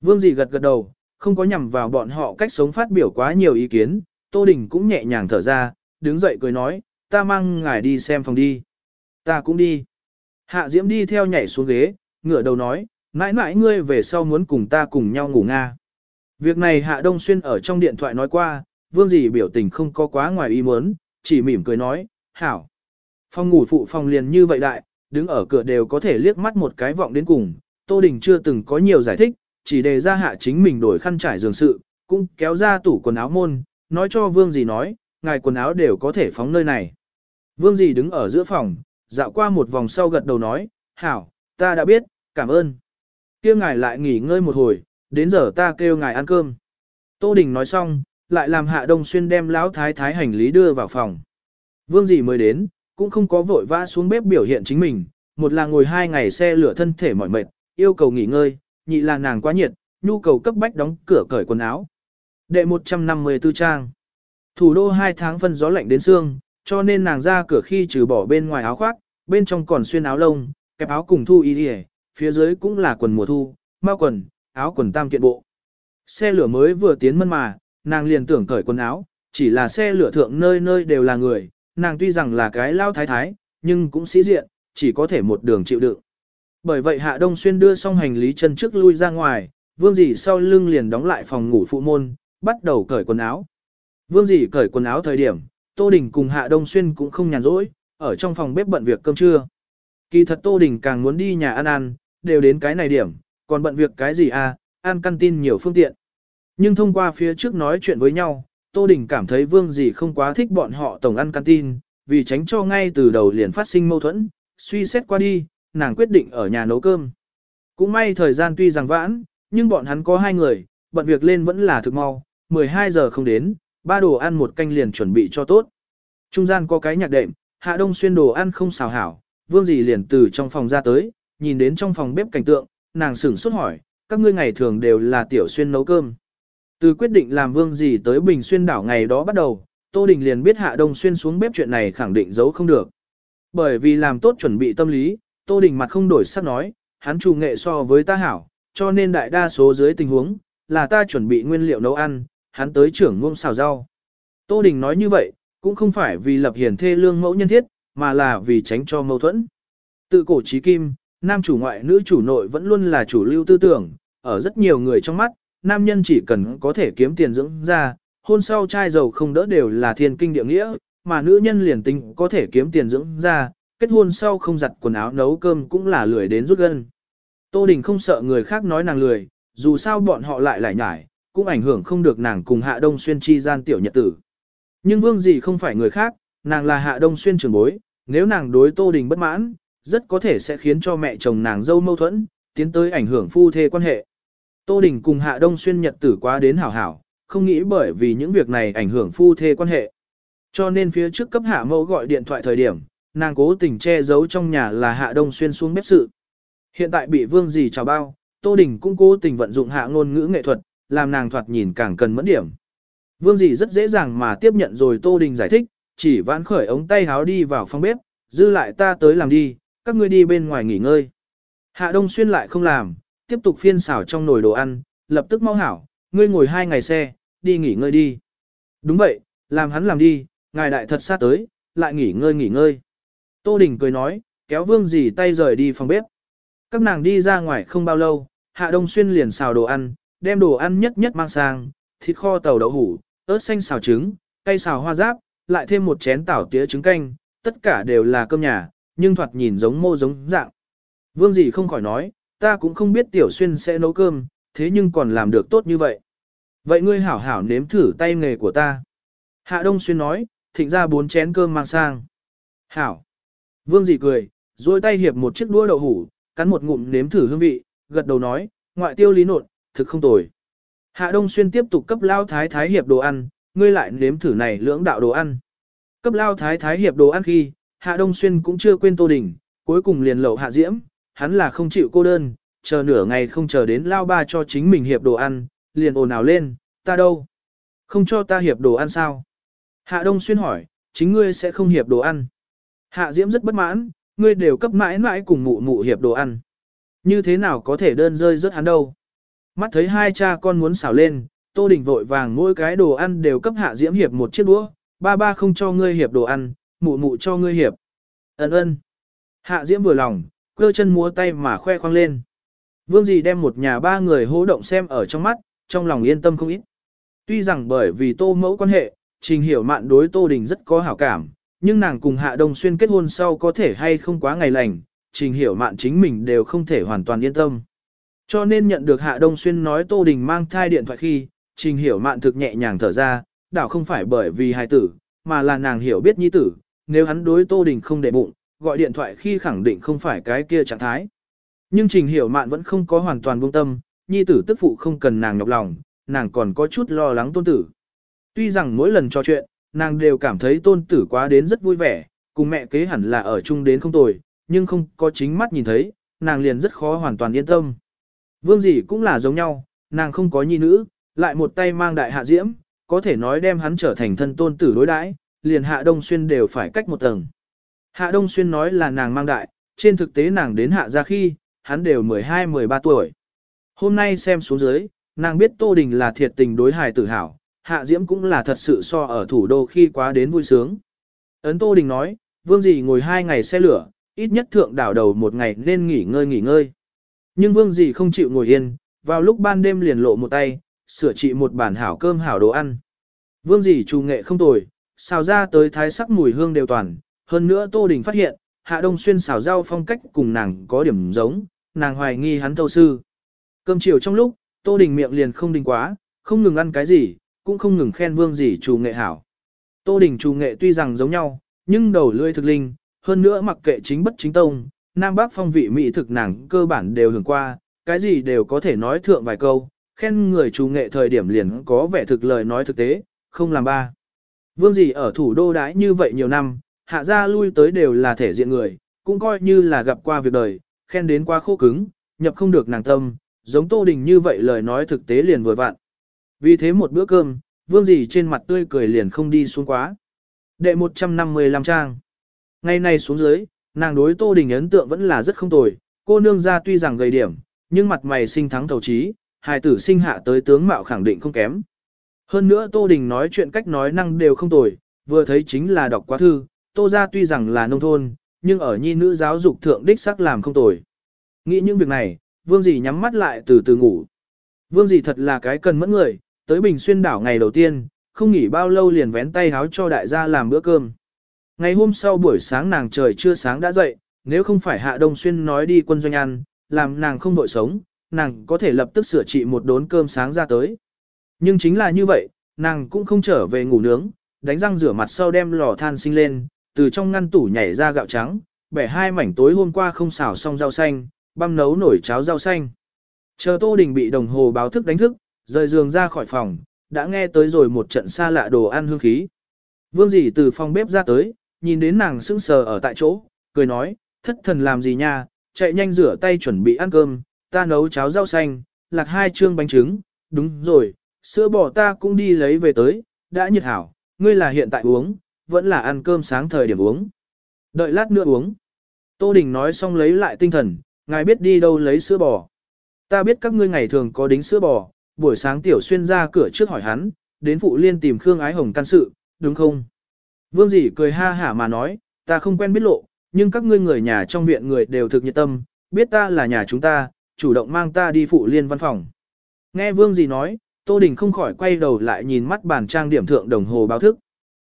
Vương gì gật gật đầu, không có nhằm vào bọn họ cách sống phát biểu quá nhiều ý kiến, Tô Đình cũng nhẹ nhàng thở ra, đứng dậy cười nói, ta mang ngài đi xem phòng đi. Ta cũng đi. Hạ Diễm đi theo nhảy xuống ghế, ngửa đầu nói, mãi mãi ngươi về sau muốn cùng ta cùng nhau ngủ nga. Việc này Hạ Đông Xuyên ở trong điện thoại nói qua, vương dì biểu tình không có quá ngoài ý muốn, chỉ mỉm cười nói, hảo. Phòng ngủ phụ phòng liền như vậy đại, đứng ở cửa đều có thể liếc mắt một cái vọng đến cùng, Tô Đình chưa từng có nhiều giải thích, chỉ đề ra hạ chính mình đổi khăn trải giường sự, cũng kéo ra tủ quần áo môn, nói cho vương dì nói, ngài quần áo đều có thể phóng nơi này. Vương dì đứng ở giữa phòng, dạo qua một vòng sau gật đầu nói, hảo, ta đã biết, cảm ơn. kia ngài lại nghỉ ngơi một hồi, đến giờ ta kêu ngài ăn cơm. Tô Đình nói xong, lại làm hạ đông xuyên đem lão thái thái hành lý đưa vào phòng. Vương dì mới đến, cũng không có vội vã xuống bếp biểu hiện chính mình, một là ngồi hai ngày xe lửa thân thể mỏi mệt, yêu cầu nghỉ ngơi, nhị là nàng quá nhiệt, nhu cầu cấp bách đóng cửa cởi quần áo. Đệ 154 trang. Thủ đô hai tháng phân gió lạnh đến xương, cho nên nàng ra cửa khi trừ bỏ bên ngoài áo khoác, bên trong còn xuyên áo lông, kẹp áo cùng thu y đi phía dưới cũng là quần mùa thu, mao quần, áo quần tam kiện bộ. Xe lửa mới vừa tiến mân mà, nàng liền tưởng cởi quần áo, chỉ là xe lửa thượng nơi nơi đều là người, nàng tuy rằng là cái lao thái thái, nhưng cũng sĩ diện, chỉ có thể một đường chịu đựng. Bởi vậy Hạ Đông Xuyên đưa xong hành lý chân trước lui ra ngoài, Vương dì sau lưng liền đóng lại phòng ngủ phụ môn, bắt đầu cởi quần áo. Vương Dị cởi quần áo thời điểm, Tô Đình cùng Hạ Đông Xuyên cũng không nhàn rỗi, ở trong phòng bếp bận việc cơm trưa. Kỳ thật Tô Đình càng muốn đi nhà ăn ăn, đều đến cái này điểm, còn bận việc cái gì à, ăn căn tin nhiều phương tiện. Nhưng thông qua phía trước nói chuyện với nhau, Tô Đình cảm thấy Vương Dĩ không quá thích bọn họ tổng ăn canteen, vì tránh cho ngay từ đầu liền phát sinh mâu thuẫn, suy xét qua đi, nàng quyết định ở nhà nấu cơm. Cũng may thời gian tuy rằng vãn, nhưng bọn hắn có hai người, bận việc lên vẫn là thực mau, 12 giờ không đến, ba đồ ăn một canh liền chuẩn bị cho tốt. Trung gian có cái nhạc đệm, hạ đông xuyên đồ ăn không xào hảo, vương dì liền từ trong phòng ra tới, nhìn đến trong phòng bếp cảnh tượng, nàng sửng sốt hỏi, các ngươi ngày thường đều là tiểu xuyên nấu cơm. Từ quyết định làm vương dì tới Bình Xuyên đảo ngày đó bắt đầu, Tô Đình liền biết Hạ Đông Xuyên xuống bếp chuyện này khẳng định giấu không được. Bởi vì làm tốt chuẩn bị tâm lý, Tô Đình mặt không đổi sắc nói, hắn chủ nghệ so với ta hảo, cho nên đại đa số dưới tình huống, là ta chuẩn bị nguyên liệu nấu ăn, hắn tới trưởng ngông xào rau. Tô Đình nói như vậy, cũng không phải vì lập hiền thê lương mẫu nhân thiết, mà là vì tránh cho mâu thuẫn. Tự cổ trí kim, nam chủ ngoại nữ chủ nội vẫn luôn là chủ lưu tư tưởng, ở rất nhiều người trong mắt, nam nhân chỉ cần có thể kiếm tiền dưỡng ra, hôn sau trai giàu không đỡ đều là thiên kinh địa nghĩa, mà nữ nhân liền tính có thể kiếm tiền dưỡng ra, kết hôn sau không giặt quần áo nấu cơm cũng là lười đến rút gân. Tô Đình không sợ người khác nói nàng lười, dù sao bọn họ lại lại nhải, cũng ảnh hưởng không được nàng cùng Hạ Đông Xuyên chi gian tiểu nhật tử. Nhưng Vương Dị không phải người khác, nàng là Hạ Đông Xuyên trưởng bối, nếu nàng đối Tô Đình bất mãn, rất có thể sẽ khiến cho mẹ chồng nàng dâu mâu thuẫn, tiến tới ảnh hưởng phu thê quan hệ. Tô Đình cùng Hạ Đông Xuyên nhật tử quá đến hảo hảo, không nghĩ bởi vì những việc này ảnh hưởng phu thê quan hệ. Cho nên phía trước cấp Hạ Mẫu gọi điện thoại thời điểm, nàng cố tình che giấu trong nhà là Hạ Đông Xuyên xuống bếp sự. Hiện tại bị Vương dì chào bao, Tô Đình cũng cố tình vận dụng hạ ngôn ngữ nghệ thuật, làm nàng thoạt nhìn càng cần mẫn điểm. Vương dì rất dễ dàng mà tiếp nhận rồi Tô Đình giải thích, chỉ vãn khởi ống tay háo đi vào phòng bếp, dư lại ta tới làm đi, các ngươi đi bên ngoài nghỉ ngơi. Hạ Đông Xuyên lại không làm, tiếp tục phiên xảo trong nồi đồ ăn, lập tức mau hảo, ngươi ngồi hai ngày xe, đi nghỉ ngơi đi. Đúng vậy, làm hắn làm đi, ngài đại thật sát tới, lại nghỉ ngơi nghỉ ngơi. Tô Đình cười nói, kéo vương dì tay rời đi phòng bếp. Các nàng đi ra ngoài không bao lâu, Hạ Đông Xuyên liền xào đồ ăn, đem đồ ăn nhất nhất mang sang, thịt kho tàu đậu hủ, ớt xanh xào trứng, cây xào hoa giáp, lại thêm một chén tảo tía trứng canh, tất cả đều là cơm nhà, nhưng thoạt nhìn giống mô giống dạng. Vương dì không khỏi nói, ta cũng không biết Tiểu Xuyên sẽ nấu cơm, thế nhưng còn làm được tốt như vậy. Vậy ngươi hảo hảo nếm thử tay nghề của ta. Hạ Đông Xuyên nói, thịnh ra bốn chén cơm mang sang. Hảo. Vương dị cười, rồi tay hiệp một chiếc đũa đậu hủ, cắn một ngụm nếm thử hương vị, gật đầu nói, ngoại tiêu lý nột, thực không tồi. Hạ Đông Xuyên tiếp tục cấp lao thái thái hiệp đồ ăn, ngươi lại nếm thử này lưỡng đạo đồ ăn. Cấp lao thái thái hiệp đồ ăn khi, Hạ Đông Xuyên cũng chưa quên Tô Đình, cuối cùng liền lậu Hạ Diễm, hắn là không chịu cô đơn, chờ nửa ngày không chờ đến lao ba cho chính mình hiệp đồ ăn, liền ồn ào lên, ta đâu? Không cho ta hiệp đồ ăn sao? Hạ Đông Xuyên hỏi, chính ngươi sẽ không hiệp đồ ăn. Hạ Diễm rất bất mãn, ngươi đều cấp mãi mãi cùng mụ mụ hiệp đồ ăn. Như thế nào có thể đơn rơi rất hắn đâu? Mắt thấy hai cha con muốn xào lên, Tô Đình vội vàng mỗi cái đồ ăn đều cấp Hạ Diễm hiệp một chiếc đũa, ba ba không cho ngươi hiệp đồ ăn, mụ mụ cho ngươi hiệp. Ấn ơn. Hạ Diễm vừa lòng, cơ chân múa tay mà khoe khoang lên. Vương dì đem một nhà ba người hô động xem ở trong mắt, trong lòng yên tâm không ít. Tuy rằng bởi vì tô mẫu quan hệ, trình hiểu mạn đối tô đình rất có hảo cảm, nhưng nàng cùng Hạ Đông Xuyên kết hôn sau có thể hay không quá ngày lành, trình hiểu mạn chính mình đều không thể hoàn toàn yên tâm. Cho nên nhận được Hạ Đông Xuyên nói Tô Đình mang thai điện thoại khi, trình hiểu mạn thực nhẹ nhàng thở ra, đảo không phải bởi vì hài tử, mà là nàng hiểu biết nhi tử, nếu hắn đối Tô Đình không để bụng, gọi điện thoại khi khẳng định không phải cái kia trạng thái. Nhưng trình hiểu mạn vẫn không có hoàn toàn buông tâm, nhi tử tức phụ không cần nàng nhọc lòng, nàng còn có chút lo lắng tôn tử. Tuy rằng mỗi lần trò chuyện, nàng đều cảm thấy tôn tử quá đến rất vui vẻ, cùng mẹ kế hẳn là ở chung đến không tồi, nhưng không có chính mắt nhìn thấy, nàng liền rất khó hoàn toàn yên tâm. Vương dì cũng là giống nhau, nàng không có nhi nữ, lại một tay mang đại hạ diễm, có thể nói đem hắn trở thành thân tôn tử đối đãi, liền hạ đông xuyên đều phải cách một tầng. Hạ đông xuyên nói là nàng mang đại, trên thực tế nàng đến hạ ra khi, hắn đều 12-13 tuổi. Hôm nay xem xuống dưới, nàng biết Tô Đình là thiệt tình đối hài tử hảo, Hạ Diễm cũng là thật sự so ở thủ đô khi quá đến vui sướng. Ấn Tô Đình nói, Vương Dì ngồi hai ngày xe lửa, ít nhất thượng đảo đầu một ngày nên nghỉ ngơi nghỉ ngơi. Nhưng Vương Dì không chịu ngồi yên, vào lúc ban đêm liền lộ một tay, sửa trị một bản hảo cơm hảo đồ ăn. Vương Dì trù nghệ không tồi, xào ra tới thái sắc mùi hương đều toàn, hơn nữa Tô Đình phát hiện, Hạ Đông Xuyên xào rau phong cách cùng nàng có điểm giống, nàng hoài nghi hắn thâu sư. Cơm chiều trong lúc, Tô Đình miệng liền không đình quá, không ngừng ăn cái gì, cũng không ngừng khen vương gì trù nghệ hảo. Tô Đình trù nghệ tuy rằng giống nhau, nhưng đầu lưỡi thực linh, hơn nữa mặc kệ chính bất chính tông, Nam Bắc phong vị mỹ thực nàng cơ bản đều hưởng qua, cái gì đều có thể nói thượng vài câu, khen người chủ nghệ thời điểm liền có vẻ thực lời nói thực tế, không làm ba. Vương gì ở thủ đô đãi như vậy nhiều năm, hạ gia lui tới đều là thể diện người, cũng coi như là gặp qua việc đời, khen đến quá khô cứng, nhập không được nàng tâm, giống Tô Đình như vậy lời nói thực tế liền vừa vặn. Vì thế một bữa cơm, vương gì trên mặt tươi cười liền không đi xuống quá. Đệ 155 trang. Ngày nay xuống dưới, nàng đối Tô Đình ấn tượng vẫn là rất không tồi, cô nương ra tuy rằng gầy điểm, nhưng mặt mày sinh thắng thầu trí, hài tử sinh hạ tới tướng mạo khẳng định không kém. Hơn nữa Tô Đình nói chuyện cách nói năng đều không tồi, vừa thấy chính là đọc quá thư, Tô ra tuy rằng là nông thôn, nhưng ở nhi nữ giáo dục thượng đích sắc làm không tồi. Nghĩ những việc này, vương dì nhắm mắt lại từ từ ngủ. Vương dì thật là cái cần mẫn người, tới Bình Xuyên đảo ngày đầu tiên, không nghỉ bao lâu liền vén tay háo cho đại gia làm bữa cơm. Ngày hôm sau buổi sáng nàng trời chưa sáng đã dậy, nếu không phải Hạ Đông Xuyên nói đi quân doanh ăn, làm nàng không đội sống, nàng có thể lập tức sửa trị một đốn cơm sáng ra tới. Nhưng chính là như vậy, nàng cũng không trở về ngủ nướng, đánh răng rửa mặt sau đem lò than sinh lên, từ trong ngăn tủ nhảy ra gạo trắng, bẻ hai mảnh tối hôm qua không xào xong rau xanh, băm nấu nổi cháo rau xanh. Chờ Tô Đình bị đồng hồ báo thức đánh thức, rời giường ra khỏi phòng, đã nghe tới rồi một trận xa lạ đồ ăn hương khí. Vương dì từ phòng bếp ra tới, nhìn đến nàng sững sờ ở tại chỗ, cười nói, thất thần làm gì nha, chạy nhanh rửa tay chuẩn bị ăn cơm, ta nấu cháo rau xanh, lạc hai trương bánh trứng, đúng rồi, sữa bò ta cũng đi lấy về tới, đã nhiệt hảo, ngươi là hiện tại uống, vẫn là ăn cơm sáng thời điểm uống. Đợi lát nữa uống. Tô Đình nói xong lấy lại tinh thần, ngài biết đi đâu lấy sữa bò. Ta biết các ngươi ngày thường có đính sữa bò, buổi sáng tiểu xuyên ra cửa trước hỏi hắn, đến phụ liên tìm Khương Ái Hồng can sự, đúng không? Vương dĩ cười ha hả mà nói, ta không quen biết lộ, nhưng các ngươi người nhà trong viện người đều thực nhiệt tâm, biết ta là nhà chúng ta, chủ động mang ta đi phụ liên văn phòng. Nghe Vương dĩ nói, Tô Đình không khỏi quay đầu lại nhìn mắt bàn trang điểm thượng đồng hồ báo thức.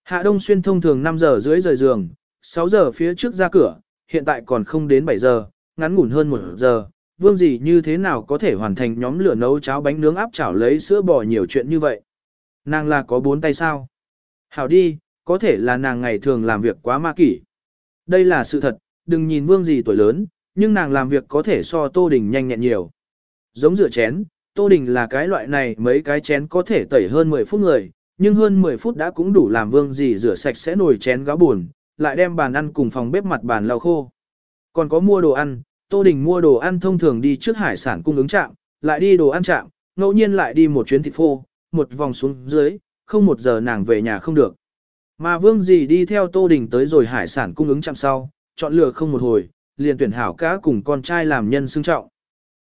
Hạ Đông Xuyên thông thường 5 giờ rưỡi rời giường, 6 giờ phía trước ra cửa, hiện tại còn không đến 7 giờ, ngắn ngủn hơn 1 giờ, vương gì như thế nào có thể hoàn thành nhóm lửa nấu cháo bánh nướng áp chảo lấy sữa bò nhiều chuyện như vậy. Nàng là có bốn tay sao? Hảo đi, có thể là nàng ngày thường làm việc quá ma kỷ. Đây là sự thật, đừng nhìn vương gì tuổi lớn, nhưng nàng làm việc có thể so Tô Đình nhanh nhẹn nhiều. Giống rửa chén, Tô Đình là cái loại này mấy cái chén có thể tẩy hơn 10 phút người, nhưng hơn 10 phút đã cũng đủ làm vương gì rửa sạch sẽ nồi chén gáo buồn, lại đem bàn ăn cùng phòng bếp mặt bàn lau khô. Còn có mua đồ ăn, Tô Đình mua đồ ăn thông thường đi trước hải sản cung ứng trạm, lại đi đồ ăn trạm, ngẫu nhiên lại đi một chuyến thịt phô, một vòng xuống dưới, không một giờ nàng về nhà không được. Mà vương gì đi theo Tô Đình tới rồi hải sản cung ứng chạm sau, chọn lựa không một hồi, liền tuyển hảo cá cùng con trai làm nhân xưng trọng.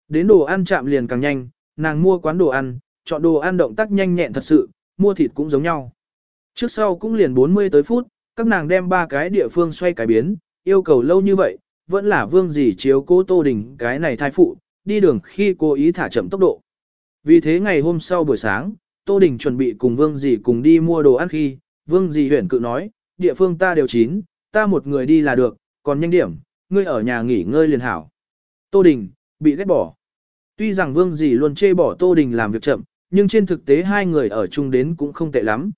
Đến đồ ăn chạm liền càng nhanh, nàng mua quán đồ ăn, chọn đồ ăn động tác nhanh nhẹn thật sự, mua thịt cũng giống nhau. Trước sau cũng liền 40 tới phút, các nàng đem ba cái địa phương xoay cái biến, yêu cầu lâu như vậy, vẫn là vương gì chiếu cố Tô Đình cái này thai phụ, đi đường khi cố ý thả chậm tốc độ. Vì thế ngày hôm sau buổi sáng, Tô Đình chuẩn bị cùng vương gì cùng đi mua đồ ăn khi, vương Dị huyển cự nói, địa phương ta đều chín, ta một người đi là được, còn nhanh điểm, ngươi ở nhà nghỉ ngơi liền hảo. Tô Đình, bị ghét bỏ. Tuy rằng vương Dị luôn chê bỏ Tô Đình làm việc chậm, nhưng trên thực tế hai người ở chung đến cũng không tệ lắm.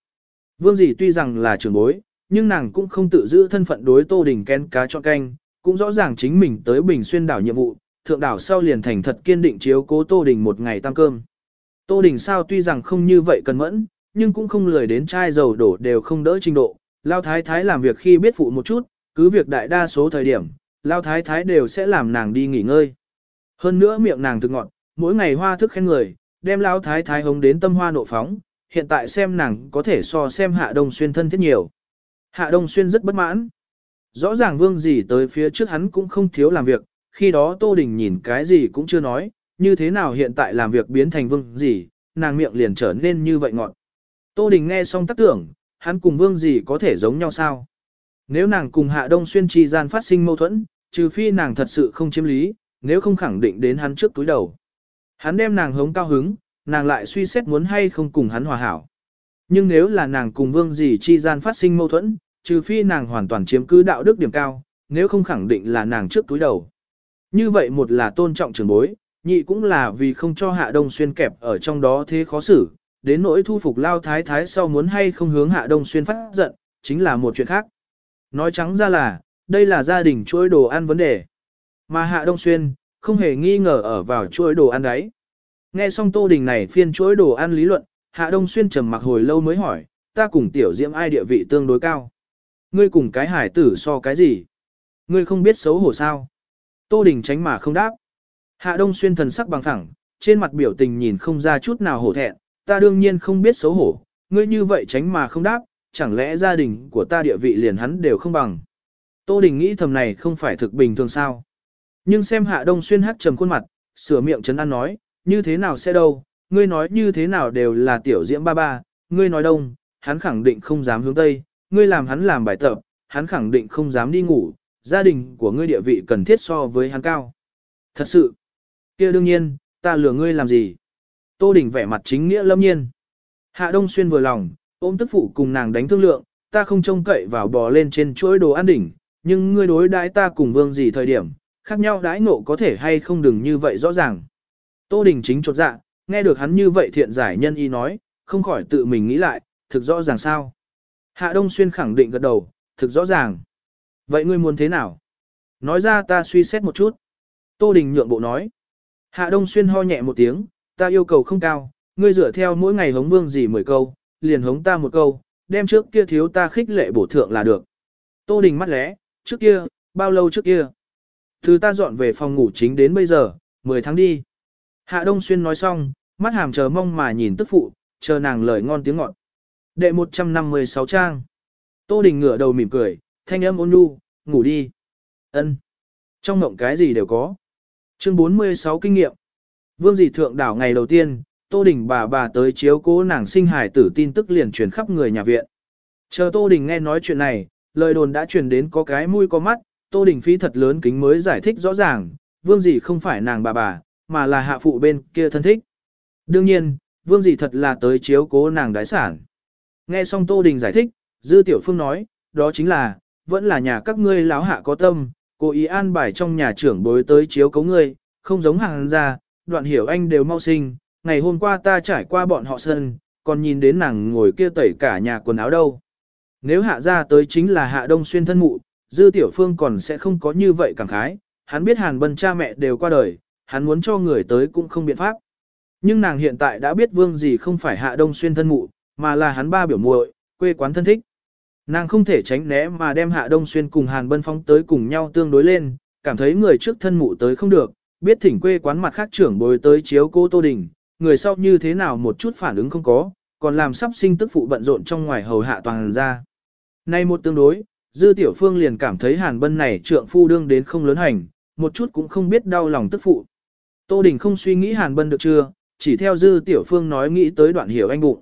Vương Dị tuy rằng là trưởng bối, nhưng nàng cũng không tự giữ thân phận đối Tô Đình kén cá cho canh, cũng rõ ràng chính mình tới Bình Xuyên đảo nhiệm vụ, thượng đảo sau liền thành thật kiên định chiếu cố Tô Đình một ngày tăng cơm. Tô Đình sao tuy rằng không như vậy cần mẫn, nhưng cũng không lười đến chai dầu đổ đều không đỡ trình độ. Lao Thái Thái làm việc khi biết phụ một chút, cứ việc đại đa số thời điểm, Lao Thái Thái đều sẽ làm nàng đi nghỉ ngơi. Hơn nữa miệng nàng thực ngọn, mỗi ngày hoa thức khen người, đem Lao Thái Thái hống đến tâm hoa nộ phóng, hiện tại xem nàng có thể so xem Hạ Đông Xuyên thân thiết nhiều. Hạ Đông Xuyên rất bất mãn. Rõ ràng vương gì tới phía trước hắn cũng không thiếu làm việc, khi đó Tô Đình nhìn cái gì cũng chưa nói, như thế nào hiện tại làm việc biến thành vương gì, nàng miệng liền trở nên như vậy ngọn. Tô Đình nghe xong tác tưởng, hắn cùng vương gì có thể giống nhau sao? Nếu nàng cùng Hạ Đông Xuyên chi gian phát sinh mâu thuẫn, trừ phi nàng thật sự không chiếm lý, nếu không khẳng định đến hắn trước túi đầu. Hắn đem nàng hống cao hứng, nàng lại suy xét muốn hay không cùng hắn hòa hảo. Nhưng nếu là nàng cùng vương gì chi gian phát sinh mâu thuẫn, trừ phi nàng hoàn toàn chiếm cứ đạo đức điểm cao, nếu không khẳng định là nàng trước túi đầu. Như vậy một là tôn trọng trường bối, nhị cũng là vì không cho Hạ Đông Xuyên kẹp ở trong đó thế khó xử, đến nỗi thu phục lao thái thái sau muốn hay không hướng Hạ Đông Xuyên phát giận, chính là một chuyện khác. Nói trắng ra là, đây là gia đình chuỗi đồ ăn vấn đề. Mà Hạ Đông Xuyên, không hề nghi ngờ ở vào chuỗi đồ ăn đấy. Nghe xong Tô Đình này phiên chuỗi đồ ăn lý luận, Hạ Đông Xuyên trầm mặc hồi lâu mới hỏi, ta cùng tiểu diễm ai địa vị tương đối cao. Ngươi cùng cái hải tử so cái gì? Ngươi không biết xấu hổ sao? Tô Đình tránh mà không đáp. Hạ Đông Xuyên thần sắc bằng thẳng, trên mặt biểu tình nhìn không ra chút nào hổ thẹn, ta đương nhiên không biết xấu hổ, ngươi như vậy tránh mà không đáp, chẳng lẽ gia đình của ta địa vị liền hắn đều không bằng. Tô Đình nghĩ thầm này không phải thực bình thường sao. Nhưng xem Hạ Đông Xuyên hát trầm khuôn mặt, sửa miệng chấn an nói, như thế nào sẽ đâu, ngươi nói như thế nào đều là tiểu diễm ba ba, ngươi nói đông, hắn khẳng định không dám hướng tây, ngươi làm hắn làm bài tập, hắn khẳng định không dám đi ngủ, gia đình của ngươi địa vị cần thiết so với hắn cao. Thật sự, kia đương nhiên, ta lừa ngươi làm gì? Tô Đình vẻ mặt chính nghĩa lâm nhiên. Hạ Đông Xuyên vừa lòng, ôm tức phụ cùng nàng đánh thương lượng, ta không trông cậy vào bò lên trên chuỗi đồ ăn đỉnh, nhưng ngươi đối đãi ta cùng vương gì thời điểm, khác nhau đãi nộ có thể hay không đừng như vậy rõ ràng. Tô Đình chính chột dạ, nghe được hắn như vậy thiện giải nhân y nói, không khỏi tự mình nghĩ lại, thực rõ ràng sao. Hạ Đông Xuyên khẳng định gật đầu, thực rõ ràng. Vậy ngươi muốn thế nào? Nói ra ta suy xét một chút. Tô Đình nhượng bộ nói. Hạ Đông Xuyên ho nhẹ một tiếng, ta yêu cầu không cao, ngươi dựa theo mỗi ngày hống vương gì mười câu, liền hống ta một câu, đem trước kia thiếu ta khích lệ bổ thượng là được. Tô Đình mắt lẽ, trước kia, bao lâu trước kia? Từ ta dọn về phòng ngủ chính đến bây giờ, 10 tháng đi. Hạ Đông Xuyên nói xong, mắt hàm chờ mong mà nhìn tức phụ, chờ nàng lời ngon tiếng ngọt. Đệ 156 trang. Tô Đình ngửa đầu mỉm cười, thanh âm ôn nhu, ngủ đi. Ân. Trong mộng cái gì đều có. Chương 46 kinh nghiệm. Vương dị thượng đảo ngày đầu tiên, Tô Đình bà bà tới chiếu cố nàng sinh hải tử tin tức liền truyền khắp người nhà viện. Chờ Tô Đình nghe nói chuyện này, lời đồn đã truyền đến có cái mũi có mắt, Tô Đình phí thật lớn kính mới giải thích rõ ràng, Vương dị không phải nàng bà bà, mà là hạ phụ bên kia thân thích. Đương nhiên, Vương dị thật là tới chiếu cố nàng đái sản. Nghe xong Tô Đình giải thích, Dư Tiểu Phương nói, đó chính là, vẫn là nhà các ngươi láo hạ có tâm, cố ý an bài trong nhà trưởng bối tới chiếu cố ngươi, không giống hàng ra, đoạn hiểu anh đều mau sinh, ngày hôm qua ta trải qua bọn họ sân, còn nhìn đến nàng ngồi kia tẩy cả nhà quần áo đâu. Nếu hạ ra tới chính là hạ đông xuyên thân mụ, dư tiểu phương còn sẽ không có như vậy cảm khái, hắn biết hàn bân cha mẹ đều qua đời, hắn muốn cho người tới cũng không biện pháp. Nhưng nàng hiện tại đã biết vương gì không phải hạ đông xuyên thân mụ, mà là hắn ba biểu muội, quê quán thân thích. Nàng không thể tránh né mà đem hạ đông xuyên cùng hàn bân phong tới cùng nhau tương đối lên, cảm thấy người trước thân mụ tới không được, biết thỉnh quê quán mặt khác trưởng bồi tới chiếu cô Tô Đình, người sau như thế nào một chút phản ứng không có, còn làm sắp sinh tức phụ bận rộn trong ngoài hầu hạ toàn ra. Nay một tương đối, Dư Tiểu Phương liền cảm thấy Hàn Bân này trượng phu đương đến không lớn hành, một chút cũng không biết đau lòng tức phụ. Tô Đình không suy nghĩ Hàn Bân được chưa, chỉ theo Dư Tiểu Phương nói nghĩ tới đoạn hiểu anh bụng.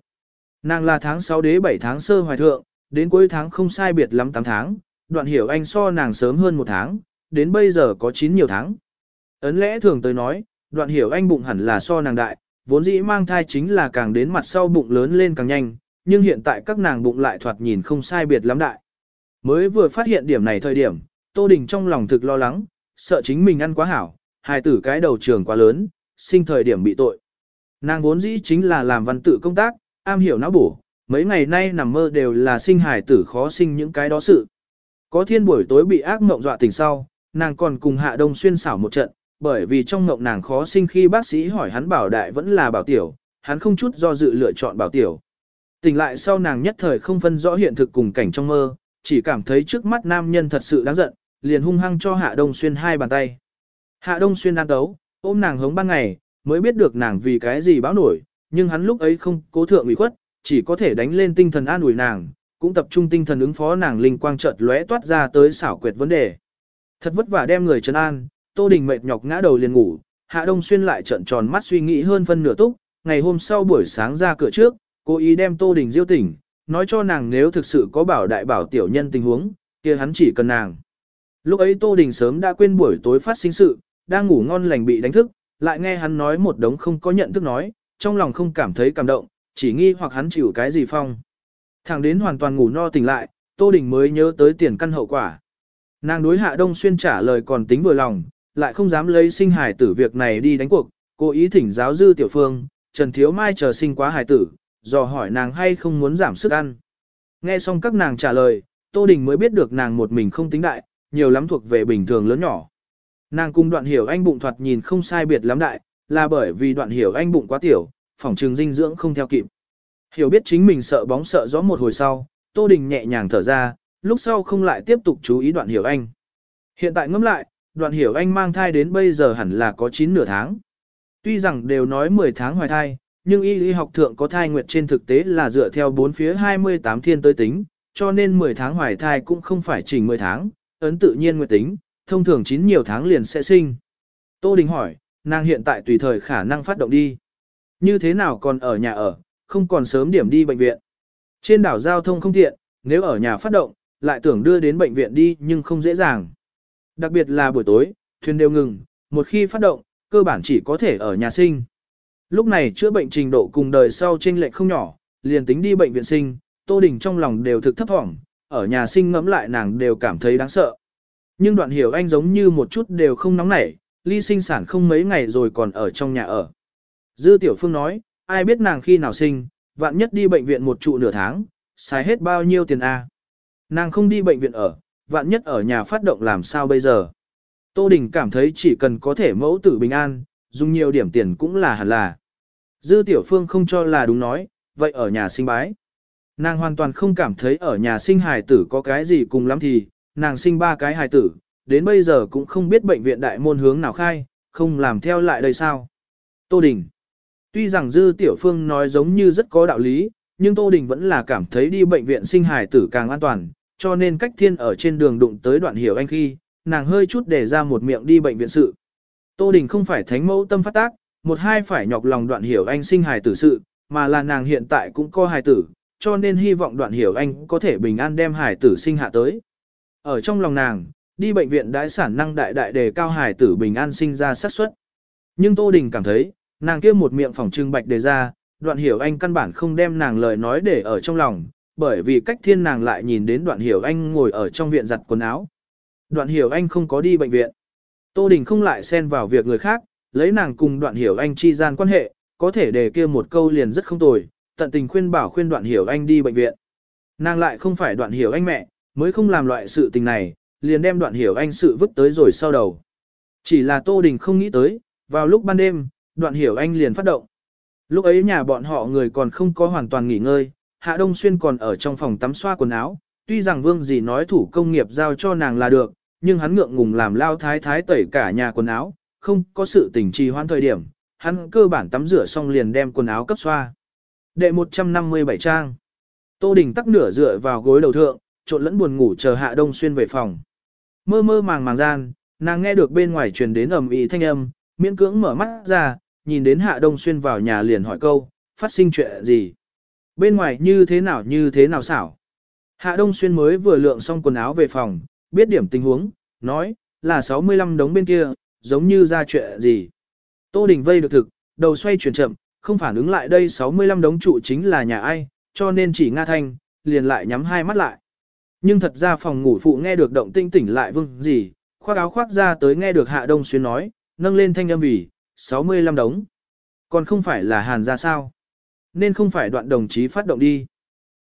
Nàng là tháng 6 đế 7 tháng sơ hoài thượng, đến cuối tháng không sai biệt lắm 8 tháng, đoạn hiểu anh so nàng sớm hơn một tháng, đến bây giờ có 9 nhiều tháng. Ấn lẽ thường tới nói, đoạn hiểu anh bụng hẳn là so nàng đại, vốn dĩ mang thai chính là càng đến mặt sau bụng lớn lên càng nhanh, nhưng hiện tại các nàng bụng lại thoạt nhìn không sai biệt lắm đại. Mới vừa phát hiện điểm này thời điểm, Tô Đình trong lòng thực lo lắng, sợ chính mình ăn quá hảo, hài tử cái đầu trường quá lớn, sinh thời điểm bị tội. Nàng vốn dĩ chính là làm văn tự công tác, am hiểu não bổ, mấy ngày nay nằm mơ đều là sinh hài tử khó sinh những cái đó sự. Có thiên buổi tối bị ác mộng dọa tỉnh sau, nàng còn cùng Hạ Đông Xuyên xảo một trận, bởi vì trong ngộng nàng khó sinh khi bác sĩ hỏi hắn bảo đại vẫn là bảo tiểu, hắn không chút do dự lựa chọn bảo tiểu. Tỉnh lại sau nàng nhất thời không phân rõ hiện thực cùng cảnh trong mơ, chỉ cảm thấy trước mắt nam nhân thật sự đáng giận, liền hung hăng cho Hạ Đông Xuyên hai bàn tay. Hạ Đông Xuyên ăn tấu, ôm nàng hống ban ngày, mới biết được nàng vì cái gì báo nổi, nhưng hắn lúc ấy không cố thượng ủy khuất, chỉ có thể đánh lên tinh thần an ủi nàng, cũng tập trung tinh thần ứng phó nàng linh quang chợt lóe toát ra tới xảo quyệt vấn đề. Thật vất vả đem người trấn an, Tô Đình mệt nhọc ngã đầu liền ngủ, Hạ Đông Xuyên lại trợn tròn mắt suy nghĩ hơn phân nửa túc, ngày hôm sau buổi sáng ra cửa trước, cố ý đem Tô Đình diêu tỉnh, nói cho nàng nếu thực sự có bảo đại bảo tiểu nhân tình huống, kia hắn chỉ cần nàng. Lúc ấy Tô Đình sớm đã quên buổi tối phát sinh sự, đang ngủ ngon lành bị đánh thức, lại nghe hắn nói một đống không có nhận thức nói, trong lòng không cảm thấy cảm động, chỉ nghi hoặc hắn chịu cái gì phong. Thẳng đến hoàn toàn ngủ no tỉnh lại, Tô Đình mới nhớ tới tiền căn hậu quả. Nàng đối Hạ Đông Xuyên trả lời còn tính vừa lòng, lại không dám lấy sinh hải tử việc này đi đánh cuộc, cố ý thỉnh giáo dư tiểu phương, Trần Thiếu Mai chờ sinh quá hải tử, dò hỏi nàng hay không muốn giảm sức ăn. Nghe xong các nàng trả lời, Tô Đình mới biết được nàng một mình không tính đại, nhiều lắm thuộc về bình thường lớn nhỏ. Nàng cùng đoạn hiểu anh bụng thoạt nhìn không sai biệt lắm đại, là bởi vì đoạn hiểu anh bụng quá tiểu, phòng trường dinh dưỡng không theo kịp. Hiểu biết chính mình sợ bóng sợ gió một hồi sau, Tô Đình nhẹ nhàng thở ra, lúc sau không lại tiếp tục chú ý đoạn hiểu anh. Hiện tại ngẫm lại, đoạn hiểu anh mang thai đến bây giờ hẳn là có 9 nửa tháng. Tuy rằng đều nói 10 tháng hoài thai, nhưng y y học thượng có thai nguyệt trên thực tế là dựa theo bốn phía 28 thiên tới tính, cho nên 10 tháng hoài thai cũng không phải chỉnh 10 tháng, ấn tự nhiên nguyệt tính, thông thường 9 nhiều tháng liền sẽ sinh. Tô Đình hỏi, nàng hiện tại tùy thời khả năng phát động đi. Như thế nào còn ở nhà ở, không còn sớm điểm đi bệnh viện. Trên đảo giao thông không tiện, nếu ở nhà phát động, lại tưởng đưa đến bệnh viện đi nhưng không dễ dàng. Đặc biệt là buổi tối, thuyền đều ngừng, một khi phát động, cơ bản chỉ có thể ở nhà sinh. Lúc này chữa bệnh trình độ cùng đời sau trên lệch không nhỏ, liền tính đi bệnh viện sinh, Tô Đình trong lòng đều thực thấp thỏm, ở nhà sinh ngẫm lại nàng đều cảm thấy đáng sợ. Nhưng đoạn hiểu anh giống như một chút đều không nóng nảy, ly sinh sản không mấy ngày rồi còn ở trong nhà ở. Dư Tiểu Phương nói, ai biết nàng khi nào sinh, vạn nhất đi bệnh viện một trụ nửa tháng, xài hết bao nhiêu tiền a? Nàng không đi bệnh viện ở, vạn nhất ở nhà phát động làm sao bây giờ. Tô Đình cảm thấy chỉ cần có thể mẫu tử bình an, dùng nhiều điểm tiền cũng là hẳn là. Dư Tiểu Phương không cho là đúng nói, vậy ở nhà sinh bái. Nàng hoàn toàn không cảm thấy ở nhà sinh hài tử có cái gì cùng lắm thì, nàng sinh ba cái hài tử, đến bây giờ cũng không biết bệnh viện đại môn hướng nào khai, không làm theo lại đây sao. Tô Đình Tuy rằng Dư Tiểu Phương nói giống như rất có đạo lý, nhưng Tô Đình vẫn là cảm thấy đi bệnh viện sinh hài tử càng an toàn, cho nên cách thiên ở trên đường đụng tới đoạn hiểu anh khi, nàng hơi chút để ra một miệng đi bệnh viện sự. Tô Đình không phải thánh mẫu tâm phát tác, một hai phải nhọc lòng đoạn hiểu anh sinh hài tử sự, mà là nàng hiện tại cũng có hài tử, cho nên hy vọng đoạn hiểu anh có thể bình an đem hài tử sinh hạ tới. Ở trong lòng nàng, đi bệnh viện đãi sản năng đại đại đề cao hài tử bình an sinh ra xác suất. Nhưng Tô Đình cảm thấy, nàng kia một miệng phòng trưng bạch đề ra, đoạn hiểu anh căn bản không đem nàng lời nói để ở trong lòng, bởi vì cách thiên nàng lại nhìn đến đoạn hiểu anh ngồi ở trong viện giặt quần áo. Đoạn hiểu anh không có đi bệnh viện. Tô Đình không lại xen vào việc người khác, lấy nàng cùng đoạn hiểu anh chi gian quan hệ, có thể để kia một câu liền rất không tồi, tận tình khuyên bảo khuyên đoạn hiểu anh đi bệnh viện. Nàng lại không phải đoạn hiểu anh mẹ, mới không làm loại sự tình này, liền đem đoạn hiểu anh sự vứt tới rồi sau đầu. Chỉ là Tô Đình không nghĩ tới, vào lúc ban đêm, đoạn hiểu anh liền phát động. Lúc ấy nhà bọn họ người còn không có hoàn toàn nghỉ ngơi, Hạ Đông Xuyên còn ở trong phòng tắm xoa quần áo, tuy rằng vương gì nói thủ công nghiệp giao cho nàng là được, nhưng hắn ngượng ngùng làm lao thái thái tẩy cả nhà quần áo, không có sự tình trì hoãn thời điểm, hắn cơ bản tắm rửa xong liền đem quần áo cấp xoa. Đệ 157 trang. Tô Đình tắc nửa dựa vào gối đầu thượng, trộn lẫn buồn ngủ chờ Hạ Đông Xuyên về phòng. Mơ mơ màng màng gian, nàng nghe được bên ngoài truyền đến ầm ĩ thanh âm, miễn cưỡng mở mắt ra, nhìn đến Hạ Đông Xuyên vào nhà liền hỏi câu, phát sinh chuyện gì? Bên ngoài như thế nào như thế nào xảo? Hạ Đông Xuyên mới vừa lượng xong quần áo về phòng, biết điểm tình huống, nói, là 65 đống bên kia, giống như ra chuyện gì. Tô Đình vây được thực, đầu xoay chuyển chậm, không phản ứng lại đây 65 đống trụ chính là nhà ai, cho nên chỉ Nga Thanh, liền lại nhắm hai mắt lại. Nhưng thật ra phòng ngủ phụ nghe được động tinh tỉnh lại vương gì, khoác áo khoác ra tới nghe được Hạ Đông Xuyên nói, nâng lên thanh âm vì, 65 đống. Còn không phải là hàn ra sao? Nên không phải đoạn đồng chí phát động đi.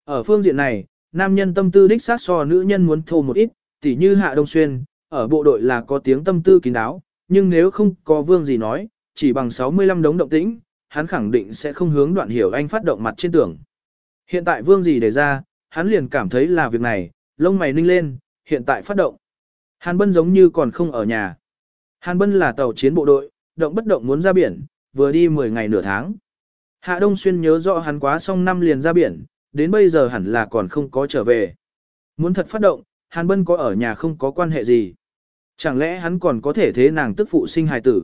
Ở phương diện này, nam nhân tâm tư đích sát so nữ nhân muốn thô một ít, tỉ như Hạ Đông Xuyên, ở bộ đội là có tiếng tâm tư kín đáo, nhưng nếu không có vương gì nói, chỉ bằng 65 đống động tĩnh, hắn khẳng định sẽ không hướng đoạn hiểu anh phát động mặt trên tưởng. Hiện tại vương gì để ra, hắn liền cảm thấy là việc này, lông mày ninh lên, hiện tại phát động. Hàn Bân giống như còn không ở nhà. Hàn Bân là tàu chiến bộ đội, động bất động muốn ra biển, vừa đi 10 ngày nửa tháng. Hạ Đông Xuyên nhớ rõ hắn quá xong năm liền ra biển, đến bây giờ hẳn là còn không có trở về. Muốn thật phát động, Hàn Bân có ở nhà không có quan hệ gì. Chẳng lẽ hắn còn có thể thế nàng tức phụ sinh hài tử.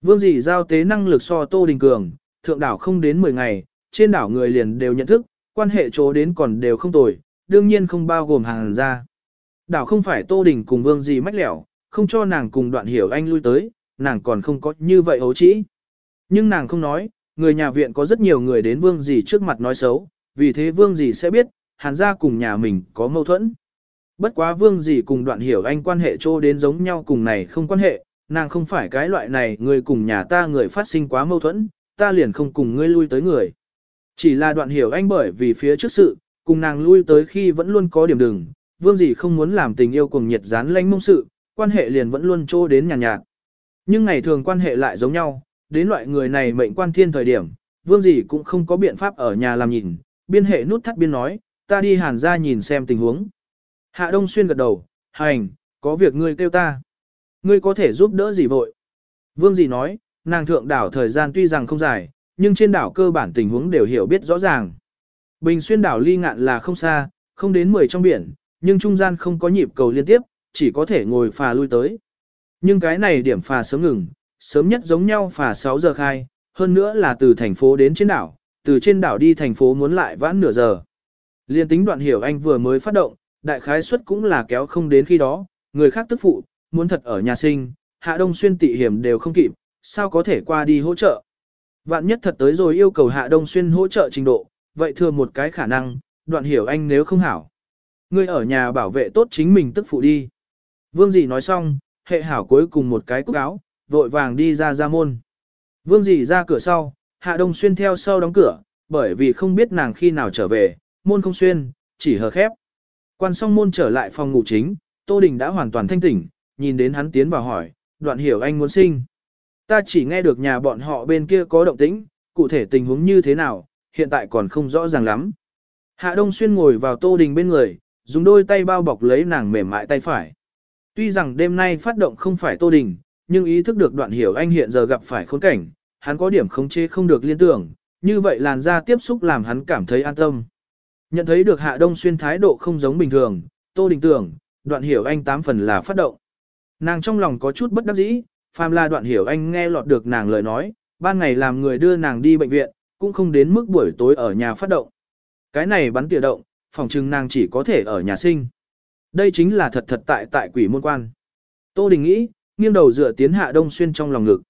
Vương dì giao tế năng lực so Tô Đình Cường, thượng đảo không đến 10 ngày, trên đảo người liền đều nhận thức, quan hệ chỗ đến còn đều không tồi, đương nhiên không bao gồm hàng ra. Đảo không phải Tô Đình cùng Vương dì mách lẻo, không cho nàng cùng đoạn hiểu anh lui tới, nàng còn không có như vậy hấu trĩ. Nhưng nàng không nói, người nhà viện có rất nhiều người đến Vương dì trước mặt nói xấu, vì thế Vương dì sẽ biết, hàn gia cùng nhà mình có mâu thuẫn. Bất quá Vương dì cùng đoạn hiểu anh quan hệ trô đến giống nhau cùng này không quan hệ, nàng không phải cái loại này người cùng nhà ta người phát sinh quá mâu thuẫn, ta liền không cùng ngươi lui tới người. Chỉ là đoạn hiểu anh bởi vì phía trước sự, cùng nàng lui tới khi vẫn luôn có điểm đừng, vương gì không muốn làm tình yêu cùng nhiệt dán lanh mông sự, quan hệ liền vẫn luôn trô đến nhàn nhạt, nhạt. Nhưng ngày thường quan hệ lại giống nhau, đến loại người này mệnh quan thiên thời điểm, vương gì cũng không có biện pháp ở nhà làm nhìn, biên hệ nút thắt biên nói, ta đi hàn ra nhìn xem tình huống. Hạ Đông Xuyên gật đầu, hành, có việc ngươi kêu ta. Ngươi có thể giúp đỡ gì vội? Vương dì nói, nàng thượng đảo thời gian tuy rằng không dài, nhưng trên đảo cơ bản tình huống đều hiểu biết rõ ràng. Bình xuyên đảo ly ngạn là không xa, không đến 10 trong biển, nhưng trung gian không có nhịp cầu liên tiếp, chỉ có thể ngồi phà lui tới. Nhưng cái này điểm phà sớm ngừng, sớm nhất giống nhau phà 6 giờ khai, hơn nữa là từ thành phố đến trên đảo, từ trên đảo đi thành phố muốn lại vãn nửa giờ. Liên tính đoạn hiểu anh vừa mới phát động, đại khái suất cũng là kéo không đến khi đó, người khác tức phụ, muốn thật ở nhà sinh, hạ đông xuyên tị hiểm đều không kịp, sao có thể qua đi hỗ trợ. Vạn nhất thật tới rồi yêu cầu hạ đông xuyên hỗ trợ trình độ, vậy thừa một cái khả năng, đoạn hiểu anh nếu không hảo. Ngươi ở nhà bảo vệ tốt chính mình tức phụ đi. Vương dì nói xong, hệ hảo cuối cùng một cái cúc áo, vội vàng đi ra ra môn. Vương dì ra cửa sau, hạ đông xuyên theo sau đóng cửa, bởi vì không biết nàng khi nào trở về, môn không xuyên, chỉ hờ khép. Quan xong môn trở lại phòng ngủ chính, Tô Đình đã hoàn toàn thanh tỉnh, nhìn đến hắn tiến vào hỏi, đoạn hiểu anh muốn sinh. Ta chỉ nghe được nhà bọn họ bên kia có động tĩnh, cụ thể tình huống như thế nào, hiện tại còn không rõ ràng lắm. Hạ Đông Xuyên ngồi vào Tô Đình bên người, dùng đôi tay bao bọc lấy nàng mềm mại tay phải. Tuy rằng đêm nay phát động không phải Tô Đình, nhưng ý thức được đoạn hiểu anh hiện giờ gặp phải khốn cảnh, hắn có điểm khống chế không được liên tưởng, như vậy làn da tiếp xúc làm hắn cảm thấy an tâm. Nhận thấy được Hạ Đông Xuyên thái độ không giống bình thường, Tô Đình tưởng, đoạn hiểu anh tám phần là phát động. Nàng trong lòng có chút bất đắc dĩ, phàm là đoạn hiểu anh nghe lọt được nàng lời nói, ban ngày làm người đưa nàng đi bệnh viện, cũng không đến mức buổi tối ở nhà phát động. Cái này bắn tỉa động, phòng trừng nàng chỉ có thể ở nhà sinh. Đây chính là thật thật tại tại quỷ môn quan. Tô Đình nghĩ, nghiêng đầu dựa tiến Hạ Đông Xuyên trong lòng ngực.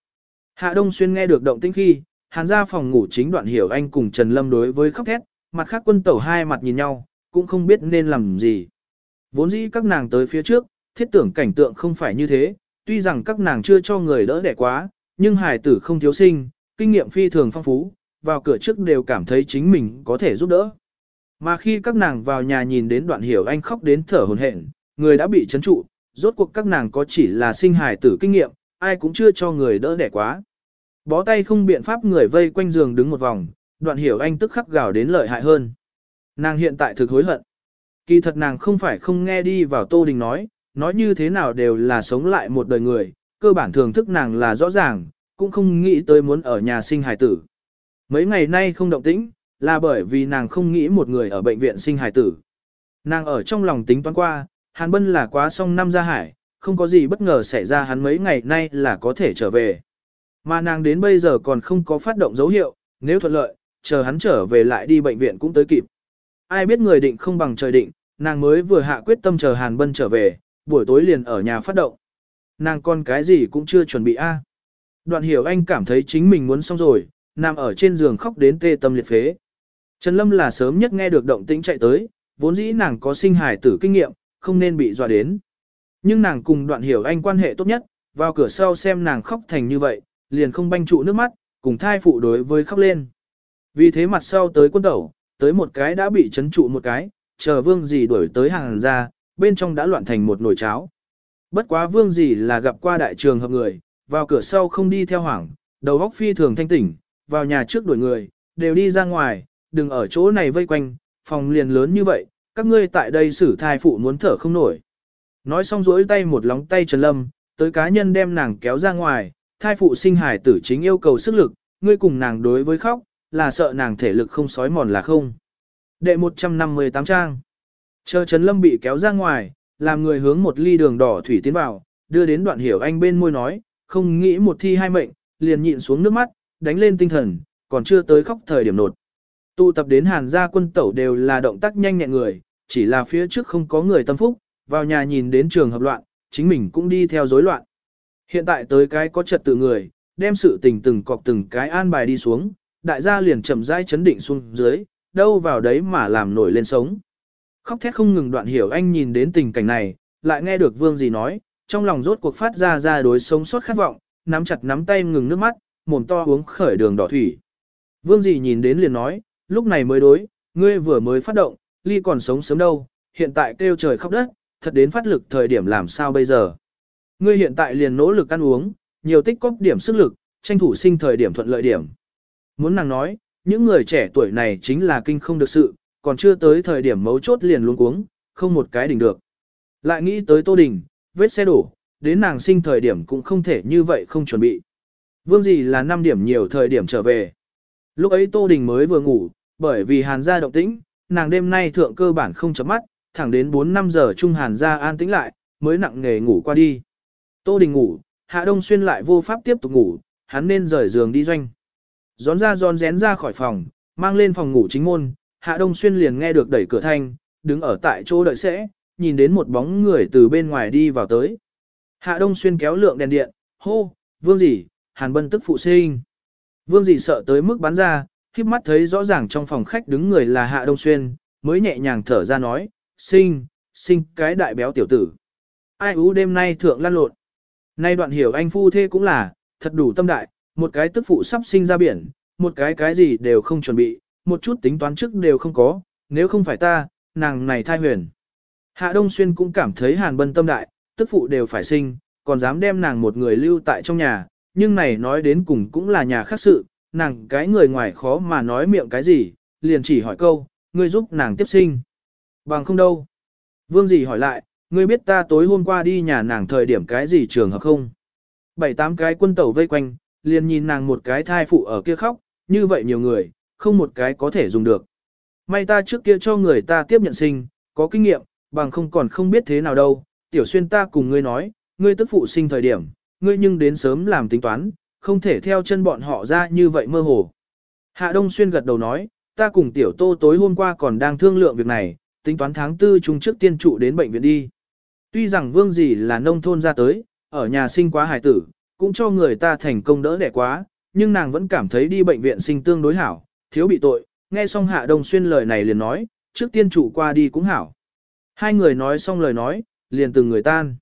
Hạ Đông Xuyên nghe được động tĩnh khi, hàn ra phòng ngủ chính đoạn hiểu anh cùng Trần Lâm đối với khóc thét, mặt khác quân tẩu hai mặt nhìn nhau, cũng không biết nên làm gì. Vốn dĩ các nàng tới phía trước, thiết tưởng cảnh tượng không phải như thế, tuy rằng các nàng chưa cho người đỡ đẻ quá, nhưng hải tử không thiếu sinh, kinh nghiệm phi thường phong phú, vào cửa trước đều cảm thấy chính mình có thể giúp đỡ. Mà khi các nàng vào nhà nhìn đến đoạn hiểu anh khóc đến thở hồn hển, người đã bị chấn trụ, rốt cuộc các nàng có chỉ là sinh hài tử kinh nghiệm, ai cũng chưa cho người đỡ đẻ quá. Bó tay không biện pháp người vây quanh giường đứng một vòng, đoạn hiểu anh tức khắc gào đến lợi hại hơn. Nàng hiện tại thực hối hận. Kỳ thật nàng không phải không nghe đi vào Tô Đình nói, nói như thế nào đều là sống lại một đời người, cơ bản thường thức nàng là rõ ràng, cũng không nghĩ tới muốn ở nhà sinh hài tử. Mấy ngày nay không động tĩnh, là bởi vì nàng không nghĩ một người ở bệnh viện sinh hài tử. Nàng ở trong lòng tính toán qua, Hàn Bân là quá xong năm ra hải, không có gì bất ngờ xảy ra hắn mấy ngày nay là có thể trở về. Mà nàng đến bây giờ còn không có phát động dấu hiệu, nếu thuận lợi, chờ hắn trở về lại đi bệnh viện cũng tới kịp. Ai biết người định không bằng trời định, nàng mới vừa hạ quyết tâm chờ Hàn Bân trở về, buổi tối liền ở nhà phát động. Nàng con cái gì cũng chưa chuẩn bị a. Đoạn hiểu anh cảm thấy chính mình muốn xong rồi, nằm ở trên giường khóc đến tê tâm liệt phế. Trần Lâm là sớm nhất nghe được động tĩnh chạy tới, vốn dĩ nàng có sinh hài tử kinh nghiệm, không nên bị dọa đến. Nhưng nàng cùng đoạn hiểu anh quan hệ tốt nhất, vào cửa sau xem nàng khóc thành như vậy, liền không banh trụ nước mắt, cùng thai phụ đối với khóc lên. Vì thế mặt sau tới quân tẩu, tới một cái đã bị chấn trụ một cái, chờ vương gì đuổi tới hàng ra, bên trong đã loạn thành một nồi cháo. Bất quá vương gì là gặp qua đại trường hợp người, vào cửa sau không đi theo hoảng, đầu góc phi thường thanh tỉnh, vào nhà trước đuổi người, đều đi ra ngoài, đừng ở chỗ này vây quanh, phòng liền lớn như vậy, các ngươi tại đây xử thai phụ muốn thở không nổi. Nói xong rỗi tay một lóng tay Trần Lâm, tới cá nhân đem nàng kéo ra ngoài, thai phụ sinh hải tử chính yêu cầu sức lực, ngươi cùng nàng đối với khóc, là sợ nàng thể lực không sói mòn là không. Đệ 158 trang. Chờ Trần Lâm bị kéo ra ngoài, làm người hướng một ly đường đỏ thủy tiến vào, đưa đến đoạn hiểu anh bên môi nói, không nghĩ một thi hai mệnh, liền nhịn xuống nước mắt, đánh lên tinh thần, còn chưa tới khóc thời điểm nột. Tụ tập đến hàn gia quân tẩu đều là động tác nhanh nhẹn người, chỉ là phía trước không có người tâm phúc, vào nhà nhìn đến trường hợp loạn, chính mình cũng đi theo rối loạn. Hiện tại tới cái có trật tự người, đem sự tình từng cọc từng cái an bài đi xuống, đại gia liền chậm rãi chấn định xuống dưới, đâu vào đấy mà làm nổi lên sống. Khóc thét không ngừng đoạn hiểu anh nhìn đến tình cảnh này, lại nghe được vương gì nói, trong lòng rốt cuộc phát ra ra đối sống sót khát vọng, nắm chặt nắm tay ngừng nước mắt, mồm to uống khởi đường đỏ thủy. Vương gì nhìn đến liền nói, lúc này mới đối, ngươi vừa mới phát động, ly còn sống sớm đâu, hiện tại kêu trời khóc đất, thật đến phát lực thời điểm làm sao bây giờ. Ngươi hiện tại liền nỗ lực ăn uống, nhiều tích cóp điểm sức lực, tranh thủ sinh thời điểm thuận lợi điểm. Muốn nàng nói, những người trẻ tuổi này chính là kinh không được sự, còn chưa tới thời điểm mấu chốt liền luôn cuống, không một cái đỉnh được. Lại nghĩ tới Tô Đình, vết xe đổ, đến nàng sinh thời điểm cũng không thể như vậy không chuẩn bị. Vương gì là 5 điểm nhiều thời điểm trở về. Lúc ấy Tô Đình mới vừa ngủ, bởi vì hàn gia động tĩnh, nàng đêm nay thượng cơ bản không chấm mắt, thẳng đến 4-5 giờ trung hàn ra an tĩnh lại, mới nặng nghề ngủ qua đi. Tô Đình ngủ, Hạ Đông Xuyên lại vô pháp tiếp tục ngủ, hắn nên rời giường đi doanh. Gión ra gión rén ra khỏi phòng, mang lên phòng ngủ chính môn, Hạ Đông Xuyên liền nghe được đẩy cửa thanh, đứng ở tại chỗ đợi sẽ, nhìn đến một bóng người từ bên ngoài đi vào tới. Hạ Đông Xuyên kéo lượng đèn điện, hô, vương gì, hàn bân tức phụ sinh. Vương gì sợ tới mức bắn ra, khiếp mắt thấy rõ ràng trong phòng khách đứng người là Hạ Đông Xuyên, mới nhẹ nhàng thở ra nói, sinh, sinh cái đại béo tiểu tử. Ai ú đêm nay thượng lan lộn. Nay đoạn hiểu anh phu thê cũng là, thật đủ tâm đại, một cái tức phụ sắp sinh ra biển, một cái cái gì đều không chuẩn bị, một chút tính toán trước đều không có, nếu không phải ta, nàng này thai huyền. Hạ Đông Xuyên cũng cảm thấy hàn bân tâm đại, tức phụ đều phải sinh, còn dám đem nàng một người lưu tại trong nhà, nhưng này nói đến cùng cũng là nhà khác sự, nàng cái người ngoài khó mà nói miệng cái gì, liền chỉ hỏi câu, ngươi giúp nàng tiếp sinh. Bằng không đâu. Vương gì hỏi lại, ngươi biết ta tối hôm qua đi nhà nàng thời điểm cái gì trường hợp không? Bảy tám cái quân tẩu vây quanh, liền nhìn nàng một cái thai phụ ở kia khóc, như vậy nhiều người, không một cái có thể dùng được. May ta trước kia cho người ta tiếp nhận sinh, có kinh nghiệm, bằng không còn không biết thế nào đâu, tiểu xuyên ta cùng ngươi nói, ngươi tức phụ sinh thời điểm, ngươi nhưng đến sớm làm tính toán, không thể theo chân bọn họ ra như vậy mơ hồ. Hạ Đông Xuyên gật đầu nói, ta cùng tiểu tô tối hôm qua còn đang thương lượng việc này, tính toán tháng tư chung trước tiên trụ đến bệnh viện đi. Tuy rằng vương gì là nông thôn ra tới, ở nhà sinh quá hài tử, cũng cho người ta thành công đỡ đẻ quá, nhưng nàng vẫn cảm thấy đi bệnh viện sinh tương đối hảo, thiếu bị tội, nghe xong Hạ Đông Xuyên lời này liền nói, trước tiên trụ qua đi cũng hảo. Hai người nói xong lời nói, liền từng người tan.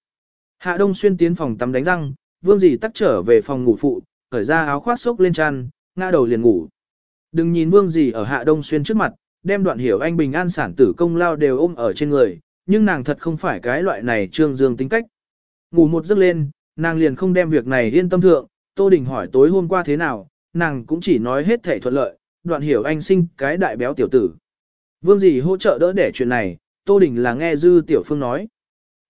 Hạ Đông Xuyên tiến phòng tắm đánh răng, vương dì tắt trở về phòng ngủ phụ, khởi ra áo khoác xốc lên chăn, ngã đầu liền ngủ. Đừng nhìn vương gì ở hạ đông xuyên trước mặt, đem đoạn hiểu anh bình an sản tử công lao đều ôm ở trên người, nhưng nàng thật không phải cái loại này trương dương tính cách. Ngủ một giấc lên, nàng liền không đem việc này yên tâm thượng, Tô Đình hỏi tối hôm qua thế nào, nàng cũng chỉ nói hết thể thuận lợi, đoạn hiểu anh sinh cái đại béo tiểu tử. Vương gì hỗ trợ đỡ để chuyện này, Tô Đình là nghe Dư Tiểu Phương nói.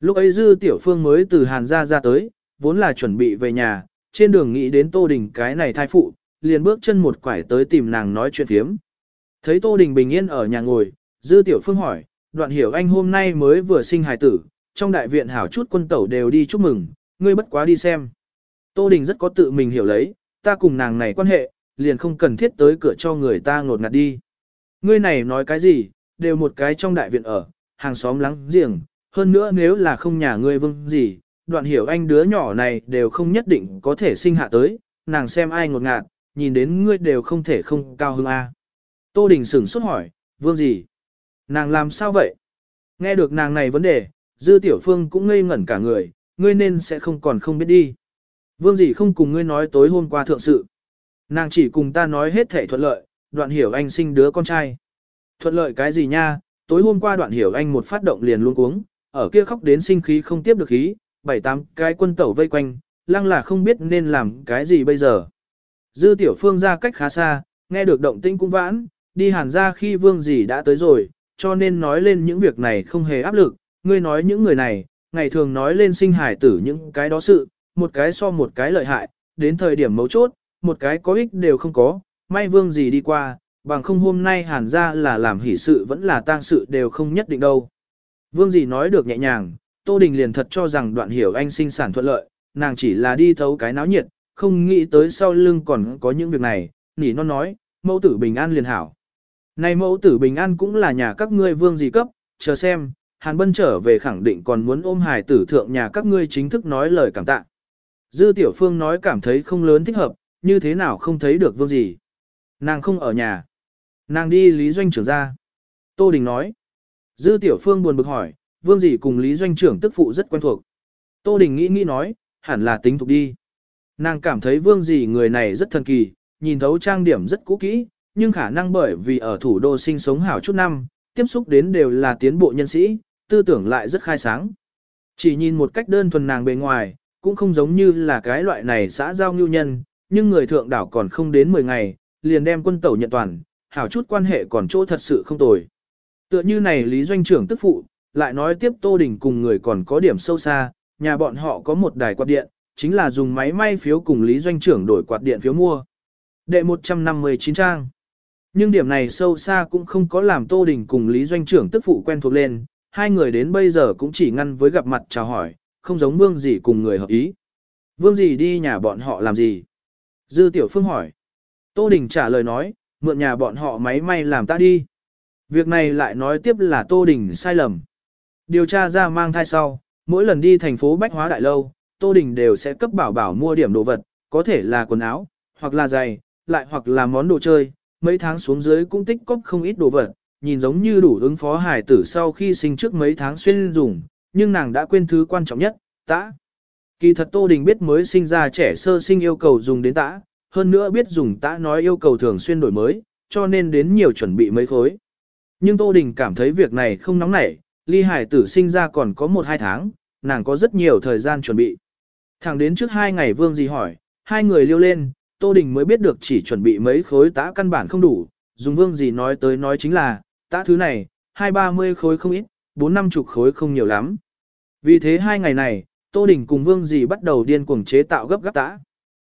Lúc ấy Dư Tiểu Phương mới từ Hàn gia ra tới, vốn là chuẩn bị về nhà, trên đường nghĩ đến Tô Đình cái này thai phụ, liền bước chân một quải tới tìm nàng nói chuyện phiếm. Thấy Tô Đình bình yên ở nhà ngồi, Dư Tiểu Phương hỏi, đoạn hiểu anh hôm nay mới vừa sinh hài tử, trong đại viện hảo chút quân tẩu đều đi chúc mừng, ngươi bất quá đi xem. Tô Đình rất có tự mình hiểu lấy, ta cùng nàng này quan hệ, liền không cần thiết tới cửa cho người ta ngột ngạt đi. Ngươi này nói cái gì, đều một cái trong đại viện ở, hàng xóm lắng giềng, hơn nữa nếu là không nhà ngươi vương gì, đoạn hiểu anh đứa nhỏ này đều không nhất định có thể sinh hạ tới, nàng xem ai ngột ngạt, nhìn đến ngươi đều không thể không cao hứng a. Tô Đình sửng sốt hỏi, vương gì? Nàng làm sao vậy? Nghe được nàng này vấn đề, Dư Tiểu Phương cũng ngây ngẩn cả người, ngươi nên sẽ không còn không biết đi. Vương gì không cùng ngươi nói tối hôm qua thượng sự. Nàng chỉ cùng ta nói hết thể thuận lợi, đoạn hiểu anh sinh đứa con trai. Thuận lợi cái gì nha, tối hôm qua đoạn hiểu anh một phát động liền luôn cuống, ở kia khóc đến sinh khí không tiếp được khí, bảy tám cái quân tẩu vây quanh, lăng là không biết nên làm cái gì bây giờ. Dư tiểu phương ra cách khá xa, nghe được động tĩnh cũng vãn, đi hàn ra khi vương gì đã tới rồi, cho nên nói lên những việc này không hề áp lực, ngươi nói những người này, ngày thường nói lên sinh hải tử những cái đó sự, một cái so một cái lợi hại, đến thời điểm mấu chốt, một cái có ích đều không có, may vương gì đi qua, bằng không hôm nay hàn ra là làm hỷ sự vẫn là tang sự đều không nhất định đâu. Vương gì nói được nhẹ nhàng, Tô Đình liền thật cho rằng đoạn hiểu anh sinh sản thuận lợi, nàng chỉ là đi thấu cái náo nhiệt, không nghĩ tới sau lưng còn có những việc này, nỉ non nói, mẫu tử bình an liền hảo. Này mẫu tử bình an cũng là nhà các ngươi vương gì cấp, chờ xem, Hàn Bân trở về khẳng định còn muốn ôm hài tử thượng nhà các ngươi chính thức nói lời cảm tạ. Dư Tiểu Phương nói cảm thấy không lớn thích hợp, như thế nào không thấy được vương gì. Nàng không ở nhà. Nàng đi Lý Doanh trưởng ra. Tô Đình nói. Dư Tiểu Phương buồn bực hỏi, vương Dị cùng Lý Doanh trưởng tức phụ rất quen thuộc. Tô Đình nghĩ nghĩ nói, hẳn là tính tục đi. Nàng cảm thấy vương Dị người này rất thần kỳ, nhìn thấu trang điểm rất cũ kỹ, nhưng khả năng bởi vì ở thủ đô sinh sống hảo chút năm, tiếp xúc đến đều là tiến bộ nhân sĩ, tư tưởng lại rất khai sáng. Chỉ nhìn một cách đơn thuần nàng bề ngoài, cũng không giống như là cái loại này xã giao ngưu nhân, nhưng người thượng đảo còn không đến 10 ngày, liền đem quân tẩu nhận toàn, hảo chút quan hệ còn chỗ thật sự không tồi. Tựa như này Lý Doanh trưởng tức phụ, lại nói tiếp Tô Đình cùng người còn có điểm sâu xa, nhà bọn họ có một đài quạt điện, chính là dùng máy may phiếu cùng Lý Doanh trưởng đổi quạt điện phiếu mua. Đệ 159 trang. Nhưng điểm này sâu xa cũng không có làm Tô Đình cùng Lý Doanh trưởng tức phụ quen thuộc lên, hai người đến bây giờ cũng chỉ ngăn với gặp mặt chào hỏi, không giống Vương gì cùng người hợp ý. Vương gì đi nhà bọn họ làm gì? Dư Tiểu Phương hỏi. Tô Đình trả lời nói, mượn nhà bọn họ máy may làm ta đi. Việc này lại nói tiếp là Tô Đình sai lầm. Điều tra ra mang thai sau, mỗi lần đi thành phố Bách Hóa Đại Lâu, Tô Đình đều sẽ cấp bảo bảo mua điểm đồ vật, có thể là quần áo, hoặc là giày, lại hoặc là món đồ chơi, mấy tháng xuống dưới cũng tích cóp không ít đồ vật, nhìn giống như đủ ứng phó hải tử sau khi sinh trước mấy tháng xuyên dùng, nhưng nàng đã quên thứ quan trọng nhất, tã. Kỳ thật Tô Đình biết mới sinh ra trẻ sơ sinh yêu cầu dùng đến tã, hơn nữa biết dùng tã nói yêu cầu thường xuyên đổi mới, cho nên đến nhiều chuẩn bị mấy khối. Nhưng Tô Đình cảm thấy việc này không nóng nảy, ly hải tử sinh ra còn có một hai tháng, nàng có rất nhiều thời gian chuẩn bị. Thẳng đến trước hai ngày Vương gì hỏi, hai người liêu lên, Tô Đình mới biết được chỉ chuẩn bị mấy khối tã căn bản không đủ, dùng Vương gì nói tới nói chính là, tã thứ này, hai ba mươi khối không ít, bốn năm chục khối không nhiều lắm. Vì thế hai ngày này, Tô Đình cùng Vương gì bắt đầu điên cuồng chế tạo gấp gáp tã.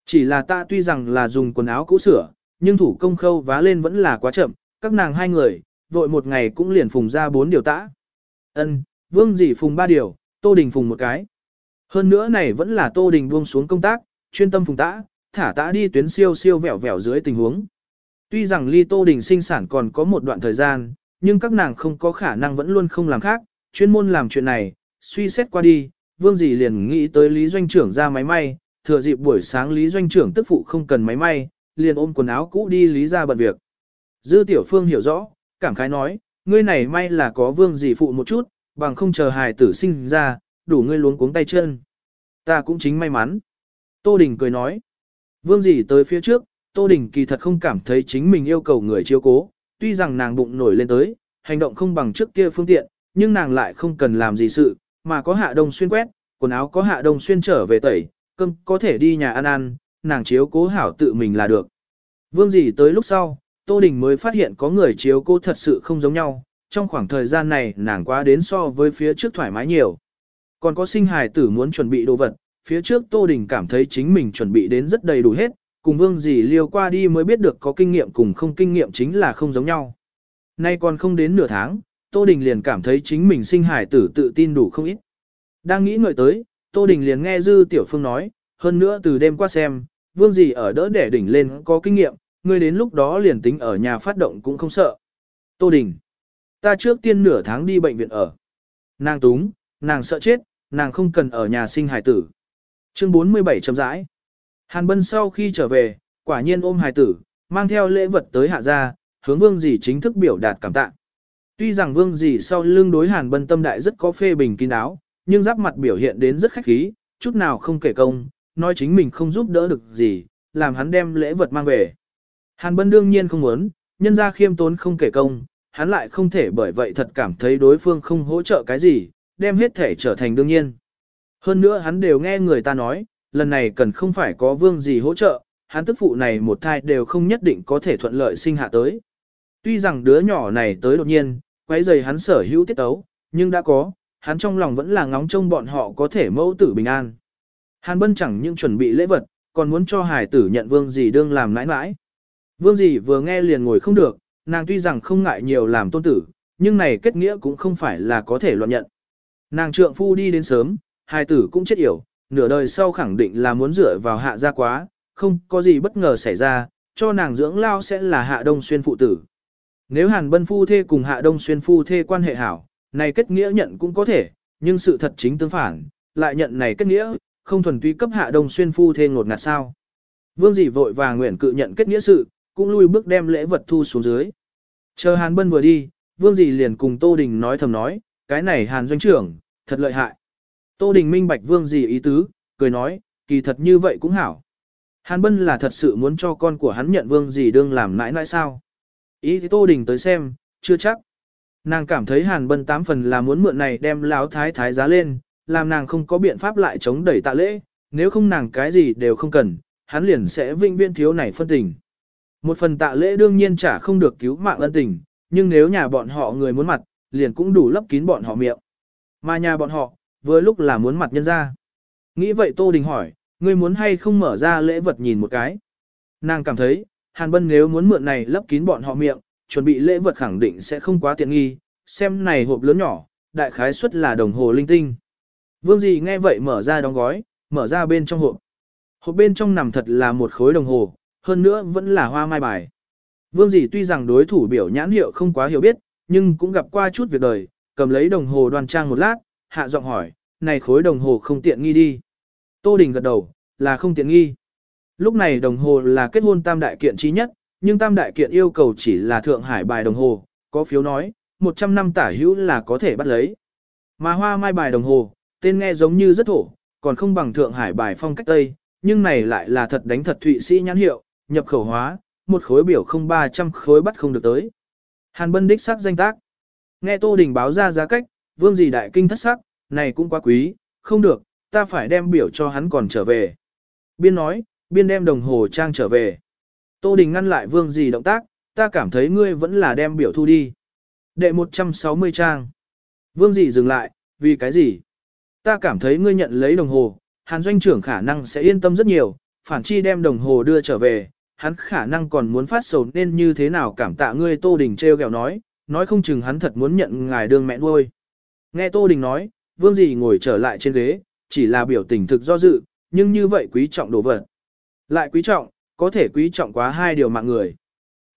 Chỉ là ta tuy rằng là dùng quần áo cũ sửa, nhưng thủ công khâu vá lên vẫn là quá chậm, các nàng hai người, vội một ngày cũng liền phùng ra bốn điều tã. Ân, Vương gì phùng ba điều, Tô Đình phùng một cái. Hơn nữa này vẫn là Tô Đình buông xuống công tác, chuyên tâm phùng tã, thả tã đi tuyến siêu siêu vẹo vẹo dưới tình huống. Tuy rằng ly Tô Đình sinh sản còn có một đoạn thời gian, nhưng các nàng không có khả năng vẫn luôn không làm khác, chuyên môn làm chuyện này, suy xét qua đi, Vương dì liền nghĩ tới Lý Doanh trưởng ra máy may, thừa dịp buổi sáng Lý Doanh trưởng tức phụ không cần máy may, liền ôm quần áo cũ đi Lý ra bận việc. Dư Tiểu Phương hiểu rõ, cảm khái nói, ngươi này may là có Vương dì phụ một chút, bằng không chờ hài tử sinh ra, đủ ngươi luống cuống tay chân. Ta cũng chính may mắn. Tô Đình cười nói. Vương dì tới phía trước, Tô Đình kỳ thật không cảm thấy chính mình yêu cầu người chiếu cố, tuy rằng nàng bụng nổi lên tới, hành động không bằng trước kia phương tiện, nhưng nàng lại không cần làm gì sự, mà có hạ đông xuyên quét, quần áo có hạ đông xuyên trở về tẩy, cơm có thể đi nhà ăn ăn, nàng chiếu cố hảo tự mình là được. Vương dì tới lúc sau, Tô Đình mới phát hiện có người chiếu cô thật sự không giống nhau, trong khoảng thời gian này nàng quá đến so với phía trước thoải mái nhiều. Còn có sinh hài tử muốn chuẩn bị đồ vật, phía trước Tô Đình cảm thấy chính mình chuẩn bị đến rất đầy đủ hết, cùng vương dì liêu qua đi mới biết được có kinh nghiệm cùng không kinh nghiệm chính là không giống nhau. Nay còn không đến nửa tháng, Tô Đình liền cảm thấy chính mình sinh hài tử tự tin đủ không ít. Đang nghĩ ngợi tới, Tô Đình liền nghe Dư Tiểu Phương nói, hơn nữa từ đêm qua xem, vương gì ở đỡ để đỉnh lên có kinh nghiệm, ngươi đến lúc đó liền tính ở nhà phát động cũng không sợ. Tô Đình, ta trước tiên nửa tháng đi bệnh viện ở. Nàng túng, nàng sợ chết, nàng không cần ở nhà sinh hài tử. Chương 47 chấm rãi. Hàn Bân sau khi trở về, quả nhiên ôm hài tử, mang theo lễ vật tới hạ gia, hướng vương dì chính thức biểu đạt cảm tạ. Tuy rằng vương dì sau lưng đối Hàn Bân tâm đại rất có phê bình kín đáo, nhưng giáp mặt biểu hiện đến rất khách khí, chút nào không kể công, nói chính mình không giúp đỡ được gì, làm hắn đem lễ vật mang về. Hàn Bân đương nhiên không muốn, nhân ra khiêm tốn không kể công, hắn lại không thể bởi vậy thật cảm thấy đối phương không hỗ trợ cái gì, đem hết thể trở thành đương nhiên. Hơn nữa hắn đều nghe người ta nói, lần này cần không phải có vương gì hỗ trợ, hắn tức phụ này một thai đều không nhất định có thể thuận lợi sinh hạ tới. Tuy rằng đứa nhỏ này tới đột nhiên, quấy giày hắn sở hữu tiết tấu, nhưng đã có, hắn trong lòng vẫn là ngóng trông bọn họ có thể mẫu tử bình an. Hàn Bân chẳng những chuẩn bị lễ vật, còn muốn cho hải tử nhận vương gì đương làm nãi nãi. Vương dì vừa nghe liền ngồi không được, nàng tuy rằng không ngại nhiều làm tôn tử, nhưng này kết nghĩa cũng không phải là có thể luận nhận. Nàng trượng phu đi đến sớm, hai tử cũng chết yểu, nửa đời sau khẳng định là muốn dựa vào hạ gia quá, không có gì bất ngờ xảy ra, cho nàng dưỡng lao sẽ là hạ đông xuyên phụ tử. Nếu hàn bân phu thê cùng hạ đông xuyên phu thê quan hệ hảo, này kết nghĩa nhận cũng có thể, nhưng sự thật chính tương phản, lại nhận này kết nghĩa, không thuần túy cấp hạ đông xuyên phu thê ngột ngạt sao. Vương dì vội vàng nguyện cự nhận kết nghĩa sự, cũng lui bước đem lễ vật thu xuống dưới. Chờ Hàn Bân vừa đi, Vương dì liền cùng Tô Đình nói thầm nói, cái này Hàn doanh trưởng, thật lợi hại. Tô Đình minh bạch Vương dì ý tứ, cười nói, kỳ thật như vậy cũng hảo. Hàn Bân là thật sự muốn cho con của hắn nhận Vương dì đương làm nãi nãi sao. Ý thì Tô Đình tới xem, chưa chắc. Nàng cảm thấy Hàn Bân tám phần là muốn mượn này đem láo thái thái giá lên, làm nàng không có biện pháp lại chống đẩy tạ lễ, nếu không nàng cái gì đều không cần, hắn liền sẽ vinh viên thiếu này phân tình. Một phần tạ lễ đương nhiên trả không được cứu mạng ân tình, nhưng nếu nhà bọn họ người muốn mặt, liền cũng đủ lấp kín bọn họ miệng. Mà nhà bọn họ, vừa lúc là muốn mặt nhân ra. Nghĩ vậy Tô Đình hỏi, ngươi muốn hay không mở ra lễ vật nhìn một cái. Nàng cảm thấy, Hàn Bân nếu muốn mượn này lấp kín bọn họ miệng, chuẩn bị lễ vật khẳng định sẽ không quá tiện nghi, xem này hộp lớn nhỏ, đại khái suất là đồng hồ linh tinh. Vương gì nghe vậy mở ra đóng gói, mở ra bên trong hộp. Hộp bên trong nằm thật là một khối đồng hồ, hơn nữa vẫn là hoa mai bài. Vương dì tuy rằng đối thủ biểu nhãn hiệu không quá hiểu biết, nhưng cũng gặp qua chút việc đời, cầm lấy đồng hồ đoan trang một lát, hạ giọng hỏi, này khối đồng hồ không tiện nghi đi. Tô Đình gật đầu, là không tiện nghi. Lúc này đồng hồ là kết hôn tam đại kiện trí nhất, nhưng tam đại kiện yêu cầu chỉ là Thượng Hải bài đồng hồ, có phiếu nói, 100 năm tả hữu là có thể bắt lấy. Mà hoa mai bài đồng hồ, tên nghe giống như rất thổ, còn không bằng Thượng Hải bài phong cách Tây, nhưng này lại là thật đánh thật Thụy Sĩ nhãn hiệu, nhập khẩu hóa, một khối biểu không 300 khối bắt không được tới. Hàn Bân đích sắc danh tác. Nghe Tô Đình báo ra giá cách, vương gì đại kinh thất sắc, này cũng quá quý, không được, ta phải đem biểu cho hắn còn trở về. Biên nói, biên đem đồng hồ trang trở về. Tô Đình ngăn lại vương gì động tác, ta cảm thấy ngươi vẫn là đem biểu thu đi. Đệ 160 trang. Vương gì dừng lại, vì cái gì? Ta cảm thấy ngươi nhận lấy đồng hồ, hàn doanh trưởng khả năng sẽ yên tâm rất nhiều, phản chi đem đồng hồ đưa trở về, hắn khả năng còn muốn phát sầu nên như thế nào cảm tạ ngươi Tô Đình treo kẹo nói, nói không chừng hắn thật muốn nhận ngài đương mẹ nuôi. Nghe Tô Đình nói, vương dì ngồi trở lại trên ghế, chỉ là biểu tình thực do dự, nhưng như vậy quý trọng đồ vật. Lại quý trọng, có thể quý trọng quá hai điều mạng người.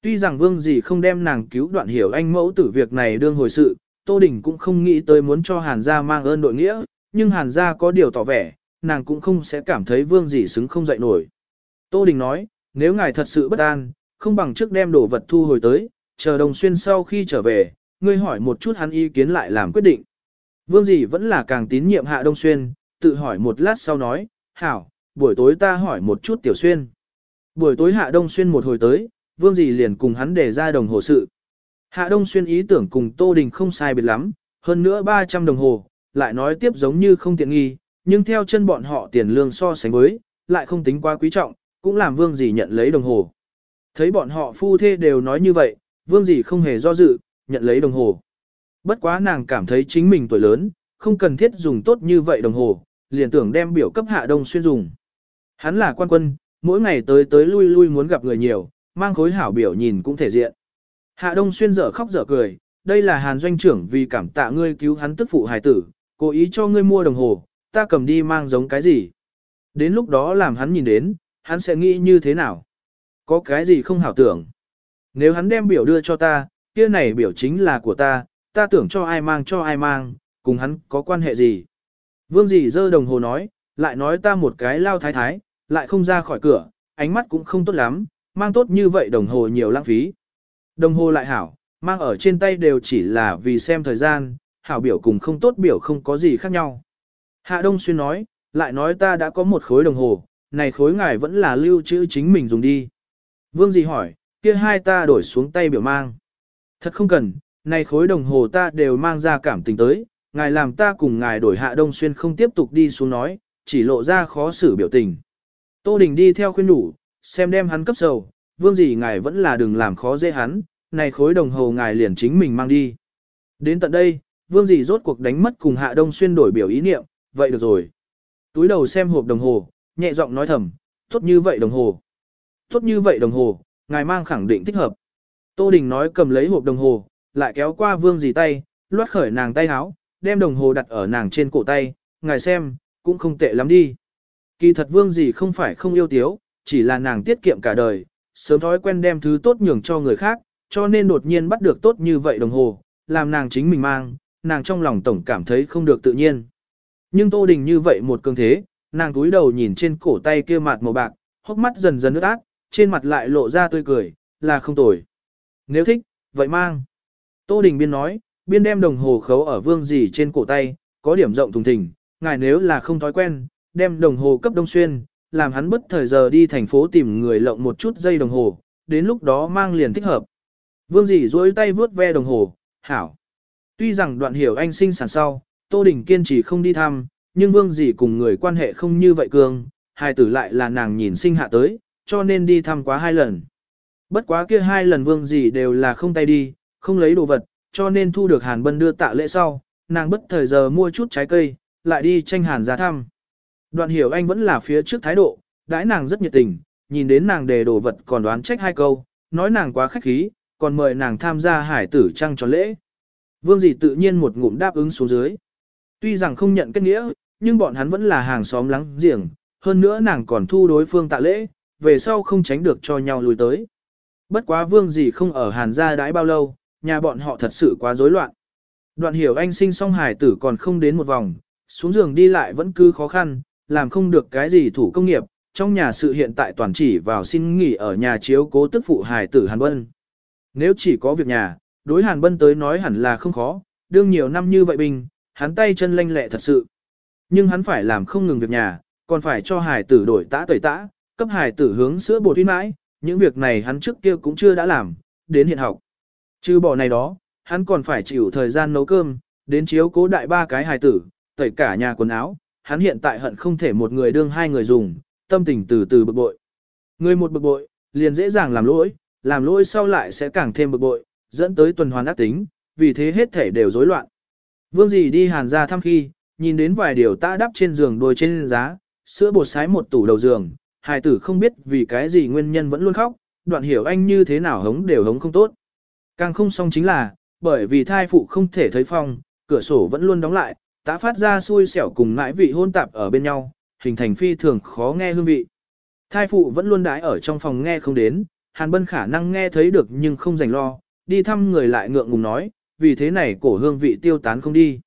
Tuy rằng vương dì không đem nàng cứu đoạn hiểu anh mẫu tử việc này đương hồi sự, Tô Đình cũng không nghĩ tới muốn cho Hàn gia mang ơn đội nghĩa, nhưng Hàn gia có điều tỏ vẻ, nàng cũng không sẽ cảm thấy vương dì xứng không dậy nổi. Tô Đình nói, nếu ngài thật sự bất an, không bằng trước đem đồ vật thu hồi tới, chờ đồng xuyên sau khi trở về, ngươi hỏi một chút hắn ý kiến lại làm quyết định. Vương dì vẫn là càng tín nhiệm hạ đông xuyên, tự hỏi một lát sau nói, hảo, buổi tối ta hỏi một chút tiểu xuyên. Buổi tối Hạ Đông Xuyên một hồi tới, Vương Dì liền cùng hắn để ra đồng hồ sự. Hạ Đông Xuyên ý tưởng cùng Tô Đình không sai biệt lắm, hơn nữa 300 đồng hồ, lại nói tiếp giống như không tiện nghi, nhưng theo chân bọn họ tiền lương so sánh với, lại không tính quá quý trọng, cũng làm Vương Dì nhận lấy đồng hồ. Thấy bọn họ phu thê đều nói như vậy, Vương Dì không hề do dự, nhận lấy đồng hồ. Bất quá nàng cảm thấy chính mình tuổi lớn, không cần thiết dùng tốt như vậy đồng hồ, liền tưởng đem biểu cấp Hạ Đông Xuyên dùng. Hắn là quan quân, mỗi ngày tới tới lui lui muốn gặp người nhiều, mang khối hảo biểu nhìn cũng thể diện. Hạ Đông Xuyên dở khóc dở cười, đây là Hàn doanh trưởng vì cảm tạ ngươi cứu hắn tức phụ hài tử, cố ý cho ngươi mua đồng hồ, ta cầm đi mang giống cái gì. Đến lúc đó làm hắn nhìn đến, hắn sẽ nghĩ như thế nào? Có cái gì không hảo tưởng? Nếu hắn đem biểu đưa cho ta, kia này biểu chính là của ta, ta tưởng cho ai mang cho ai mang, cùng hắn có quan hệ gì? Vương dì dơ đồng hồ nói, lại nói ta một cái lao thái thái, lại không ra khỏi cửa, ánh mắt cũng không tốt lắm, mang tốt như vậy đồng hồ nhiều lãng phí. Đồng hồ lại hảo, mang ở trên tay đều chỉ là vì xem thời gian, hảo biểu cùng không tốt biểu không có gì khác nhau. Hạ Đông Xuyên nói, lại nói ta đã có một khối đồng hồ, này khối ngài vẫn là lưu trữ chính mình dùng đi. Vương gì hỏi, kia hai ta đổi xuống tay biểu mang. Thật không cần, này khối đồng hồ ta đều mang ra cảm tình tới, ngài làm ta cùng ngài đổi Hạ Đông Xuyên không tiếp tục đi xuống nói, chỉ lộ ra khó xử biểu tình. Tô Đình đi theo khuyên đủ, xem đem hắn cấp sầu, vương gì ngài vẫn là đừng làm khó dễ hắn, này khối đồng hồ ngài liền chính mình mang đi. Đến tận đây, vương dì rốt cuộc đánh mất cùng hạ đông xuyên đổi biểu ý niệm, vậy được rồi. Túi đầu xem hộp đồng hồ, nhẹ giọng nói thầm, tốt như vậy đồng hồ. Tốt như vậy đồng hồ, ngài mang khẳng định thích hợp. Tô Đình nói cầm lấy hộp đồng hồ, lại kéo qua vương gì tay, loát khởi nàng tay áo, đem đồng hồ đặt ở nàng trên cổ tay, ngài xem, cũng không tệ lắm đi. Kỳ thật vương gì không phải không yêu tiếu, chỉ là nàng tiết kiệm cả đời, sớm thói quen đem thứ tốt nhường cho người khác, cho nên đột nhiên bắt được tốt như vậy đồng hồ, làm nàng chính mình mang, nàng trong lòng tổng cảm thấy không được tự nhiên. Nhưng Tô Đình như vậy một cường thế, nàng túi đầu nhìn trên cổ tay kia mặt màu bạc, hốc mắt dần dần ướt át, trên mặt lại lộ ra tươi cười, là không tồi. Nếu thích, vậy mang. Tô Đình biên nói, biên đem đồng hồ khấu ở vương gì trên cổ tay, có điểm rộng thùng thình, ngài nếu là không thói quen, đem đồng hồ cấp đông xuyên, làm hắn bất thời giờ đi thành phố tìm người lộng một chút dây đồng hồ, đến lúc đó mang liền thích hợp. Vương dì duỗi tay vướt ve đồng hồ, hảo. Tuy rằng đoạn hiểu anh sinh sản sau, Tô Đình kiên trì không đi thăm, nhưng vương dì cùng người quan hệ không như vậy cường, hai tử lại là nàng nhìn sinh hạ tới, cho nên đi thăm quá hai lần. Bất quá kia hai lần vương dì đều là không tay đi, không lấy đồ vật, cho nên thu được Hàn Bân đưa tạ lễ sau, nàng bất thời giờ mua chút trái cây, lại đi tranh Hàn ra thăm. Đoạn hiểu anh vẫn là phía trước thái độ, đãi nàng rất nhiệt tình, nhìn đến nàng đề đồ vật còn đoán trách hai câu, nói nàng quá khách khí, còn mời nàng tham gia hải tử trăng cho lễ. Vương dì tự nhiên một ngụm đáp ứng xuống dưới. Tuy rằng không nhận kết nghĩa, nhưng bọn hắn vẫn là hàng xóm lắng giềng, hơn nữa nàng còn thu đối phương tạ lễ, về sau không tránh được cho nhau lùi tới. Bất quá vương gì không ở hàn gia đãi bao lâu, nhà bọn họ thật sự quá rối loạn. Đoạn hiểu anh sinh Song hải tử còn không đến một vòng, xuống giường đi lại vẫn cứ khó khăn, làm không được cái gì thủ công nghiệp, trong nhà sự hiện tại toàn chỉ vào xin nghỉ ở nhà chiếu cố tức phụ Hải tử Hàn Bân. Nếu chỉ có việc nhà, đối Hàn Bân tới nói hẳn là không khó, đương nhiều năm như vậy bình, hắn tay chân lanh lẹ thật sự. Nhưng hắn phải làm không ngừng việc nhà, còn phải cho hài tử đổi tã tẩy tã, cấp hài tử hướng sữa bột tuyên mãi, những việc này hắn trước kia cũng chưa đã làm, đến hiện học. Trừ bỏ này đó, hắn còn phải chịu thời gian nấu cơm, đến chiếu cố đại ba cái hài tử, tẩy cả nhà quần áo, hắn hiện tại hận không thể một người đương hai người dùng, tâm tình từ từ bực bội. Người một bực bội, liền dễ dàng làm lỗi, làm lỗi sau lại sẽ càng thêm bực bội, dẫn tới tuần hoàn ác tính, vì thế hết thể đều rối loạn. Vương dì đi hàn ra thăm khi, nhìn đến vài điều ta đắp trên giường đôi trên giá, sữa bột sái một tủ đầu giường, hài tử không biết vì cái gì nguyên nhân vẫn luôn khóc, đoạn hiểu anh như thế nào hống đều hống không tốt. Càng không xong chính là, bởi vì thai phụ không thể thấy phong, cửa sổ vẫn luôn đóng lại, tá phát ra xui xẻo cùng ngãi vị hôn tạp ở bên nhau, hình thành phi thường khó nghe hương vị. Thai phụ vẫn luôn đái ở trong phòng nghe không đến, Hàn Bân khả năng nghe thấy được nhưng không dành lo, đi thăm người lại ngượng ngùng nói, vì thế này cổ hương vị tiêu tán không đi.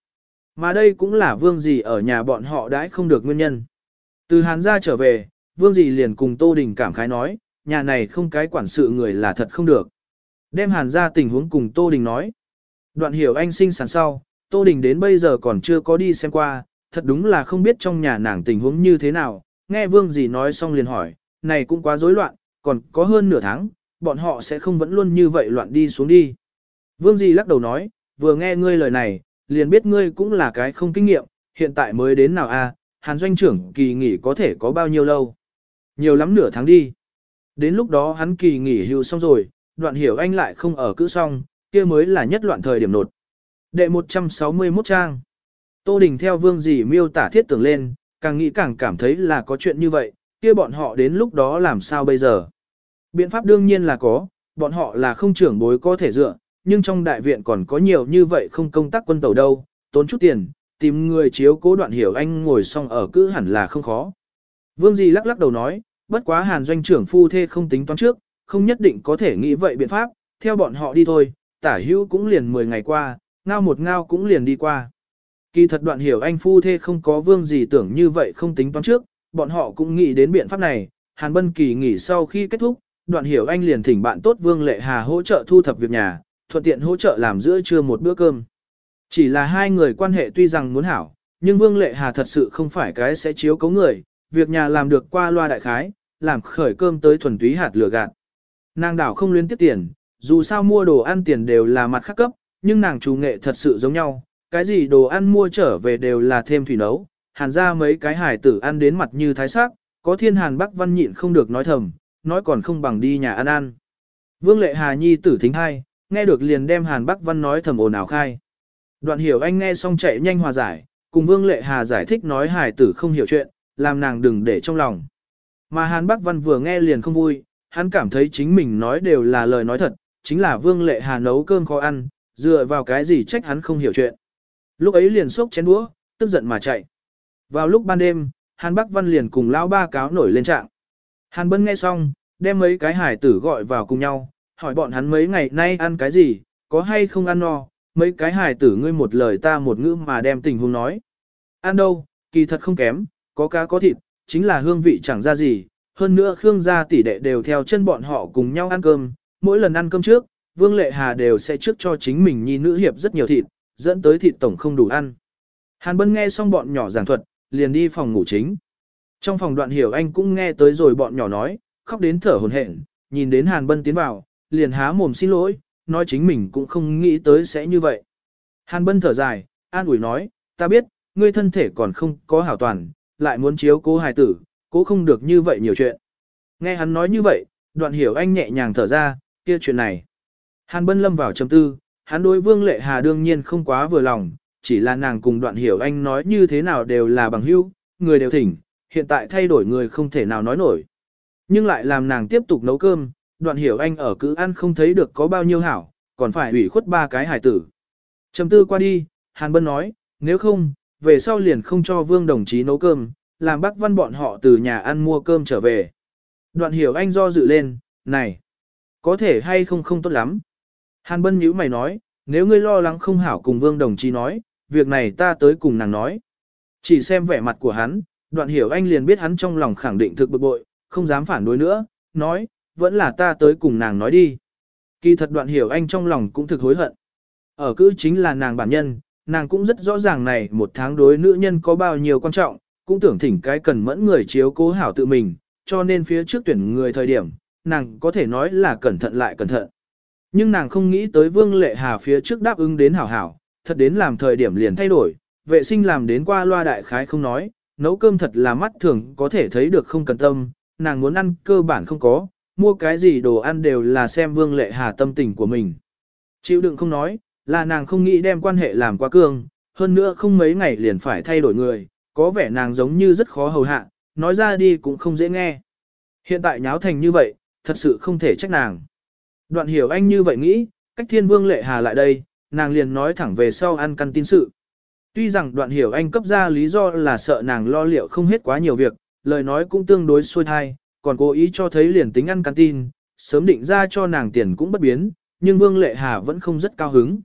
Mà đây cũng là vương gì ở nhà bọn họ đãi không được nguyên nhân. Từ Hàn ra trở về, vương gì liền cùng Tô Đình cảm khái nói, nhà này không cái quản sự người là thật không được. Đem Hàn ra tình huống cùng Tô Đình nói. Đoạn hiểu anh sinh sản sau, Tô Đình đến bây giờ còn chưa có đi xem qua, thật đúng là không biết trong nhà nàng tình huống như thế nào, nghe vương gì nói xong liền hỏi, này cũng quá rối loạn, còn có hơn nửa tháng, bọn họ sẽ không vẫn luôn như vậy loạn đi xuống đi. Vương Di lắc đầu nói, vừa nghe ngươi lời này, liền biết ngươi cũng là cái không kinh nghiệm, hiện tại mới đến nào a? Hàn doanh trưởng kỳ nghỉ có thể có bao nhiêu lâu? Nhiều lắm nửa tháng đi. Đến lúc đó hắn kỳ nghỉ hưu xong rồi, đoạn hiểu anh lại không ở cữ xong, kia mới là nhất loạn thời điểm nột. Đệ 161 trang. Tô Đình theo vương dì miêu tả thiết tưởng lên, càng nghĩ càng cảm thấy là có chuyện như vậy, kia bọn họ đến lúc đó làm sao bây giờ. Biện pháp đương nhiên là có, bọn họ là không trưởng bối có thể dựa, nhưng trong đại viện còn có nhiều như vậy không công tác quân tàu đâu, tốn chút tiền, tìm người chiếu cố đoạn hiểu anh ngồi xong ở cữ hẳn là không khó. Vương Di lắc lắc đầu nói, bất quá hàn doanh trưởng phu thê không tính toán trước, không nhất định có thể nghĩ vậy biện pháp, theo bọn họ đi thôi, tả hữu cũng liền 10 ngày qua, ngao một ngao cũng liền đi qua. Kỳ thật đoạn hiểu anh phu thê không có vương gì tưởng như vậy không tính toán trước, bọn họ cũng nghĩ đến biện pháp này, Hàn Bân Kỳ nghỉ sau khi kết thúc, đoạn hiểu anh liền thỉnh bạn tốt Vương Lệ Hà hỗ trợ thu thập việc nhà, thuận tiện hỗ trợ làm giữa trưa một bữa cơm. Chỉ là hai người quan hệ tuy rằng muốn hảo, nhưng Vương Lệ Hà thật sự không phải cái sẽ chiếu cấu người, việc nhà làm được qua loa đại khái, làm khởi cơm tới thuần túy hạt lửa gạt. Nàng đảo không luyến tiếp tiền, dù sao mua đồ ăn tiền đều là mặt khác cấp, nhưng nàng chủ nghệ thật sự giống nhau, cái gì đồ ăn mua trở về đều là thêm thủy nấu, hàn ra mấy cái hải tử ăn đến mặt như thái sắc, có thiên hàn bắc văn nhịn không được nói thầm, nói còn không bằng đi nhà ăn ăn. Vương lệ hà nhi tử thính hai, nghe được liền đem hàn bắc văn nói thầm ồn ào khai. Đoạn hiểu anh nghe xong chạy nhanh hòa giải, cùng vương lệ hà giải thích nói hải tử không hiểu chuyện, làm nàng đừng để trong lòng. Mà hàn bắc văn vừa nghe liền không vui, hắn cảm thấy chính mình nói đều là lời nói thật, chính là vương lệ hà nấu cơm khó ăn, dựa vào cái gì trách hắn không hiểu chuyện. Lúc ấy liền sốc chén đũa, tức giận mà chạy. Vào lúc ban đêm, Hàn Bắc Văn liền cùng lão ba cáo nổi lên trạng. Hàn Bân nghe xong, đem mấy cái hải tử gọi vào cùng nhau, hỏi bọn hắn mấy ngày nay ăn cái gì, có hay không ăn no, mấy cái hài tử ngươi một lời ta một ngữ mà đem tình huống nói. Ăn đâu, kỳ thật không kém, có cá có thịt, chính là hương vị chẳng ra gì, hơn nữa Khương gia tỷ đệ đều theo chân bọn họ cùng nhau ăn cơm, mỗi lần ăn cơm trước, Vương Lệ Hà đều sẽ trước cho chính mình nhi nữ hiệp rất nhiều thịt, dẫn tới thịt tổng không đủ ăn. Hàn Bân nghe xong bọn nhỏ giảng thuật, liền đi phòng ngủ chính. Trong phòng đoạn hiểu anh cũng nghe tới rồi bọn nhỏ nói, khóc đến thở hồn hển, nhìn đến Hàn Bân tiến vào, liền há mồm xin lỗi, nói chính mình cũng không nghĩ tới sẽ như vậy. Hàn Bân thở dài, an ủi nói, ta biết, ngươi thân thể còn không có hảo toàn, lại muốn chiếu cố hài tử, cố không được như vậy nhiều chuyện. Nghe hắn nói như vậy, đoạn hiểu anh nhẹ nhàng thở ra, kia chuyện này. Hàn Bân lâm vào trầm tư, hắn đối Vương Lệ Hà đương nhiên không quá vừa lòng, chỉ là nàng cùng đoạn hiểu anh nói như thế nào đều là bằng hữu, người đều thỉnh, hiện tại thay đổi người không thể nào nói nổi. Nhưng lại làm nàng tiếp tục nấu cơm, đoạn hiểu anh ở cứ ăn không thấy được có bao nhiêu hảo, còn phải ủy khuất ba cái hải tử. Trầm tư qua đi, Hàn Bân nói, nếu không, về sau liền không cho Vương đồng chí nấu cơm, làm bác văn bọn họ từ nhà ăn mua cơm trở về. Đoạn hiểu anh do dự lên, này, có thể hay không không tốt lắm. Hàn Bân nhíu mày nói, nếu ngươi lo lắng không hảo cùng Vương đồng chí nói, việc này ta tới cùng nàng nói. Chỉ xem vẻ mặt của hắn, đoạn hiểu anh liền biết hắn trong lòng khẳng định thực bực bội, không dám phản đối nữa, nói, vẫn là ta tới cùng nàng nói đi. Kỳ thật đoạn hiểu anh trong lòng cũng thực hối hận. Ở cứ chính là nàng bản nhân, nàng cũng rất rõ ràng này một tháng đối nữ nhân có bao nhiêu quan trọng, cũng tưởng thỉnh cái cần mẫn người chiếu cố hảo tự mình, cho nên phía trước tuyển người thời điểm, nàng có thể nói là cẩn thận lại cẩn thận. Nhưng nàng không nghĩ tới Vương Lệ Hà phía trước đáp ứng đến hảo hảo, thật đến làm thời điểm liền thay đổi, vệ sinh làm đến qua loa đại khái không nói, nấu cơm thật là mắt thường có thể thấy được không cần tâm, nàng muốn ăn cơ bản không có, mua cái gì đồ ăn đều là xem Vương Lệ Hà tâm tình của mình. Chịu đựng không nói, là nàng không nghĩ đem quan hệ làm quá cương, hơn nữa không mấy ngày liền phải thay đổi người, có vẻ nàng giống như rất khó hầu hạ, nói ra đi cũng không dễ nghe. Hiện tại nháo thành như vậy, thật sự không thể trách nàng. Đoạn hiểu anh như vậy nghĩ, cách thiên vương lệ hà lại đây, nàng liền nói thẳng về sau ăn căn tin sự. Tuy rằng đoạn hiểu anh cấp ra lý do là sợ nàng lo liệu không hết quá nhiều việc, lời nói cũng tương đối xuôi thai, còn cố ý cho thấy liền tính ăn căn tin, sớm định ra cho nàng tiền cũng bất biến, nhưng Vương Lệ Hà vẫn không rất cao hứng.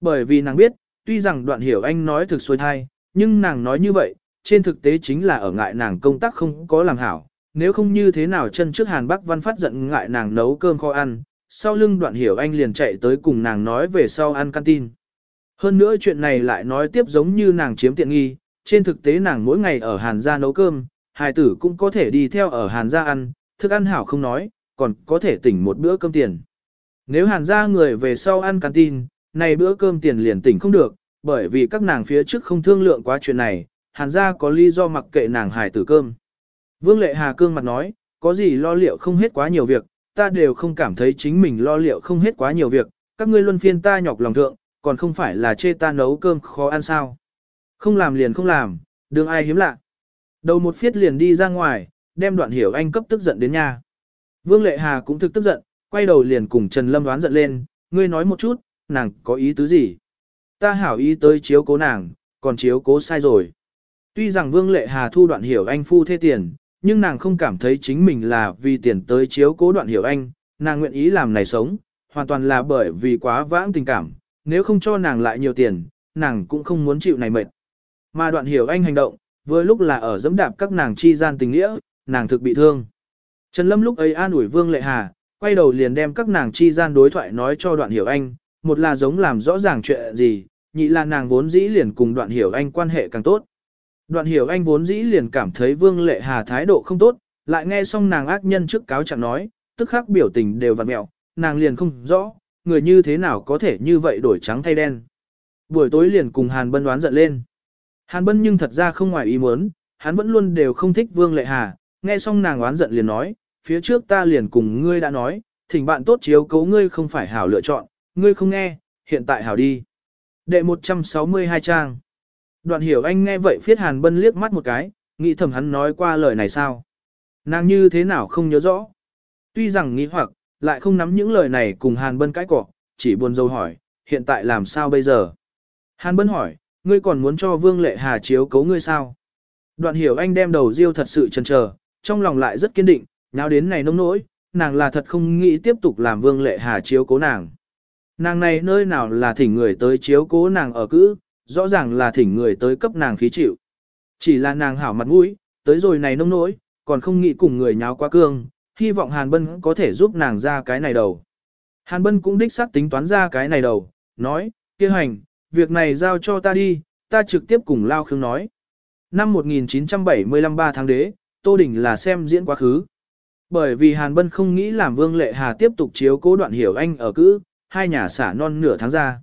Bởi vì nàng biết, tuy rằng đoạn hiểu anh nói thực xuôi thai, nhưng nàng nói như vậy, trên thực tế chính là ở ngại nàng công tác không có làm hảo, nếu không như thế nào chân trước Hàn Bắc Văn phát giận ngại nàng nấu cơm kho ăn, sau lưng đoạn hiểu anh liền chạy tới cùng nàng nói về sau ăn canteen. Hơn nữa chuyện này lại nói tiếp giống như nàng chiếm tiện nghi, trên thực tế nàng mỗi ngày ở Hàn gia nấu cơm, hài tử cũng có thể đi theo ở Hàn gia ăn, thức ăn hảo không nói, còn có thể tỉnh một bữa cơm tiền. Nếu hàn gia người về sau ăn canteen, này bữa cơm tiền liền tỉnh không được, bởi vì các nàng phía trước không thương lượng quá chuyện này, hàn gia có lý do mặc kệ nàng hài tử cơm. Vương Lệ Hà cương mặt nói, có gì lo liệu không hết quá nhiều việc, ta đều không cảm thấy chính mình lo liệu không hết quá nhiều việc, các ngươi luân phiên ta nhọc lòng thượng, còn không phải là chê ta nấu cơm khó ăn sao. Không làm liền không làm, đừng ai hiếm lạ. Đầu một phiết liền đi ra ngoài, đem đoạn hiểu anh cấp tức giận đến nhà. Vương Lệ Hà cũng thực tức giận, quay đầu liền cùng Trần Lâm đoán giận lên, ngươi nói một chút, nàng có ý tứ gì? Ta hảo ý tới chiếu cố nàng, còn chiếu cố sai rồi. Tuy rằng Vương Lệ Hà thu đoạn hiểu anh phu thê tiền, nhưng nàng không cảm thấy chính mình là vì tiền tới chiếu cố đoạn hiểu anh, nàng nguyện ý làm này sống, hoàn toàn là bởi vì quá vãng tình cảm, nếu không cho nàng lại nhiều tiền, nàng cũng không muốn chịu này mệt. Mà đoạn hiểu anh hành động, vừa lúc là ở dẫm đạp các nàng chi gian tình nghĩa, nàng thực bị thương. Trần Lâm lúc ấy an ủi Vương Lệ Hà, quay đầu liền đem các nàng chi gian đối thoại nói cho đoạn hiểu anh, một là giống làm rõ ràng chuyện gì, nhị là nàng vốn dĩ liền cùng đoạn hiểu anh quan hệ càng tốt. Đoạn hiểu anh vốn dĩ liền cảm thấy Vương Lệ Hà thái độ không tốt, lại nghe xong nàng ác nhân trước cáo chẳng nói, tức khắc biểu tình đều vặn mẹo, nàng liền không rõ, người như thế nào có thể như vậy đổi trắng thay đen. Buổi tối liền cùng Hàn Bân đoán giận lên. Hàn Bân nhưng thật ra không ngoài ý muốn, hắn vẫn luôn đều không thích Vương Lệ Hà, nghe xong nàng oán giận liền nói, phía trước ta liền cùng ngươi đã nói, thỉnh bạn tốt chiếu cấu ngươi không phải hảo lựa chọn, ngươi không nghe, hiện tại hảo đi. Đệ 162 trang. Đoạn hiểu anh nghe vậy phiết Hàn Bân liếc mắt một cái, nghĩ thầm hắn nói qua lời này sao. Nàng như thế nào không nhớ rõ. Tuy rằng nghĩ hoặc, lại không nắm những lời này cùng Hàn Bân cãi cọ, chỉ buồn dâu hỏi, hiện tại làm sao bây giờ? Hàn Bân hỏi, ngươi còn muốn cho Vương Lệ Hà chiếu cấu ngươi sao? Đoạn hiểu anh đem đầu riêu thật sự chần chờ, trong lòng lại rất kiên định, nào đến này nông nỗi, nàng là thật không nghĩ tiếp tục làm Vương Lệ Hà chiếu cố nàng. Nàng này nơi nào là thỉnh người tới chiếu cố nàng ở cữ, rõ ràng là thỉnh người tới cấp nàng khí chịu. Chỉ là nàng hảo mặt mũi, tới rồi này nông nỗi, còn không nghĩ cùng người nháo quá cương, hy vọng Hàn Bân có thể giúp nàng ra cái này đầu. Hàn Bân cũng đích xác tính toán ra cái này đầu, nói, kia hành, việc này giao cho ta đi, ta trực tiếp cùng Lao Khương nói. Năm 1975 3 tháng đế, Tô Đình là xem diễn quá khứ. Bởi vì Hàn Bân không nghĩ làm Vương Lệ Hà tiếp tục chiếu cố đoạn hiểu anh ở cữ, hai nhà xả non nửa tháng ra.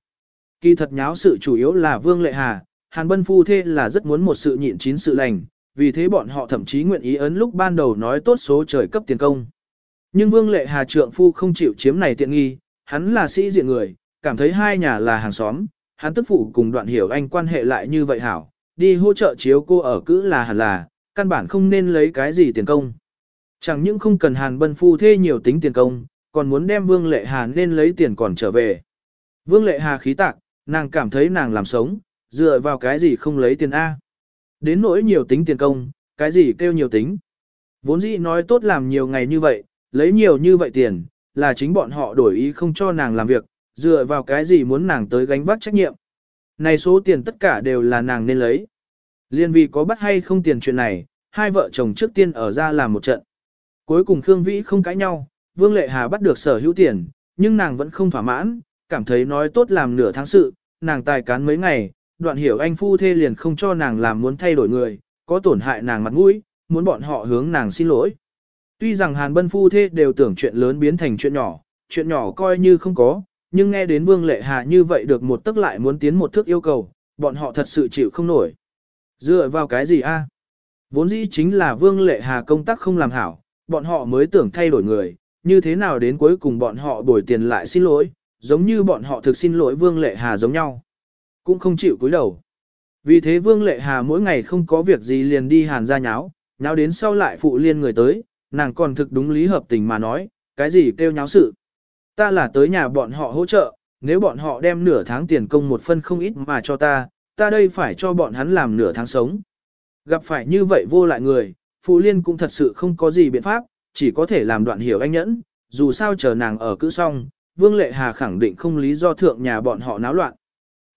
Kỳ thật nháo sự chủ yếu là Vương Lệ Hà, Hàn Bân phu thê là rất muốn một sự nhịn chín sự lành, vì thế bọn họ thậm chí nguyện ý ấn lúc ban đầu nói tốt số trời cấp tiền công. Nhưng Vương Lệ Hà trượng phu không chịu chiếm này tiện nghi, hắn là sĩ diện người, cảm thấy hai nhà là hàng xóm, hắn tức phụ cùng đoạn hiểu anh quan hệ lại như vậy hảo, đi hỗ trợ chiếu cô ở cữ là hẳn là, căn bản không nên lấy cái gì tiền công. Chẳng những không cần Hàn Bân phu thê nhiều tính tiền công, còn muốn đem Vương Lệ Hà nên lấy tiền còn trở về. Vương Lệ Hà khí tạc, nàng cảm thấy nàng làm sống, dựa vào cái gì không lấy tiền A. Đến nỗi nhiều tính tiền công, cái gì kêu nhiều tính. Vốn dĩ nói tốt làm nhiều ngày như vậy, lấy nhiều như vậy tiền, là chính bọn họ đổi ý không cho nàng làm việc, dựa vào cái gì muốn nàng tới gánh vác trách nhiệm. Này số tiền tất cả đều là nàng nên lấy. Liên vì có bắt hay không tiền chuyện này, hai vợ chồng trước tiên ở ra làm một trận. Cuối cùng Khương Vĩ không cãi nhau, Vương Lệ Hà bắt được sở hữu tiền, nhưng nàng vẫn không thỏa mãn, cảm thấy nói tốt làm nửa tháng sự, nàng tài cán mấy ngày, đoạn hiểu anh phu thê liền không cho nàng làm muốn thay đổi người, có tổn hại nàng mặt mũi, muốn bọn họ hướng nàng xin lỗi. Tuy rằng Hàn Bân phu thê đều tưởng chuyện lớn biến thành chuyện nhỏ, chuyện nhỏ coi như không có, nhưng nghe đến Vương Lệ Hà như vậy được một tức lại muốn tiến một thước yêu cầu, bọn họ thật sự chịu không nổi. Dựa vào cái gì a? À? Vốn dĩ chính là Vương Lệ Hà công tác không làm hảo, bọn họ mới tưởng thay đổi người, như thế nào đến cuối cùng bọn họ bồi tiền lại xin lỗi, giống như bọn họ thực xin lỗi Vương Lệ Hà giống nhau. Cũng không chịu cúi đầu. Vì thế Vương Lệ Hà mỗi ngày không có việc gì liền đi hàn ra nháo, nháo đến sau lại phụ liên người tới, nàng còn thực đúng lý hợp tình mà nói, cái gì kêu nháo sự. Ta là tới nhà bọn họ hỗ trợ, nếu bọn họ đem nửa tháng tiền công một phân không ít mà cho ta, ta đây phải cho bọn hắn làm nửa tháng sống. Gặp phải như vậy vô lại người, Phụ Liên cũng thật sự không có gì biện pháp, chỉ có thể làm đoạn hiểu anh nhẫn, dù sao chờ nàng ở cữ xong, Vương Lệ Hà khẳng định không lý do thượng nhà bọn họ náo loạn.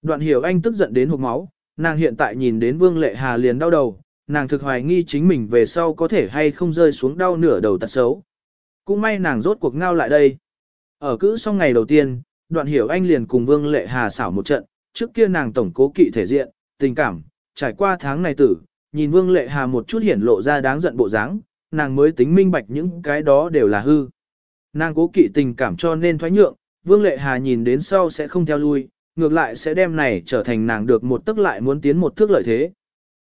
Đoạn hiểu anh tức giận đến hộp máu, nàng hiện tại nhìn đến Vương Lệ Hà liền đau đầu, nàng thực hoài nghi chính mình về sau có thể hay không rơi xuống đau nửa đầu tật xấu. Cũng may nàng rốt cuộc ngao lại đây. Ở cữ xong ngày đầu tiên, đoạn hiểu anh liền cùng Vương Lệ Hà xảo một trận, trước kia nàng tổng cố kỵ thể diện, tình cảm, trải qua tháng này tử, nhìn Vương Lệ Hà một chút hiển lộ ra đáng giận bộ dáng, nàng mới tính minh bạch những cái đó đều là hư. Nàng cố kỵ tình cảm cho nên thoái nhượng, Vương Lệ Hà nhìn đến sau sẽ không theo lui, ngược lại sẽ đem này trở thành nàng được một tức lại muốn tiến một thước lợi thế.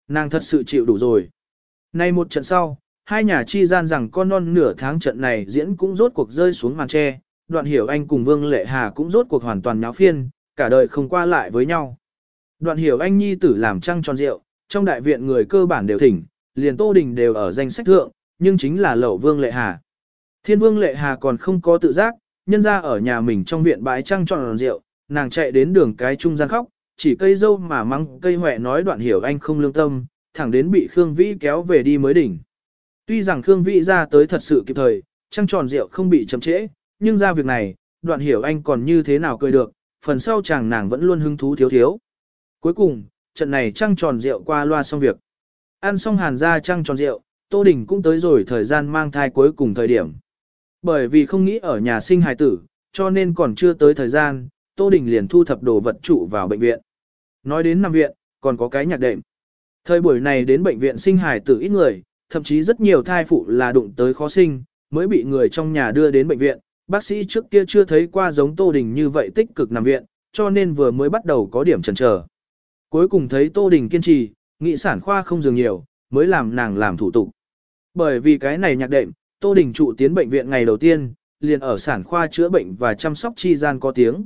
Nàng thật sự chịu đủ rồi. Nay một trận sau, hai nhà chi gian rằng con non nửa tháng trận này diễn cũng rốt cuộc rơi xuống màn tre, đoạn hiểu anh cùng Vương Lệ Hà cũng rốt cuộc hoàn toàn nháo phiên, cả đời không qua lại với nhau. Đoạn hiểu anh nhi tử làm trăng tròn rượu, trong đại viện người cơ bản đều thỉnh, liền Tô Đình đều ở danh sách thượng, nhưng chính là lậu Vương Lệ Hà. Thiên Vương Lệ Hà còn không có tự giác, nhân ra ở nhà mình trong viện bãi trăng tròn rượu, nàng chạy đến đường cái trung gian khóc, chỉ cây dâu mà mắng cây huệ nói đoạn hiểu anh không lương tâm, thẳng đến bị Khương Vĩ kéo về đi mới đỉnh. Tuy rằng Khương Vĩ ra tới thật sự kịp thời, trăng tròn rượu không bị chậm trễ, nhưng ra việc này, đoạn hiểu anh còn như thế nào cười được, phần sau chàng nàng vẫn luôn hứng thú thiếu thiếu. Cuối cùng, trận này trăng tròn rượu qua loa xong việc. Ăn xong hàn ra trăng tròn rượu, Tô Đình cũng tới rồi thời gian mang thai cuối cùng thời điểm. Bởi vì không nghĩ ở nhà sinh hài tử, cho nên còn chưa tới thời gian, Tô Đình liền thu thập đồ vật trụ vào bệnh viện. Nói đến nằm viện, còn có cái nhạc đệm. Thời buổi này đến bệnh viện sinh hài tử ít người, thậm chí rất nhiều thai phụ là đụng tới khó sinh, mới bị người trong nhà đưa đến bệnh viện. Bác sĩ trước kia chưa thấy qua giống Tô Đình như vậy tích cực nằm viện, cho nên vừa mới bắt đầu có điểm chần chờ. Cuối cùng thấy Tô Đình kiên trì, nghị sản khoa không dừng nhiều, mới làm nàng làm thủ tục. Bởi vì cái này nhạc đệm, Tô Đình trụ tiến bệnh viện ngày đầu tiên, liền ở sản khoa chữa bệnh và chăm sóc chi gian có tiếng.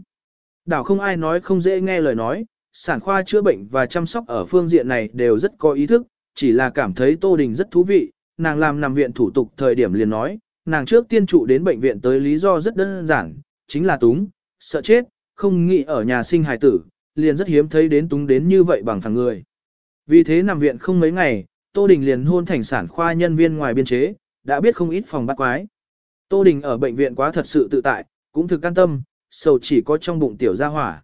Đảo không ai nói không dễ nghe lời nói, sản khoa chữa bệnh và chăm sóc ở phương diện này đều rất có ý thức, chỉ là cảm thấy Tô Đình rất thú vị, nàng làm nằm viện thủ tục thời điểm liền nói, nàng trước tiên trụ đến bệnh viện tới lý do rất đơn giản, chính là túng, sợ chết, không nghĩ ở nhà sinh hài tử, liền rất hiếm thấy đến túng đến như vậy bằng phẳng người. Vì thế nằm viện không mấy ngày, Tô Đình liền hôn thành sản khoa nhân viên ngoài biên chế, đã biết không ít phòng bắt quái. Tô Đình ở bệnh viện quá thật sự tự tại, cũng thực an tâm, sầu chỉ có trong bụng tiểu gia hỏa.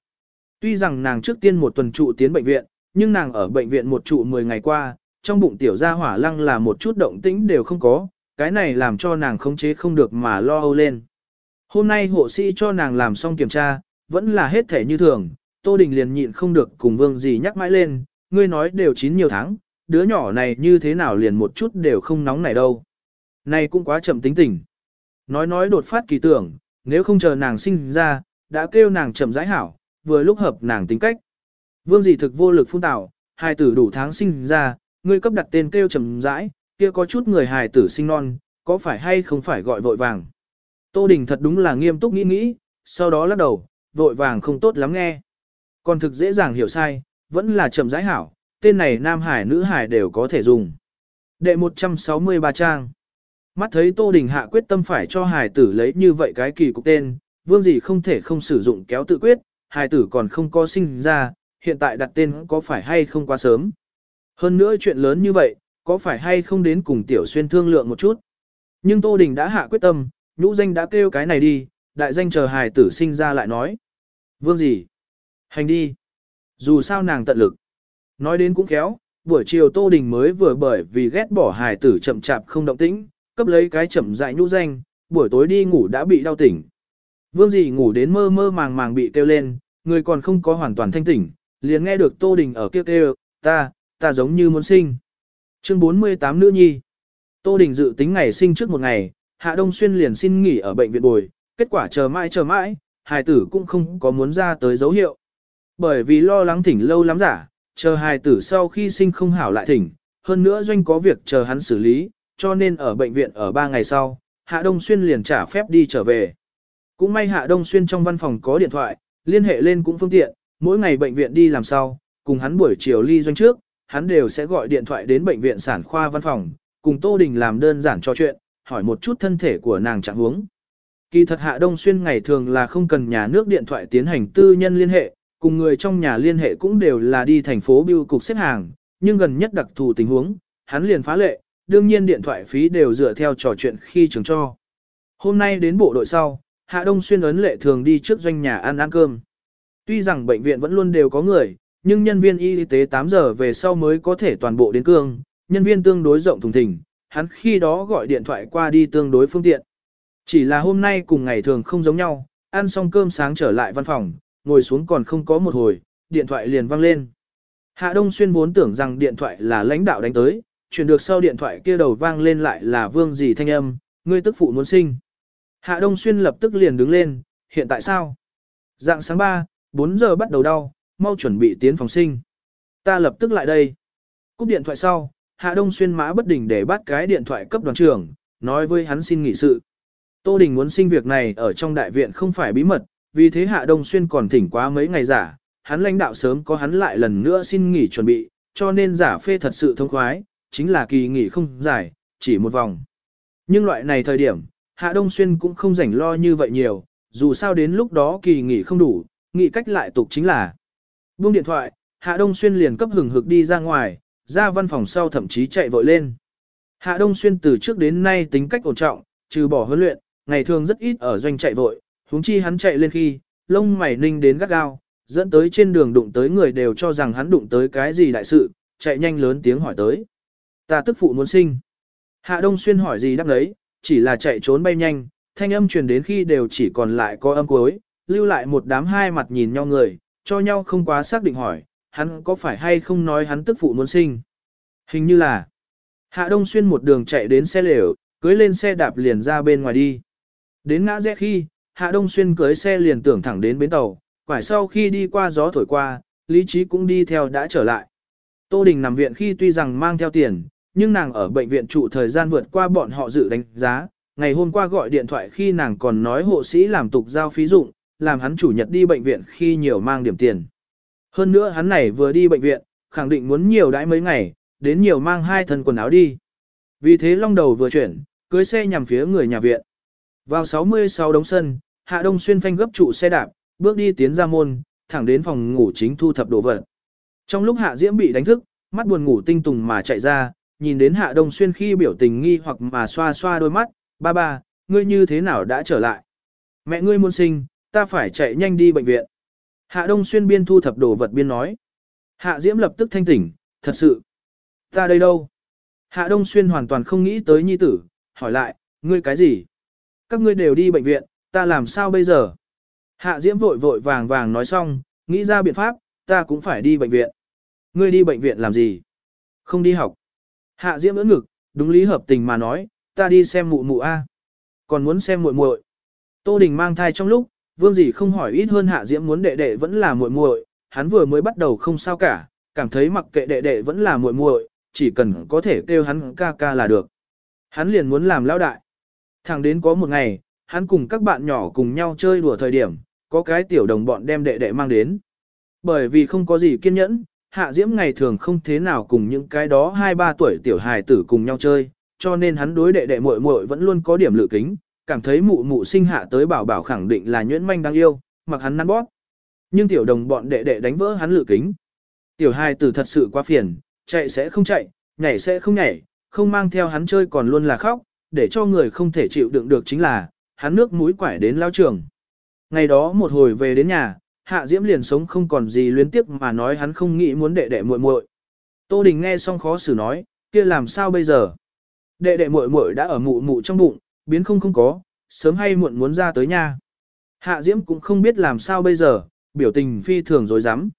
Tuy rằng nàng trước tiên một tuần trụ tiến bệnh viện, nhưng nàng ở bệnh viện một trụ 10 ngày qua, trong bụng tiểu gia hỏa lăng là một chút động tĩnh đều không có, cái này làm cho nàng khống chế không được mà lo âu lên. Hôm nay hộ sĩ cho nàng làm xong kiểm tra, vẫn là hết thể như thường, Tô Đình liền nhịn không được cùng vương gì nhắc mãi lên, ngươi nói đều chín nhiều tháng, đứa nhỏ này như thế nào liền một chút đều không nóng này đâu. Này cũng quá chậm tính tình. Nói nói đột phát kỳ tưởng, nếu không chờ nàng sinh ra, đã kêu nàng chậm rãi hảo, vừa lúc hợp nàng tính cách. Vương dị thực vô lực phun tạo, hai tử đủ tháng sinh ra, ngươi cấp đặt tên kêu chậm rãi, kia có chút người hài tử sinh non, có phải hay không phải gọi vội vàng. Tô Đình thật đúng là nghiêm túc nghĩ nghĩ, sau đó lắc đầu, vội vàng không tốt lắm nghe. Còn thực dễ dàng hiểu sai, vẫn là chậm rãi hảo, tên này nam hải nữ hải đều có thể dùng. Đệ 163 trang. Mắt thấy Tô Đình hạ quyết tâm phải cho hải tử lấy như vậy cái kỳ cục tên, vương gì không thể không sử dụng kéo tự quyết, hải tử còn không có sinh ra, hiện tại đặt tên có phải hay không quá sớm. Hơn nữa chuyện lớn như vậy, có phải hay không đến cùng tiểu xuyên thương lượng một chút. Nhưng Tô Đình đã hạ quyết tâm, nhũ danh đã kêu cái này đi, đại danh chờ hài tử sinh ra lại nói. Vương gì? Hành đi. Dù sao nàng tận lực. Nói đến cũng khéo, buổi chiều Tô Đình mới vừa bởi vì ghét bỏ hài tử chậm chạp không động tĩnh, cấp lấy cái chậm dại nhũ danh, buổi tối đi ngủ đã bị đau tỉnh. Vương dì ngủ đến mơ mơ màng màng bị kêu lên, người còn không có hoàn toàn thanh tỉnh, liền nghe được Tô Đình ở kêu kêu, ta, ta giống như muốn sinh. Chương 48 nữ nhi. Tô Đình dự tính ngày sinh trước một ngày, Hạ Đông Xuyên liền xin nghỉ ở bệnh viện bồi, kết quả chờ mãi chờ mãi, hài tử cũng không có muốn ra tới dấu hiệu. Bởi vì lo lắng thỉnh lâu lắm giả, chờ hài tử sau khi sinh không hảo lại thỉnh, hơn nữa doanh có việc chờ hắn xử lý, cho nên ở bệnh viện ở 3 ngày sau, Hạ Đông Xuyên liền trả phép đi trở về. Cũng may Hạ Đông Xuyên trong văn phòng có điện thoại, liên hệ lên cũng phương tiện, mỗi ngày bệnh viện đi làm sau, cùng hắn buổi chiều ly doanh trước, hắn đều sẽ gọi điện thoại đến bệnh viện sản khoa văn phòng, cùng Tô Đình làm đơn giản cho chuyện, hỏi một chút thân thể của nàng trạng huống. Kỳ thật Hạ Đông Xuyên ngày thường là không cần nhà nước điện thoại tiến hành tư nhân liên hệ, cùng người trong nhà liên hệ cũng đều là đi thành phố biêu cục xếp hàng, nhưng gần nhất đặc thù tình huống, hắn liền phá lệ, đương nhiên điện thoại phí đều dựa theo trò chuyện khi trường cho. Hôm nay đến bộ đội sau, Hạ Đông Xuyên ấn lệ thường đi trước doanh nhà ăn ăn cơm. Tuy rằng bệnh viện vẫn luôn đều có người, nhưng nhân viên y tế 8 giờ về sau mới có thể toàn bộ đến cương, nhân viên tương đối rộng thùng thình, hắn khi đó gọi điện thoại qua đi tương đối phương tiện. Chỉ là hôm nay cùng ngày thường không giống nhau, ăn xong cơm sáng trở lại văn phòng, ngồi xuống còn không có một hồi, điện thoại liền vang lên. Hạ Đông Xuyên vốn tưởng rằng điện thoại là lãnh đạo đánh tới, chuyển được sau điện thoại kia đầu vang lên lại là vương gì thanh âm, ngươi tức phụ muốn sinh. Hạ Đông Xuyên lập tức liền đứng lên, hiện tại sao? Dạng sáng 3, 4 giờ bắt đầu đau, mau chuẩn bị tiến phòng sinh. Ta lập tức lại đây. Cúp điện thoại sau, Hạ Đông Xuyên mã bất đình để bắt cái điện thoại cấp đoàn trưởng, nói với hắn xin nghỉ sự. Tô Đình muốn sinh việc này ở trong đại viện không phải bí mật, vì thế Hạ Đông Xuyên còn thỉnh quá mấy ngày giả, hắn lãnh đạo sớm có hắn lại lần nữa xin nghỉ chuẩn bị, cho nên giả phê thật sự thông khoái, chính là kỳ nghỉ không dài, chỉ một vòng. Nhưng loại này thời điểm, Hạ Đông Xuyên cũng không rảnh lo như vậy nhiều, dù sao đến lúc đó kỳ nghỉ không đủ, nghị cách lại tục chính là. Buông điện thoại, Hạ Đông Xuyên liền cấp hừng hực đi ra ngoài, ra văn phòng sau thậm chí chạy vội lên. Hạ Đông Xuyên từ trước đến nay tính cách ổn trọng, trừ bỏ huấn luyện, ngày thường rất ít ở doanh chạy vội, huống chi hắn chạy lên khi, lông mày ninh đến gắt gao, dẫn tới trên đường đụng tới người đều cho rằng hắn đụng tới cái gì đại sự, chạy nhanh lớn tiếng hỏi tới. Ta tức phụ muốn sinh. Hạ Đông Xuyên hỏi gì đáp đấy, chỉ là chạy trốn bay nhanh, thanh âm truyền đến khi đều chỉ còn lại có âm cuối, lưu lại một đám hai mặt nhìn nhau người, cho nhau không quá xác định hỏi, hắn có phải hay không nói hắn tức phụ muốn sinh. Hình như là, Hạ Đông Xuyên một đường chạy đến xe lều, cưới lên xe đạp liền ra bên ngoài đi. Đến ngã rẽ khi, Hạ Đông Xuyên cưới xe liền tưởng thẳng đến bến tàu, quải sau khi đi qua gió thổi qua, lý trí cũng đi theo đã trở lại. Tô Đình nằm viện khi tuy rằng mang theo tiền, nhưng nàng ở bệnh viện trụ thời gian vượt qua bọn họ dự đánh giá. Ngày hôm qua gọi điện thoại khi nàng còn nói hộ sĩ làm tục giao phí dụng, làm hắn chủ nhật đi bệnh viện khi nhiều mang điểm tiền. Hơn nữa hắn này vừa đi bệnh viện, khẳng định muốn nhiều đãi mấy ngày, đến nhiều mang hai thân quần áo đi. Vì thế long đầu vừa chuyển, cưới xe nhằm phía người nhà viện. Vào 66 đống sân, Hạ Đông Xuyên phanh gấp trụ xe đạp, bước đi tiến ra môn, thẳng đến phòng ngủ chính thu thập đồ vật. Trong lúc Hạ Diễm bị đánh thức, mắt buồn ngủ tinh tùng mà chạy ra, nhìn đến Hạ Đông Xuyên khi biểu tình nghi hoặc mà xoa xoa đôi mắt, ba ba, ngươi như thế nào đã trở lại? Mẹ ngươi muốn sinh, ta phải chạy nhanh đi bệnh viện. Hạ Đông Xuyên biên thu thập đồ vật biên nói. Hạ Diễm lập tức thanh tỉnh, thật sự. Ta đây đâu? Hạ Đông Xuyên hoàn toàn không nghĩ tới nhi tử, hỏi lại, ngươi cái gì? Các ngươi đều đi bệnh viện, ta làm sao bây giờ? Hạ Diễm vội vội vàng vàng nói xong, nghĩ ra biện pháp, ta cũng phải đi bệnh viện. Ngươi đi bệnh viện làm gì? Không đi học. Hạ Diễm ưỡn ngực, đúng lý hợp tình mà nói, ta đi xem mụ mụ A. Còn muốn xem muội muội. Tô Đình mang thai trong lúc, Vương dì không hỏi ít hơn Hạ Diễm muốn đệ đệ vẫn là muội muội, hắn vừa mới bắt đầu không sao cả, cảm thấy mặc kệ đệ đệ vẫn là muội muội, chỉ cần có thể kêu hắn ca ca là được. Hắn liền muốn làm lão đại. Thẳng đến có một ngày, hắn cùng các bạn nhỏ cùng nhau chơi đùa thời điểm, có cái tiểu đồng bọn đem đệ đệ mang đến. Bởi vì không có gì kiên nhẫn, Hạ Diễm ngày thường không thế nào cùng những cái đó 2-3 tuổi tiểu hài tử cùng nhau chơi, cho nên hắn đối đệ đệ muội muội vẫn luôn có điểm lự kính, cảm thấy mụ mụ sinh hạ tới bảo bảo khẳng định là nhuyễn manh đáng yêu, mặc hắn năn bóp. Nhưng tiểu đồng bọn đệ đệ đánh vỡ hắn lự kính. Tiểu hai tử thật sự quá phiền, chạy sẽ không chạy, nhảy sẽ không nhảy, không mang theo hắn chơi còn luôn là khóc, để cho người không thể chịu đựng được chính là, hắn nước mũi quải đến lao trường. Ngày đó một hồi về đến nhà, Hạ Diễm liền sống không còn gì luyến tiếc mà nói hắn không nghĩ muốn đệ đệ muội muội. Tô Đình nghe xong khó xử nói, kia làm sao bây giờ? Đệ đệ muội muội đã ở mụ mụ trong bụng, biến không không có, sớm hay muộn muốn ra tới nhà. Hạ Diễm cũng không biết làm sao bây giờ, biểu tình phi thường dối rắm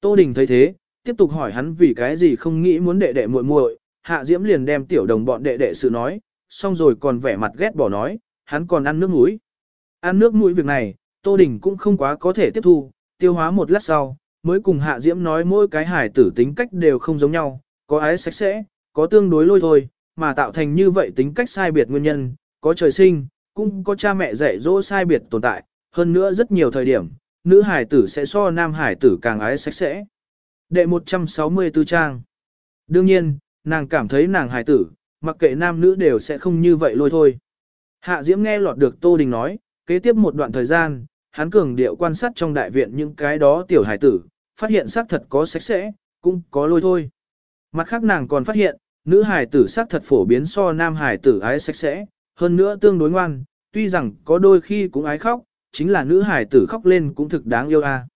Tô Đình thấy thế, tiếp tục hỏi hắn vì cái gì không nghĩ muốn đệ đệ muội muội. Hạ Diễm liền đem tiểu đồng bọn đệ đệ sự nói, xong rồi còn vẻ mặt ghét bỏ nói, hắn còn ăn nước mũi. Ăn nước mũi việc này, Tô Đình cũng không quá có thể tiếp thu, tiêu hóa một lát sau, mới cùng Hạ Diễm nói mỗi cái hải tử tính cách đều không giống nhau, có ái sạch sẽ, có tương đối lôi thôi, mà tạo thành như vậy tính cách sai biệt nguyên nhân, có trời sinh, cũng có cha mẹ dạy dỗ sai biệt tồn tại, hơn nữa rất nhiều thời điểm, nữ hài tử sẽ so nam hài tử càng ái sạch sẽ. Đệ 164 trang Đương nhiên, nàng cảm thấy nàng hài tử, mặc kệ nam nữ đều sẽ không như vậy lôi thôi. Hạ Diễm nghe lọt được Tô Đình nói, kế tiếp một đoạn thời gian, hắn cường điệu quan sát trong đại viện những cái đó tiểu hài tử, phát hiện xác thật có sạch sẽ, cũng có lôi thôi. Mặt khác nàng còn phát hiện, nữ hài tử xác thật phổ biến so nam hài tử ái sạch sẽ, hơn nữa tương đối ngoan, tuy rằng có đôi khi cũng ái khóc, chính là nữ hải tử khóc lên cũng thực đáng yêu a.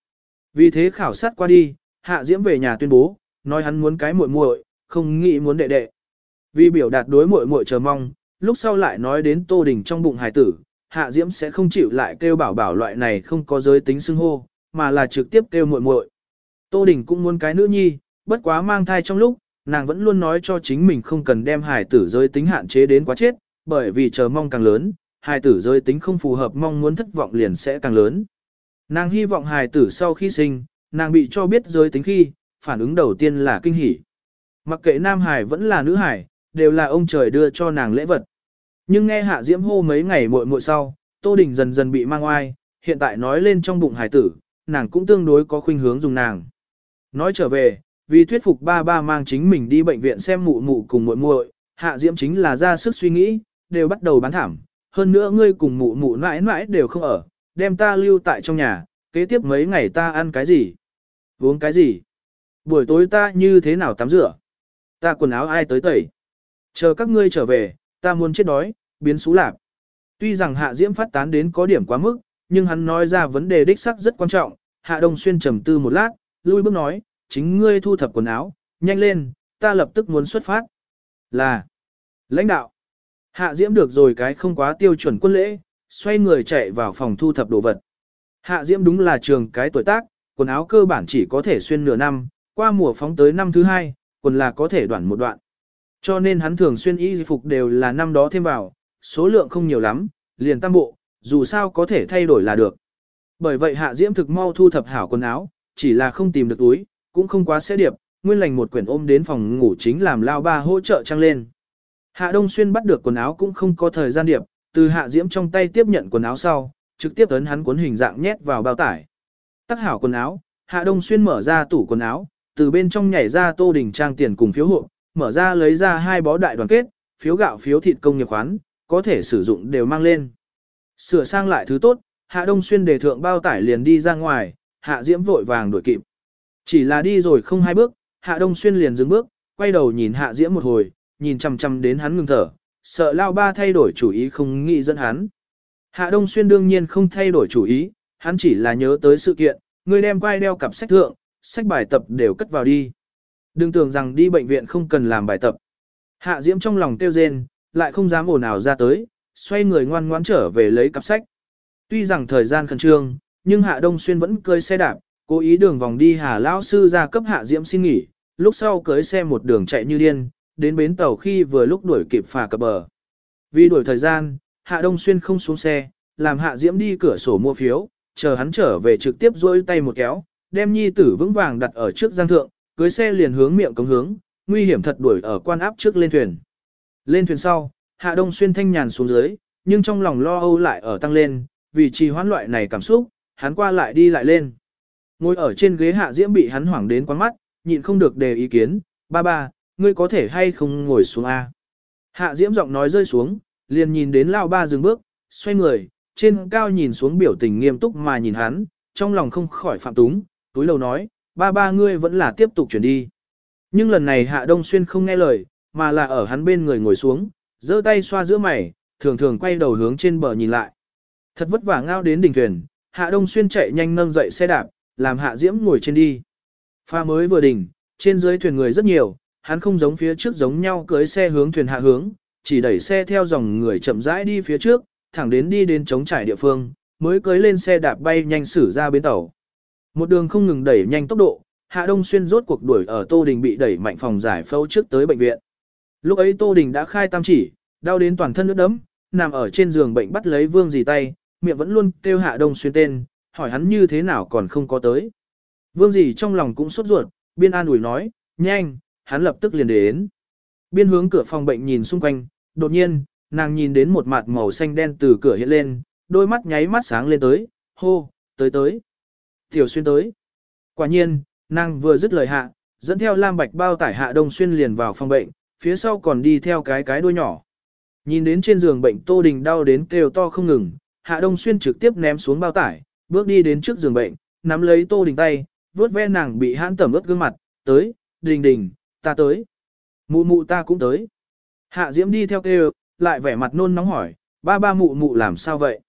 Vì thế khảo sát qua đi, Hạ Diễm về nhà tuyên bố, nói hắn muốn cái muội muội, không nghĩ muốn đệ đệ. Vì biểu đạt đối muội muội chờ mong, lúc sau lại nói đến Tô Đình trong bụng hải tử, Hạ Diễm sẽ không chịu lại kêu bảo bảo loại này không có giới tính xưng hô, mà là trực tiếp kêu muội muội. Tô Đình cũng muốn cái nữ nhi, bất quá mang thai trong lúc, nàng vẫn luôn nói cho chính mình không cần đem hải tử giới tính hạn chế đến quá chết, bởi vì chờ mong càng lớn, hài tử giới tính không phù hợp mong muốn thất vọng liền sẽ càng lớn. Nàng hy vọng hài tử sau khi sinh, nàng bị cho biết giới tính khi, phản ứng đầu tiên là kinh hỉ. Mặc kệ nam hải vẫn là nữ hải, đều là ông trời đưa cho nàng lễ vật. Nhưng nghe hạ diễm hô mấy ngày muội muội sau, Tô Đình dần dần bị mang oai, hiện tại nói lên trong bụng hải tử, nàng cũng tương đối có khuynh hướng dùng nàng. Nói trở về, vì thuyết phục ba ba mang chính mình đi bệnh viện xem mụ mụ cùng muội muội, hạ diễm chính là ra sức suy nghĩ, đều bắt đầu bán thảm. Hơn nữa ngươi cùng mụ mụ mãi mãi đều không ở, đem ta lưu tại trong nhà, kế tiếp mấy ngày ta ăn cái gì? Uống cái gì? Buổi tối ta như thế nào tắm rửa? Ta quần áo ai tới tẩy? Chờ các ngươi trở về, ta muốn chết đói, biến xú lạc. Tuy rằng hạ diễm phát tán đến có điểm quá mức, nhưng hắn nói ra vấn đề đích sắc rất quan trọng. Hạ Đông Xuyên trầm tư một lát, lui bước nói, chính ngươi thu thập quần áo, nhanh lên, ta lập tức muốn xuất phát. Là, lãnh đạo, hạ diễm được rồi cái không quá tiêu chuẩn quân lễ, xoay người chạy vào phòng thu thập đồ vật. Hạ diễm đúng là trường cái tuổi tác, quần áo cơ bản chỉ có thể xuyên nửa năm, qua mùa phóng tới năm thứ hai, quần là có thể đoạn một đoạn. Cho nên hắn thường xuyên y phục đều là năm đó thêm vào, số lượng không nhiều lắm, liền tam bộ, dù sao có thể thay đổi là được. Bởi vậy hạ diễm thực mau thu thập hảo quần áo, chỉ là không tìm được túi, cũng không quá xe điệp, nguyên lành một quyển ôm đến phòng ngủ chính làm lao ba hỗ trợ trăng lên. Hạ Đông Xuyên bắt được quần áo cũng không có thời gian điệp, từ hạ diễm trong tay tiếp nhận quần áo sau, trực tiếp ấn hắn cuốn hình dạng nhét vào bao tải. Tắc hảo quần áo, Hạ Đông Xuyên mở ra tủ quần áo, từ bên trong nhảy ra tô đình trang tiền cùng phiếu hộ, mở ra lấy ra hai bó đại đoàn kết, phiếu gạo phiếu thịt công nghiệp khoán, có thể sử dụng đều mang lên. Sửa sang lại thứ tốt, Hạ Đông Xuyên đề thượng bao tải liền đi ra ngoài, Hạ Diễm vội vàng đuổi kịp. Chỉ là đi rồi không hai bước, Hạ Đông Xuyên liền dừng bước, quay đầu nhìn Hạ Diễm một hồi, nhìn chằm chằm đến hắn ngừng thở, sợ lao ba thay đổi chủ ý không nghĩ dẫn hắn. Hạ Đông Xuyên đương nhiên không thay đổi chủ ý, hắn chỉ là nhớ tới sự kiện, người đem quay đeo cặp sách thượng, sách bài tập đều cất vào đi. Đừng tưởng rằng đi bệnh viện không cần làm bài tập. Hạ Diễm trong lòng tiêu rên, lại không dám ồn ào ra tới, xoay người ngoan ngoãn trở về lấy cặp sách. Tuy rằng thời gian khẩn trương, nhưng Hạ Đông Xuyên vẫn cưỡi xe đạp, cố ý đường vòng đi Hà Lão Sư ra cấp Hạ Diễm xin nghỉ, lúc sau cưới xe một đường chạy như điên, đến bến tàu khi vừa lúc đuổi kịp phà cập bờ. Vì đuổi thời gian, Hạ Đông Xuyên không xuống xe, làm Hạ Diễm đi cửa sổ mua phiếu, chờ hắn trở về trực tiếp dôi tay một kéo, đem nhi tử vững vàng đặt ở trước giang thượng, cưới xe liền hướng miệng cống hướng, nguy hiểm thật đuổi ở quan áp trước lên thuyền. Lên thuyền sau, Hạ Đông Xuyên thanh nhàn xuống dưới, nhưng trong lòng lo âu lại ở tăng lên, vì trì hoãn loại này cảm xúc, hắn qua lại đi lại lên. Ngồi ở trên ghế Hạ Diễm bị hắn hoảng đến quán mắt, nhịn không được đề ý kiến, ba ba, ngươi có thể hay không ngồi xuống A. Hạ Diễm giọng nói rơi xuống, liền nhìn đến lao ba dừng bước, xoay người, trên cao nhìn xuống biểu tình nghiêm túc mà nhìn hắn, trong lòng không khỏi phạm túng, túi lầu nói, ba ba ngươi vẫn là tiếp tục chuyển đi. Nhưng lần này Hạ Đông Xuyên không nghe lời, mà là ở hắn bên người ngồi xuống, giơ tay xoa giữa mày, thường thường quay đầu hướng trên bờ nhìn lại. Thật vất vả ngao đến đỉnh thuyền, Hạ Đông Xuyên chạy nhanh nâng dậy xe đạp, làm Hạ Diễm ngồi trên đi. Pha mới vừa đỉnh, trên dưới thuyền người rất nhiều, hắn không giống phía trước giống nhau cưới xe hướng thuyền hạ hướng, chỉ đẩy xe theo dòng người chậm rãi đi phía trước, thẳng đến đi đến chống trải địa phương, mới cưới lên xe đạp bay nhanh xử ra bến tàu. Một đường không ngừng đẩy nhanh tốc độ, Hạ Đông Xuyên rốt cuộc đuổi ở Tô Đình bị đẩy mạnh phòng giải phẫu trước tới bệnh viện. Lúc ấy Tô Đình đã khai tam chỉ, đau đến toàn thân nước đấm, nằm ở trên giường bệnh bắt lấy Vương dì tay, miệng vẫn luôn kêu Hạ Đông Xuyên tên, hỏi hắn như thế nào còn không có tới. Vương dì trong lòng cũng sốt ruột, biên an ủi nói, nhanh, hắn lập tức liền đến. Biên hướng cửa phòng bệnh nhìn xung quanh, đột nhiên, nàng nhìn đến một mặt màu xanh đen từ cửa hiện lên, đôi mắt nháy mắt sáng lên tới, hô, tới tới. Tiểu xuyên tới. Quả nhiên, nàng vừa dứt lời hạ, dẫn theo lam bạch bao tải hạ đông xuyên liền vào phòng bệnh, phía sau còn đi theo cái cái đuôi nhỏ. Nhìn đến trên giường bệnh Tô Đình đau đến kêu to không ngừng, Hạ Đông Xuyên trực tiếp ném xuống bao tải, bước đi đến trước giường bệnh, nắm lấy Tô Đình tay, vuốt ve nàng bị hãn tẩm ướt gương mặt, tới, Đình Đình, ta tới. Mụ mụ ta cũng tới. Hạ Diễm đi theo kêu, lại vẻ mặt nôn nóng hỏi, ba ba mụ mụ làm sao vậy?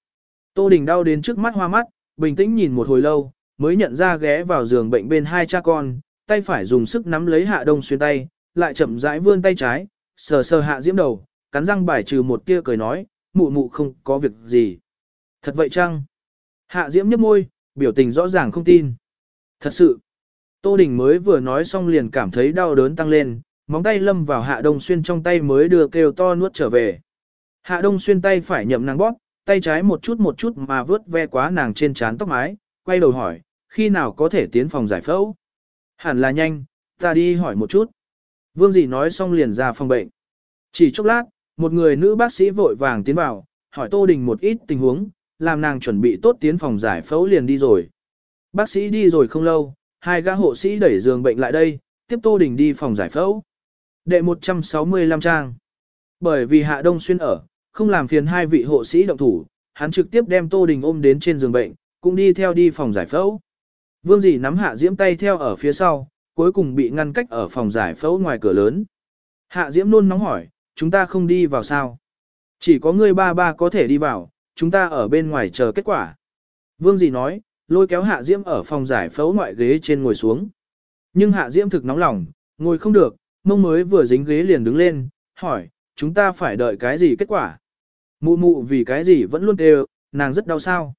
Tô Đình đau đến trước mắt hoa mắt, bình tĩnh nhìn một hồi lâu, mới nhận ra ghé vào giường bệnh bên hai cha con, tay phải dùng sức nắm lấy Hạ Đông Xuyên tay, lại chậm rãi vươn tay trái, sờ sờ Hạ Diễm đầu, cắn răng bài trừ một tia cười nói, mụ mụ không có việc gì. Thật vậy chăng? Hạ Diễm nhếch môi, biểu tình rõ ràng không tin. Thật sự. Tô Đình mới vừa nói xong liền cảm thấy đau đớn tăng lên, móng tay lâm vào Hạ Đông Xuyên trong tay mới đưa kêu to nuốt trở về. Hạ Đông Xuyên tay phải nhậm nàng bóp, tay trái một chút một chút mà vớt ve quá nàng trên trán tóc mái, quay đầu hỏi, khi nào có thể tiến phòng giải phẫu? Hẳn là nhanh, ta đi hỏi một chút. Vương dì nói xong liền ra phòng bệnh. Chỉ chốc lát, một người nữ bác sĩ vội vàng tiến vào, hỏi Tô Đình một ít tình huống, làm nàng chuẩn bị tốt tiến phòng giải phẫu liền đi rồi. Bác sĩ đi rồi không lâu, hai gã hộ sĩ đẩy giường bệnh lại đây, tiếp Tô Đình đi phòng giải phẫu. Đệ 165 trang. Bởi vì Hạ Đông Xuyên ở, không làm phiền hai vị hộ sĩ động thủ, hắn trực tiếp đem Tô Đình ôm đến trên giường bệnh, cũng đi theo đi phòng giải phẫu. Vương dì nắm Hạ Diễm tay theo ở phía sau, cuối cùng bị ngăn cách ở phòng giải phẫu ngoài cửa lớn. Hạ Diễm nôn nóng hỏi, chúng ta không đi vào sao? Chỉ có ngươi ba ba có thể đi vào, chúng ta ở bên ngoài chờ kết quả. Vương dì nói, lôi kéo Hạ Diễm ở phòng giải phẫu ngoại ghế trên ngồi xuống. Nhưng Hạ Diễm thực nóng lòng, ngồi không được, mông mới vừa dính ghế liền đứng lên, hỏi, chúng ta phải đợi cái gì kết quả? Mụ mụ vì cái gì vẫn luôn đều, nàng rất đau sao.